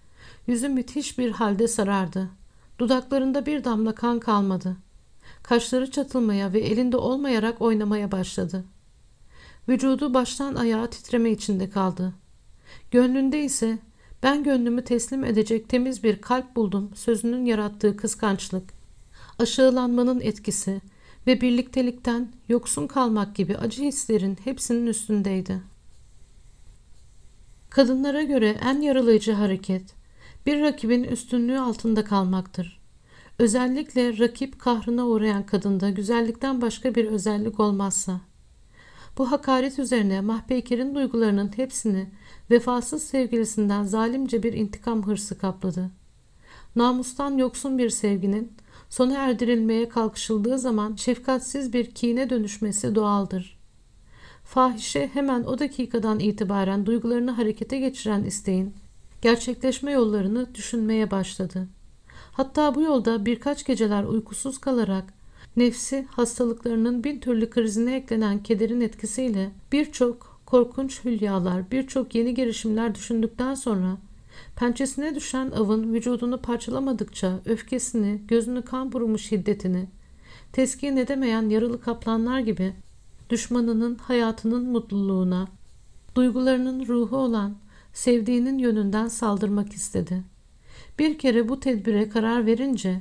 yüzü müthiş bir halde sarardı. Dudaklarında bir damla kan kalmadı. Kaşları çatılmaya ve elinde olmayarak oynamaya başladı. Vücudu baştan ayağa titreme içinde kaldı. Gönlünde ise ben gönlümü teslim edecek temiz bir kalp buldum sözünün yarattığı kıskançlık, aşağılanmanın etkisi ve birliktelikten yoksun kalmak gibi acı hislerin hepsinin üstündeydi. Kadınlara göre en yaralayıcı hareket bir rakibin üstünlüğü altında kalmaktır. Özellikle rakip kahrına uğrayan kadında güzellikten başka bir özellik olmazsa. Bu hakaret üzerine Mahpeyker'in duygularının hepsini vefasız sevgilisinden zalimce bir intikam hırsı kapladı. Namustan yoksun bir sevginin sona erdirilmeye kalkışıldığı zaman şefkatsiz bir kine dönüşmesi doğaldır. Fahişe hemen o dakikadan itibaren duygularını harekete geçiren isteğin gerçekleşme yollarını düşünmeye başladı. Hatta bu yolda birkaç geceler uykusuz kalarak nefsi hastalıklarının bin türlü krizine eklenen kederin etkisiyle birçok korkunç hülyalar, birçok yeni girişimler düşündükten sonra pençesine düşen avın vücudunu parçalamadıkça öfkesini, gözünü kan burumuş şiddetini, teskin edemeyen yaralı kaplanlar gibi düşmanının hayatının mutluluğuna, duygularının ruhu olan sevdiğinin yönünden saldırmak istedi. Bir kere bu tedbire karar verince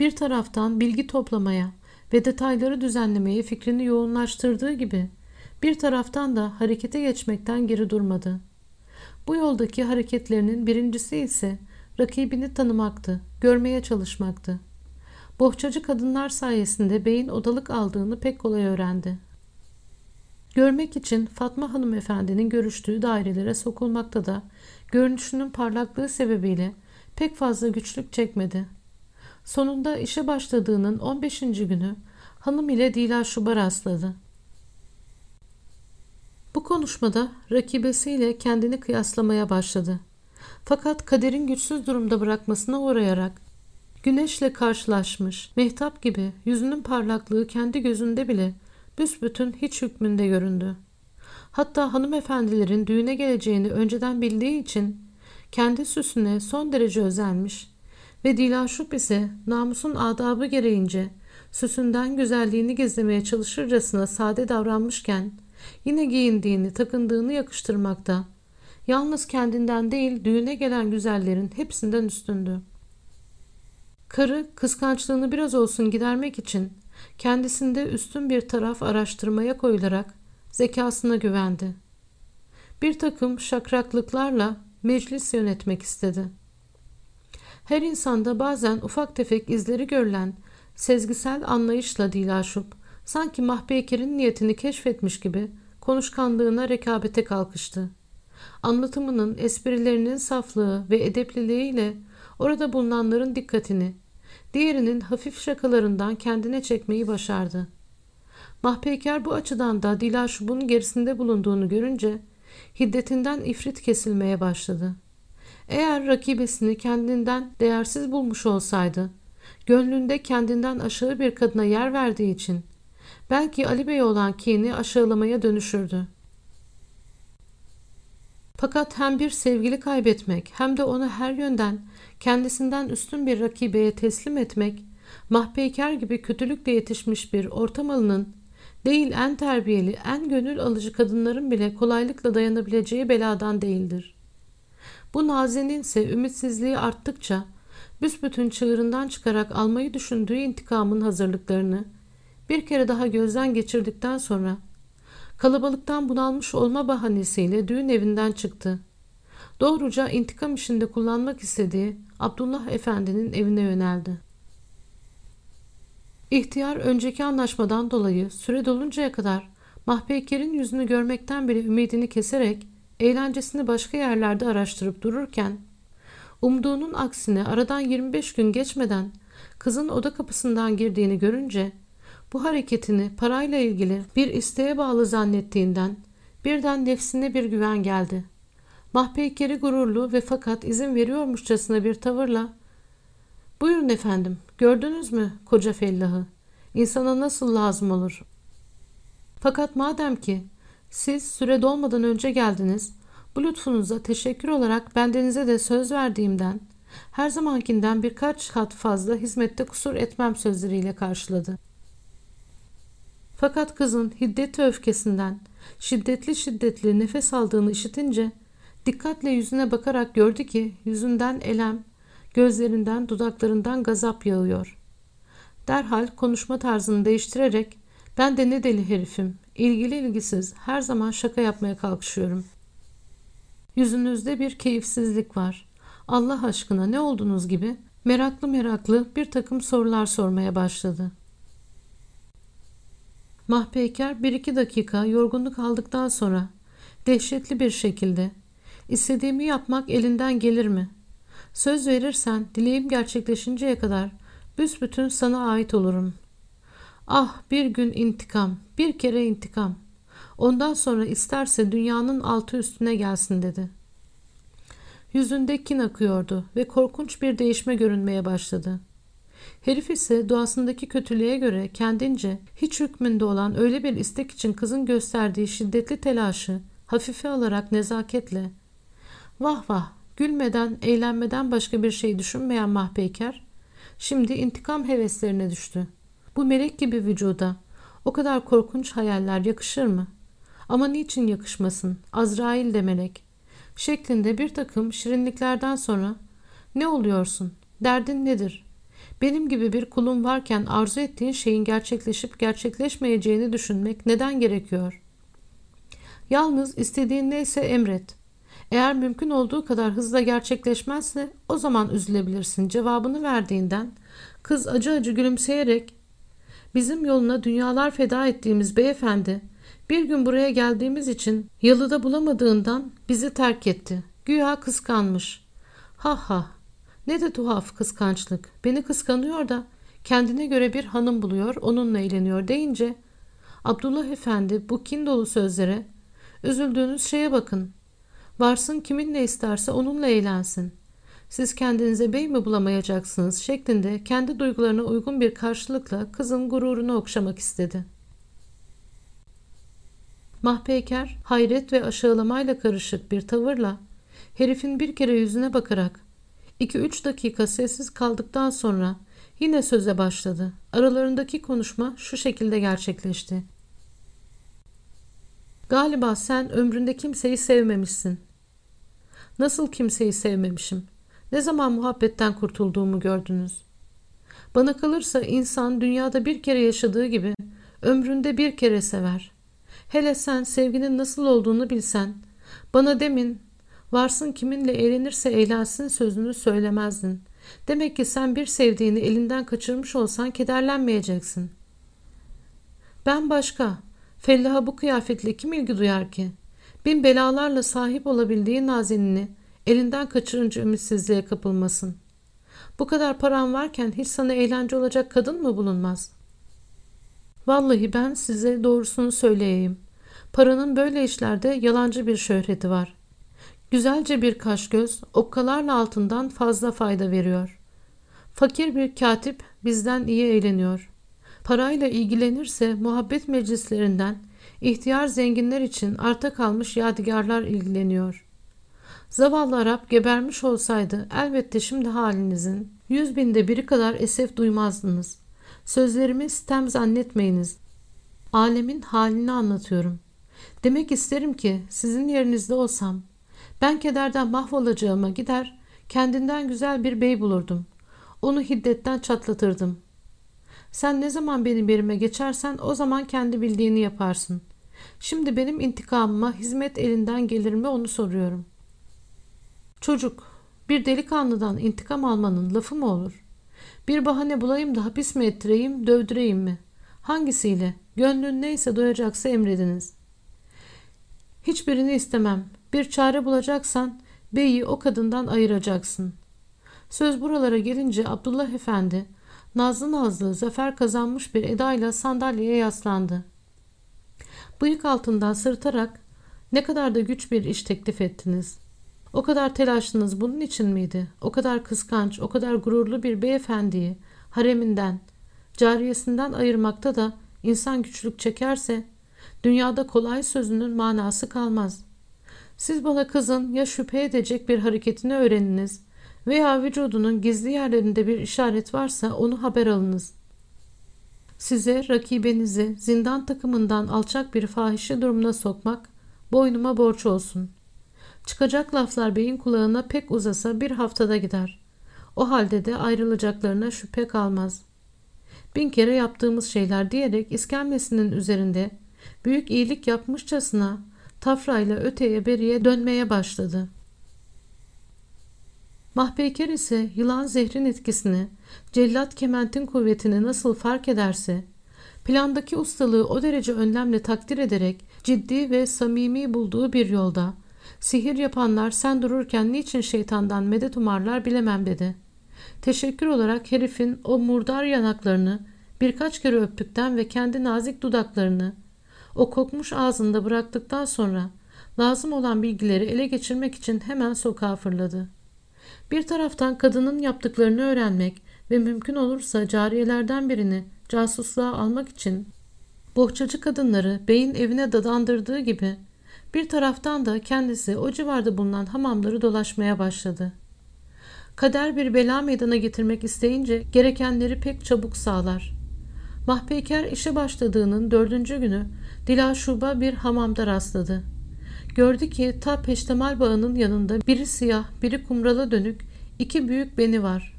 bir taraftan bilgi toplamaya ve detayları düzenlemeye fikrini yoğunlaştırdığı gibi bir taraftan da harekete geçmekten geri durmadı. Bu yoldaki hareketlerinin birincisi ise rakibini tanımaktı, görmeye çalışmaktı. Bohçacı kadınlar sayesinde beyin odalık aldığını pek kolay öğrendi. Görmek için Fatma hanımefendinin görüştüğü dairelere sokulmakta da görünüşünün parlaklığı sebebiyle pek fazla güçlük çekmedi. Sonunda işe başladığının 15. günü hanım ile Dila Şub'a rastladı. Bu konuşmada rakibesiyle kendini kıyaslamaya başladı. Fakat kaderin güçsüz durumda bırakmasına uğrayarak güneşle karşılaşmış, mehtap gibi yüzünün parlaklığı kendi gözünde bile büsbütün hiç hükmünde göründü. Hatta hanımefendilerin düğüne geleceğini önceden bildiği için kendi süsüne son derece özenmiş ve Dilaşup ise namusun adabı gereğince süsünden güzelliğini gizlemeye çalışırcasına sade davranmışken yine giyindiğini, takındığını yakıştırmakta. Yalnız kendinden değil düğüne gelen güzellerin hepsinden üstündü. Karı kıskançlığını biraz olsun gidermek için kendisinde üstün bir taraf araştırmaya koyularak zekasına güvendi. Bir takım şakraklıklarla meclis yönetmek istedi. Her insanda bazen ufak tefek izleri görülen sezgisel anlayışla dilaşup sanki Mahbeker'in niyetini keşfetmiş gibi konuşkanlığına rekabete kalkıştı. Anlatımının, esprilerinin saflığı ve edepliliğiyle orada bulunanların dikkatini, diğerinin hafif şakalarından kendine çekmeyi başardı. Mahpeyker bu açıdan da Dilaşub'un gerisinde bulunduğunu görünce hiddetinden ifrit kesilmeye başladı. Eğer rakibesini kendinden değersiz bulmuş olsaydı, gönlünde kendinden aşağı bir kadına yer verdiği için belki Ali Bey'e olan kini aşağılamaya dönüşürdü. Fakat hem bir sevgili kaybetmek hem de onu her yönden kendisinden üstün bir rakibeye teslim etmek, mahpeyker gibi kötülükle yetişmiş bir ortamalının değil en terbiyeli, en gönül alıcı kadınların bile kolaylıkla dayanabileceği beladan değildir. Bu Naze'nin ise ümitsizliği arttıkça büsbütün çığırından çıkarak almayı düşündüğü intikamın hazırlıklarını bir kere daha gözden geçirdikten sonra kalabalıktan bunalmış olma bahanesiyle düğün evinden çıktı. Doğruca intikam işinde kullanmak istediği Abdullah Efendi'nin evine yöneldi. İhtiyar önceki anlaşmadan dolayı süre doluncaya kadar Mahpeyker'in yüzünü görmekten bile ümidini keserek eğlencesini başka yerlerde araştırıp dururken umduğunun aksine aradan 25 gün geçmeden kızın oda kapısından girdiğini görünce bu hareketini parayla ilgili bir isteğe bağlı zannettiğinden birden nefsine bir güven geldi. Mahpeykeri gururlu ve fakat izin veriyormuşçasına bir tavırla ''Buyurun efendim, gördünüz mü koca fellahı? İnsana nasıl lazım olur?'' Fakat madem ki siz süre dolmadan önce geldiniz, bu lütfunuza teşekkür olarak bendenize de söz verdiğimden her zamankinden birkaç kat fazla hizmette kusur etmem sözleriyle karşıladı. Fakat kızın hiddet öfkesinden şiddetli şiddetli nefes aldığını işitince dikkatle yüzüne bakarak gördü ki yüzünden elem, gözlerinden dudaklarından gazap yağıyor. Derhal konuşma tarzını değiştirerek ben de ne deli herifim, ilgili ilgisiz her zaman şaka yapmaya kalkışıyorum. Yüzünüzde bir keyifsizlik var. Allah aşkına ne oldunuz gibi meraklı meraklı bir takım sorular sormaya başladı. Mahpeyker bir iki dakika yorgunluk aldıktan sonra dehşetli bir şekilde istediğimi yapmak elinden gelir mi? Söz verirsen dileğim gerçekleşinceye kadar büsbütün sana ait olurum. Ah bir gün intikam, bir kere intikam. Ondan sonra isterse dünyanın altı üstüne gelsin dedi. Yüzünde kin akıyordu ve korkunç bir değişme görünmeye başladı. Herif ise doğasındaki kötülüğe göre kendince hiç hükmünde olan öyle bir istek için kızın gösterdiği şiddetli telaşı hafife alarak nezaketle ''Vah vah gülmeden, eğlenmeden başka bir şey düşünmeyen mahpeyker şimdi intikam heveslerine düştü. Bu melek gibi vücuda o kadar korkunç hayaller yakışır mı? Ama niçin yakışmasın? Azrail de melek. Şeklinde bir takım şirinliklerden sonra ne oluyorsun? Derdin nedir? Benim gibi bir kulum varken arzu ettiğin şeyin gerçekleşip gerçekleşmeyeceğini düşünmek neden gerekiyor? Yalnız istediğin neyse emret. Eğer mümkün olduğu kadar hızla gerçekleşmezse o zaman üzülebilirsin cevabını verdiğinden kız acı acı gülümseyerek bizim yoluna dünyalar feda ettiğimiz beyefendi bir gün buraya geldiğimiz için yalıda bulamadığından bizi terk etti. Güya kıskanmış. Ha ha ne de tuhaf kıskançlık. Beni kıskanıyor da kendine göre bir hanım buluyor, onunla eğleniyor deyince Abdullah Efendi bu kin dolu sözlere üzüldüğünüz şeye bakın. Varsın kiminle isterse onunla eğlensin. Siz kendinize bey mi bulamayacaksınız şeklinde kendi duygularına uygun bir karşılıkla kızın gururunu okşamak istedi. Mahpeyker hayret ve aşağılamayla karışık bir tavırla herifin bir kere yüzüne bakarak 2-3 dakika sessiz kaldıktan sonra Yine söze başladı. Aralarındaki konuşma şu şekilde gerçekleşti. Galiba sen ömründe kimseyi sevmemişsin. Nasıl kimseyi sevmemişim? Ne zaman muhabbetten kurtulduğumu gördünüz? Bana kalırsa insan dünyada bir kere yaşadığı gibi ömründe bir kere sever. Hele sen sevginin nasıl olduğunu bilsen, bana demin varsın kiminle eğlenirse eğlensin sözünü söylemezdin. Demek ki sen bir sevdiğini elinden kaçırmış olsan kederlenmeyeceksin. Ben başka. Fellaha bu kıyafetle kim ilgi duyar ki? Bin belalarla sahip olabildiği nazenini elinden kaçırınca ümitsizliğe kapılmasın. Bu kadar param varken hiç sana eğlence olacak kadın mı bulunmaz? Vallahi ben size doğrusunu söyleyeyim. Paranın böyle işlerde yalancı bir şöhreti var. Güzelce bir kaş göz okkalarla altından fazla fayda veriyor. Fakir bir katip bizden iyi eğleniyor. Parayla ilgilenirse muhabbet meclislerinden ihtiyar zenginler için arta kalmış yadigarlar ilgileniyor. Zavallı Arap gebermiş olsaydı elbette şimdi halinizin yüz binde biri kadar esef duymazdınız. Sözlerimi sitem zannetmeyiniz. Alemin halini anlatıyorum. Demek isterim ki sizin yerinizde olsam ben kederden mahvolacağıma gider kendinden güzel bir bey bulurdum. Onu hiddetten çatlatırdım. Sen ne zaman benim yerime geçersen o zaman kendi bildiğini yaparsın. Şimdi benim intikamıma hizmet elinden gelir mi onu soruyorum. Çocuk, bir delikanlıdan intikam almanın lafı mı olur? Bir bahane bulayım da hapis mi ettireyim, dövdüreyim mi? Hangisiyle? Gönlün neyse doyacaksa emrediniz. Hiçbirini istemem. Bir çare bulacaksan beyi o kadından ayıracaksın. Söz buralara gelince Abdullah Efendi nazlı nazlı zafer kazanmış bir edayla sandalyeye yaslandı. Bıyık altından sırtarak ne kadar da güç bir iş teklif ettiniz. O kadar telaşlınız bunun için miydi? O kadar kıskanç, o kadar gururlu bir beyefendiyi hareminden, cariyesinden ayırmakta da insan güçlük çekerse dünyada kolay sözünün manası kalmaz. Siz bana kızın ya şüphe edecek bir hareketini öğreniniz veya vücudunun gizli yerlerinde bir işaret varsa onu haber alınız. Size rakibenizi zindan takımından alçak bir fahişe durumuna sokmak boynuma borç olsun. Çıkacak laflar beyin kulağına pek uzasa bir haftada gider. O halde de ayrılacaklarına şüphe kalmaz. Bin kere yaptığımız şeyler diyerek iskemlesinin üzerinde büyük iyilik yapmışçasına tafrayla öteye beriye dönmeye başladı. Mahpeyker ise yılan zehrin etkisini, cellat kementin kuvvetini nasıl fark ederse, plandaki ustalığı o derece önlemle takdir ederek ciddi ve samimi bulduğu bir yolda, sihir yapanlar sen dururken niçin şeytandan medet umarlar bilemem dedi. Teşekkür olarak herifin o murdar yanaklarını birkaç kere öptükten ve kendi nazik dudaklarını o kokmuş ağzında bıraktıktan sonra lazım olan bilgileri ele geçirmek için hemen sokağa fırladı. Bir taraftan kadının yaptıklarını öğrenmek ve mümkün olursa cariyelerden birini casusluğa almak için bohçacı kadınları beyin evine dadandırdığı gibi bir taraftan da kendisi o civarda bulunan hamamları dolaşmaya başladı. Kader bir bela meydana getirmek isteyince gerekenleri pek çabuk sağlar. Mahpeyker işe başladığının dördüncü günü Dilaşuba bir hamamda rastladı. Gördü ki ta peştemal bağının yanında biri siyah, biri kumrala dönük iki büyük beni var.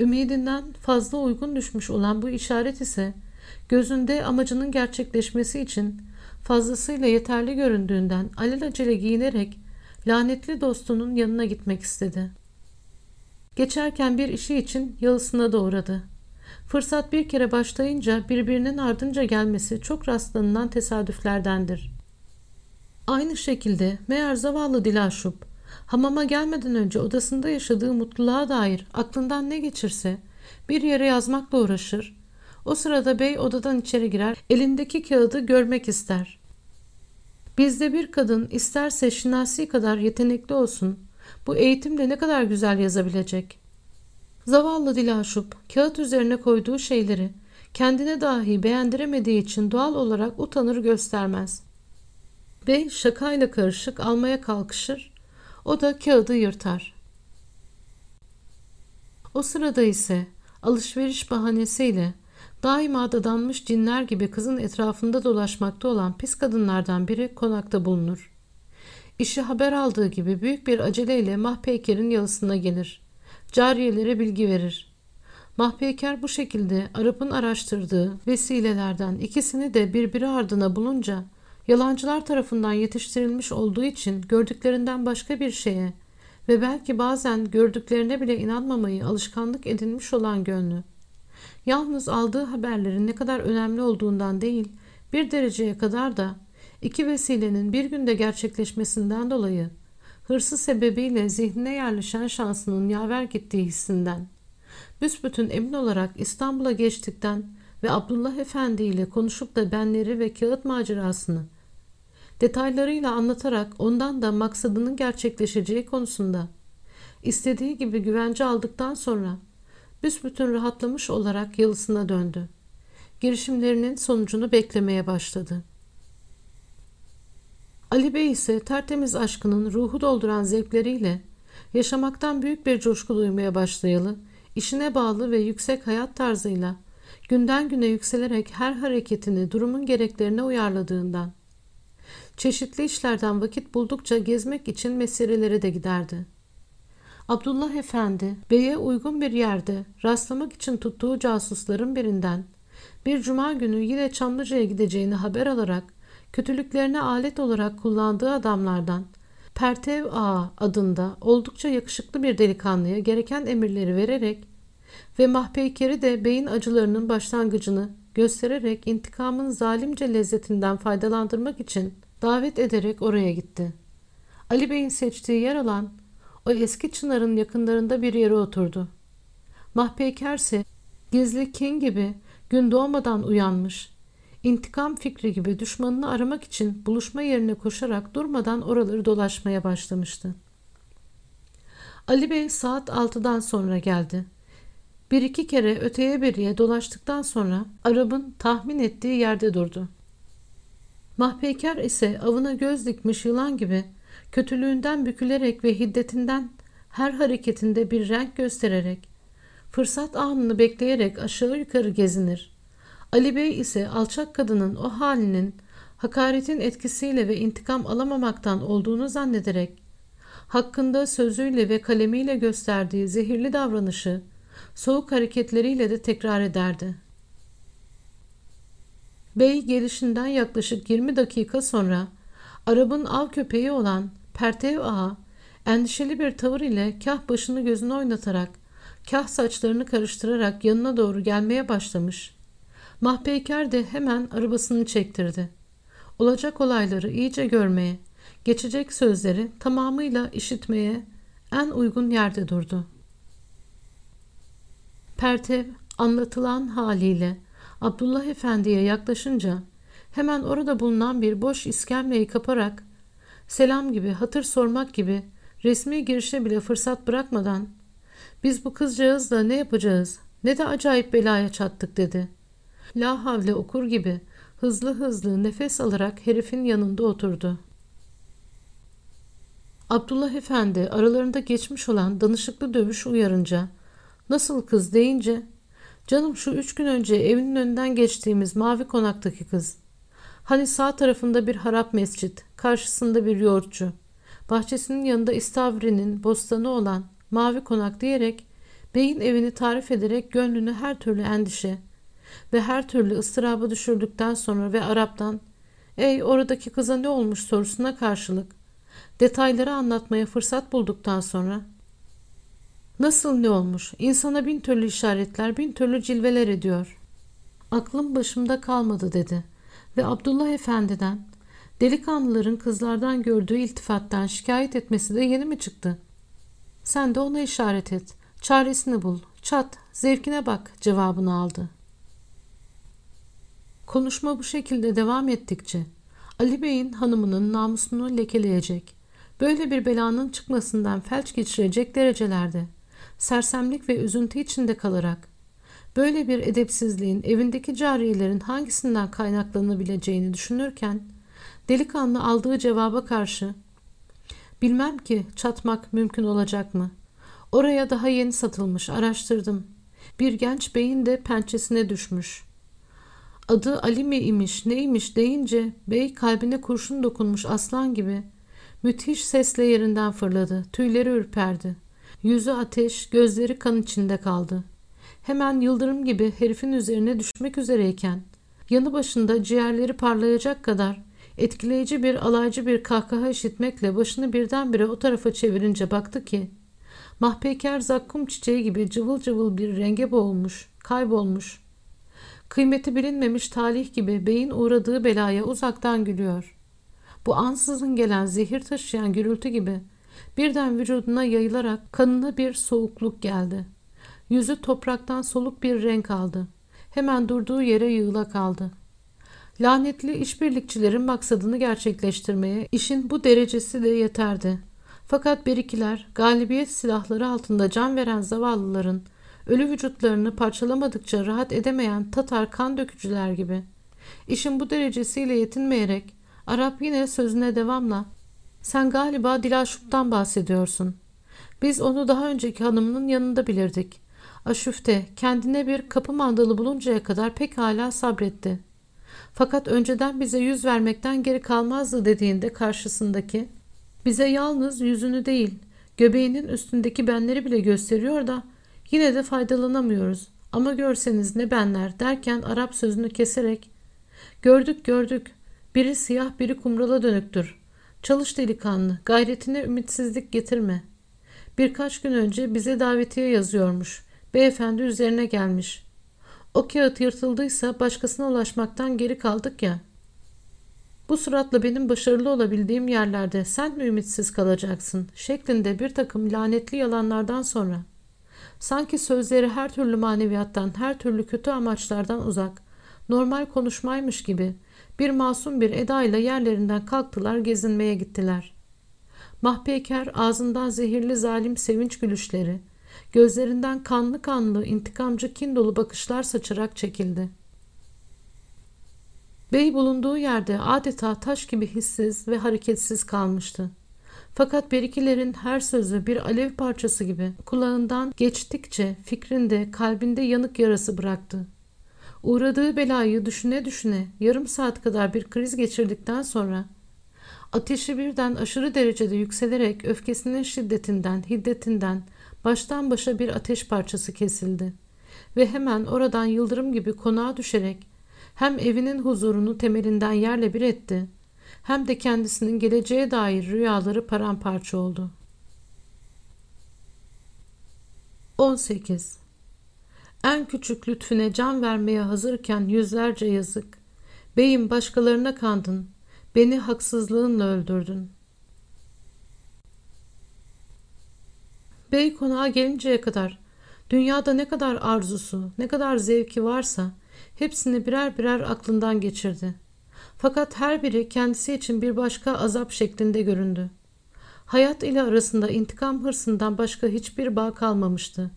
Ümidinden fazla uygun düşmüş olan bu işaret ise gözünde amacının gerçekleşmesi için fazlasıyla yeterli göründüğünden alelacele giyinerek lanetli dostunun yanına gitmek istedi. Geçerken bir işi için yalısına doğradı. Fırsat bir kere başlayınca birbirinin ardınca gelmesi çok rastlanılan tesadüflerdendir. Aynı şekilde meğer zavallı Dilaşup hamama gelmeden önce odasında yaşadığı mutluluğa dair aklından ne geçirse bir yere yazmakla uğraşır. O sırada bey odadan içeri girer, elindeki kağıdı görmek ister. Bizde bir kadın isterse şinasi kadar yetenekli olsun, bu eğitimle ne kadar güzel yazabilecek. Zavallı Dilaşup kağıt üzerine koyduğu şeyleri kendine dahi beğendiremediği için doğal olarak utanır göstermez. Bey şakayla karışık almaya kalkışır, o da kağıdı yırtar. O sırada ise alışveriş bahanesiyle daima dadanmış cinler gibi kızın etrafında dolaşmakta olan pis kadınlardan biri konakta bulunur. İşi haber aldığı gibi büyük bir aceleyle Mahpeyker'in yalısına gelir. Cariyelere bilgi verir. Mahpeyker bu şekilde Arap'ın araştırdığı vesilelerden ikisini de birbiri ardına bulunca yalancılar tarafından yetiştirilmiş olduğu için gördüklerinden başka bir şeye ve belki bazen gördüklerine bile inanmamayı alışkanlık edinmiş olan gönlü. Yalnız aldığı haberlerin ne kadar önemli olduğundan değil, bir dereceye kadar da iki vesilenin bir günde gerçekleşmesinden dolayı hırsı sebebiyle zihnine yerleşen şansının yaver gittiği hissinden, büsbütün emin olarak İstanbul'a geçtikten ve Abdullah Efendi ile konuşup da benleri ve kağıt macerasını detaylarıyla anlatarak ondan da maksadının gerçekleşeceği konusunda istediği gibi güvence aldıktan sonra büsbütün rahatlamış olarak yalısına döndü. Girişimlerinin sonucunu beklemeye başladı. Ali Bey ise tertemiz aşkının ruhu dolduran zevkleriyle yaşamaktan büyük bir coşku duymaya başlayalı, işine bağlı ve yüksek hayat tarzıyla günden güne yükselerek her hareketini durumun gereklerine uyarladığından çeşitli işlerden vakit buldukça gezmek için mesirelere de giderdi. Abdullah Efendi, beye uygun bir yerde rastlamak için tuttuğu casusların birinden bir cuma günü yine Çamlıca'ya gideceğini haber alarak kötülüklerine alet olarak kullandığı adamlardan Pertev Ağa adında oldukça yakışıklı bir delikanlıya gereken emirleri vererek ve Mahpeykeri de beyin acılarının başlangıcını göstererek intikamın zalimce lezzetinden faydalandırmak için davet ederek oraya gitti. Ali Bey'in seçtiği yer olan o eski çınarın yakınlarında bir yere oturdu. Mahpeyker ise gizli kin gibi gün doğmadan uyanmış, intikam fikri gibi düşmanını aramak için buluşma yerine koşarak durmadan oraları dolaşmaya başlamıştı. Ali Bey saat altıdan sonra geldi. Bir iki kere öteye beriye dolaştıktan sonra Arap'ın tahmin ettiği yerde durdu. Mahpeyker ise avına göz dikmiş yılan gibi kötülüğünden bükülerek ve hiddetinden her hareketinde bir renk göstererek, fırsat anını bekleyerek aşağı yukarı gezinir. Ali Bey ise alçak kadının o halinin hakaretin etkisiyle ve intikam alamamaktan olduğunu zannederek, hakkında sözüyle ve kalemiyle gösterdiği zehirli davranışı, soğuk hareketleriyle de tekrar ederdi. Bey gelişinden yaklaşık 20 dakika sonra Arap'ın av köpeği olan Pertev Ağa endişeli bir tavır ile kah başını gözünü oynatarak kah saçlarını karıştırarak yanına doğru gelmeye başlamış. Mahpeyker de hemen arabasını çektirdi. Olacak olayları iyice görmeye, geçecek sözleri tamamıyla işitmeye en uygun yerde durdu. Pertev anlatılan haliyle Abdullah Efendi'ye yaklaşınca hemen orada bulunan bir boş iskemleyi kaparak selam gibi hatır sormak gibi resmi girişe bile fırsat bırakmadan biz bu kızcağızla ne yapacağız ne de acayip belaya çattık dedi. La havle okur gibi hızlı hızlı nefes alarak herifin yanında oturdu. Abdullah Efendi aralarında geçmiş olan danışıklı dövüş uyarınca nasıl kız deyince canım şu üç gün önce evinin önünden geçtiğimiz mavi konaktaki kız Hani sağ tarafında bir harap mescit, karşısında bir yoğurtçu, bahçesinin yanında istavri'nin bostanı olan mavi konak diyerek beyin evini tarif ederek gönlünü her türlü endişe ve her türlü ıstıraba düşürdükten sonra ve Arap'tan ''Ey oradaki kıza ne olmuş?'' sorusuna karşılık detayları anlatmaya fırsat bulduktan sonra ''Nasıl ne olmuş? İnsana bin türlü işaretler, bin türlü cilveler ediyor. Aklım başımda kalmadı.'' dedi ve Abdullah Efendi'den delikanlıların kızlardan gördüğü iltifattan şikayet etmesi de yeni mi çıktı? Sen de ona işaret et. Çaresini bul. Çat, zevkine bak cevabını aldı. Konuşma bu şekilde devam ettikçe Ali Bey'in hanımının namusunu lekeleyecek, böyle bir belanın çıkmasından felç geçirecek derecelerde, sersemlik ve üzüntü içinde kalarak Böyle bir edepsizliğin evindeki cariyelerin hangisinden kaynaklanabileceğini düşünürken delikanlı aldığı cevaba karşı bilmem ki çatmak mümkün olacak mı? Oraya daha yeni satılmış araştırdım. bir genç beyin de pençesine düşmüş. Adı Ali mi imiş neymiş deyince bey kalbine kurşun dokunmuş aslan gibi müthiş sesle yerinden fırladı. Tüyleri ürperdi. Yüzü ateş, gözleri kan içinde kaldı. Hemen yıldırım gibi herifin üzerine düşmek üzereyken yanı başında ciğerleri parlayacak kadar etkileyici bir alaycı bir kahkaha işitmekle başını birdenbire o tarafa çevirince baktı ki mahpeker zakkum çiçeği gibi cıvıl cıvıl bir renge boğulmuş, kaybolmuş. Kıymeti bilinmemiş talih gibi beyin uğradığı belaya uzaktan gülüyor. Bu ansızın gelen zehir taşıyan gürültü gibi birden vücuduna yayılarak kanına bir soğukluk geldi. Yüzü topraktan soluk bir renk aldı. Hemen durduğu yere yığıla kaldı. Lanetli işbirlikçilerin maksadını gerçekleştirmeye işin bu derecesi de yeterdi. Fakat berikiler galibiyet silahları altında can veren zavallıların ölü vücutlarını parçalamadıkça rahat edemeyen Tatar kan dökücüler gibi. İşin bu derecesiyle yetinmeyerek Arap yine sözüne devamla sen galiba Dilaşup'tan bahsediyorsun. Biz onu daha önceki hanımının yanında bilirdik. Aşüfte kendine bir kapı mandalı buluncaya kadar pek hala sabretti. Fakat önceden bize yüz vermekten geri kalmazdı dediğinde karşısındaki bize yalnız yüzünü değil göbeğinin üstündeki benleri bile gösteriyor da yine de faydalanamıyoruz. Ama görseniz ne benler derken Arap sözünü keserek gördük gördük biri siyah biri kumrala dönüktür. Çalış delikanlı gayretine ümitsizlik getirme. Birkaç gün önce bize davetiye yazıyormuş. Beyefendi üzerine gelmiş. O kağıt yırtıldıysa başkasına ulaşmaktan geri kaldık ya. Bu suratla benim başarılı olabildiğim yerlerde sen mi ümitsiz kalacaksın şeklinde bir takım lanetli yalanlardan sonra sanki sözleri her türlü maneviyattan, her türlü kötü amaçlardan uzak, normal konuşmaymış gibi bir masum bir edayla yerlerinden kalktılar gezinmeye gittiler. Mahpeyker ağzından zehirli zalim sevinç gülüşleri, Gözlerinden kanlı kanlı, intikamcı, kin dolu bakışlar saçarak çekildi. Bey bulunduğu yerde adeta taş gibi hissiz ve hareketsiz kalmıştı. Fakat berikilerin her sözü bir alev parçası gibi kulağından geçtikçe fikrinde, kalbinde yanık yarası bıraktı. Uğradığı belayı düşüne düşüne yarım saat kadar bir kriz geçirdikten sonra ateşi birden aşırı derecede yükselerek öfkesinin şiddetinden, hiddetinden, baştan başa bir ateş parçası kesildi ve hemen oradan yıldırım gibi konağa düşerek hem evinin huzurunu temelinden yerle bir etti hem de kendisinin geleceğe dair rüyaları paramparça oldu. 18. En küçük lütfüne can vermeye hazırken yüzlerce yazık. Beyim başkalarına kandın, beni haksızlığınla öldürdün.'' Bey konağa gelinceye kadar dünyada ne kadar arzusu, ne kadar zevki varsa hepsini birer birer aklından geçirdi. Fakat her biri kendisi için bir başka azap şeklinde göründü. Hayat ile arasında intikam hırsından başka hiçbir bağ kalmamıştı.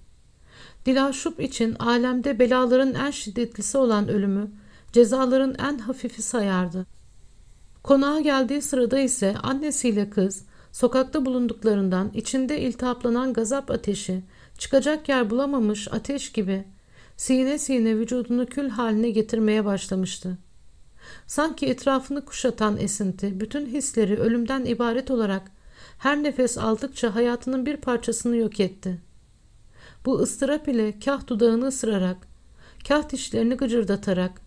Dilaşup için alemde belaların en şiddetlisi olan ölümü, cezaların en hafifi sayardı. Konağa geldiği sırada ise annesiyle kız, Sokakta bulunduklarından içinde iltihaplanan gazap ateşi, çıkacak yer bulamamış ateş gibi sine sine vücudunu kül haline getirmeye başlamıştı. Sanki etrafını kuşatan esinti bütün hisleri ölümden ibaret olarak her nefes aldıkça hayatının bir parçasını yok etti. Bu ıstırap ile kah dudağını ısırarak, kah dişlerini gıcırdatarak,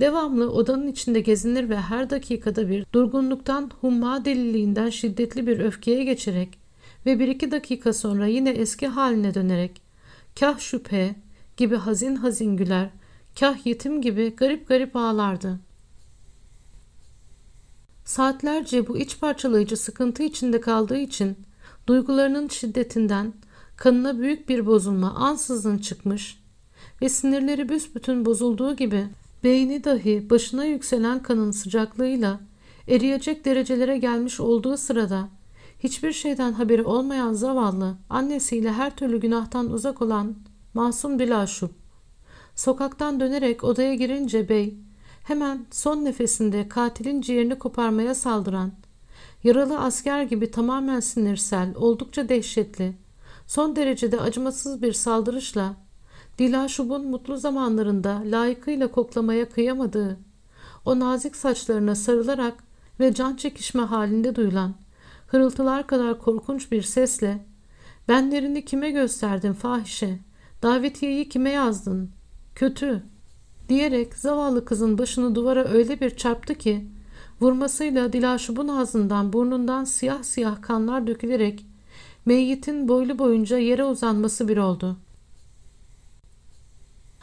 Devamlı odanın içinde gezinir ve her dakikada bir durgunluktan humma deliliğinden şiddetli bir öfkeye geçerek ve bir iki dakika sonra yine eski haline dönerek kah şüphe gibi hazin hazin güler, kah yetim gibi garip garip ağlardı. Saatlerce bu iç parçalayıcı sıkıntı içinde kaldığı için duygularının şiddetinden kanına büyük bir bozulma ansızın çıkmış ve sinirleri büsbütün bozulduğu gibi Beyni dahi başına yükselen kanın sıcaklığıyla eriyecek derecelere gelmiş olduğu sırada hiçbir şeyden haberi olmayan zavallı annesiyle her türlü günahtan uzak olan masum Dilaşup sokaktan dönerek odaya girince bey hemen son nefesinde katilin ciğerini koparmaya saldıran yaralı asker gibi tamamen sinirsel oldukça dehşetli son derecede acımasız bir saldırışla Dilaşub'un mutlu zamanlarında layıkıyla koklamaya kıyamadığı, o nazik saçlarına sarılarak ve can çekişme halinde duyulan, hırıltılar kadar korkunç bir sesle ''Benlerini kime gösterdin fahişe? Davetiyeyi kime yazdın? Kötü!'' diyerek zavallı kızın başını duvara öyle bir çarptı ki vurmasıyla Dilaşub'un ağzından burnundan siyah siyah kanlar dökülerek meyyitin boylu boyunca yere uzanması bir oldu.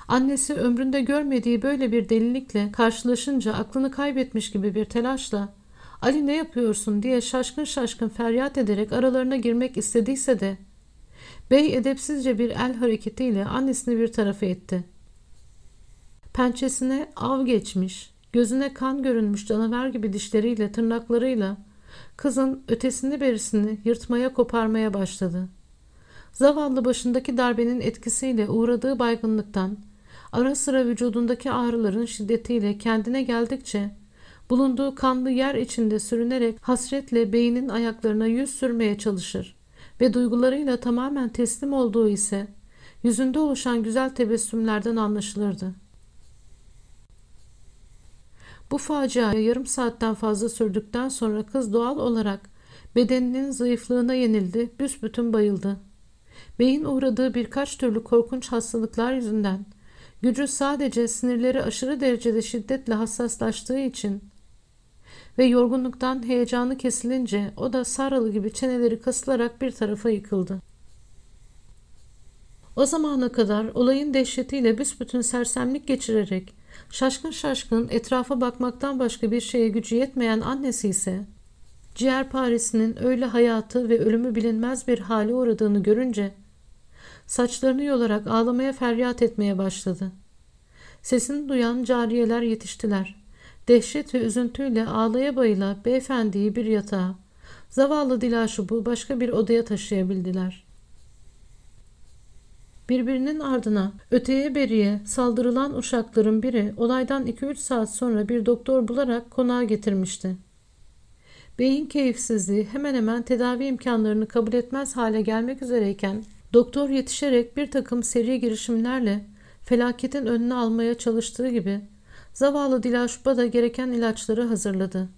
Annesi ömründe görmediği böyle bir delilikle karşılaşınca aklını kaybetmiş gibi bir telaşla Ali ne yapıyorsun diye şaşkın şaşkın feryat ederek aralarına girmek istediyse de bey edepsizce bir el hareketiyle annesini bir tarafa etti. Pençesine av geçmiş, gözüne kan görünmüş canavar gibi dişleriyle tırnaklarıyla kızın ötesini berisini yırtmaya koparmaya başladı. Zavallı başındaki darbenin etkisiyle uğradığı baygınlıktan ara sıra vücudundaki ağrıların şiddetiyle kendine geldikçe bulunduğu kanlı yer içinde sürünerek hasretle beynin ayaklarına yüz sürmeye çalışır ve duygularıyla tamamen teslim olduğu ise yüzünde oluşan güzel tebessümlerden anlaşılırdı. Bu facia yarım saatten fazla sürdükten sonra kız doğal olarak bedeninin zayıflığına yenildi, büsbütün bayıldı. Beyin uğradığı birkaç türlü korkunç hastalıklar yüzünden gücü sadece sinirleri aşırı derecede şiddetle hassaslaştığı için ve yorgunluktan heyecanı kesilince o da sarılı gibi çeneleri kasılarak bir tarafa yıkıldı. O zamana kadar olayın dehşetiyle büsbütün sersemlik geçirerek şaşkın şaşkın etrafa bakmaktan başka bir şeye gücü yetmeyen annesi ise ciğer paresinin öyle hayatı ve ölümü bilinmez bir hale uğradığını görünce saçlarını yolarak ağlamaya feryat etmeye başladı. Sesini duyan cariyeler yetiştiler. Dehşet ve üzüntüyle ağlaya bayıla beyefendiyi bir yatağa, zavallı Dilaşub'u başka bir odaya taşıyabildiler. Birbirinin ardına öteye beriye saldırılan uşakların biri olaydan 2-3 saat sonra bir doktor bularak konağa getirmişti. Beyin keyifsizliği hemen hemen tedavi imkanlarını kabul etmez hale gelmek üzereyken doktor yetişerek bir takım seri girişimlerle felaketin önünü almaya çalıştığı gibi Zavallı Dilaşba da gereken ilaçları hazırladı.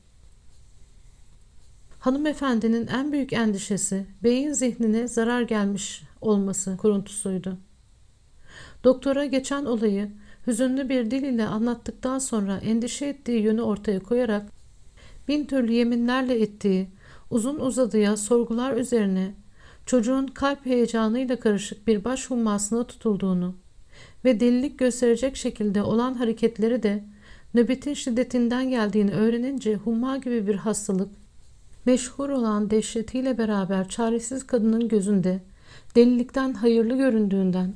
Hanımefendinin en büyük endişesi beyin zihnine zarar gelmiş olması kuruntusuydu. Doktora geçen olayı hüzünlü bir dil ile anlattıktan sonra endişe ettiği yönü ortaya koyarak bin türlü yeminlerle ettiği uzun uzadıya sorgular üzerine çocuğun kalp heyecanıyla karışık bir baş hummasına tutulduğunu ve delilik gösterecek şekilde olan hareketleri de nöbetin şiddetinden geldiğini öğrenince humma gibi bir hastalık meşhur olan dehşetiyle beraber çaresiz kadının gözünde delilikten hayırlı göründüğünden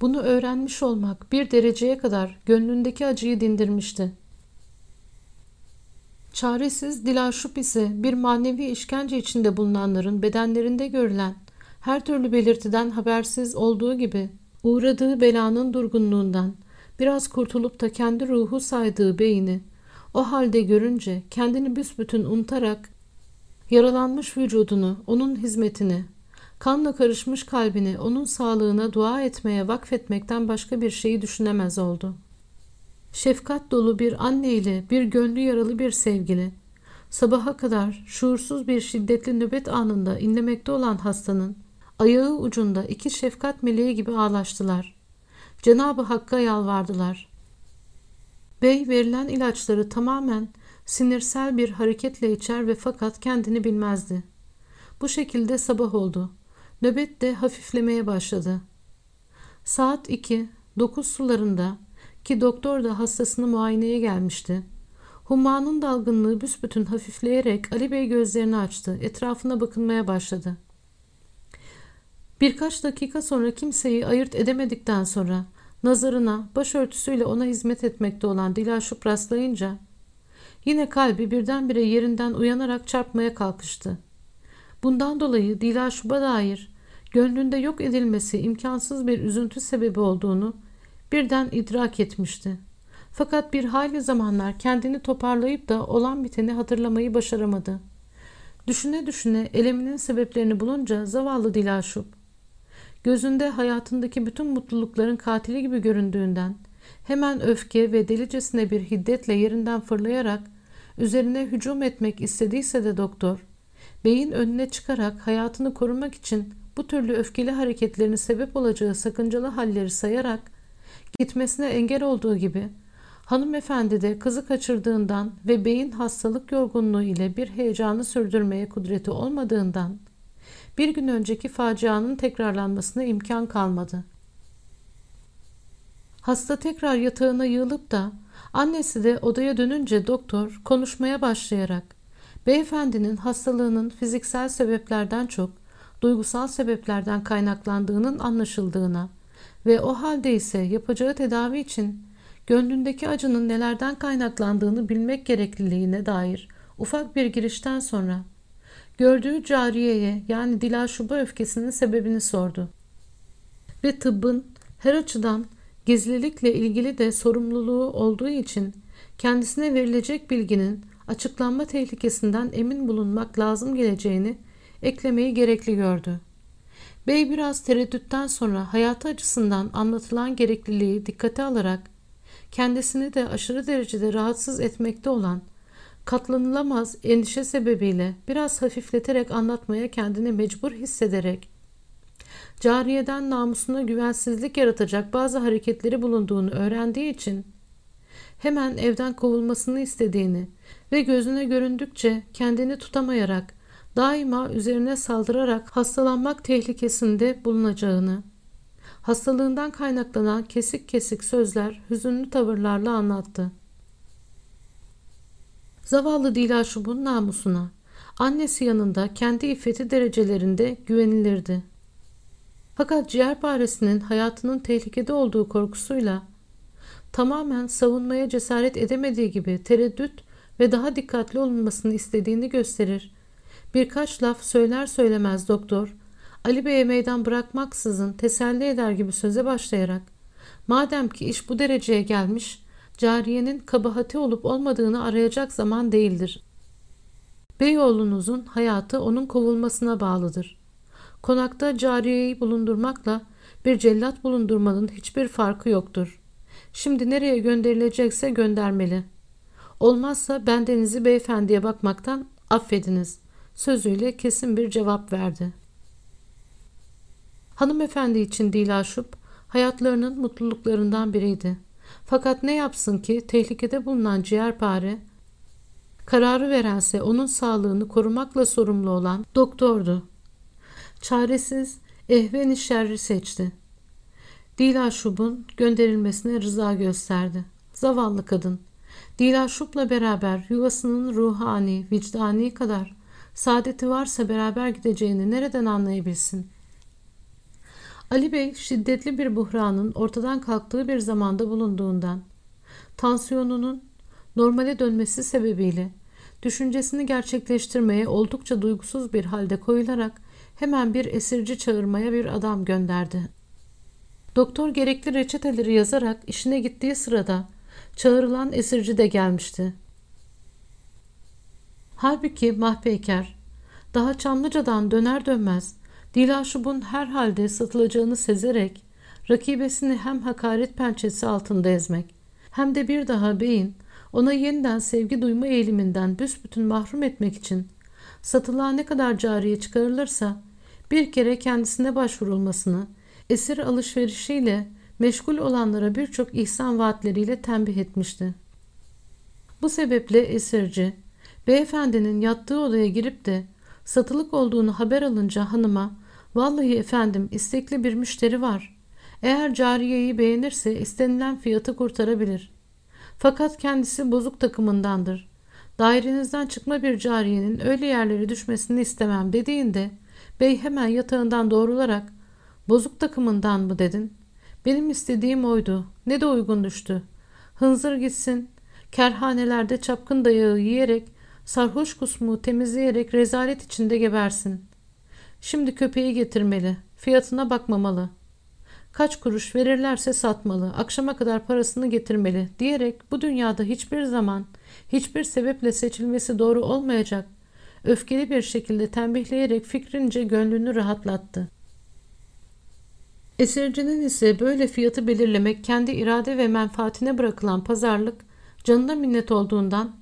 bunu öğrenmiş olmak bir dereceye kadar gönlündeki acıyı dindirmişti. Çaresiz Dilaşup ise bir manevi işkence içinde bulunanların bedenlerinde görülen her türlü belirtiden habersiz olduğu gibi uğradığı belanın durgunluğundan biraz kurtulup da kendi ruhu saydığı beyni o halde görünce kendini büsbütün unutarak yaralanmış vücudunu onun hizmetine, kanla karışmış kalbini onun sağlığına dua etmeye vakfetmekten başka bir şeyi düşünemez oldu. Şefkat dolu bir anne ile bir gönlü yaralı bir sevgili, sabaha kadar şuursuz bir şiddetli nöbet anında inlemekte olan hastanın ayağı ucunda iki şefkat meleği gibi ağlaştılar. Cenab-ı Hakk'a yalvardılar. Bey verilen ilaçları tamamen sinirsel bir hareketle içer ve fakat kendini bilmezdi. Bu şekilde sabah oldu. Nöbet de hafiflemeye başladı. Saat 2, 9 sularında ki doktor da hastasını muayeneye gelmişti. Hummanın dalgınlığı büsbütün hafifleyerek Ali Bey gözlerini açtı. Etrafına bakınmaya başladı. Birkaç dakika sonra kimseyi ayırt edemedikten sonra nazarına başörtüsüyle ona hizmet etmekte olan Dilaşup rastlayınca yine kalbi birdenbire yerinden uyanarak çarpmaya kalkıştı. Bundan dolayı Dilaşup'a dair gönlünde yok edilmesi imkansız bir üzüntü sebebi olduğunu birden idrak etmişti. Fakat bir hayli zamanlar kendini toparlayıp da olan biteni hatırlamayı başaramadı. Düşüne düşüne eleminin sebeplerini bulunca zavallı Dilaşup gözünde hayatındaki bütün mutlulukların katili gibi göründüğünden hemen öfke ve delicesine bir hiddetle yerinden fırlayarak üzerine hücum etmek istediyse de doktor, beyin önüne çıkarak hayatını korumak için bu türlü öfkeli hareketlerini sebep olacağı sakıncalı halleri sayarak gitmesine engel olduğu gibi hanımefendi de kızı kaçırdığından ve beyin hastalık yorgunluğu ile bir heyecanı sürdürmeye kudreti olmadığından bir gün önceki facianın tekrarlanmasına imkan kalmadı. Hasta tekrar yatağına yığılıp da annesi de odaya dönünce doktor konuşmaya başlayarak beyefendinin hastalığının fiziksel sebeplerden çok duygusal sebeplerden kaynaklandığının anlaşıldığına ve o halde ise yapacağı tedavi için gönlündeki acının nelerden kaynaklandığını bilmek gerekliliğine dair ufak bir girişten sonra gördüğü cariyeye yani Dilaşub'a öfkesinin sebebini sordu. Ve tıbbın her açıdan gizlilikle ilgili de sorumluluğu olduğu için kendisine verilecek bilginin açıklanma tehlikesinden emin bulunmak lazım geleceğini eklemeyi gerekli gördü. Bey biraz tereddütten sonra hayatı açısından anlatılan gerekliliği dikkate alarak kendisini de aşırı derecede rahatsız etmekte olan katlanılamaz endişe sebebiyle biraz hafifleterek anlatmaya kendini mecbur hissederek cariyeden namusuna güvensizlik yaratacak bazı hareketleri bulunduğunu öğrendiği için hemen evden kovulmasını istediğini ve gözüne göründükçe kendini tutamayarak daima üzerine saldırarak hastalanmak tehlikesinde bulunacağını, hastalığından kaynaklanan kesik kesik sözler hüzünlü tavırlarla anlattı. Zavallı Dilaşub'un namusuna, annesi yanında kendi iffeti derecelerinde güvenilirdi. Fakat ciğerparesinin hayatının tehlikede olduğu korkusuyla tamamen savunmaya cesaret edemediği gibi tereddüt ve daha dikkatli olunmasını istediğini gösterir Birkaç laf söyler söylemez doktor Ali Bey'e meydan bırakmaksızın teselli eder gibi söze başlayarak madem ki iş bu dereceye gelmiş cariyenin kabahati olup olmadığını arayacak zaman değildir. Beyoğlunuzun hayatı onun kovulmasına bağlıdır. Konakta cariyeyi bulundurmakla bir cellat bulundurmanın hiçbir farkı yoktur. Şimdi nereye gönderilecekse göndermeli. Olmazsa bendenizi beyefendiye bakmaktan affediniz sözüyle kesin bir cevap verdi. Hanımefendi için Dilaşup hayatlarının mutluluklarından biriydi. Fakat ne yapsın ki tehlikede bulunan ciğerpare kararı verense onun sağlığını korumakla sorumlu olan doktordu. Çaresiz ehveni şerri seçti. Dilaşub'un gönderilmesine rıza gösterdi. Zavallı kadın. Dilaşub'la beraber yuvasının ruhani, vicdani kadar saadeti varsa beraber gideceğini nereden anlayabilsin? Ali Bey şiddetli bir buhranın ortadan kalktığı bir zamanda bulunduğundan, tansiyonunun normale dönmesi sebebiyle düşüncesini gerçekleştirmeye oldukça duygusuz bir halde koyularak hemen bir esirci çağırmaya bir adam gönderdi. Doktor gerekli reçeteleri yazarak işine gittiği sırada çağrılan esirci de gelmişti. Halbuki Mahpeyker daha Çamlıca'dan döner dönmez Dilaşub'un herhalde satılacağını sezerek rakibesini hem hakaret pençesi altında ezmek hem de bir daha beyin ona yeniden sevgi duyma eğiliminden büsbütün mahrum etmek için satılığa ne kadar cariye çıkarılırsa bir kere kendisine başvurulmasını esir alışverişiyle meşgul olanlara birçok ihsan vaatleriyle tembih etmişti. Bu sebeple esirci Beyefendinin yattığı odaya girip de satılık olduğunu haber alınca hanıma vallahi efendim istekli bir müşteri var. Eğer cariyeyi beğenirse istenilen fiyatı kurtarabilir. Fakat kendisi bozuk takımındandır. Dairenizden çıkma bir cariyenin öyle yerlere düşmesini istemem dediğinde bey hemen yatağından doğrularak bozuk takımından mı dedin? Benim istediğim oydu. Ne de uygun düştü. Hınzır gitsin. Kerhanelerde çapkın dayağı yiyerek Sarhoş kusmu temizleyerek rezalet içinde gebersin. Şimdi köpeği getirmeli. Fiyatına bakmamalı. Kaç kuruş verirlerse satmalı. Akşama kadar parasını getirmeli diyerek bu dünyada hiçbir zaman hiçbir sebeple seçilmesi doğru olmayacak. Öfkeli bir şekilde tembihleyerek fikrince gönlünü rahatlattı. Esircinin ise böyle fiyatı belirlemek kendi irade ve menfaatine bırakılan pazarlık canına minnet olduğundan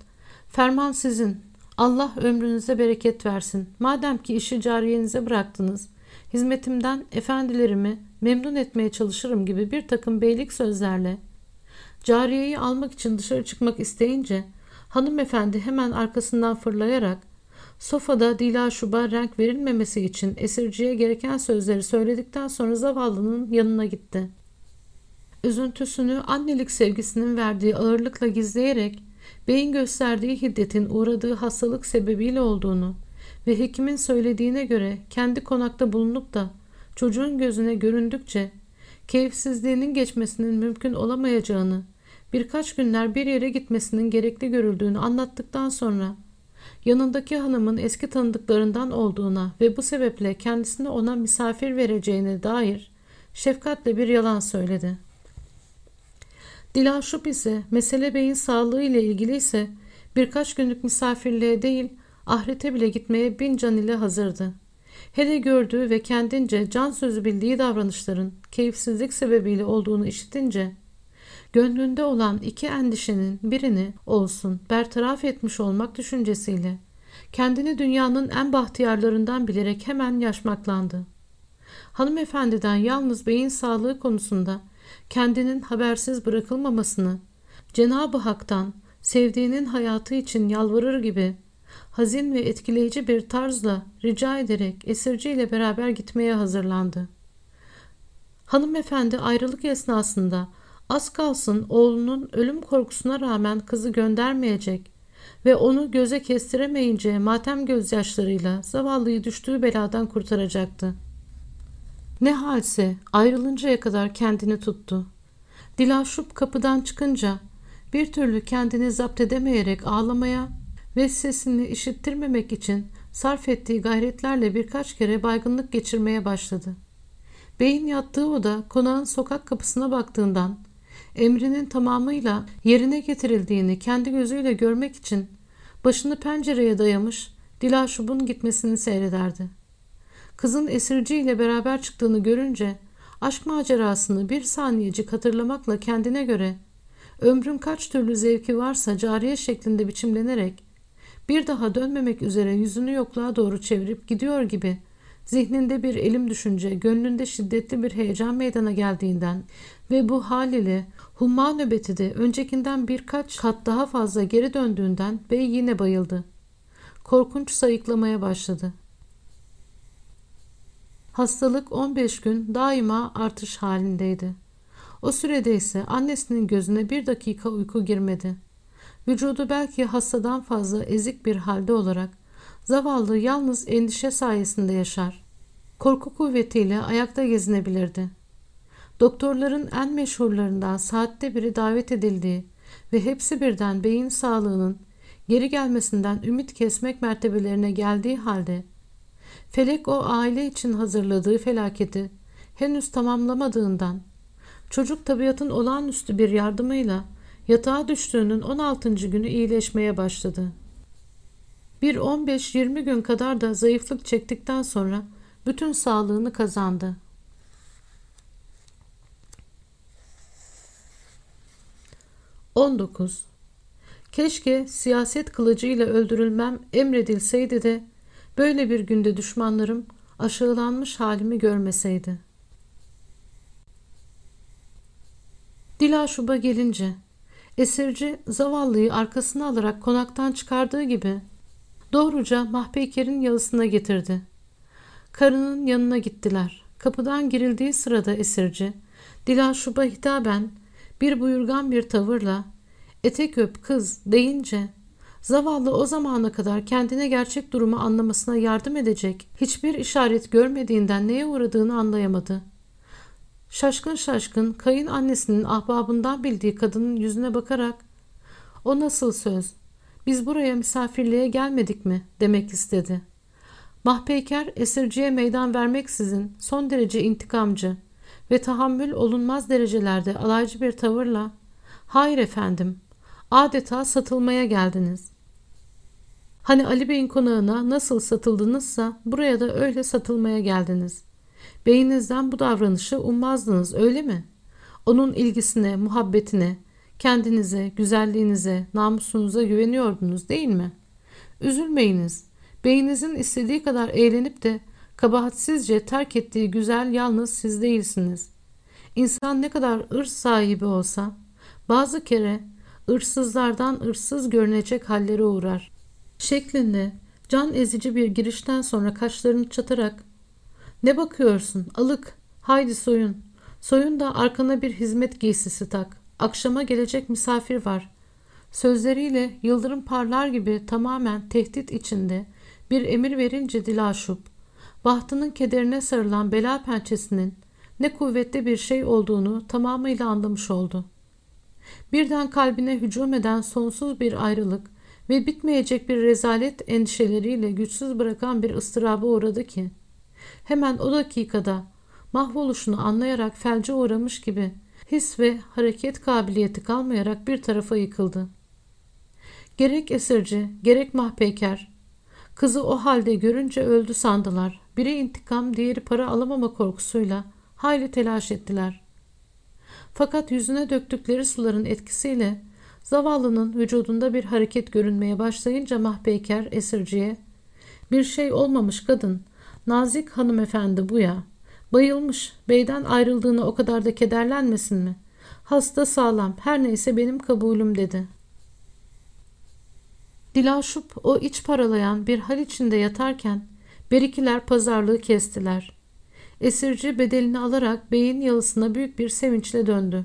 ferman sizin Allah ömrünüze bereket versin. Madem ki işi cariyenize bıraktınız, hizmetimden efendilerimi memnun etmeye çalışırım gibi bir takım beylik sözlerle cariyeyi almak için dışarı çıkmak isteyince hanımefendi hemen arkasından fırlayarak sofada dila şuba renk verilmemesi için esirciye gereken sözleri söyledikten sonra zavallının yanına gitti. Üzüntüsünü annelik sevgisinin verdiği ağırlıkla gizleyerek beyin gösterdiği hiddetin uğradığı hastalık sebebiyle olduğunu ve hekimin söylediğine göre kendi konakta bulunup da çocuğun gözüne göründükçe keyifsizliğinin geçmesinin mümkün olamayacağını, birkaç günler bir yere gitmesinin gerekli görüldüğünü anlattıktan sonra yanındaki hanımın eski tanıdıklarından olduğuna ve bu sebeple kendisini ona misafir vereceğine dair şefkatle bir yalan söyledi. Dilaşup ise mesele beyin sağlığı ile ilgili ise birkaç günlük misafirliğe değil ahirete bile gitmeye bin can ile hazırdı. Hele gördüğü ve kendince can sözü bildiği davranışların keyifsizlik sebebiyle olduğunu işitince gönlünde olan iki endişenin birini olsun bertaraf etmiş olmak düşüncesiyle kendini dünyanın en bahtiyarlarından bilerek hemen yaşmaklandı. Hanımefendiden yalnız beyin sağlığı konusunda kendinin habersiz bırakılmamasını, Cenab-ı Hak'tan sevdiğinin hayatı için yalvarır gibi hazin ve etkileyici bir tarzla rica ederek esirciyle beraber gitmeye hazırlandı. Hanımefendi ayrılık esnasında az kalsın oğlunun ölüm korkusuna rağmen kızı göndermeyecek ve onu göze kestiremeyince matem gözyaşlarıyla zavallıyı düştüğü beladan kurtaracaktı. Ne halse ayrılıncaya kadar kendini tuttu. Dilaşup kapıdan çıkınca bir türlü kendini zapt edemeyerek ağlamaya ve sesini işittirmemek için sarf ettiği gayretlerle birkaç kere baygınlık geçirmeye başladı. Beyin yattığı oda konağın sokak kapısına baktığından emrinin tamamıyla yerine getirildiğini kendi gözüyle görmek için başını pencereye dayamış Dilaşub'un gitmesini seyrederdi. Kızın esirciyle beraber çıktığını görünce aşk macerasını bir saniyecik hatırlamakla kendine göre ömrün kaç türlü zevki varsa cariye şeklinde biçimlenerek bir daha dönmemek üzere yüzünü yokluğa doğru çevirip gidiyor gibi zihninde bir elim düşünce gönlünde şiddetli bir heyecan meydana geldiğinden ve bu hal ile humma nöbeti de öncekinden birkaç kat daha fazla geri döndüğünden bey yine bayıldı. Korkunç sayıklamaya başladı. Hastalık 15 gün daima artış halindeydi. O sürede ise annesinin gözüne bir dakika uyku girmedi. Vücudu belki hastadan fazla ezik bir halde olarak zavallı yalnız endişe sayesinde yaşar. Korku kuvvetiyle ayakta gezinebilirdi. Doktorların en meşhurlarından saatte biri davet edildiği ve hepsi birden beyin sağlığının geri gelmesinden ümit kesmek mertebelerine geldiği halde Felek o aile için hazırladığı felaketi henüz tamamlamadığından çocuk tabiatın olağanüstü bir yardımıyla yatağa düştüğünün 16. günü iyileşmeye başladı. Bir 15-20 gün kadar da zayıflık çektikten sonra bütün sağlığını kazandı. On Keşke siyaset kılıcıyla öldürülmem emredilseydi de Böyle bir günde düşmanlarım aşağılanmış halimi görmeseydi. Dilaşub'a gelince esirci zavallıyı arkasına alarak konaktan çıkardığı gibi doğruca Mahpeyker'in yalısına getirdi. Karının yanına gittiler. Kapıdan girildiği sırada esirci Dilaşub'a hitaben bir buyurgan bir tavırla etek öp kız deyince Zavallı o zamana kadar kendine gerçek durumu anlamasına yardım edecek hiçbir işaret görmediğinden neye uğradığını anlayamadı. Şaşkın şaşkın kayın annesinin ahbabından bildiği kadının yüzüne bakarak o nasıl söz biz buraya misafirliğe gelmedik mi demek istedi. Mahpeyker esirciye meydan vermeksizin son derece intikamcı ve tahammül olunmaz derecelerde alaycı bir tavırla hayır efendim adeta satılmaya geldiniz. Hani Ali Bey'in konağına nasıl satıldınızsa buraya da öyle satılmaya geldiniz. Beyinizden bu davranışı ummazdınız öyle mi? Onun ilgisine, muhabbetine, kendinize, güzelliğinize, namusunuza güveniyordunuz değil mi? Üzülmeyiniz. Beyninizin istediği kadar eğlenip de kabahatsizce terk ettiği güzel yalnız siz değilsiniz. İnsan ne kadar ırs sahibi olsa bazı kere ırsızlardan ırsız görünecek hallere uğrar. Şeklinde can ezici bir girişten sonra kaşlarını çatarak ''Ne bakıyorsun alık haydi soyun. Soyun da arkana bir hizmet giysisi tak. Akşama gelecek misafir var.'' Sözleriyle yıldırım parlar gibi tamamen tehdit içinde bir emir verince Dilaşup, bahtının kederine sarılan bela pençesinin ne kuvvetli bir şey olduğunu tamamıyla anlamış oldu. Birden kalbine hücum eden sonsuz bir ayrılık ve bitmeyecek bir rezalet endişeleriyle güçsüz bırakan bir ıstıraba uğradı ki, hemen o dakikada mahvoluşunu anlayarak felce uğramış gibi his ve hareket kabiliyeti kalmayarak bir tarafa yıkıldı. Gerek esirci, gerek mahpeyker, kızı o halde görünce öldü sandılar. Biri intikam, diğeri para alamama korkusuyla hayli telaş ettiler. Fakat yüzüne döktükleri suların etkisiyle zavallının vücudunda bir hareket görünmeye başlayınca mahpeyker esirciye ''Bir şey olmamış kadın, nazik hanımefendi bu ya. Bayılmış, beyden ayrıldığını o kadar da kederlenmesin mi? Hasta sağlam, her neyse benim kabulüm.'' dedi. Dilaşup o iç paralayan bir hal içinde yatarken berikiler pazarlığı kestiler. Esirci bedelini alarak beyin yalısına büyük bir sevinçle döndü.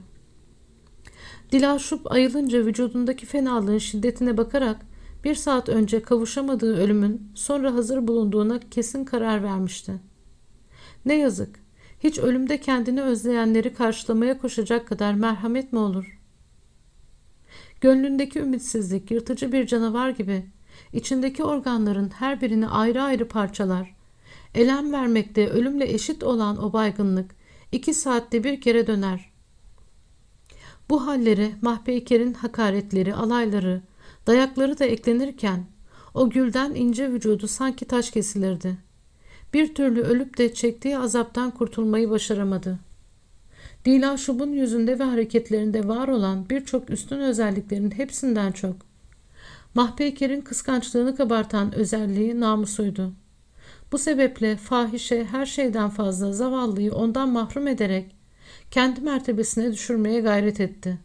Dilaşup ayılınca vücudundaki fenalığın şiddetine bakarak bir saat önce kavuşamadığı ölümün sonra hazır bulunduğuna kesin karar vermişti. Ne yazık, hiç ölümde kendini özleyenleri karşılamaya koşacak kadar merhamet mi olur? Gönlündeki ümitsizlik yırtıcı bir canavar gibi içindeki organların her birini ayrı ayrı parçalar. Elem vermekte ölümle eşit olan o baygınlık iki saatte bir kere döner. Bu halleri Mahpeyker'in hakaretleri, alayları, dayakları da eklenirken o gülden ince vücudu sanki taş kesilirdi. Bir türlü ölüp de çektiği azaptan kurtulmayı başaramadı. Dilaşub'un yüzünde ve hareketlerinde var olan birçok üstün özelliklerin hepsinden çok. Mahpeyker'in kıskançlığını kabartan özelliği namusuydu. Bu sebeple fahişe her şeyden fazla zavallıyı ondan mahrum ederek kendi mertebesine düşürmeye gayret etti.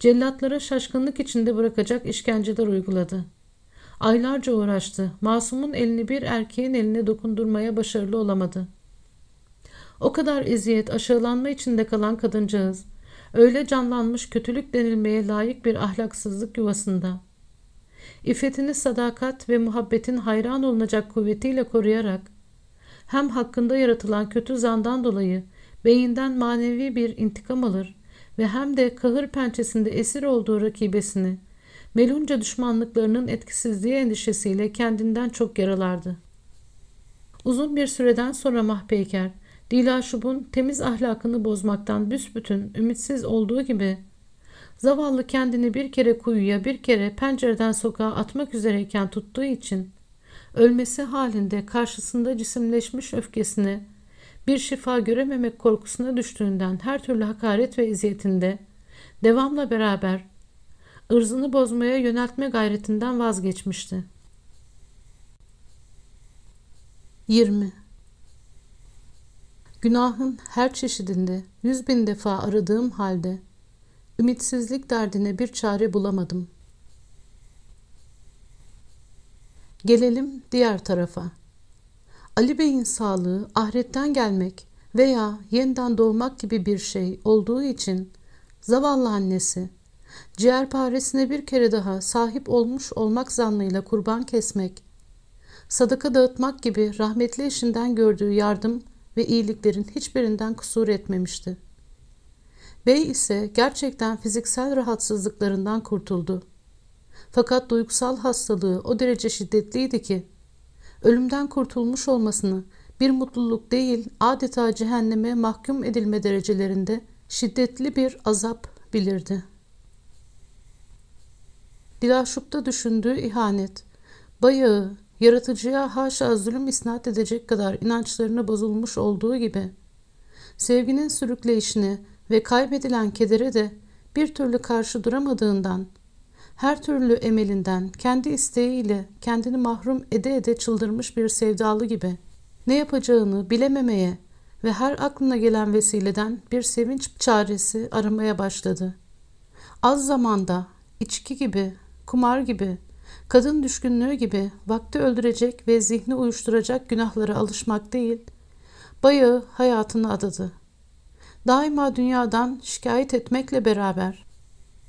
Cellatlara şaşkınlık içinde bırakacak işkenceler uyguladı. Aylarca uğraştı. Masumun elini bir erkeğin eline dokundurmaya başarılı olamadı. O kadar eziyet, aşağılanma içinde kalan kadıncağız, öyle canlanmış kötülük denilmeye layık bir ahlaksızlık yuvasında. İffetini sadakat ve muhabbetin hayran olunacak kuvvetiyle koruyarak, hem hakkında yaratılan kötü zandan dolayı beyinden manevi bir intikam alır ve hem de kahır pençesinde esir olduğu rakibesini, melunca düşmanlıklarının etkisizliği endişesiyle kendinden çok yaralardı. Uzun bir süreden sonra Mahpeyker, Dilaşub'un temiz ahlakını bozmaktan büsbütün ümitsiz olduğu gibi zavallı kendini bir kere kuyuya bir kere pencereden sokağa atmak üzereyken tuttuğu için ölmesi halinde karşısında cisimleşmiş öfkesini bir şifa görememek korkusuna düştüğünden her türlü hakaret ve eziyetinde devamla beraber ırzını bozmaya yöneltme gayretinden vazgeçmişti. 20 Günahın her çeşidinde yüz bin defa aradığım halde ümitsizlik derdine bir çare bulamadım. Gelelim diğer tarafa. Ali Bey'in sağlığı ahiretten gelmek veya yeniden doğmak gibi bir şey olduğu için zavallı annesi ciğerparesine bir kere daha sahip olmuş olmak zannıyla kurban kesmek, sadaka dağıtmak gibi rahmetli eşinden gördüğü yardım ve iyiliklerin hiçbirinden kusur etmemişti. Bey ise gerçekten fiziksel rahatsızlıklarından kurtuldu. Fakat duygusal hastalığı o derece şiddetliydi ki ölümden kurtulmuş olmasını bir mutluluk değil adeta cehenneme mahkum edilme derecelerinde şiddetli bir azap bilirdi. Dilaşup'ta düşündüğü ihanet, bayağı, yaratıcıya haşa zulüm isnat edecek kadar inançlarını bozulmuş olduğu gibi, sevginin sürükleyişine ve kaybedilen kedere de bir türlü karşı duramadığından, her türlü emelinden, kendi isteğiyle kendini mahrum ede ede çıldırmış bir sevdalı gibi, ne yapacağını bilememeye ve her aklına gelen vesileden bir sevinç çaresi aramaya başladı. Az zamanda, içki gibi, kumar gibi, kadın düşkünlüğü gibi vakti öldürecek ve zihni uyuşturacak günahlara alışmak değil, bayağı hayatını adadı. Daima dünyadan şikayet etmekle beraber,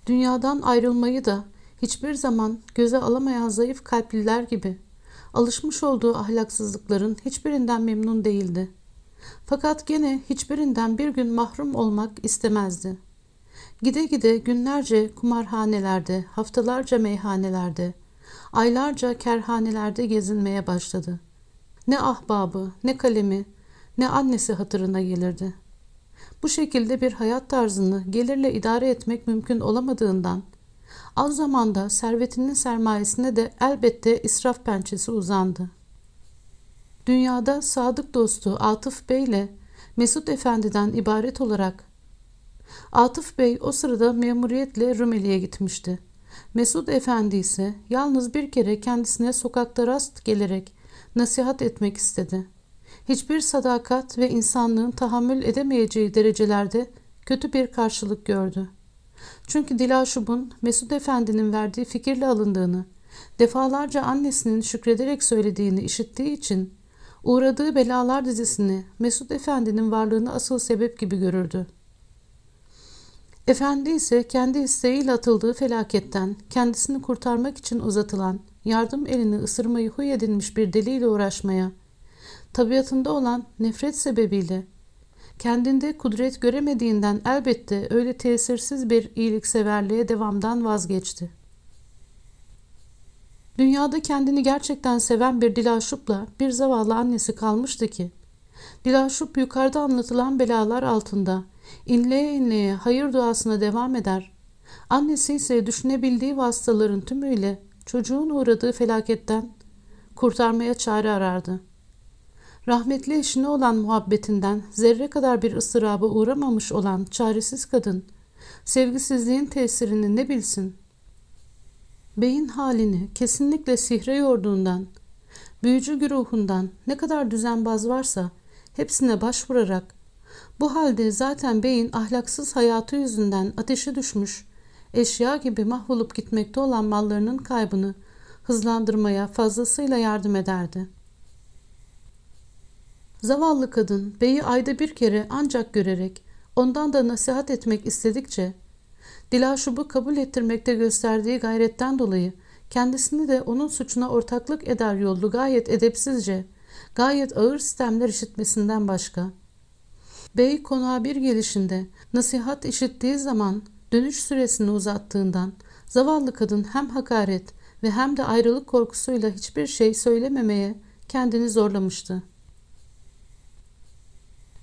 dünyadan ayrılmayı da hiçbir zaman göze alamayan zayıf kalpliler gibi alışmış olduğu ahlaksızlıkların hiçbirinden memnun değildi. Fakat gene hiçbirinden bir gün mahrum olmak istemezdi. Gide gide günlerce kumarhanelerde, haftalarca meyhanelerde, aylarca kerhanelerde gezinmeye başladı. Ne ahbabı, ne kalemi, ne annesi hatırına gelirdi. Bu şekilde bir hayat tarzını gelirle idare etmek mümkün olamadığından, az zamanda servetinin sermayesine de elbette israf pençesi uzandı. Dünyada sadık dostu Atıf Bey ile Mesut Efendi'den ibaret olarak Atıf Bey o sırada memuriyetle Rumeli'ye gitmişti. Mesud Efendi ise yalnız bir kere kendisine sokakta rast gelerek nasihat etmek istedi. Hiçbir sadakat ve insanlığın tahammül edemeyeceği derecelerde kötü bir karşılık gördü. Çünkü Dilaşub'un Mesud Efendi'nin verdiği fikirle alındığını, defalarca annesinin şükrederek söylediğini işittiği için uğradığı belalar dizisini Mesud Efendi'nin varlığını asıl sebep gibi görürdü. Efendi ise kendi isteğiyle atıldığı felaketten kendisini kurtarmak için uzatılan yardım elini ısırmayı huy edinmiş bir deliyle uğraşmaya, tabiatında olan nefret sebebiyle kendinde kudret göremediğinden elbette öyle tesirsiz bir iyilikseverliğe devamdan vazgeçti. Dünyada kendini gerçekten seven bir Dilaşup'la bir zavallı annesi kalmıştı ki, Dilaşup yukarıda anlatılan belalar altında inleye inleye hayır duasına devam eder. Annesi ise düşünebildiği vasıtaların tümüyle çocuğun uğradığı felaketten kurtarmaya çare arardı. Rahmetli eşine olan muhabbetinden zerre kadar bir ıstıraba uğramamış olan çaresiz kadın, sevgisizliğin tesirini ne bilsin? Beyin halini kesinlikle sihre yorduğundan, büyücü güruhundan ne kadar düzenbaz varsa hepsine başvurarak bu halde zaten beyin ahlaksız hayatı yüzünden ateşe düşmüş, eşya gibi mahvolup gitmekte olan mallarının kaybını hızlandırmaya fazlasıyla yardım ederdi. Zavallı kadın beyi ayda bir kere ancak görerek ondan da nasihat etmek istedikçe Dilaşub'u kabul ettirmekte gösterdiği gayretten dolayı kendisini de onun suçuna ortaklık eder yollu gayet edepsizce, gayet ağır sistemler işitmesinden başka.'' Bey konağa bir gelişinde nasihat işittiği zaman dönüş süresini uzattığından zavallı kadın hem hakaret ve hem de ayrılık korkusuyla hiçbir şey söylememeye kendini zorlamıştı.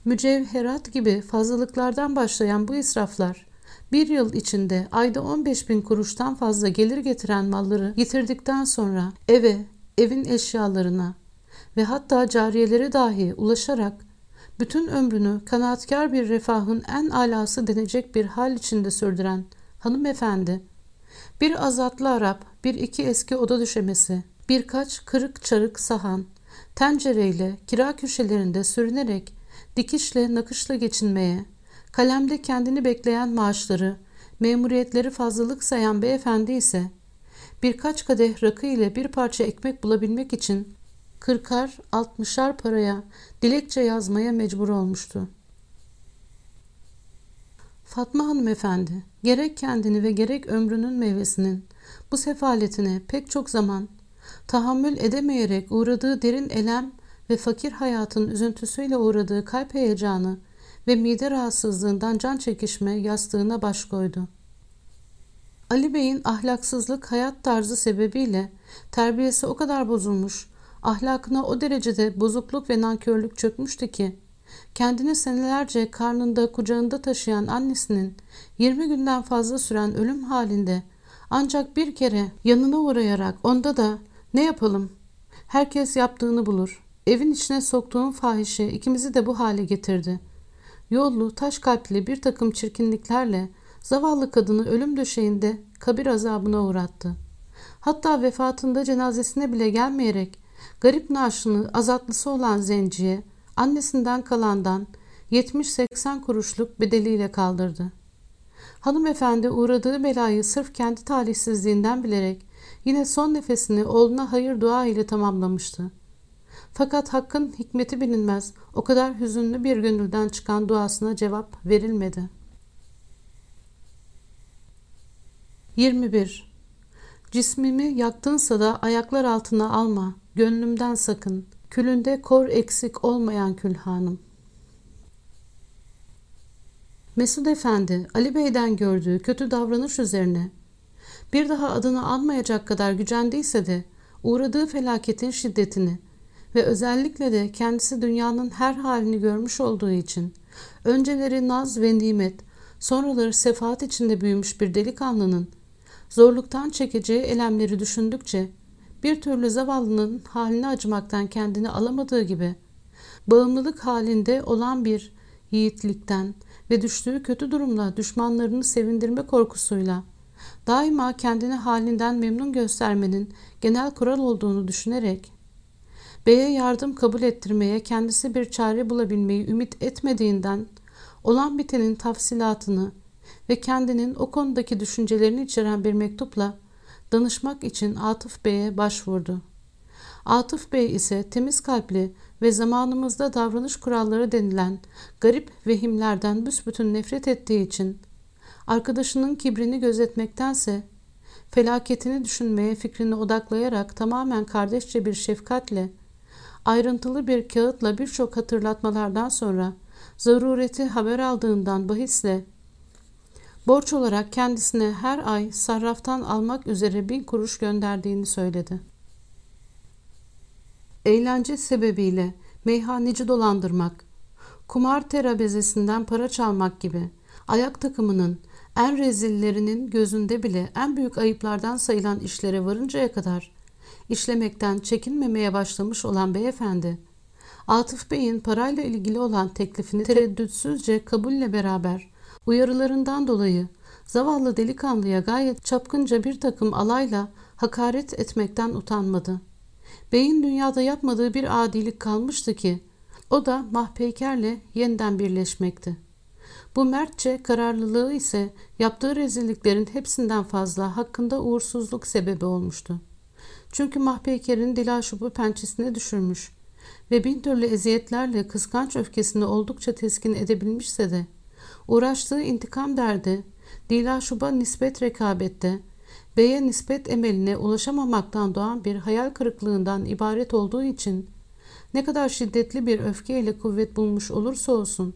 Mücevherat gibi fazlalıklardan başlayan bu israflar bir yıl içinde ayda 15 bin kuruştan fazla gelir getiren malları yitirdikten sonra eve, evin eşyalarına ve hatta cariyelere dahi ulaşarak bütün ömrünü kanaatkar bir refahın en alası denecek bir hal içinde sürdüren hanımefendi, bir azatlı Arap, bir iki eski oda düşemesi, birkaç kırık çarık sahan, tencereyle kira köşelerinde sürünerek dikişle nakışla geçinmeye, kalemde kendini bekleyen maaşları, memuriyetleri fazlalık sayan beyefendi ise birkaç kadeh rakı ile bir parça ekmek bulabilmek için kırkar, altmışar paraya dilekçe yazmaya mecbur olmuştu. Fatma hanımefendi gerek kendini ve gerek ömrünün meyvesinin bu sefaletine pek çok zaman tahammül edemeyerek uğradığı derin elem ve fakir hayatın üzüntüsüyle uğradığı kalp heyecanı ve mide rahatsızlığından can çekişme yastığına baş koydu. Ali Bey'in ahlaksızlık hayat tarzı sebebiyle terbiyesi o kadar bozulmuş ahlakına o derecede bozukluk ve nankörlük çökmüştü ki kendini senelerce karnında kucağında taşıyan annesinin 20 günden fazla süren ölüm halinde ancak bir kere yanına uğrayarak onda da ne yapalım Herkes yaptığını bulur. Evin içine soktuğum fahişe ikimizi de bu hale getirdi. Yollu, taş kalpli bir takım çirkinliklerle zavallı kadını ölüm döşeğinde kabir azabına uğrattı. Hatta vefatında cenazesine bile gelmeyerek garip naaşını azatlısı olan zenciye annesinden kalandan 70-80 kuruşluk bedeliyle kaldırdı. Hanımefendi uğradığı belayı sırf kendi talihsizliğinden bilerek yine son nefesini oğluna hayır dua ile tamamlamıştı. Fakat Hakk'ın hikmeti bilinmez, o kadar hüzünlü bir gönülden çıkan duasına cevap verilmedi. 21. Cismimi yaktınsa da ayaklar altına alma, gönlümden sakın, külünde kor eksik olmayan külhanım. Mesud Efendi, Ali Bey'den gördüğü kötü davranış üzerine bir daha adını anmayacak kadar gücendiyse de uğradığı felaketin şiddetini ve özellikle de kendisi dünyanın her halini görmüş olduğu için önceleri naz ve nimet, sonraları sefaat içinde büyümüş bir delikanlının zorluktan çekeceği elemleri düşündükçe bir türlü zavallının haline acımaktan kendini alamadığı gibi bağımlılık halinde olan bir yiğitlikten ve düştüğü kötü durumla düşmanlarını sevindirme korkusuyla daima kendini halinden memnun göstermenin genel kural olduğunu düşünerek beye yardım kabul ettirmeye kendisi bir çare bulabilmeyi ümit etmediğinden olan bitenin tafsilatını ve kendinin o konudaki düşüncelerini içeren bir mektupla danışmak için Atıf Bey'e başvurdu. Atıf Bey ise temiz kalpli ve zamanımızda davranış kuralları denilen garip vehimlerden büsbütün nefret ettiği için arkadaşının kibrini gözetmektense felaketini düşünmeye fikrini odaklayarak tamamen kardeşçe bir şefkatle ayrıntılı bir kağıtla birçok hatırlatmalardan sonra zarureti haber aldığından bahisle borç olarak kendisine her ay sarraftan almak üzere bin kuruş gönderdiğini söyledi. Eğlence sebebiyle meyhaneci dolandırmak, kumar terabezesinden para çalmak gibi ayak takımının en rezillerinin gözünde bile en büyük ayıplardan sayılan işlere varıncaya kadar işlemekten çekinmemeye başlamış olan beyefendi, Atıf Bey'in parayla ilgili olan teklifini tereddütsüzce kabulle beraber uyarılarından dolayı zavallı delikanlıya gayet çapkınca bir takım alayla hakaret etmekten utanmadı. Bey'in dünyada yapmadığı bir adilik kalmıştı ki o da mahpeykerle yeniden birleşmekti. Bu mertçe kararlılığı ise yaptığı rezilliklerin hepsinden fazla hakkında uğursuzluk sebebi olmuştu. Çünkü Mahpeyker'in dilaşubu pençesine düşürmüş ve bin türlü eziyetlerle kıskanç öfkesini oldukça teskin edebilmişse de uğraştığı intikam derdi, dilaşuba nispet rekabette, beye nispet emeline ulaşamamaktan doğan bir hayal kırıklığından ibaret olduğu için ne kadar şiddetli bir öfkeyle kuvvet bulmuş olursa olsun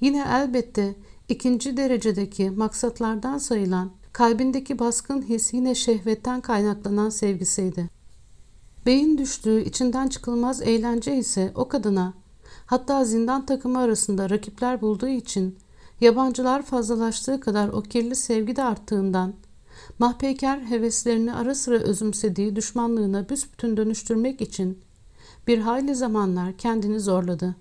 yine elbette ikinci derecedeki maksatlardan sayılan kalbindeki baskın his yine şehvetten kaynaklanan sevgisiydi. Beyin düştüğü içinden çıkılmaz eğlence ise o kadına hatta zindan takımı arasında rakipler bulduğu için yabancılar fazlalaştığı kadar o kirli sevgi de arttığından mahpeyker heveslerini ara sıra özümsediği düşmanlığına büsbütün dönüştürmek için bir hayli zamanlar kendini zorladı.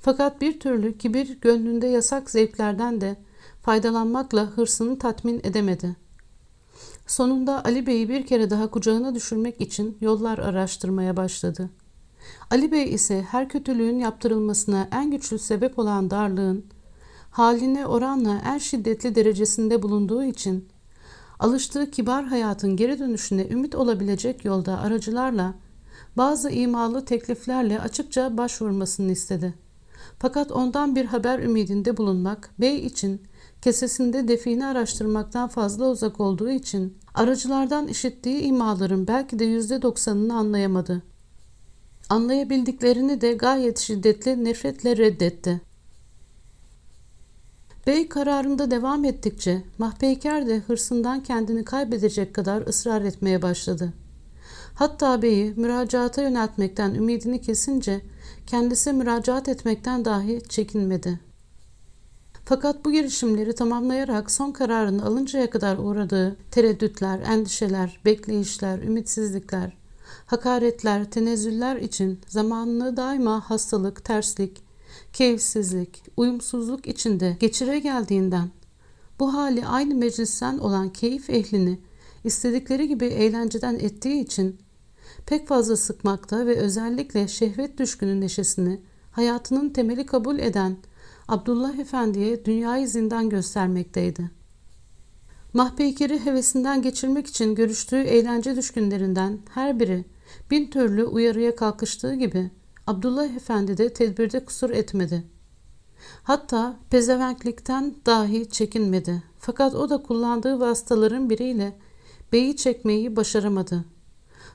Fakat bir türlü kibir gönlünde yasak zevklerden de faydalanmakla hırsını tatmin edemedi. Sonunda Ali Bey'i bir kere daha kucağına düşürmek için yollar araştırmaya başladı. Ali Bey ise her kötülüğün yaptırılmasına en güçlü sebep olan darlığın haline oranla en şiddetli derecesinde bulunduğu için alıştığı kibar hayatın geri dönüşüne ümit olabilecek yolda aracılarla bazı imalı tekliflerle açıkça başvurmasını istedi. Fakat ondan bir haber ümidinde bulunmak bey için kesesinde defini araştırmaktan fazla uzak olduğu için aracılardan işittiği imaların belki de yüzde doksanını anlayamadı. Anlayabildiklerini de gayet şiddetli nefretle reddetti. Bey kararında devam ettikçe Mahpeyker de hırsından kendini kaybedecek kadar ısrar etmeye başladı. Hatta beyi müracaata yöneltmekten ümidini kesince kendisi müracaat etmekten dahi çekinmedi. Fakat bu girişimleri tamamlayarak son kararını alıncaya kadar uğradığı tereddütler, endişeler, bekleyişler, ümitsizlikler, hakaretler, tenezzüller için zamanını daima hastalık, terslik, keyifsizlik, uyumsuzluk içinde geçire geldiğinden bu hali aynı meclisten olan keyif ehlini istedikleri gibi eğlenceden ettiği için pek fazla sıkmakta ve özellikle şehvet düşkünün neşesini hayatının temeli kabul eden Abdullah Efendi'ye dünyayı zindan göstermekteydi. Mahpeykeri hevesinden geçirmek için görüştüğü eğlence düşkünlerinden her biri bin türlü uyarıya kalkıştığı gibi Abdullah Efendi de tedbirde kusur etmedi. Hatta pezevenklikten dahi çekinmedi. Fakat o da kullandığı vasıtaların biriyle beyi çekmeyi başaramadı.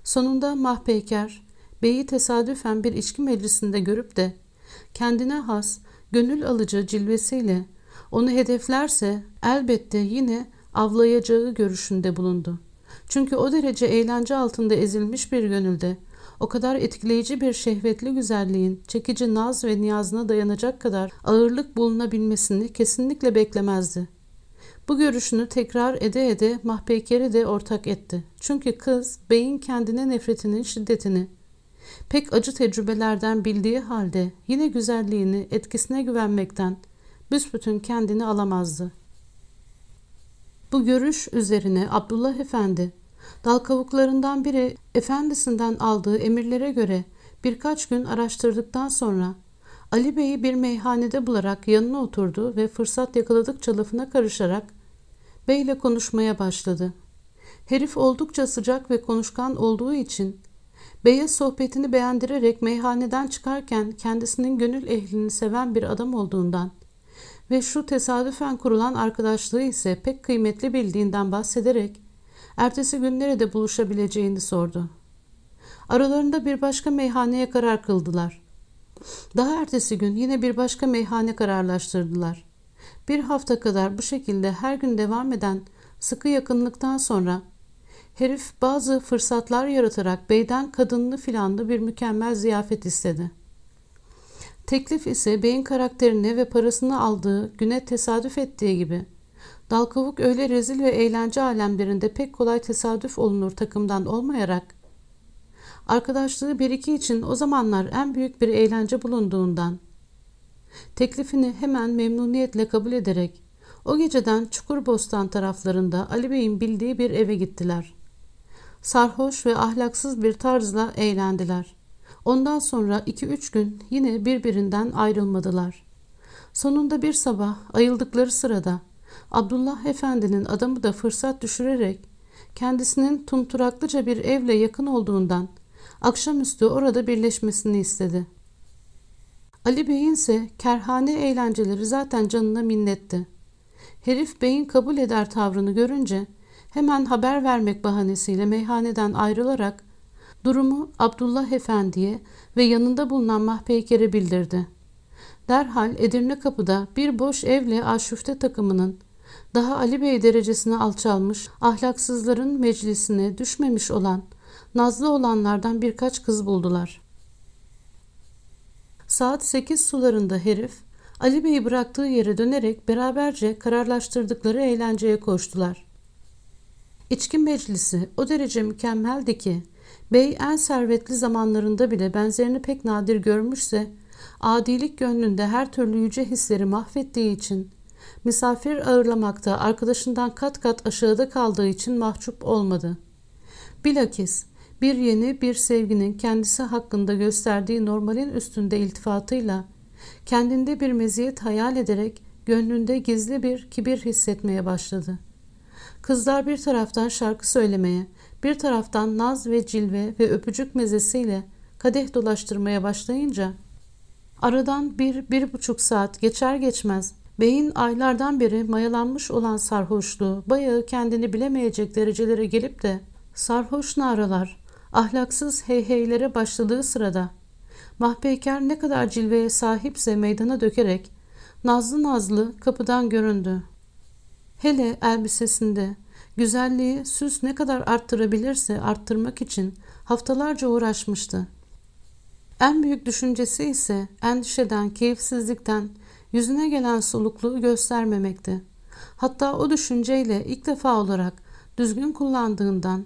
Sonunda mahpeyker, beyi tesadüfen bir içki meclisinde görüp de kendine has, gönül alıcı cilvesiyle onu hedeflerse elbette yine avlayacağı görüşünde bulundu. Çünkü o derece eğlence altında ezilmiş bir gönülde o kadar etkileyici bir şehvetli güzelliğin çekici naz ve niyazına dayanacak kadar ağırlık bulunabilmesini kesinlikle beklemezdi. Bu görüşünü tekrar ede ede Mahpeyker'i de ortak etti. Çünkü kız beyin kendine nefretinin şiddetini pek acı tecrübelerden bildiği halde yine güzelliğini etkisine güvenmekten büsbütün kendini alamazdı. Bu görüş üzerine Abdullah Efendi dal kavuklarından biri efendisinden aldığı emirlere göre birkaç gün araştırdıktan sonra Ali Bey'i bir meyhanede bularak yanına oturdu ve fırsat yakaladıkça lafına karışarak Bey'le konuşmaya başladı. Herif oldukça sıcak ve konuşkan olduğu için Bey'e sohbetini beğendirerek meyhaneden çıkarken kendisinin gönül ehlini seven bir adam olduğundan ve şu tesadüfen kurulan arkadaşlığı ise pek kıymetli bildiğinden bahsederek ertesi gün nerede buluşabileceğini sordu. Aralarında bir başka meyhaneye karar kıldılar. Daha ertesi gün yine bir başka meyhane kararlaştırdılar. Bir hafta kadar bu şekilde her gün devam eden sıkı yakınlıktan sonra herif bazı fırsatlar yaratarak beyden kadınlı filanlı bir mükemmel ziyafet istedi. Teklif ise beyin karakterine ve parasını aldığı güne tesadüf ettiği gibi Dalkavuk öyle rezil ve eğlence alemlerinde pek kolay tesadüf olunur takımdan olmayarak arkadaşlığı bir iki için o zamanlar en büyük bir eğlence bulunduğundan teklifini hemen memnuniyetle kabul ederek o geceden Çukurbostan taraflarında Ali Bey'in bildiği bir eve gittiler. Sarhoş ve ahlaksız bir tarzla eğlendiler. Ondan sonra iki üç gün yine birbirinden ayrılmadılar. Sonunda bir sabah ayıldıkları sırada Abdullah Efendi'nin adamı da fırsat düşürerek kendisinin tumturaklıca bir evle yakın olduğundan akşamüstü orada birleşmesini istedi. Ali Bey'in ise kerhane eğlenceleri zaten canına minnetti. Herif Bey'in kabul eder tavrını görünce hemen haber vermek bahanesiyle meyhaneden ayrılarak durumu Abdullah Efendi'ye ve yanında bulunan Mahpeyker'e bildirdi. Derhal Edirne kapıda bir boş evle aşüfte takımının daha Ali Bey derecesine alçalmış, ahlaksızların meclisine düşmemiş olan, nazlı olanlardan birkaç kız buldular. Saat sekiz sularında herif, Ali Bey'i bıraktığı yere dönerek beraberce kararlaştırdıkları eğlenceye koştular. İçki meclisi o derece mükemmeldi ki, Bey en servetli zamanlarında bile benzerini pek nadir görmüşse, adilik gönlünde her türlü yüce hisleri mahvettiği için misafir ağırlamakta arkadaşından kat kat aşağıda kaldığı için mahcup olmadı. Bilakis bir yeni bir sevginin kendisi hakkında gösterdiği normalin üstünde iltifatıyla kendinde bir meziyet hayal ederek gönlünde gizli bir kibir hissetmeye başladı. Kızlar bir taraftan şarkı söylemeye, bir taraftan naz ve cilve ve öpücük mezesiyle kadeh dolaştırmaya başlayınca aradan bir, bir buçuk saat geçer geçmez Beyin aylardan beri mayalanmış olan sarhoşluğu bayağı kendini bilemeyecek derecelere gelip de sarhoş naralar, ahlaksız heyheylere başladığı sırada Mahpeyker ne kadar cilveye sahipse meydana dökerek nazlı nazlı kapıdan göründü. Hele elbisesinde güzelliği süs ne kadar arttırabilirse arttırmak için haftalarca uğraşmıştı. En büyük düşüncesi ise endişeden, keyifsizlikten, yüzüne gelen solukluğu göstermemekti. Hatta o düşünceyle ilk defa olarak düzgün kullandığından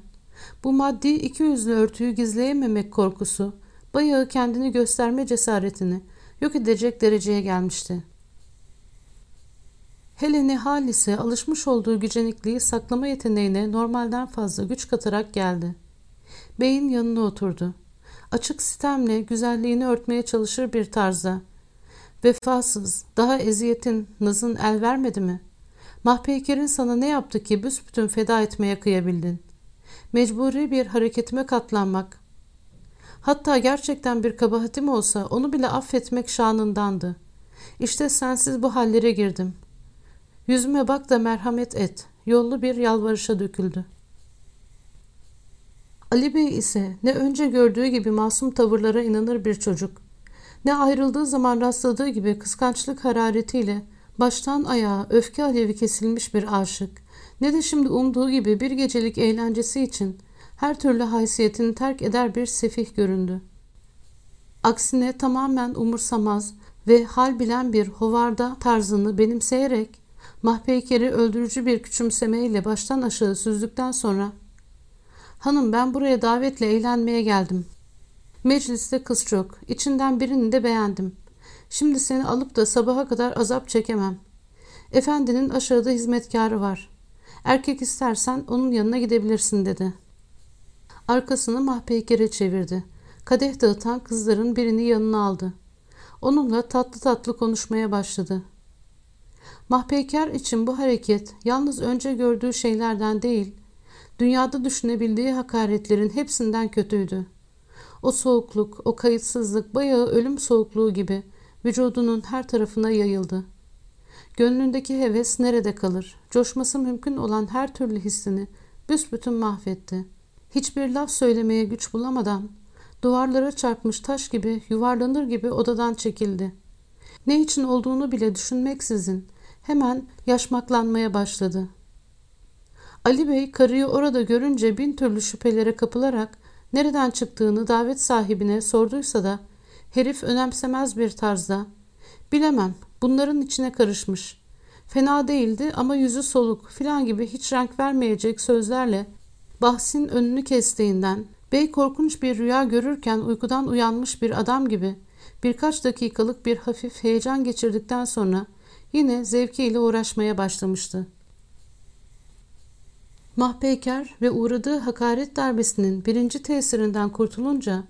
Bu maddi iki yüzlü örtüyü gizleyememek korkusu, bayağı kendini gösterme cesaretini yok edecek dereceye gelmişti. Helene Halis'e alışmış olduğu gücenikliği saklama yeteneğine normalden fazla güç katarak geldi. Beyin yanına oturdu. Açık sitemle güzelliğini örtmeye çalışır bir tarzda. Vefasız, daha eziyetin, nazın el vermedi mi? Mahpeyker'in sana ne yaptı ki büsbütün feda etmeye kıyabildin? Mecburi bir hareketime katlanmak. Hatta gerçekten bir kabahatim olsa onu bile affetmek şanındandı. İşte sensiz bu hallere girdim. Yüzüme bak da merhamet et. Yollu bir yalvarışa döküldü. Ali Bey ise ne önce gördüğü gibi masum tavırlara inanır bir çocuk, ne ayrıldığı zaman rastladığı gibi kıskançlık hararetiyle baştan ayağa öfke alevi kesilmiş bir aşık, ne de şimdi umduğu gibi bir gecelik eğlencesi için her türlü haysiyetini terk eder bir sefih göründü. Aksine tamamen umursamaz ve hal bilen bir hovarda tarzını benimseyerek Mahpeyker'i öldürücü bir küçümsemeyle baştan aşağı süzdükten sonra ''Hanım ben buraya davetle eğlenmeye geldim. Mecliste kız çok. İçinden birini de beğendim. Şimdi seni alıp da sabaha kadar azap çekemem. Efendinin aşağıda hizmetkarı var. Erkek istersen onun yanına gidebilirsin.'' dedi. Arkasını Mahpeyker'e çevirdi. Kadeh dağıtan kızların birini yanına aldı. Onunla tatlı tatlı konuşmaya başladı. Mahpeyker için bu hareket yalnız önce gördüğü şeylerden değil, dünyada düşünebildiği hakaretlerin hepsinden kötüydü. O soğukluk, o kayıtsızlık bayağı ölüm soğukluğu gibi vücudunun her tarafına yayıldı. Gönlündeki heves nerede kalır? Coşması mümkün olan her türlü hissini büsbütün mahvetti. Hiçbir laf söylemeye güç bulamadan duvarlara çarpmış taş gibi yuvarlanır gibi odadan çekildi. Ne için olduğunu bile düşünmeksizin hemen yaşmaklanmaya başladı. Ali Bey karıyı orada görünce bin türlü şüphelere kapılarak nereden çıktığını davet sahibine sorduysa da herif önemsemez bir tarzda bilemem bunların içine karışmış. Fena değildi ama yüzü soluk filan gibi hiç renk vermeyecek sözlerle bahsin önünü kestiğinden bey korkunç bir rüya görürken uykudan uyanmış bir adam gibi birkaç dakikalık bir hafif heyecan geçirdikten sonra yine zevkiyle uğraşmaya başlamıştı. Mahpeyker ve uğradığı hakaret darbesinin birinci tesirinden kurtulunca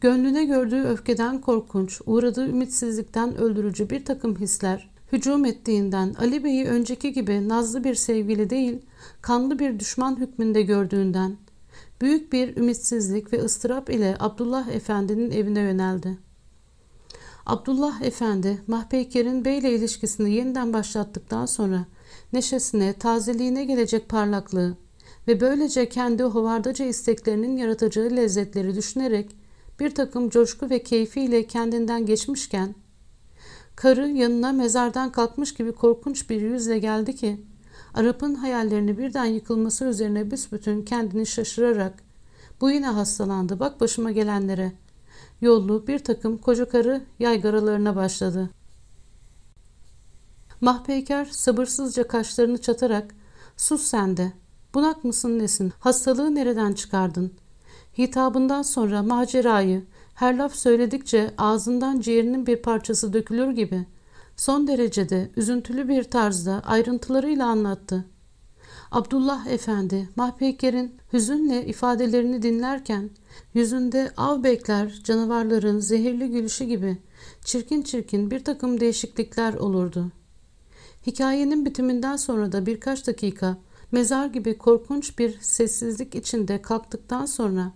gönlüne gördüğü öfkeden korkunç, uğradığı ümitsizlikten öldürücü bir takım hisler hücum ettiğinden Ali Bey'i önceki gibi nazlı bir sevgili değil, kanlı bir düşman hükmünde gördüğünden büyük bir ümitsizlik ve ıstırap ile Abdullah Efendi'nin evine yöneldi. Abdullah Efendi, Mahpeyker'in beyle ilişkisini yeniden başlattıktan sonra neşesine, tazeliğine gelecek parlaklığı ve böylece kendi hovardaca isteklerinin yaratacağı lezzetleri düşünerek bir takım coşku ve keyfiyle kendinden geçmişken, karı yanına mezardan kalkmış gibi korkunç bir yüzle geldi ki, Arap'ın hayallerini birden yıkılması üzerine büsbütün kendini şaşırarak, bu yine hastalandı, bak başıma gelenlere, yollu bir takım koca karı yaygaralarına başladı. Mahpeyker sabırsızca kaşlarını çatarak ''Sus sen de, bunak mısın nesin, hastalığı nereden çıkardın?'' Hitabından sonra macerayı her laf söyledikçe ağzından ciğerinin bir parçası dökülür gibi son derecede üzüntülü bir tarzda ayrıntılarıyla anlattı. Abdullah Efendi, Mahpeyker'in hüzünle ifadelerini dinlerken yüzünde av bekler canavarların zehirli gülüşü gibi çirkin çirkin bir takım değişiklikler olurdu. Hikayenin bitiminden sonra da birkaç dakika mezar gibi korkunç bir sessizlik içinde kalktıktan sonra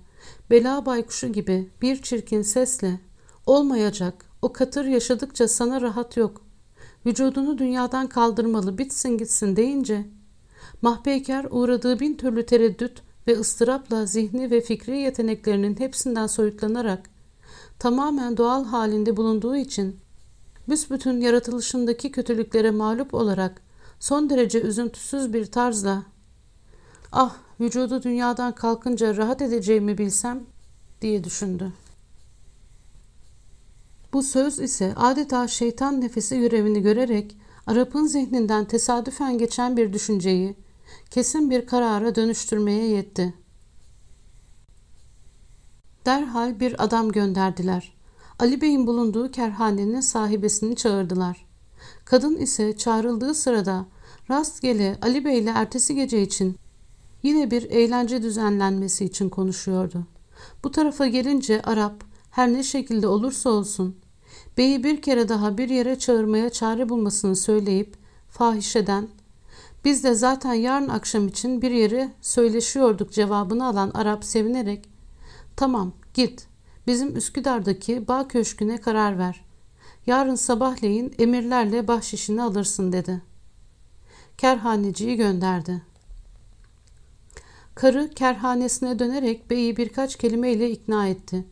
bela baykuşu gibi bir çirkin sesle olmayacak o katır yaşadıkça sana rahat yok vücudunu dünyadan kaldırmalı bitsin gitsin deyince Mahpeyker uğradığı bin türlü tereddüt ve ıstırapla zihni ve fikri yeteneklerinin hepsinden soyutlanarak tamamen doğal halinde bulunduğu için büsbütün yaratılışındaki kötülüklere mağlup olarak son derece üzüntüsüz bir tarzla ah vücudu dünyadan kalkınca rahat edeceğimi bilsem diye düşündü. Bu söz ise adeta şeytan nefesi görevini görerek Arap'ın zihninden tesadüfen geçen bir düşünceyi kesin bir karara dönüştürmeye yetti. Derhal bir adam gönderdiler. Ali Bey'in bulunduğu kerhanenin sahibesini çağırdılar. Kadın ise çağrıldığı sırada rastgele Ali Bey ile ertesi gece için yine bir eğlence düzenlenmesi için konuşuyordu. Bu tarafa gelince Arap her ne şekilde olursa olsun beyi bir kere daha bir yere çağırmaya çare bulmasını söyleyip fahişeden biz de zaten yarın akşam için bir yere söyleşiyorduk cevabını alan Arap sevinerek tamam git bizim Üsküdar'daki bağ köşküne karar ver. Yarın sabahleyin emirlerle bahşişini alırsın dedi. Kerhaneciyi gönderdi. Karı kerhanesine dönerek beyi birkaç kelimeyle ikna etti.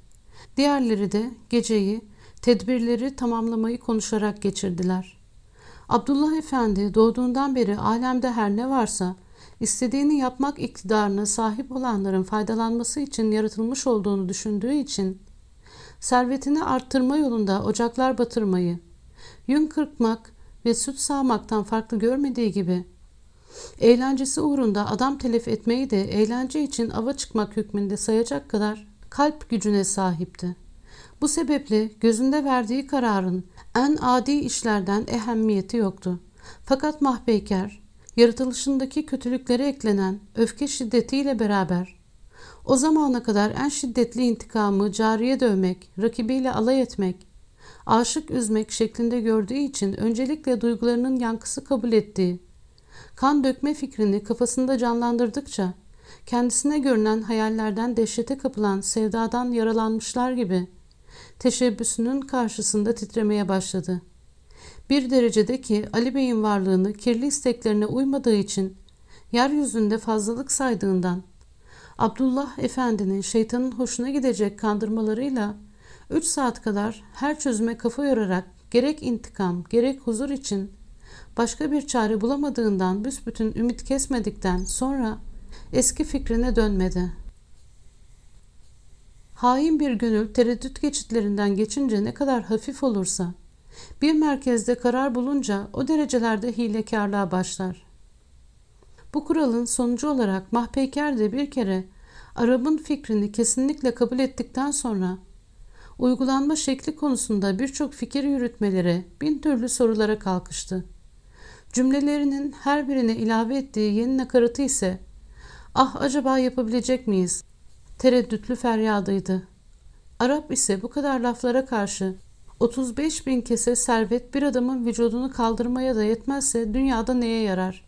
Diğerleri de geceyi, tedbirleri tamamlamayı konuşarak geçirdiler. Abdullah Efendi doğduğundan beri alemde her ne varsa istediğini yapmak iktidarına sahip olanların faydalanması için yaratılmış olduğunu düşündüğü için servetini arttırma yolunda ocaklar batırmayı, yün kırpmak ve süt sağmaktan farklı görmediği gibi eğlencesi uğrunda adam telef etmeyi de eğlence için ava çıkmak hükmünde sayacak kadar kalp gücüne sahipti. Bu sebeple gözünde verdiği kararın en adi işlerden ehemmiyeti yoktu. Fakat mahbeyker, yaratılışındaki kötülüklere eklenen öfke şiddetiyle beraber o zamana kadar en şiddetli intikamı cariye dövmek, rakibiyle alay etmek, aşık üzmek şeklinde gördüğü için öncelikle duygularının yankısı kabul ettiği, kan dökme fikrini kafasında canlandırdıkça kendisine görünen hayallerden dehşete kapılan sevdadan yaralanmışlar gibi teşebbüsünün karşısında titremeye başladı. Bir derecede ki Ali Bey'in varlığını kirli isteklerine uymadığı için yeryüzünde fazlalık saydığından Abdullah Efendi'nin şeytanın hoşuna gidecek kandırmalarıyla üç saat kadar her çözüme kafa yorarak gerek intikam gerek huzur için başka bir çare bulamadığından büsbütün ümit kesmedikten sonra eski fikrine dönmedi. Hain bir gönül tereddüt geçitlerinden geçince ne kadar hafif olursa, bir merkezde karar bulunca o derecelerde hilekarlığa başlar. Bu kuralın sonucu olarak Mahpeyker de bir kere Arap'ın fikrini kesinlikle kabul ettikten sonra uygulanma şekli konusunda birçok fikir yürütmelere, bin türlü sorulara kalkıştı. Cümlelerinin her birine ilave ettiği yeni nakaratı ise ah acaba yapabilecek miyiz? Tereddütlü feryadıydı. Arap ise bu kadar laflara karşı 35 bin kese servet bir adamın vücudunu kaldırmaya da yetmezse dünyada neye yarar?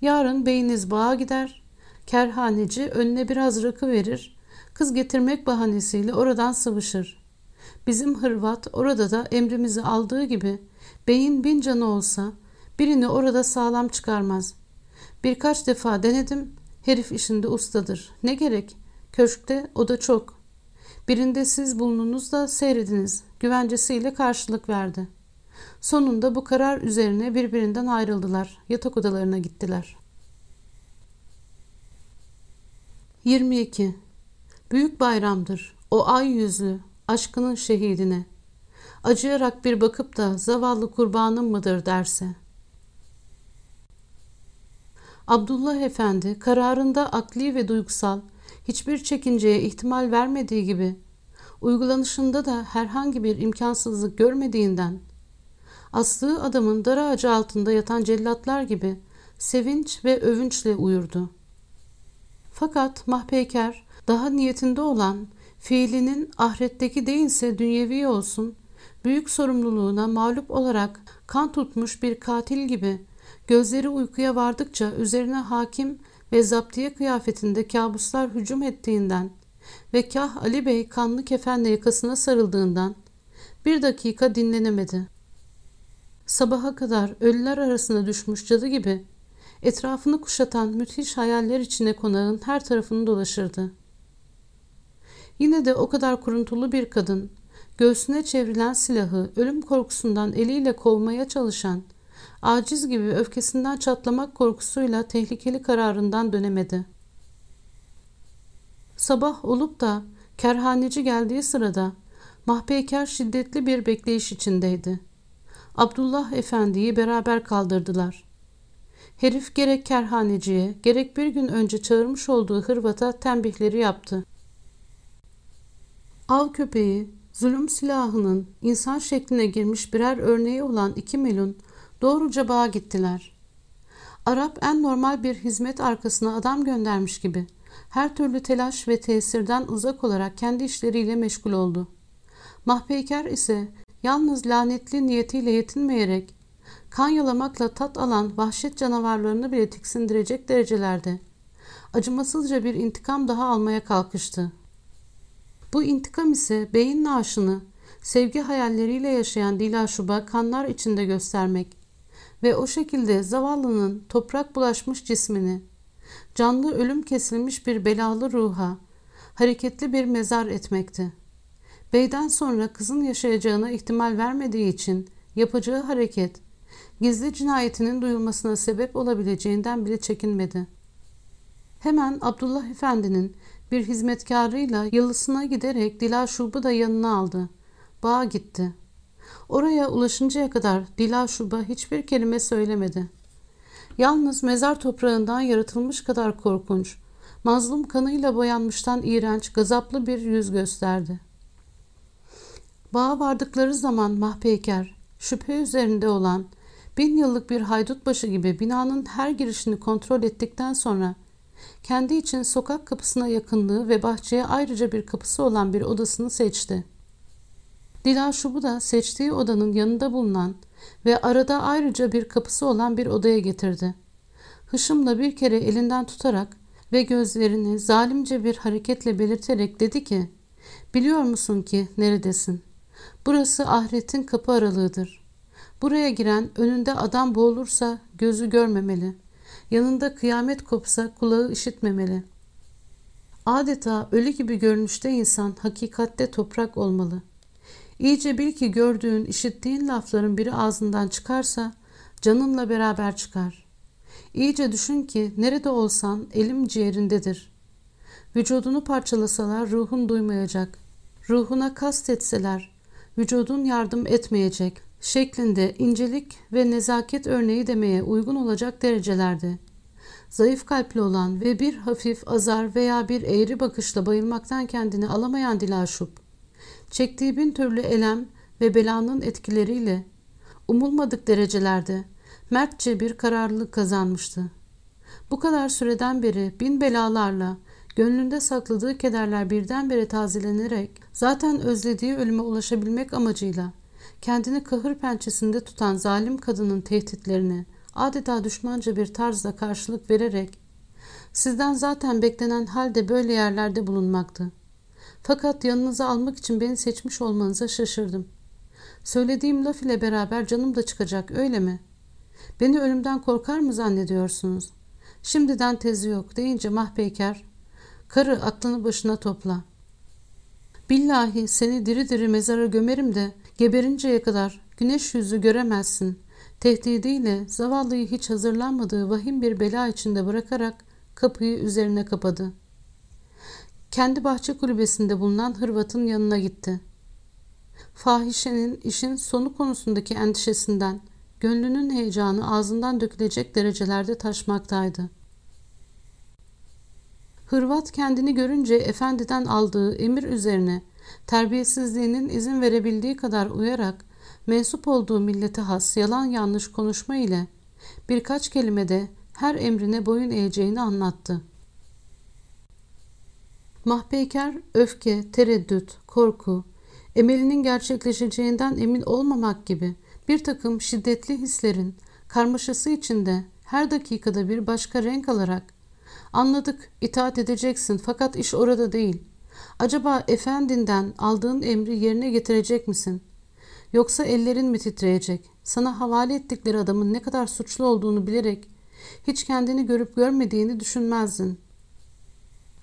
Yarın beyiniz bağa gider, kerhaneci önüne biraz rakı verir, kız getirmek bahanesiyle oradan sıvışır. Bizim Hırvat orada da emrimizi aldığı gibi beyin bin canı olsa birini orada sağlam çıkarmaz. Birkaç defa denedim, herif işinde ustadır. Ne gerek? Köşkte o da çok. Birinde siz bulununuzda seyrediniz. Güvencesiyle karşılık verdi. Sonunda bu karar üzerine birbirinden ayrıldılar. Yatak odalarına gittiler. 22. Büyük bayramdır. O ay yüzlü, aşkının şehidine. Acıyarak bir bakıp da zavallı kurbanım mıdır derse. Abdullah Efendi kararında akli ve duygusal hiçbir çekinceye ihtimal vermediği gibi uygulanışında da herhangi bir imkansızlık görmediğinden astığı adamın dar ağacı altında yatan cellatlar gibi sevinç ve övünçle uyurdu. Fakat mahpeyker daha niyetinde olan fiilinin ahiretteki değilse dünyevi olsun büyük sorumluluğuna mağlup olarak kan tutmuş bir katil gibi gözleri uykuya vardıkça üzerine hakim ve zaptiye kıyafetinde kabuslar hücum ettiğinden ve kah Ali Bey kanlı kefenle yakasına sarıldığından bir dakika dinlenemedi. Sabaha kadar ölüler arasına düşmüş cadı gibi etrafını kuşatan müthiş hayaller içine konağın her tarafını dolaşırdı. Yine de o kadar kuruntulu bir kadın, göğsüne çevrilen silahı ölüm korkusundan eliyle kovmaya çalışan aciz gibi öfkesinden çatlamak korkusuyla tehlikeli kararından dönemedi. Sabah olup da kerhaneci geldiği sırada mahpeyker şiddetli bir bekleyiş içindeydi. Abdullah Efendi'yi beraber kaldırdılar. Herif gerek kerhaneciye gerek bir gün önce çağırmış olduğu hırvata tembihleri yaptı. Av köpeği, zulüm silahının insan şekline girmiş birer örneği olan iki melun doğruca bağa gittiler. Arap en normal bir hizmet arkasına adam göndermiş gibi her türlü telaş ve tesirden uzak olarak kendi işleriyle meşgul oldu. Mahpeyker ise yalnız lanetli niyetiyle yetinmeyerek kan yalamakla tat alan vahşet canavarlarını bile tiksindirecek derecelerde acımasızca bir intikam daha almaya kalkıştı. Bu intikam ise beyin naaşını sevgi hayalleriyle yaşayan Dilaşub'a kanlar içinde göstermek ve o şekilde zavallının toprak bulaşmış cismini, canlı ölüm kesilmiş bir belalı ruha, hareketli bir mezar etmekti. Beyden sonra kızın yaşayacağına ihtimal vermediği için yapacağı hareket, gizli cinayetinin duyulmasına sebep olabileceğinden bile çekinmedi. Hemen Abdullah Efendi'nin bir hizmetkarıyla yalısına giderek Dilaşub'u da yanına aldı. Bağa gitti. Oraya ulaşıncaya kadar Dilaşub'a hiçbir kelime söylemedi. Yalnız mezar toprağından yaratılmış kadar korkunç, mazlum kanıyla boyanmıştan iğrenç, gazaplı bir yüz gösterdi. Bağa vardıkları zaman mahpeyker, şüphe üzerinde olan, bin yıllık bir haydut başı gibi binanın her girişini kontrol ettikten sonra kendi için sokak kapısına yakınlığı ve bahçeye ayrıca bir kapısı olan bir odasını seçti. Dilaşub'u da seçtiği odanın yanında bulunan ve arada ayrıca bir kapısı olan bir odaya getirdi. Hışımla bir kere elinden tutarak ve gözlerini zalimce bir hareketle belirterek dedi ki, ''Biliyor musun ki neredesin? Burası ahiretin kapı aralığıdır. Buraya giren önünde adam boğulursa gözü görmemeli. Yanında kıyamet kopsa kulağı işitmemeli. Adeta ölü gibi görünüşte insan hakikatte toprak olmalı. İyice bil ki gördüğün, işittiğin lafların biri ağzından çıkarsa canınla beraber çıkar. İyice düşün ki nerede olsan elim ciğerindedir. Vücudunu parçalasalar ruhun duymayacak. Ruhuna kastetseler vücudun yardım etmeyecek şeklinde incelik ve nezaket örneği demeye uygun olacak derecelerde. Zayıf kalpli olan ve bir hafif azar veya bir eğri bakışla bayılmaktan kendini alamayan Dilaşup, çektiği bin türlü elem ve belanın etkileriyle umulmadık derecelerde mertçe bir kararlılık kazanmıştı. Bu kadar süreden beri bin belalarla gönlünde sakladığı kederler birdenbire tazelenerek zaten özlediği ölüme ulaşabilmek amacıyla kendini kahır pençesinde tutan zalim kadının tehditlerini adeta düşmanca bir tarzla karşılık vererek sizden zaten beklenen halde böyle yerlerde bulunmaktı. Fakat yanınıza almak için beni seçmiş olmanıza şaşırdım. Söylediğim laf ile beraber canım da çıkacak öyle mi? Beni ölümden korkar mı zannediyorsunuz? Şimdiden tezi yok deyince mahpeyker, karı aklını başına topla. Billahi seni diri diri mezara gömerim de geberinceye kadar güneş yüzü göremezsin. Tehdidiyle zavallıyı hiç hazırlanmadığı vahim bir bela içinde bırakarak kapıyı üzerine kapadı. Kendi bahçe kulübesinde bulunan Hırvat'ın yanına gitti. Fahişenin işin sonu konusundaki endişesinden gönlünün heyecanı ağzından dökülecek derecelerde taşmaktaydı. Hırvat kendini görünce efendiden aldığı emir üzerine terbiyesizliğinin izin verebildiği kadar uyarak mensup olduğu millete has yalan yanlış konuşma ile birkaç kelimede her emrine boyun eğeceğini anlattı. Mahpeyker öfke, tereddüt, korku, emelinin gerçekleşeceğinden emin olmamak gibi bir takım şiddetli hislerin karmaşası içinde her dakikada bir başka renk alarak anladık itaat edeceksin fakat iş orada değil. Acaba efendinden aldığın emri yerine getirecek misin? Yoksa ellerin mi titreyecek? Sana havale ettikleri adamın ne kadar suçlu olduğunu bilerek hiç kendini görüp görmediğini düşünmezdin.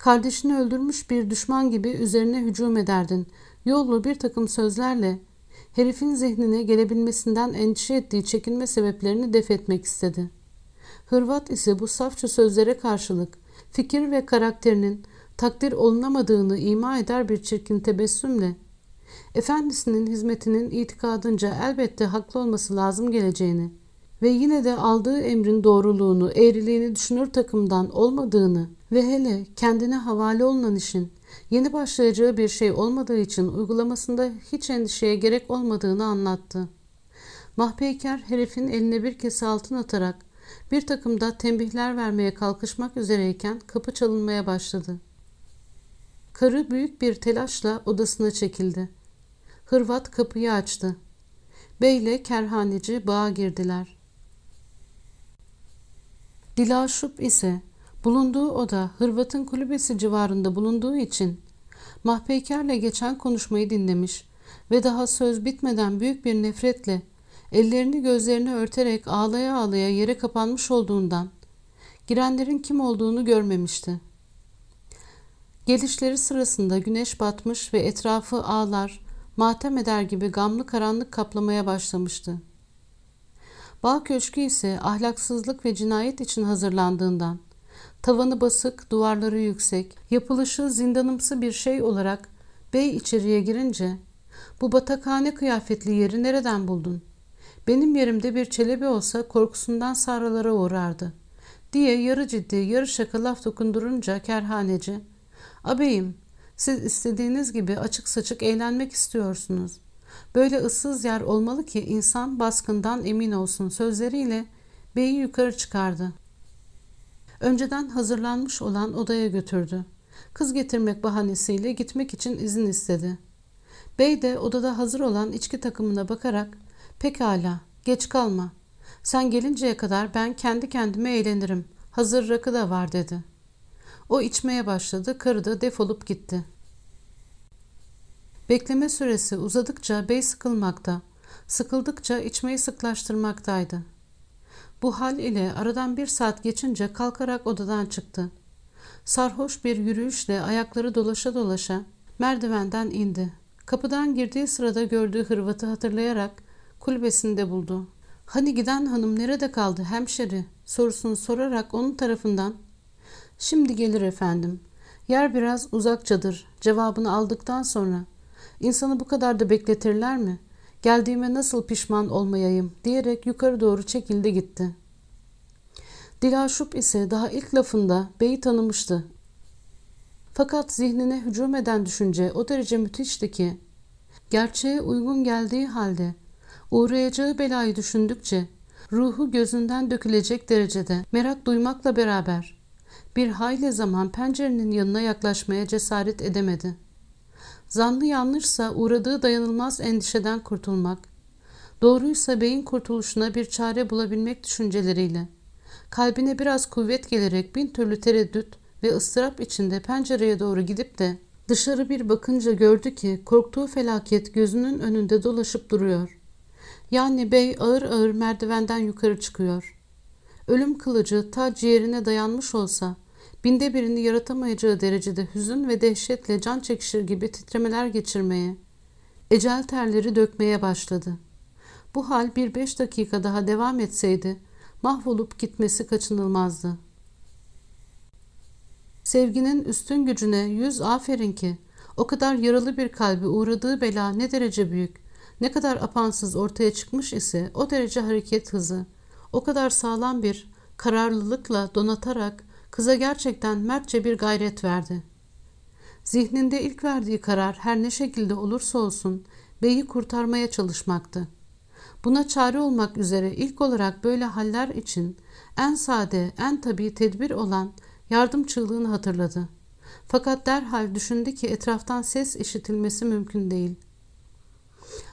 Kardeşini öldürmüş bir düşman gibi üzerine hücum ederdin. Yollu bir takım sözlerle herifin zihnine gelebilmesinden endişe ettiği çekinme sebeplerini def etmek istedi. Hırvat ise bu safça sözlere karşılık fikir ve karakterinin takdir olunamadığını ima eder bir çirkin tebessümle efendisinin hizmetinin itikadınca elbette haklı olması lazım geleceğini ve yine de aldığı emrin doğruluğunu, eğriliğini düşünür takımdan olmadığını ve hele kendine havale olunan işin Yeni başlayacağı bir şey olmadığı için uygulamasında hiç endişeye gerek olmadığını anlattı. Mahpeyker herifin eline bir kese altın atarak bir takım da tembihler vermeye kalkışmak üzereyken kapı çalınmaya başladı. Karı büyük bir telaşla odasına çekildi. Hırvat kapıyı açtı. Beyle kerhaneci bağa girdiler. Dilaşup ise bulunduğu oda Hırvat'ın kulübesi civarında bulunduğu için Mahpeyker'le geçen konuşmayı dinlemiş ve daha söz bitmeden büyük bir nefretle ellerini gözlerini örterek ağlaya ağlaya yere kapanmış olduğundan girenlerin kim olduğunu görmemişti. Gelişleri sırasında güneş batmış ve etrafı ağlar, matem eder gibi gamlı karanlık kaplamaya başlamıştı. Bağ köşkü ise ahlaksızlık ve cinayet için hazırlandığından, tavanı basık, duvarları yüksek, yapılışı zindanımsı bir şey olarak bey içeriye girince, bu batakhane kıyafetli yeri nereden buldun? Benim yerimde bir çelebi olsa korkusundan sarılara uğrardı, diye yarı ciddi yarı şaka laf dokundurunca kerhaneci, abeyim siz istediğiniz gibi açık saçık eğlenmek istiyorsunuz. Böyle ıssız yer olmalı ki insan baskından emin olsun sözleriyle beyi yukarı çıkardı. Önceden hazırlanmış olan odaya götürdü. Kız getirmek bahanesiyle gitmek için izin istedi. Bey de odada hazır olan içki takımına bakarak pekala geç kalma. Sen gelinceye kadar ben kendi kendime eğlenirim. Hazır rakı da var dedi. O içmeye başladı, karı da defolup gitti. Bekleme süresi uzadıkça bey sıkılmakta, sıkıldıkça içmeyi sıklaştırmaktaydı. Bu hal ile aradan bir saat geçince kalkarak odadan çıktı. Sarhoş bir yürüyüşle ayakları dolaşa dolaşa merdivenden indi. Kapıdan girdiği sırada gördüğü hırvatı hatırlayarak kulübesinde buldu. Hani giden hanım nerede kaldı hemşeri sorusunu sorarak onun tarafından Şimdi gelir efendim. Yer biraz uzakçadır. Cevabını aldıktan sonra insanı bu kadar da bekletirler mi? Geldiğime nasıl pişman olmayayım diyerek yukarı doğru çekildi gitti. Dilaşup ise daha ilk lafında beyi tanımıştı. Fakat zihnine hücum eden düşünce o derece müthişti ki gerçeğe uygun geldiği halde uğrayacağı belayı düşündükçe ruhu gözünden dökülecek derecede merak duymakla beraber bir hayli zaman pencerenin yanına yaklaşmaya cesaret edemedi. Zanlı yanlışsa uğradığı dayanılmaz endişeden kurtulmak, doğruysa beyin kurtuluşuna bir çare bulabilmek düşünceleriyle, kalbine biraz kuvvet gelerek bin türlü tereddüt ve ıstırap içinde pencereye doğru gidip de dışarı bir bakınca gördü ki korktuğu felaket gözünün önünde dolaşıp duruyor. Yani bey ağır ağır merdivenden yukarı çıkıyor. Ölüm kılıcı ta ciğerine dayanmış olsa binde birini yaratamayacağı derecede hüzün ve dehşetle can çekişir gibi titremeler geçirmeye, ecel terleri dökmeye başladı. Bu hal bir beş dakika daha devam etseydi mahvolup gitmesi kaçınılmazdı. Sevginin üstün gücüne yüz aferin ki o kadar yaralı bir kalbi uğradığı bela ne derece büyük, ne kadar apansız ortaya çıkmış ise o derece hareket hızı, o kadar sağlam bir kararlılıkla donatarak kıza gerçekten mertçe bir gayret verdi. Zihninde ilk verdiği karar her ne şekilde olursa olsun beyi kurtarmaya çalışmaktı. Buna çare olmak üzere ilk olarak böyle haller için en sade, en tabii tedbir olan yardım çığlığını hatırladı. Fakat derhal düşündü ki etraftan ses işitilmesi mümkün değil.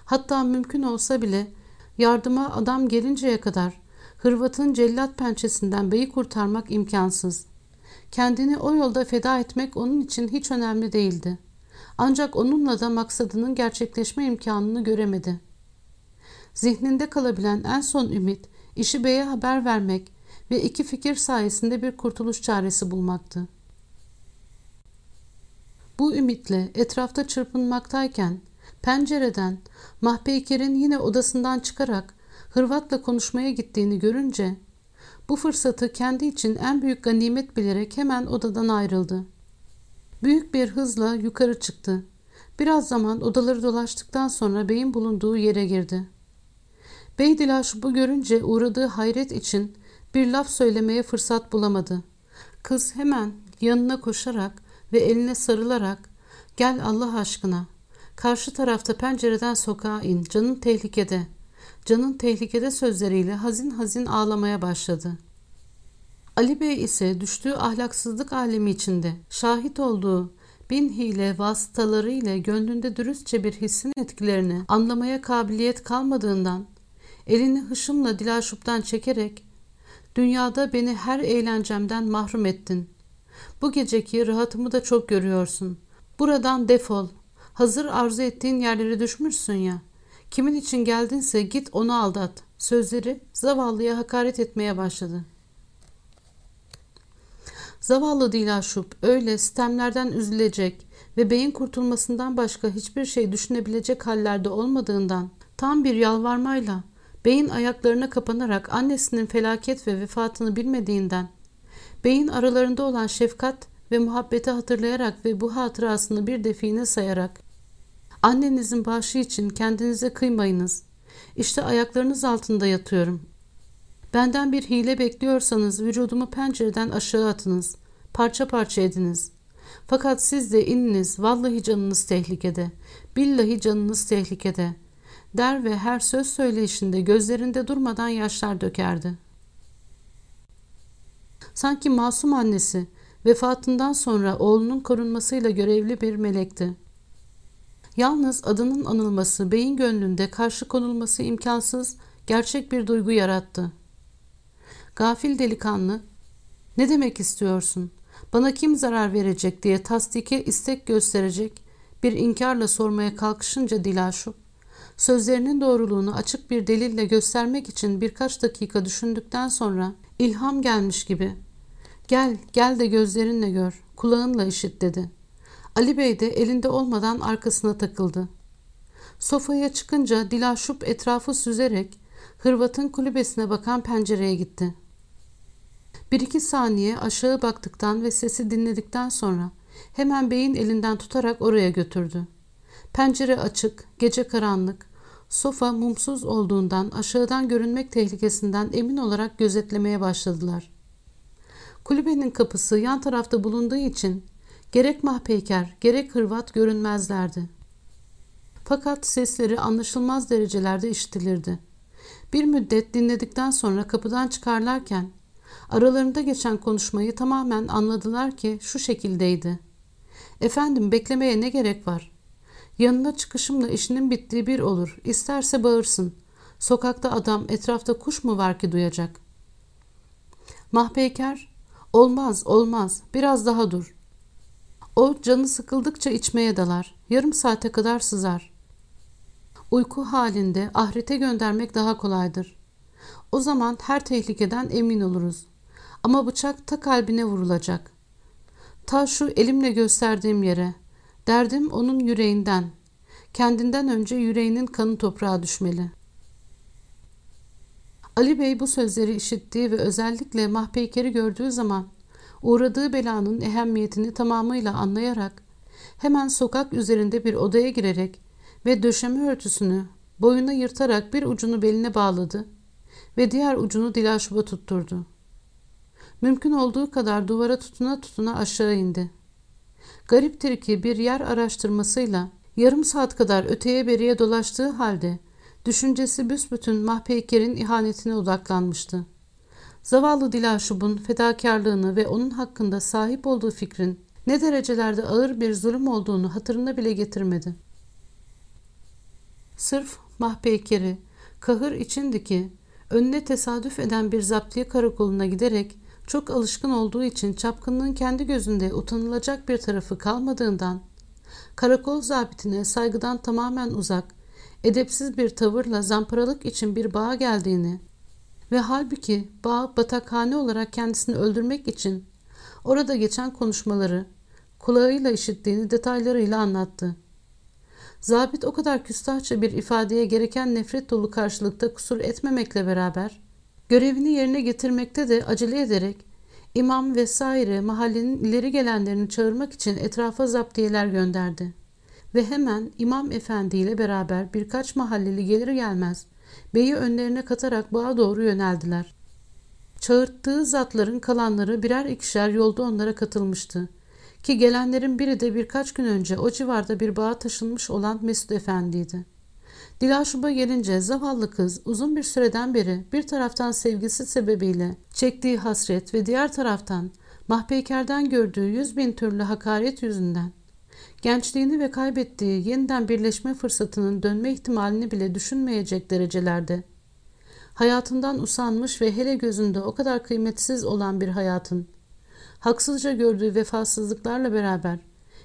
Hatta mümkün olsa bile yardıma adam gelinceye kadar Hırvat'ın cellat pençesinden beyi kurtarmak imkansız. Kendini o yolda feda etmek onun için hiç önemli değildi. Ancak onunla da maksadının gerçekleşme imkanını göremedi. Zihninde kalabilen en son ümit, işi beye haber vermek ve iki fikir sayesinde bir kurtuluş çaresi bulmaktı. Bu ümitle etrafta çırpınmaktayken pencereden Mahpeyker'in yine odasından çıkarak Hırvat'la konuşmaya gittiğini görünce bu fırsatı kendi için en büyük ganimet bilerek hemen odadan ayrıldı. Büyük bir hızla yukarı çıktı. Biraz zaman odaları dolaştıktan sonra beyin bulunduğu yere girdi. Bey Dilaş bu görünce uğradığı hayret için bir laf söylemeye fırsat bulamadı. Kız hemen yanına koşarak ve eline sarılarak Gel Allah aşkına. Karşı tarafta pencereden sokağa in. Canın tehlikede. Canın tehlikede sözleriyle hazin hazin ağlamaya başladı. Ali Bey ise düştüğü ahlaksızlık alemi içinde şahit olduğu bin hile vasıtaları ile gönlünde dürüstçe bir hissin etkilerini anlamaya kabiliyet kalmadığından elini hışımla Dilaşup'tan çekerek dünyada beni her eğlencemden mahrum ettin. Bu geceki rahatımı da çok görüyorsun. Buradan defol. Hazır arzu ettiğin yerlere düşmüşsün ya. Kimin için geldinse git onu aldat. Sözleri zavallıya hakaret etmeye başladı. Zavallı Dilaşup öyle sistemlerden üzülecek ve beyin kurtulmasından başka hiçbir şey düşünebilecek hallerde olmadığından tam bir yalvarmayla beyin ayaklarına kapanarak annesinin felaket ve vefatını bilmediğinden beyin aralarında olan şefkat ve muhabbeti hatırlayarak ve bu hatırasını bir define sayarak annenizin bağışı için kendinize kıymayınız. İşte ayaklarınız altında yatıyorum. Benden bir hile bekliyorsanız vücudumu pencereden aşağı atınız. Parça parça ediniz. Fakat siz de ininiz. Vallahi canınız tehlikede. Billahi canınız tehlikede. Der ve her söz söyleyişinde gözlerinde durmadan yaşlar dökerdi. Sanki masum annesi vefatından sonra oğlunun korunmasıyla görevli bir melekti. Yalnız adının anılması beyin gönlünde karşı konulması imkansız gerçek bir duygu yarattı. Gafil delikanlı, ne demek istiyorsun? Bana kim zarar verecek diye tasdike istek gösterecek bir inkarla sormaya kalkışınca Dilaşup, sözlerinin doğruluğunu açık bir delille göstermek için birkaç dakika düşündükten sonra ilham gelmiş gibi ''Gel, gel de gözlerinle gör, kulağınla işit.'' dedi. Ali Bey de elinde olmadan arkasına takıldı. Sofaya çıkınca Dilaşup etrafı süzerek Hırvat'ın kulübesine bakan pencereye gitti.'' Bir iki saniye aşağı baktıktan ve sesi dinledikten sonra hemen beyin elinden tutarak oraya götürdü. Pencere açık, gece karanlık, sofa mumsuz olduğundan aşağıdan görünmek tehlikesinden emin olarak gözetlemeye başladılar. Kulübenin kapısı yan tarafta bulunduğu için gerek mahpeyker gerek hırvat görünmezlerdi. Fakat sesleri anlaşılmaz derecelerde işitilirdi. Bir müddet dinledikten sonra kapıdan çıkarlarken Aralarında geçen konuşmayı tamamen anladılar ki şu şekildeydi. Efendim beklemeye ne gerek var? Yanına çıkışımla işinin bittiği bir olur. İsterse bağırsın. Sokakta adam etrafta kuş mu var ki duyacak? Mahpeyker, olmaz olmaz biraz daha dur. O canı sıkıldıkça içmeye dalar. Yarım saate kadar sızar. Uyku halinde ahirete göndermek daha kolaydır. O zaman her tehlikeden emin oluruz. Ama bıçak ta kalbine vurulacak. Ta şu elimle gösterdiğim yere. Derdim onun yüreğinden. Kendinden önce yüreğinin kanı toprağa düşmeli. Ali Bey bu sözleri işittiği ve özellikle Mahpeyker'i gördüğü zaman uğradığı belanın ehemmiyetini tamamıyla anlayarak hemen sokak üzerinde bir odaya girerek ve döşeme örtüsünü boyuna yırtarak bir ucunu beline bağladı ve diğer ucunu Dilaşub'a tutturdu. Mümkün olduğu kadar duvara tutuna tutuna aşağı indi. Gariptir ki bir yer araştırmasıyla yarım saat kadar öteye beriye dolaştığı halde düşüncesi büsbütün Mahpeyker'in ihanetine odaklanmıştı. Zavallı Dilaşub'un fedakarlığını ve onun hakkında sahip olduğu fikrin ne derecelerde ağır bir zulüm olduğunu hatırına bile getirmedi. Sırf Mahpeyker'i kahır içindeki önüne tesadüf eden bir zaptiye karakoluna giderek çok alışkın olduğu için çapkınlığın kendi gözünde utanılacak bir tarafı kalmadığından karakol zabitine saygıdan tamamen uzak, edepsiz bir tavırla zamparalık için bir bağa geldiğini ve halbuki bağ batakhane olarak kendisini öldürmek için orada geçen konuşmaları kulağıyla işittiğini detaylarıyla anlattı. Zabit o kadar küstahça bir ifadeye gereken nefret dolu karşılıkta kusur etmemekle beraber görevini yerine getirmekte de acele ederek imam vesaire mahallenin ileri gelenlerini çağırmak için etrafa zaptiyeler gönderdi. Ve hemen imam efendi ile beraber birkaç mahalleli gelir gelmez beyi önlerine katarak bağa doğru yöneldiler. Çağırttığı zatların kalanları birer ikişer yolda onlara katılmıştı. Ki gelenlerin biri de birkaç gün önce o civarda bir bağa taşınmış olan Mesut Efendi'ydi. Dilaşub'a gelince zavallı kız uzun bir süreden beri bir taraftan sevgisi sebebiyle çektiği hasret ve diğer taraftan mahpeykerden gördüğü yüz bin türlü hakaret yüzünden gençliğini ve kaybettiği yeniden birleşme fırsatının dönme ihtimalini bile düşünmeyecek derecelerde hayatından usanmış ve hele gözünde o kadar kıymetsiz olan bir hayatın haksızca gördüğü vefasızlıklarla beraber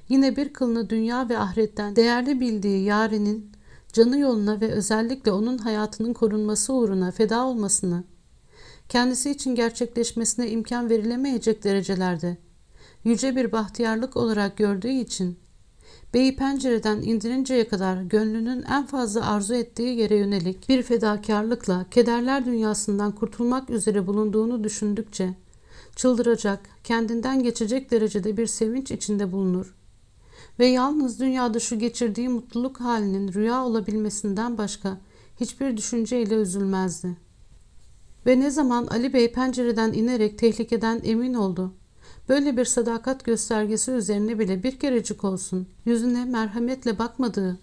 yine bir kılını dünya ve ahiretten değerli bildiği yarinin canı yoluna ve özellikle onun hayatının korunması uğruna feda olmasını, kendisi için gerçekleşmesine imkan verilemeyecek derecelerde yüce bir bahtiyarlık olarak gördüğü için beyi pencereden indirinceye kadar gönlünün en fazla arzu ettiği yere yönelik bir fedakarlıkla kederler dünyasından kurtulmak üzere bulunduğunu düşündükçe çıldıracak, kendinden geçecek derecede bir sevinç içinde bulunur ve yalnız dünyada şu geçirdiği mutluluk halinin rüya olabilmesinden başka hiçbir düşünceyle üzülmezdi. Ve ne zaman Ali Bey pencereden inerek tehlikeden emin oldu. Böyle bir sadakat göstergesi üzerine bile bir kerecik olsun yüzüne merhametle bakmadığı,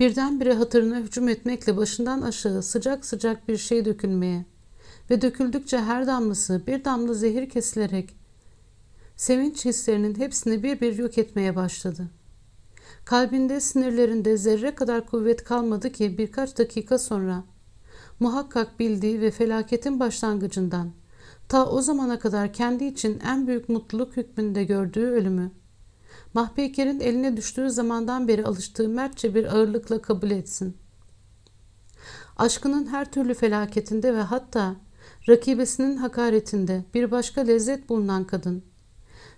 birdenbire hatırına hücum etmekle başından aşağı sıcak sıcak bir şey dökülmeye ve döküldükçe her damlası bir damla zehir kesilerek sevinç hislerinin hepsini bir bir yok etmeye başladı.'' Kalbinde sinirlerinde zerre kadar kuvvet kalmadı ki birkaç dakika sonra muhakkak bildiği ve felaketin başlangıcından ta o zamana kadar kendi için en büyük mutluluk hükmünde gördüğü ölümü Mahpeyker'in eline düştüğü zamandan beri alıştığı mertçe bir ağırlıkla kabul etsin. Aşkının her türlü felaketinde ve hatta rakibesinin hakaretinde bir başka lezzet bulunan kadın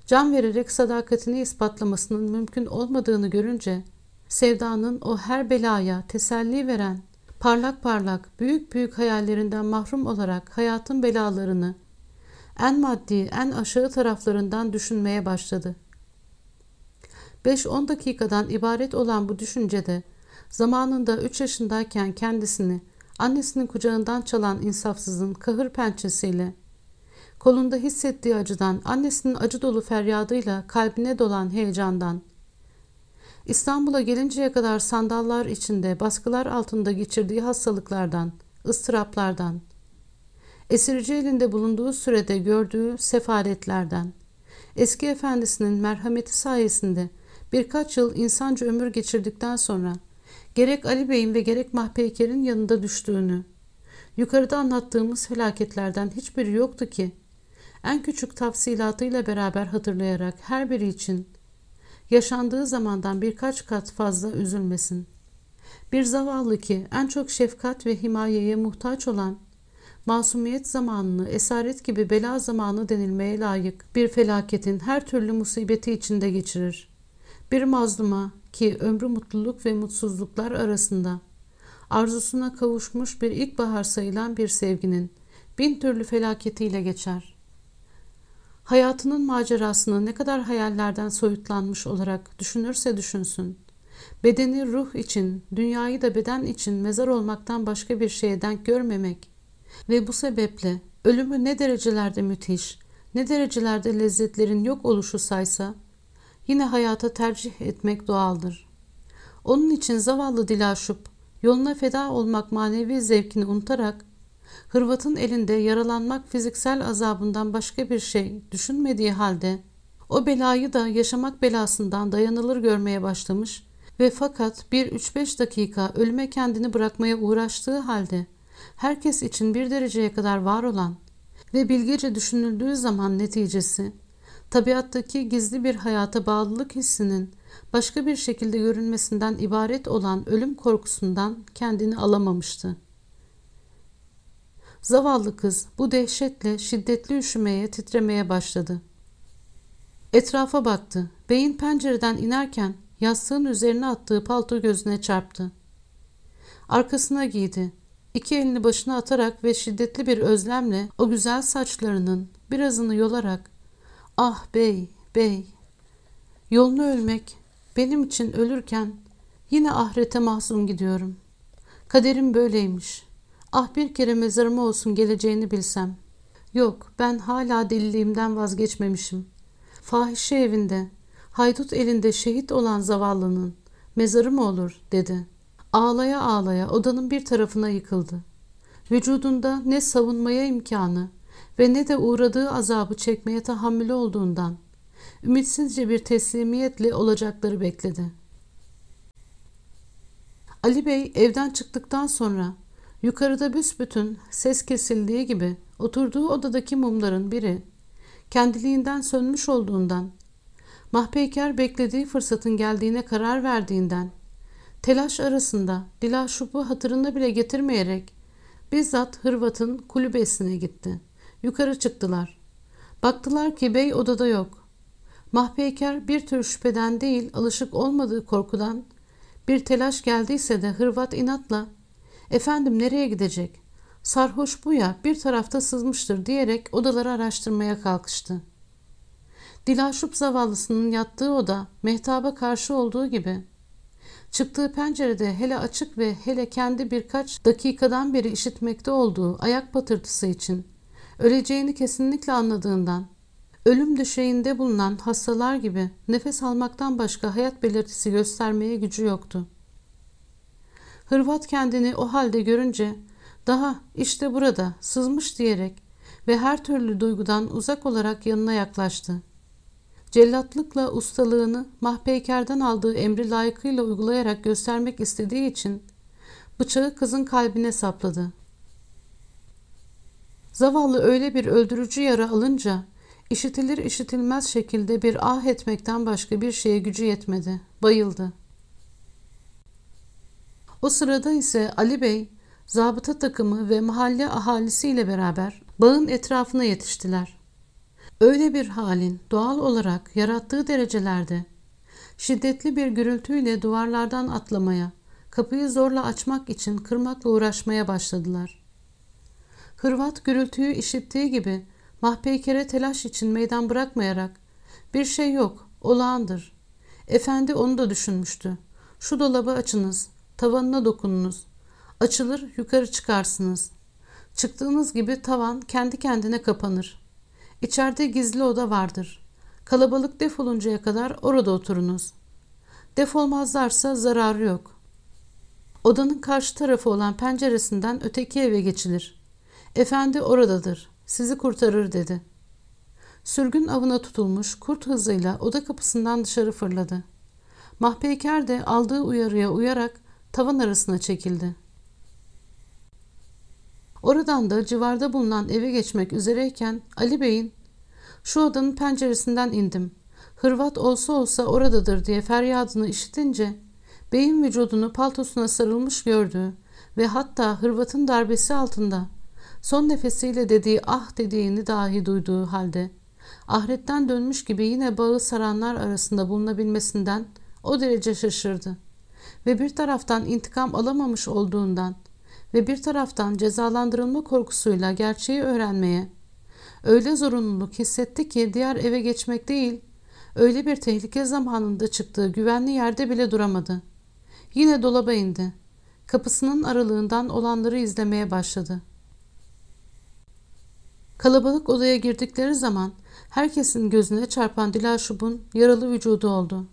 can vererek sadakatini ispatlamasının mümkün olmadığını görünce sevdanın o her belaya teselli veren parlak parlak büyük büyük hayallerinden mahrum olarak hayatın belalarını en maddi en aşağı taraflarından düşünmeye başladı. 5-10 dakikadan ibaret olan bu düşüncede zamanında 3 yaşındayken kendisini annesinin kucağından çalan insafsızın kahır pençesiyle kolunda hissettiği acıdan, annesinin acı dolu feryadıyla kalbine dolan heyecandan, İstanbul'a gelinceye kadar sandallar içinde, baskılar altında geçirdiği hastalıklardan, ıstıraplardan, esirici elinde bulunduğu sürede gördüğü sefaletlerden, eski efendisinin merhameti sayesinde birkaç yıl insanca ömür geçirdikten sonra gerek Ali Bey'in ve gerek Mahpeyker'in yanında düştüğünü, yukarıda anlattığımız felaketlerden hiçbiri yoktu ki en küçük tafsilatıyla beraber hatırlayarak her biri için yaşandığı zamandan birkaç kat fazla üzülmesin. Bir zavallı ki en çok şefkat ve himayeye muhtaç olan masumiyet zamanını esaret gibi bela zamanı denilmeye layık bir felaketin her türlü musibeti içinde geçirir. Bir mazluma ki ömrü mutluluk ve mutsuzluklar arasında arzusuna kavuşmuş bir ilkbahar sayılan bir sevginin bin türlü felaketiyle geçer hayatının macerasını ne kadar hayallerden soyutlanmış olarak düşünürse düşünsün, bedeni ruh için, dünyayı da beden için mezar olmaktan başka bir şeye denk görmemek ve bu sebeple ölümü ne derecelerde müthiş, ne derecelerde lezzetlerin yok oluşu saysa, yine hayata tercih etmek doğaldır. Onun için zavallı Dilaşup, yoluna feda olmak manevi zevkini unutarak Hırvat'ın elinde yaralanmak fiziksel azabından başka bir şey düşünmediği halde o belayı da yaşamak belasından dayanılır görmeye başlamış ve fakat bir üç beş dakika ölüme kendini bırakmaya uğraştığı halde herkes için bir dereceye kadar var olan ve bilgece düşünüldüğü zaman neticesi tabiattaki gizli bir hayata bağlılık hissinin başka bir şekilde görünmesinden ibaret olan ölüm korkusundan kendini alamamıştı. Zavallı kız bu dehşetle şiddetli üşümeye, titremeye başladı. Etrafa baktı. Beyin pencereden inerken yastığın üzerine attığı palto gözüne çarptı. Arkasına giydi. İki elini başına atarak ve şiddetli bir özlemle o güzel saçlarının birazını yolarak ''Ah bey, bey, yolunu ölmek benim için ölürken yine ahirete mahzun gidiyorum. Kaderim böyleymiş. Ah bir kere mezarıma olsun geleceğini bilsem. Yok ben hala deliliğimden vazgeçmemişim. Fahişe evinde Haydut elinde şehit olan zavallının mezarı mı olur dedi. Ağlaya ağlaya odanın bir tarafına yıkıldı. Vücudunda ne savunmaya imkanı ve ne de uğradığı azabı çekmeye tahammülü olduğundan ümitsizce bir teslimiyetle olacakları bekledi. Ali Bey evden çıktıktan sonra yukarıda büsbütün ses kesildiği gibi oturduğu odadaki mumların biri kendiliğinden sönmüş olduğundan Mahpeyker beklediği fırsatın geldiğine karar verdiğinden telaş arasında Dilaşup'u hatırına bile getirmeyerek bizzat Hırvat'ın kulübesine gitti. Yukarı çıktılar. Baktılar ki bey odada yok. Mahpeyker bir tür şüpheden değil alışık olmadığı korkudan bir telaş geldiyse de Hırvat inatla efendim nereye gidecek? Sarhoş bu ya bir tarafta sızmıştır diyerek odaları araştırmaya kalkıştı. Dilaşup zavallısının yattığı oda mehtaba karşı olduğu gibi çıktığı pencerede hele açık ve hele kendi birkaç dakikadan beri işitmekte olduğu ayak patırtısı için öleceğini kesinlikle anladığından ölüm döşeğinde bulunan hastalar gibi nefes almaktan başka hayat belirtisi göstermeye gücü yoktu. Hırvat kendini o halde görünce daha işte burada sızmış diyerek ve her türlü duygudan uzak olarak yanına yaklaştı. Cellatlıkla ustalığını mahpeykerden aldığı emri layıkıyla uygulayarak göstermek istediği için bıçağı kızın kalbine sapladı. Zavallı öyle bir öldürücü yara alınca işitilir işitilmez şekilde bir ah etmekten başka bir şeye gücü yetmedi. Bayıldı. O sırada ise Ali Bey, zabıta takımı ve mahalle ahalisiyle beraber bağın etrafına yetiştiler. Öyle bir halin doğal olarak yarattığı derecelerde şiddetli bir gürültüyle duvarlardan atlamaya, kapıyı zorla açmak için kırmakla uğraşmaya başladılar. Hırvat gürültüyü işittiği gibi mahpeykere telaş için meydan bırakmayarak bir şey yok, olağandır. Efendi onu da düşünmüştü. Şu dolabı açınız, tavanına dokununuz. Açılır, yukarı çıkarsınız. Çıktığınız gibi tavan kendi kendine kapanır. İçeride gizli oda vardır. Kalabalık defoluncaya kadar orada oturunuz. Defolmazlarsa zararı yok. Odanın karşı tarafı olan penceresinden öteki eve geçilir. Efendi oradadır. Sizi kurtarır dedi. Sürgün avına tutulmuş kurt hızıyla oda kapısından dışarı fırladı. Mahpeyker de aldığı uyarıya uyarak tavan arasına çekildi. Oradan da civarda bulunan eve geçmek üzereyken Ali Bey'in şu odanın penceresinden indim. Hırvat olsa olsa oradadır diye feryadını işitince beyin vücudunu paltosuna sarılmış gördüğü ve hatta Hırvat'ın darbesi altında son nefesiyle dediği ah dediğini dahi duyduğu halde ahiretten dönmüş gibi yine bağı saranlar arasında bulunabilmesinden o derece şaşırdı. Ve bir taraftan intikam alamamış olduğundan ve bir taraftan cezalandırılma korkusuyla gerçeği öğrenmeye öyle zorunluluk hissetti ki diğer eve geçmek değil, öyle bir tehlike zamanında çıktığı güvenli yerde bile duramadı. Yine dolaba indi. Kapısının aralığından olanları izlemeye başladı. Kalabalık odaya girdikleri zaman herkesin gözüne çarpan Dilaşub'un yaralı vücudu oldu.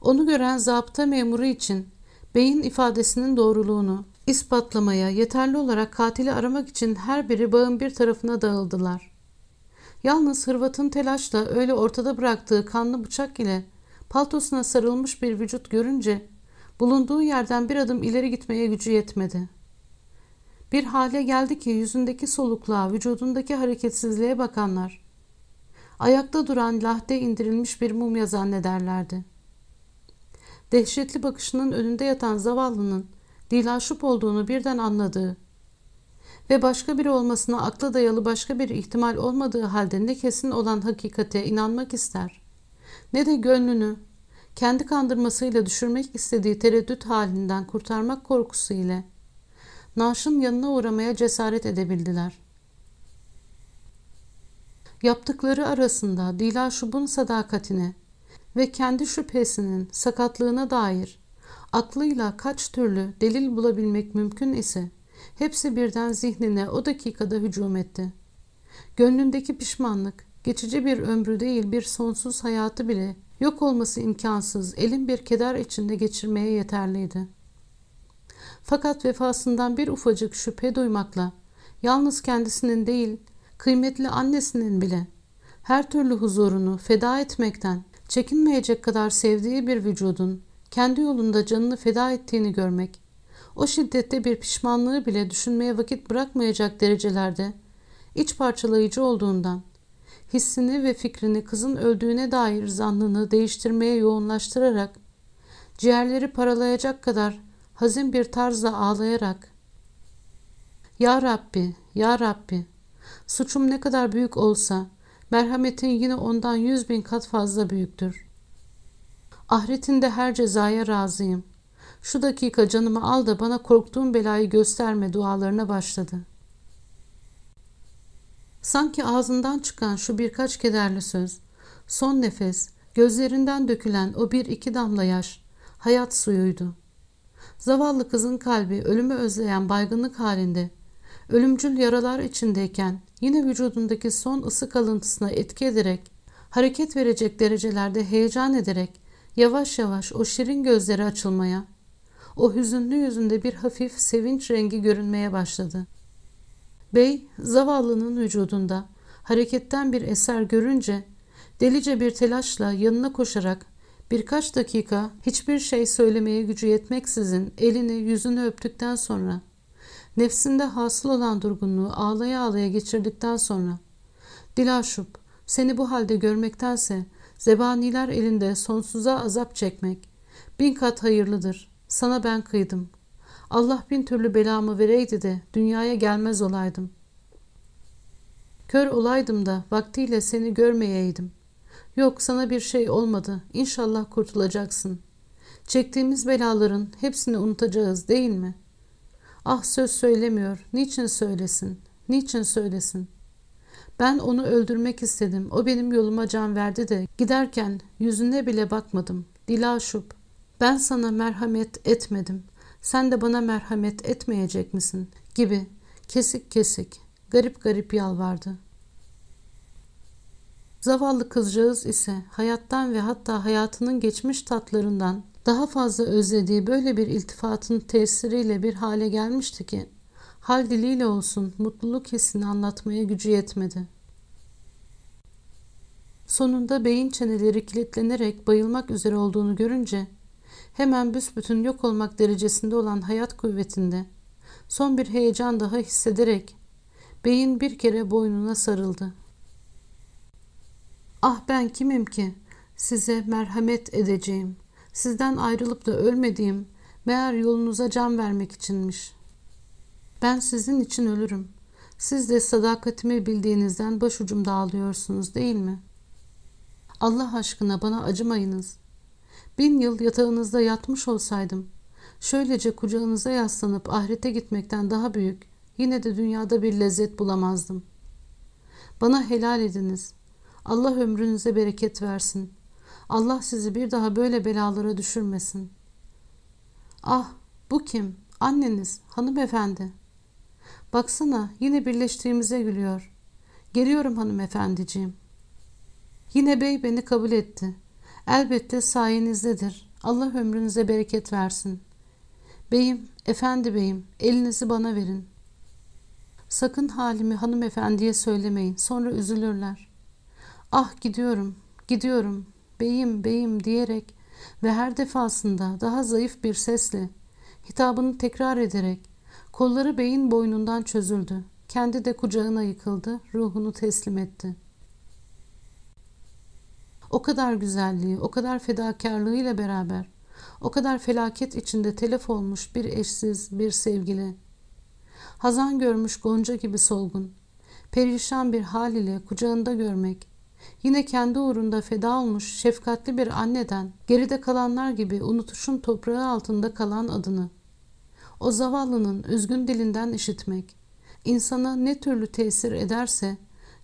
Onu gören zabıta memuru için beyin ifadesinin doğruluğunu ispatlamaya yeterli olarak katili aramak için her biri bağın bir tarafına dağıldılar. Yalnız Hırvat'ın telaşla öyle ortada bıraktığı kanlı bıçak ile paltosuna sarılmış bir vücut görünce bulunduğu yerden bir adım ileri gitmeye gücü yetmedi. Bir hale geldi ki yüzündeki solukluğa, vücudundaki hareketsizliğe bakanlar ayakta duran lahde indirilmiş bir mumya zannederlerdi. Dehşetli bakışının önünde yatan zavallının dilaşup olduğunu birden anladığı ve başka biri olmasına akla dayalı başka bir ihtimal olmadığı halde ne kesin olan hakikate inanmak ister ne de gönlünü kendi kandırmasıyla düşürmek istediği tereddüt halinden kurtarmak korkusu ile Naş'ın yanına uğramaya cesaret edebildiler. Yaptıkları arasında Dilaşub'un sadakatine ve kendi şüphesinin sakatlığına dair aklıyla kaç türlü delil bulabilmek mümkün ise hepsi birden zihnine o dakikada hücum etti. Gönlündeki pişmanlık geçici bir ömrü değil bir sonsuz hayatı bile Yok olması imkansız, elin bir keder içinde geçirmeye yeterliydi. Fakat vefasından bir ufacık şüphe duymakla, yalnız kendisinin değil, kıymetli annesinin bile her türlü huzurunu feda etmekten çekinmeyecek kadar sevdiği bir vücudun kendi yolunda canını feda ettiğini görmek, o şiddette bir pişmanlığı bile düşünmeye vakit bırakmayacak derecelerde iç parçalayıcı olduğundan, hissini ve fikrini kızın öldüğüne dair zannını değiştirmeye yoğunlaştırarak, ciğerleri paralayacak kadar hazin bir tarzla ağlayarak, ''Ya Rabbi, Ya Rabbi, suçum ne kadar büyük olsa, merhametin yine ondan yüz bin kat fazla büyüktür. Ahretinde her cezaya razıyım. Şu dakika canımı al da bana korktuğum belayı gösterme dualarına başladı. Sanki ağzından çıkan şu birkaç kederli söz, son nefes, gözlerinden dökülen o bir iki damla yaş, hayat suyuydu. Zavallı kızın kalbi ölümü özleyen baygınlık halinde, ölümcül yaralar içindeyken yine vücudundaki son ısı kalıntısına etki ederek, hareket verecek derecelerde heyecan ederek, yavaş yavaş o şirin gözleri açılmaya, o hüzünlü yüzünde bir hafif sevinç rengi görünmeye başladı. Bey, zavallının vücudunda hareketten bir eser görünce, delice bir telaşla yanına koşarak birkaç dakika hiçbir şey söylemeye gücü yetmeksizin elini yüzünü öptükten sonra, nefsinde hasıl olan durgunluğu ağlaya ağlaya geçirdikten sonra, Dilaşup, seni bu halde görmektense zebaniler elinde sonsuza azap çekmek bin kat hayırlıdır. Sana ben kıydım. Allah bin türlü belamı vereydi de dünyaya gelmez olaydım. Kör olaydım da vaktiyle seni görmeyeydim. Yok sana bir şey olmadı. İnşallah kurtulacaksın. Çektiğimiz belaların hepsini unutacağız değil mi? Ah söz söylemiyor. Niçin söylesin? Niçin söylesin? Ben onu öldürmek istedim. O benim yoluma can verdi de giderken yüzüne bile bakmadım. Dilaşup ben sana merhamet etmedim. Sen de bana merhamet etmeyecek misin? gibi kesik kesik, garip garip yalvardı. Zavallı kızcağız ise hayattan ve hatta hayatının geçmiş tatlarından daha fazla özlediği böyle bir iltifatın tesiriyle bir hale gelmişti ki hal diliyle olsun mutluluk hissini anlatmaya gücü yetmedi. Sonunda beyin çeneleri kilitlenerek bayılmak üzere olduğunu görünce hemen büsbütün yok olmak derecesinde olan hayat kuvvetinde son bir heyecan daha hissederek beyin bir kere boynuna sarıldı. Ah ben kimim ki size merhamet edeceğim. Sizden ayrılıp da ölmediğim meğer yolunuza can vermek içinmiş. Ben sizin için ölürüm. Siz de sadakatimi bildiğinizden başucumda ağlıyorsunuz değil mi? Allah aşkına bana acımayınız. Bin yıl yatağınızda yatmış olsaydım, şöylece kucağınıza yaslanıp ahirete gitmekten daha büyük, yine de dünyada bir lezzet bulamazdım. Bana helal ediniz. Allah ömrünüze bereket versin. Allah sizi bir daha böyle belalara düşürmesin. Ah, bu kim? Anneniz, hanımefendi. Baksana, yine birleştiğimize gülüyor. Geliyorum hanımefendiciğim. Yine bey beni kabul etti. Elbette sayenizdedir. Allah ömrünüze bereket versin. Beyim, efendi beyim, elinizi bana verin. Sakın halimi hanımefendiye söylemeyin, sonra üzülürler. Ah gidiyorum, gidiyorum, beyim, beyim diyerek ve her defasında daha zayıf bir sesle hitabını tekrar ederek kolları beyin boynundan çözüldü. Kendi de kucağına yıkıldı, ruhunu teslim etti.'' O kadar güzelliği, o kadar fedakarlığıyla beraber, o kadar felaket içinde telef olmuş bir eşsiz, bir sevgili. Hazan görmüş Gonca gibi solgun, perişan bir hal ile kucağında görmek, yine kendi uğrunda feda olmuş şefkatli bir anneden geride kalanlar gibi unutuşun toprağı altında kalan adını, o zavallının üzgün dilinden işitmek, insana ne türlü tesir ederse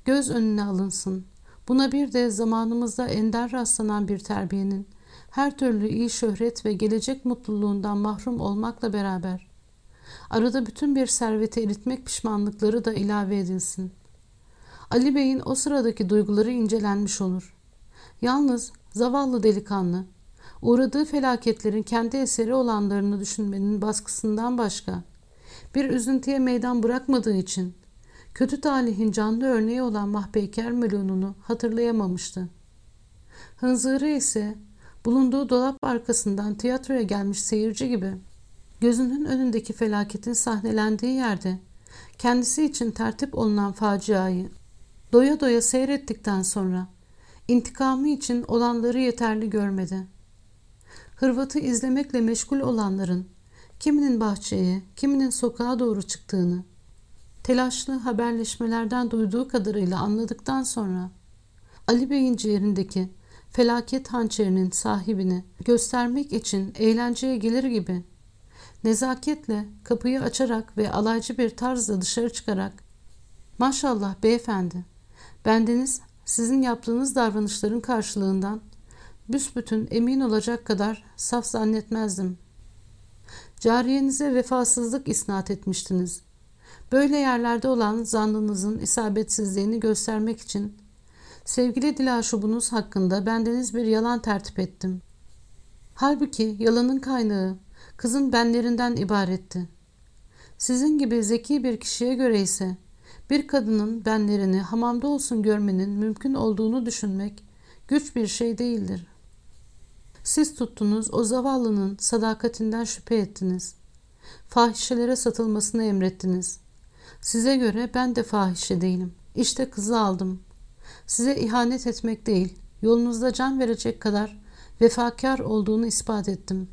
göz önüne alınsın.'' Buna bir de zamanımızda ender rastlanan bir terbiyenin her türlü iyi şöhret ve gelecek mutluluğundan mahrum olmakla beraber arada bütün bir serveti eritmek pişmanlıkları da ilave edilsin. Ali Bey'in o sıradaki duyguları incelenmiş olur. Yalnız Zavallı delikanlı, uğradığı felaketlerin kendi eseri olanlarını düşünmenin baskısından başka bir üzüntüye meydan bırakmadığı için kötü talihin canlı örneği olan Mahpeyker melonunu hatırlayamamıştı. Hınzırı ise bulunduğu dolap arkasından tiyatroya gelmiş seyirci gibi gözünün önündeki felaketin sahnelendiği yerde kendisi için tertip olunan faciayı doya doya seyrettikten sonra intikamı için olanları yeterli görmedi. Hırvat'ı izlemekle meşgul olanların kiminin bahçeye, kiminin sokağa doğru çıktığını, telaşlı haberleşmelerden duyduğu kadarıyla anladıktan sonra Ali Bey'in ciğerindeki felaket hançerinin sahibini göstermek için eğlenceye gelir gibi nezaketle kapıyı açarak ve alaycı bir tarzla dışarı çıkarak maşallah beyefendi bendeniz sizin yaptığınız davranışların karşılığından büsbütün emin olacak kadar saf zannetmezdim. Cariyenize vefasızlık isnat etmiştiniz. Böyle yerlerde olan zannınızın isabetsizliğini göstermek için sevgili dilaşubunuz hakkında bendeniz bir yalan tertip ettim. Halbuki yalanın kaynağı kızın benlerinden ibaretti. Sizin gibi zeki bir kişiye göre ise bir kadının benlerini hamamda olsun görmenin mümkün olduğunu düşünmek güç bir şey değildir. Siz tuttunuz o zavallının sadakatinden şüphe ettiniz. Fahişelere satılmasını emrettiniz. Size göre ben de fahişe değilim. İşte kızı aldım. Size ihanet etmek değil, yolunuzda can verecek kadar vefakar olduğunu ispat ettim.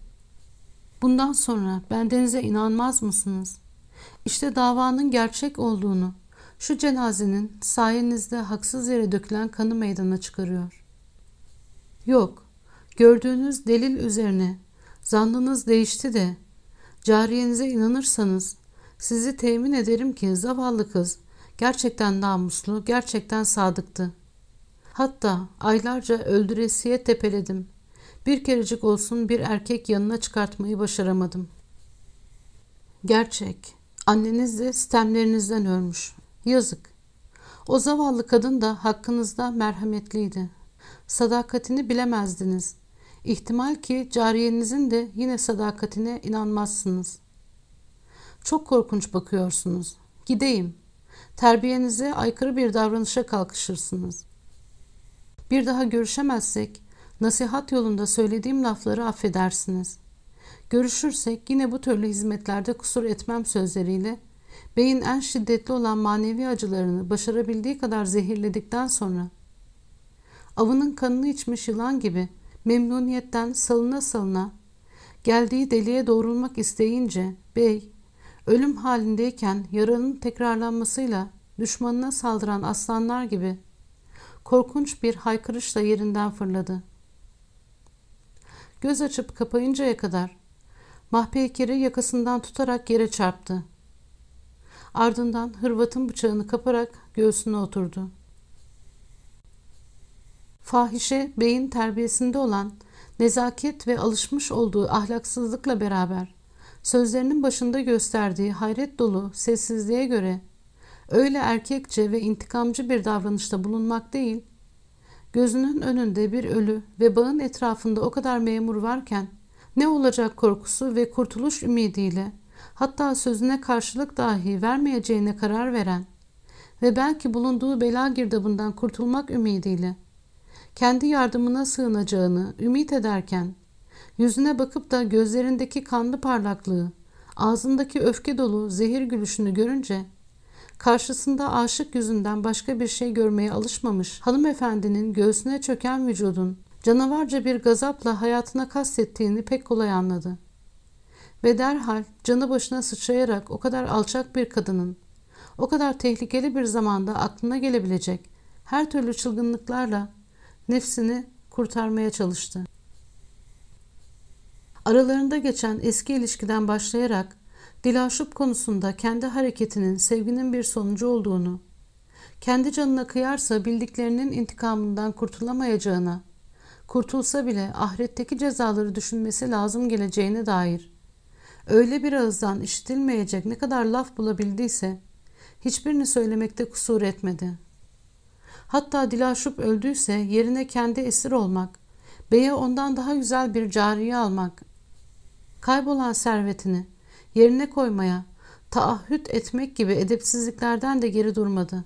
Bundan sonra bendenize inanmaz mısınız? İşte davanın gerçek olduğunu, şu cenazenin sayenizde haksız yere dökülen kanı meydana çıkarıyor. Yok, gördüğünüz delil üzerine zannınız değişti de cariyenize inanırsanız sizi temin ederim ki zavallı kız gerçekten namuslu, gerçekten sadıktı. Hatta aylarca öldüresiye tepeledim. Bir kerecik olsun bir erkek yanına çıkartmayı başaramadım. Gerçek, anneniz de sistemlerinizden ölmüş. Yazık. O zavallı kadın da hakkınızda merhametliydi. Sadakatini bilemezdiniz. İhtimal ki cariyenizin de yine sadakatine inanmazsınız. Çok korkunç bakıyorsunuz. Gideyim. Terbiyenize aykırı bir davranışa kalkışırsınız. Bir daha görüşemezsek nasihat yolunda söylediğim lafları affedersiniz. Görüşürsek yine bu türlü hizmetlerde kusur etmem sözleriyle beyin en şiddetli olan manevi acılarını başarabildiği kadar zehirledikten sonra avının kanını içmiş yılan gibi memnuniyetten salına salına geldiği deliğe doğrulmak isteyince bey ölüm halindeyken yaranın tekrarlanmasıyla düşmanına saldıran aslanlar gibi korkunç bir haykırışla yerinden fırladı. Göz açıp kapayıncaya kadar mahpeykeri yakasından tutarak yere çarptı. Ardından hırvatın bıçağını kaparak göğsüne oturdu. Fahişe beyin terbiyesinde olan nezaket ve alışmış olduğu ahlaksızlıkla beraber sözlerinin başında gösterdiği hayret dolu sessizliğe göre öyle erkekçe ve intikamcı bir davranışta bulunmak değil, gözünün önünde bir ölü ve bağın etrafında o kadar memur varken ne olacak korkusu ve kurtuluş ümidiyle hatta sözüne karşılık dahi vermeyeceğine karar veren ve belki bulunduğu bela girdabından kurtulmak ümidiyle kendi yardımına sığınacağını ümit ederken yüzüne bakıp da gözlerindeki kanlı parlaklığı, ağzındaki öfke dolu zehir gülüşünü görünce karşısında aşık yüzünden başka bir şey görmeye alışmamış hanımefendinin göğsüne çöken vücudun canavarca bir gazapla hayatına kastettiğini pek kolay anladı. Ve derhal canı başına sıçrayarak o kadar alçak bir kadının, o kadar tehlikeli bir zamanda aklına gelebilecek her türlü çılgınlıklarla nefsini kurtarmaya çalıştı. Aralarında geçen eski ilişkiden başlayarak Dilaşup konusunda kendi hareketinin sevginin bir sonucu olduğunu, kendi canına kıyarsa bildiklerinin intikamından kurtulamayacağına, kurtulsa bile ahiretteki cezaları düşünmesi lazım geleceğine dair öyle bir ağızdan işitilmeyecek ne kadar laf bulabildiyse hiçbirini söylemekte kusur etmedi. Hatta Dilaşup öldüyse yerine kendi esir olmak, Beye ondan daha güzel bir cariye almak, kaybolan servetini yerine koymaya, taahhüt etmek gibi edepsizliklerden de geri durmadı.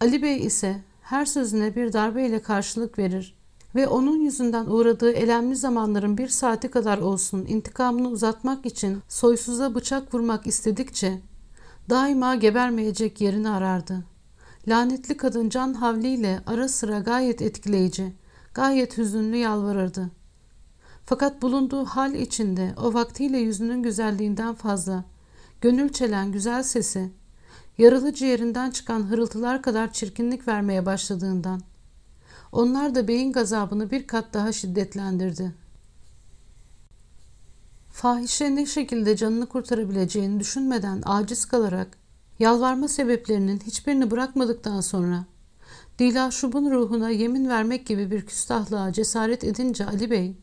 Ali Bey ise her sözüne bir darbeyle karşılık verir ve onun yüzünden uğradığı elemli zamanların bir saati kadar olsun intikamını uzatmak için soysuza bıçak vurmak istedikçe daima gebermeyecek yerini arardı. Lanetli kadın can havliyle ara sıra gayet etkileyici, gayet hüzünlü yalvarırdı. Fakat bulunduğu hal içinde o vaktiyle yüzünün güzelliğinden fazla, gönül çelen güzel sesi, yaralı ciğerinden çıkan hırıltılar kadar çirkinlik vermeye başladığından, onlar da beyin gazabını bir kat daha şiddetlendirdi. Fahişe ne şekilde canını kurtarabileceğini düşünmeden aciz kalarak yalvarma sebeplerinin hiçbirini bırakmadıktan sonra Dila ruhuna yemin vermek gibi bir küstahlığa cesaret edince Ali Bey,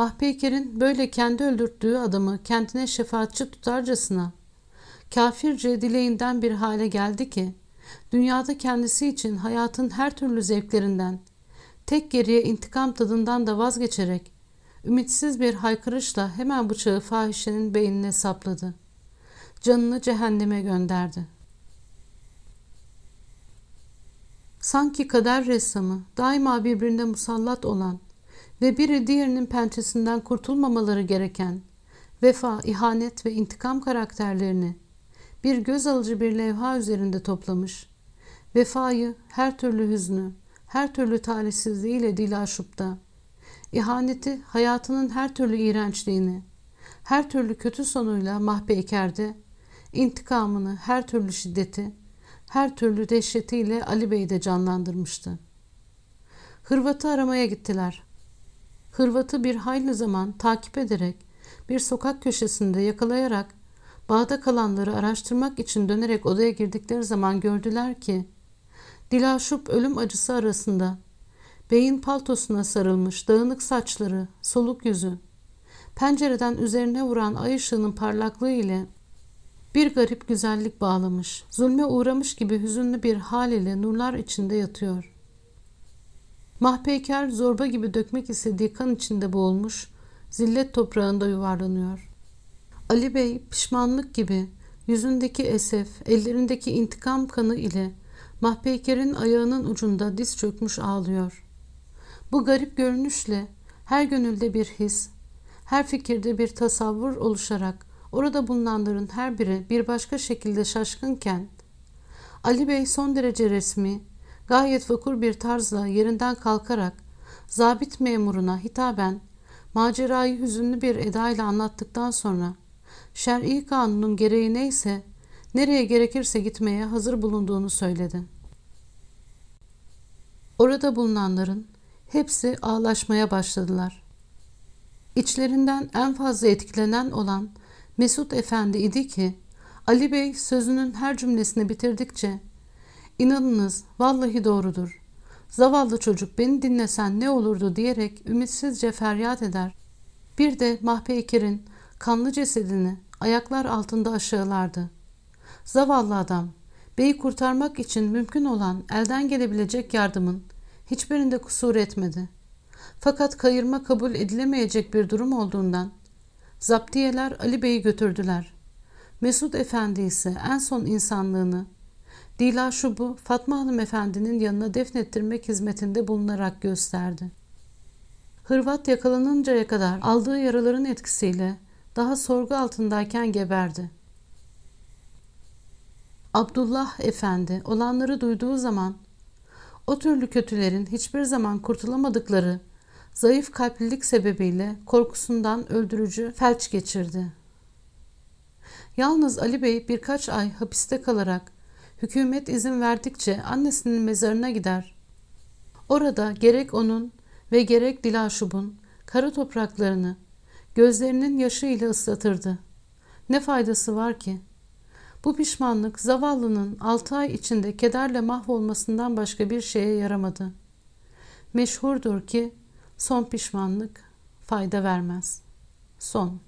Mahpeyker'in böyle kendi öldürttüğü adamı kendine şefaatçi tutarcasına kafirce dileğinden bir hale geldi ki dünyada kendisi için hayatın her türlü zevklerinden tek geriye intikam tadından da vazgeçerek ümitsiz bir haykırışla hemen bıçağı fahişenin beynine sapladı. Canını cehenneme gönderdi. Sanki kader ressamı daima birbirine musallat olan ve biri diğerinin pençesinden kurtulmamaları gereken vefa, ihanet ve intikam karakterlerini bir göz alıcı bir levha üzerinde toplamış, vefayı her türlü hüznü, her türlü talihsizliğiyle dilaşupta, ihaneti hayatının her türlü iğrençliğini, her türlü kötü sonuyla mahpeykerde, intikamını her türlü şiddeti, her türlü dehşetiyle Ali Bey de canlandırmıştı. Hırvat'ı aramaya gittiler. Hırvat'ı bir hayli zaman takip ederek bir sokak köşesinde yakalayarak bağda kalanları araştırmak için dönerek odaya girdikleri zaman gördüler ki Dilaşup ölüm acısı arasında beyin paltosuna sarılmış dağınık saçları, soluk yüzü, pencereden üzerine vuran ay ışığının parlaklığı ile bir garip güzellik bağlamış, zulme uğramış gibi hüzünlü bir hal ile nurlar içinde yatıyor. Mahpeyker zorba gibi dökmek istediği kan içinde boğulmuş, zillet toprağında yuvarlanıyor. Ali Bey pişmanlık gibi yüzündeki esef, ellerindeki intikam kanı ile Mahpeyker'in ayağının ucunda diz çökmüş ağlıyor. Bu garip görünüşle her gönülde bir his, her fikirde bir tasavvur oluşarak orada bulunanların her biri bir başka şekilde şaşkınken Ali Bey son derece resmi, gayet vakur bir tarzla yerinden kalkarak zabit memuruna hitaben macerayı hüzünlü bir edayla anlattıktan sonra şer'i kanunun gereği neyse nereye gerekirse gitmeye hazır bulunduğunu söyledi. Orada bulunanların hepsi ağlaşmaya başladılar. İçlerinden en fazla etkilenen olan Mesut Efendi idi ki Ali Bey sözünün her cümlesini bitirdikçe inanınız vallahi doğrudur. Zavallı çocuk beni dinlesen ne olurdu diyerek ümitsizce feryat eder. Bir de Mahpeyker'in kanlı cesedini ayaklar altında aşağılardı. Zavallı adam, beyi kurtarmak için mümkün olan elden gelebilecek yardımın hiçbirinde kusur etmedi. Fakat kayırma kabul edilemeyecek bir durum olduğundan zaptiyeler Ali Bey'i götürdüler. Mesut Efendi ise en son insanlığını Dila Şub'u Fatma Hanım Efendi'nin yanına defnettirmek hizmetinde bulunarak gösterdi. Hırvat yakalanıncaya kadar aldığı yaraların etkisiyle daha sorgu altındayken geberdi. Abdullah Efendi olanları duyduğu zaman o türlü kötülerin hiçbir zaman kurtulamadıkları zayıf kalplilik sebebiyle korkusundan öldürücü felç geçirdi. Yalnız Ali Bey birkaç ay hapiste kalarak hükümet izin verdikçe annesinin mezarına gider. Orada gerek onun ve gerek Dilaşub'un kara topraklarını gözlerinin yaşıyla ıslatırdı. Ne faydası var ki? Bu pişmanlık zavallının altı ay içinde kederle mahvolmasından başka bir şeye yaramadı. Meşhurdur ki son pişmanlık fayda vermez. Son.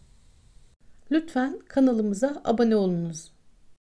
Lütfen kanalımıza abone olunuz.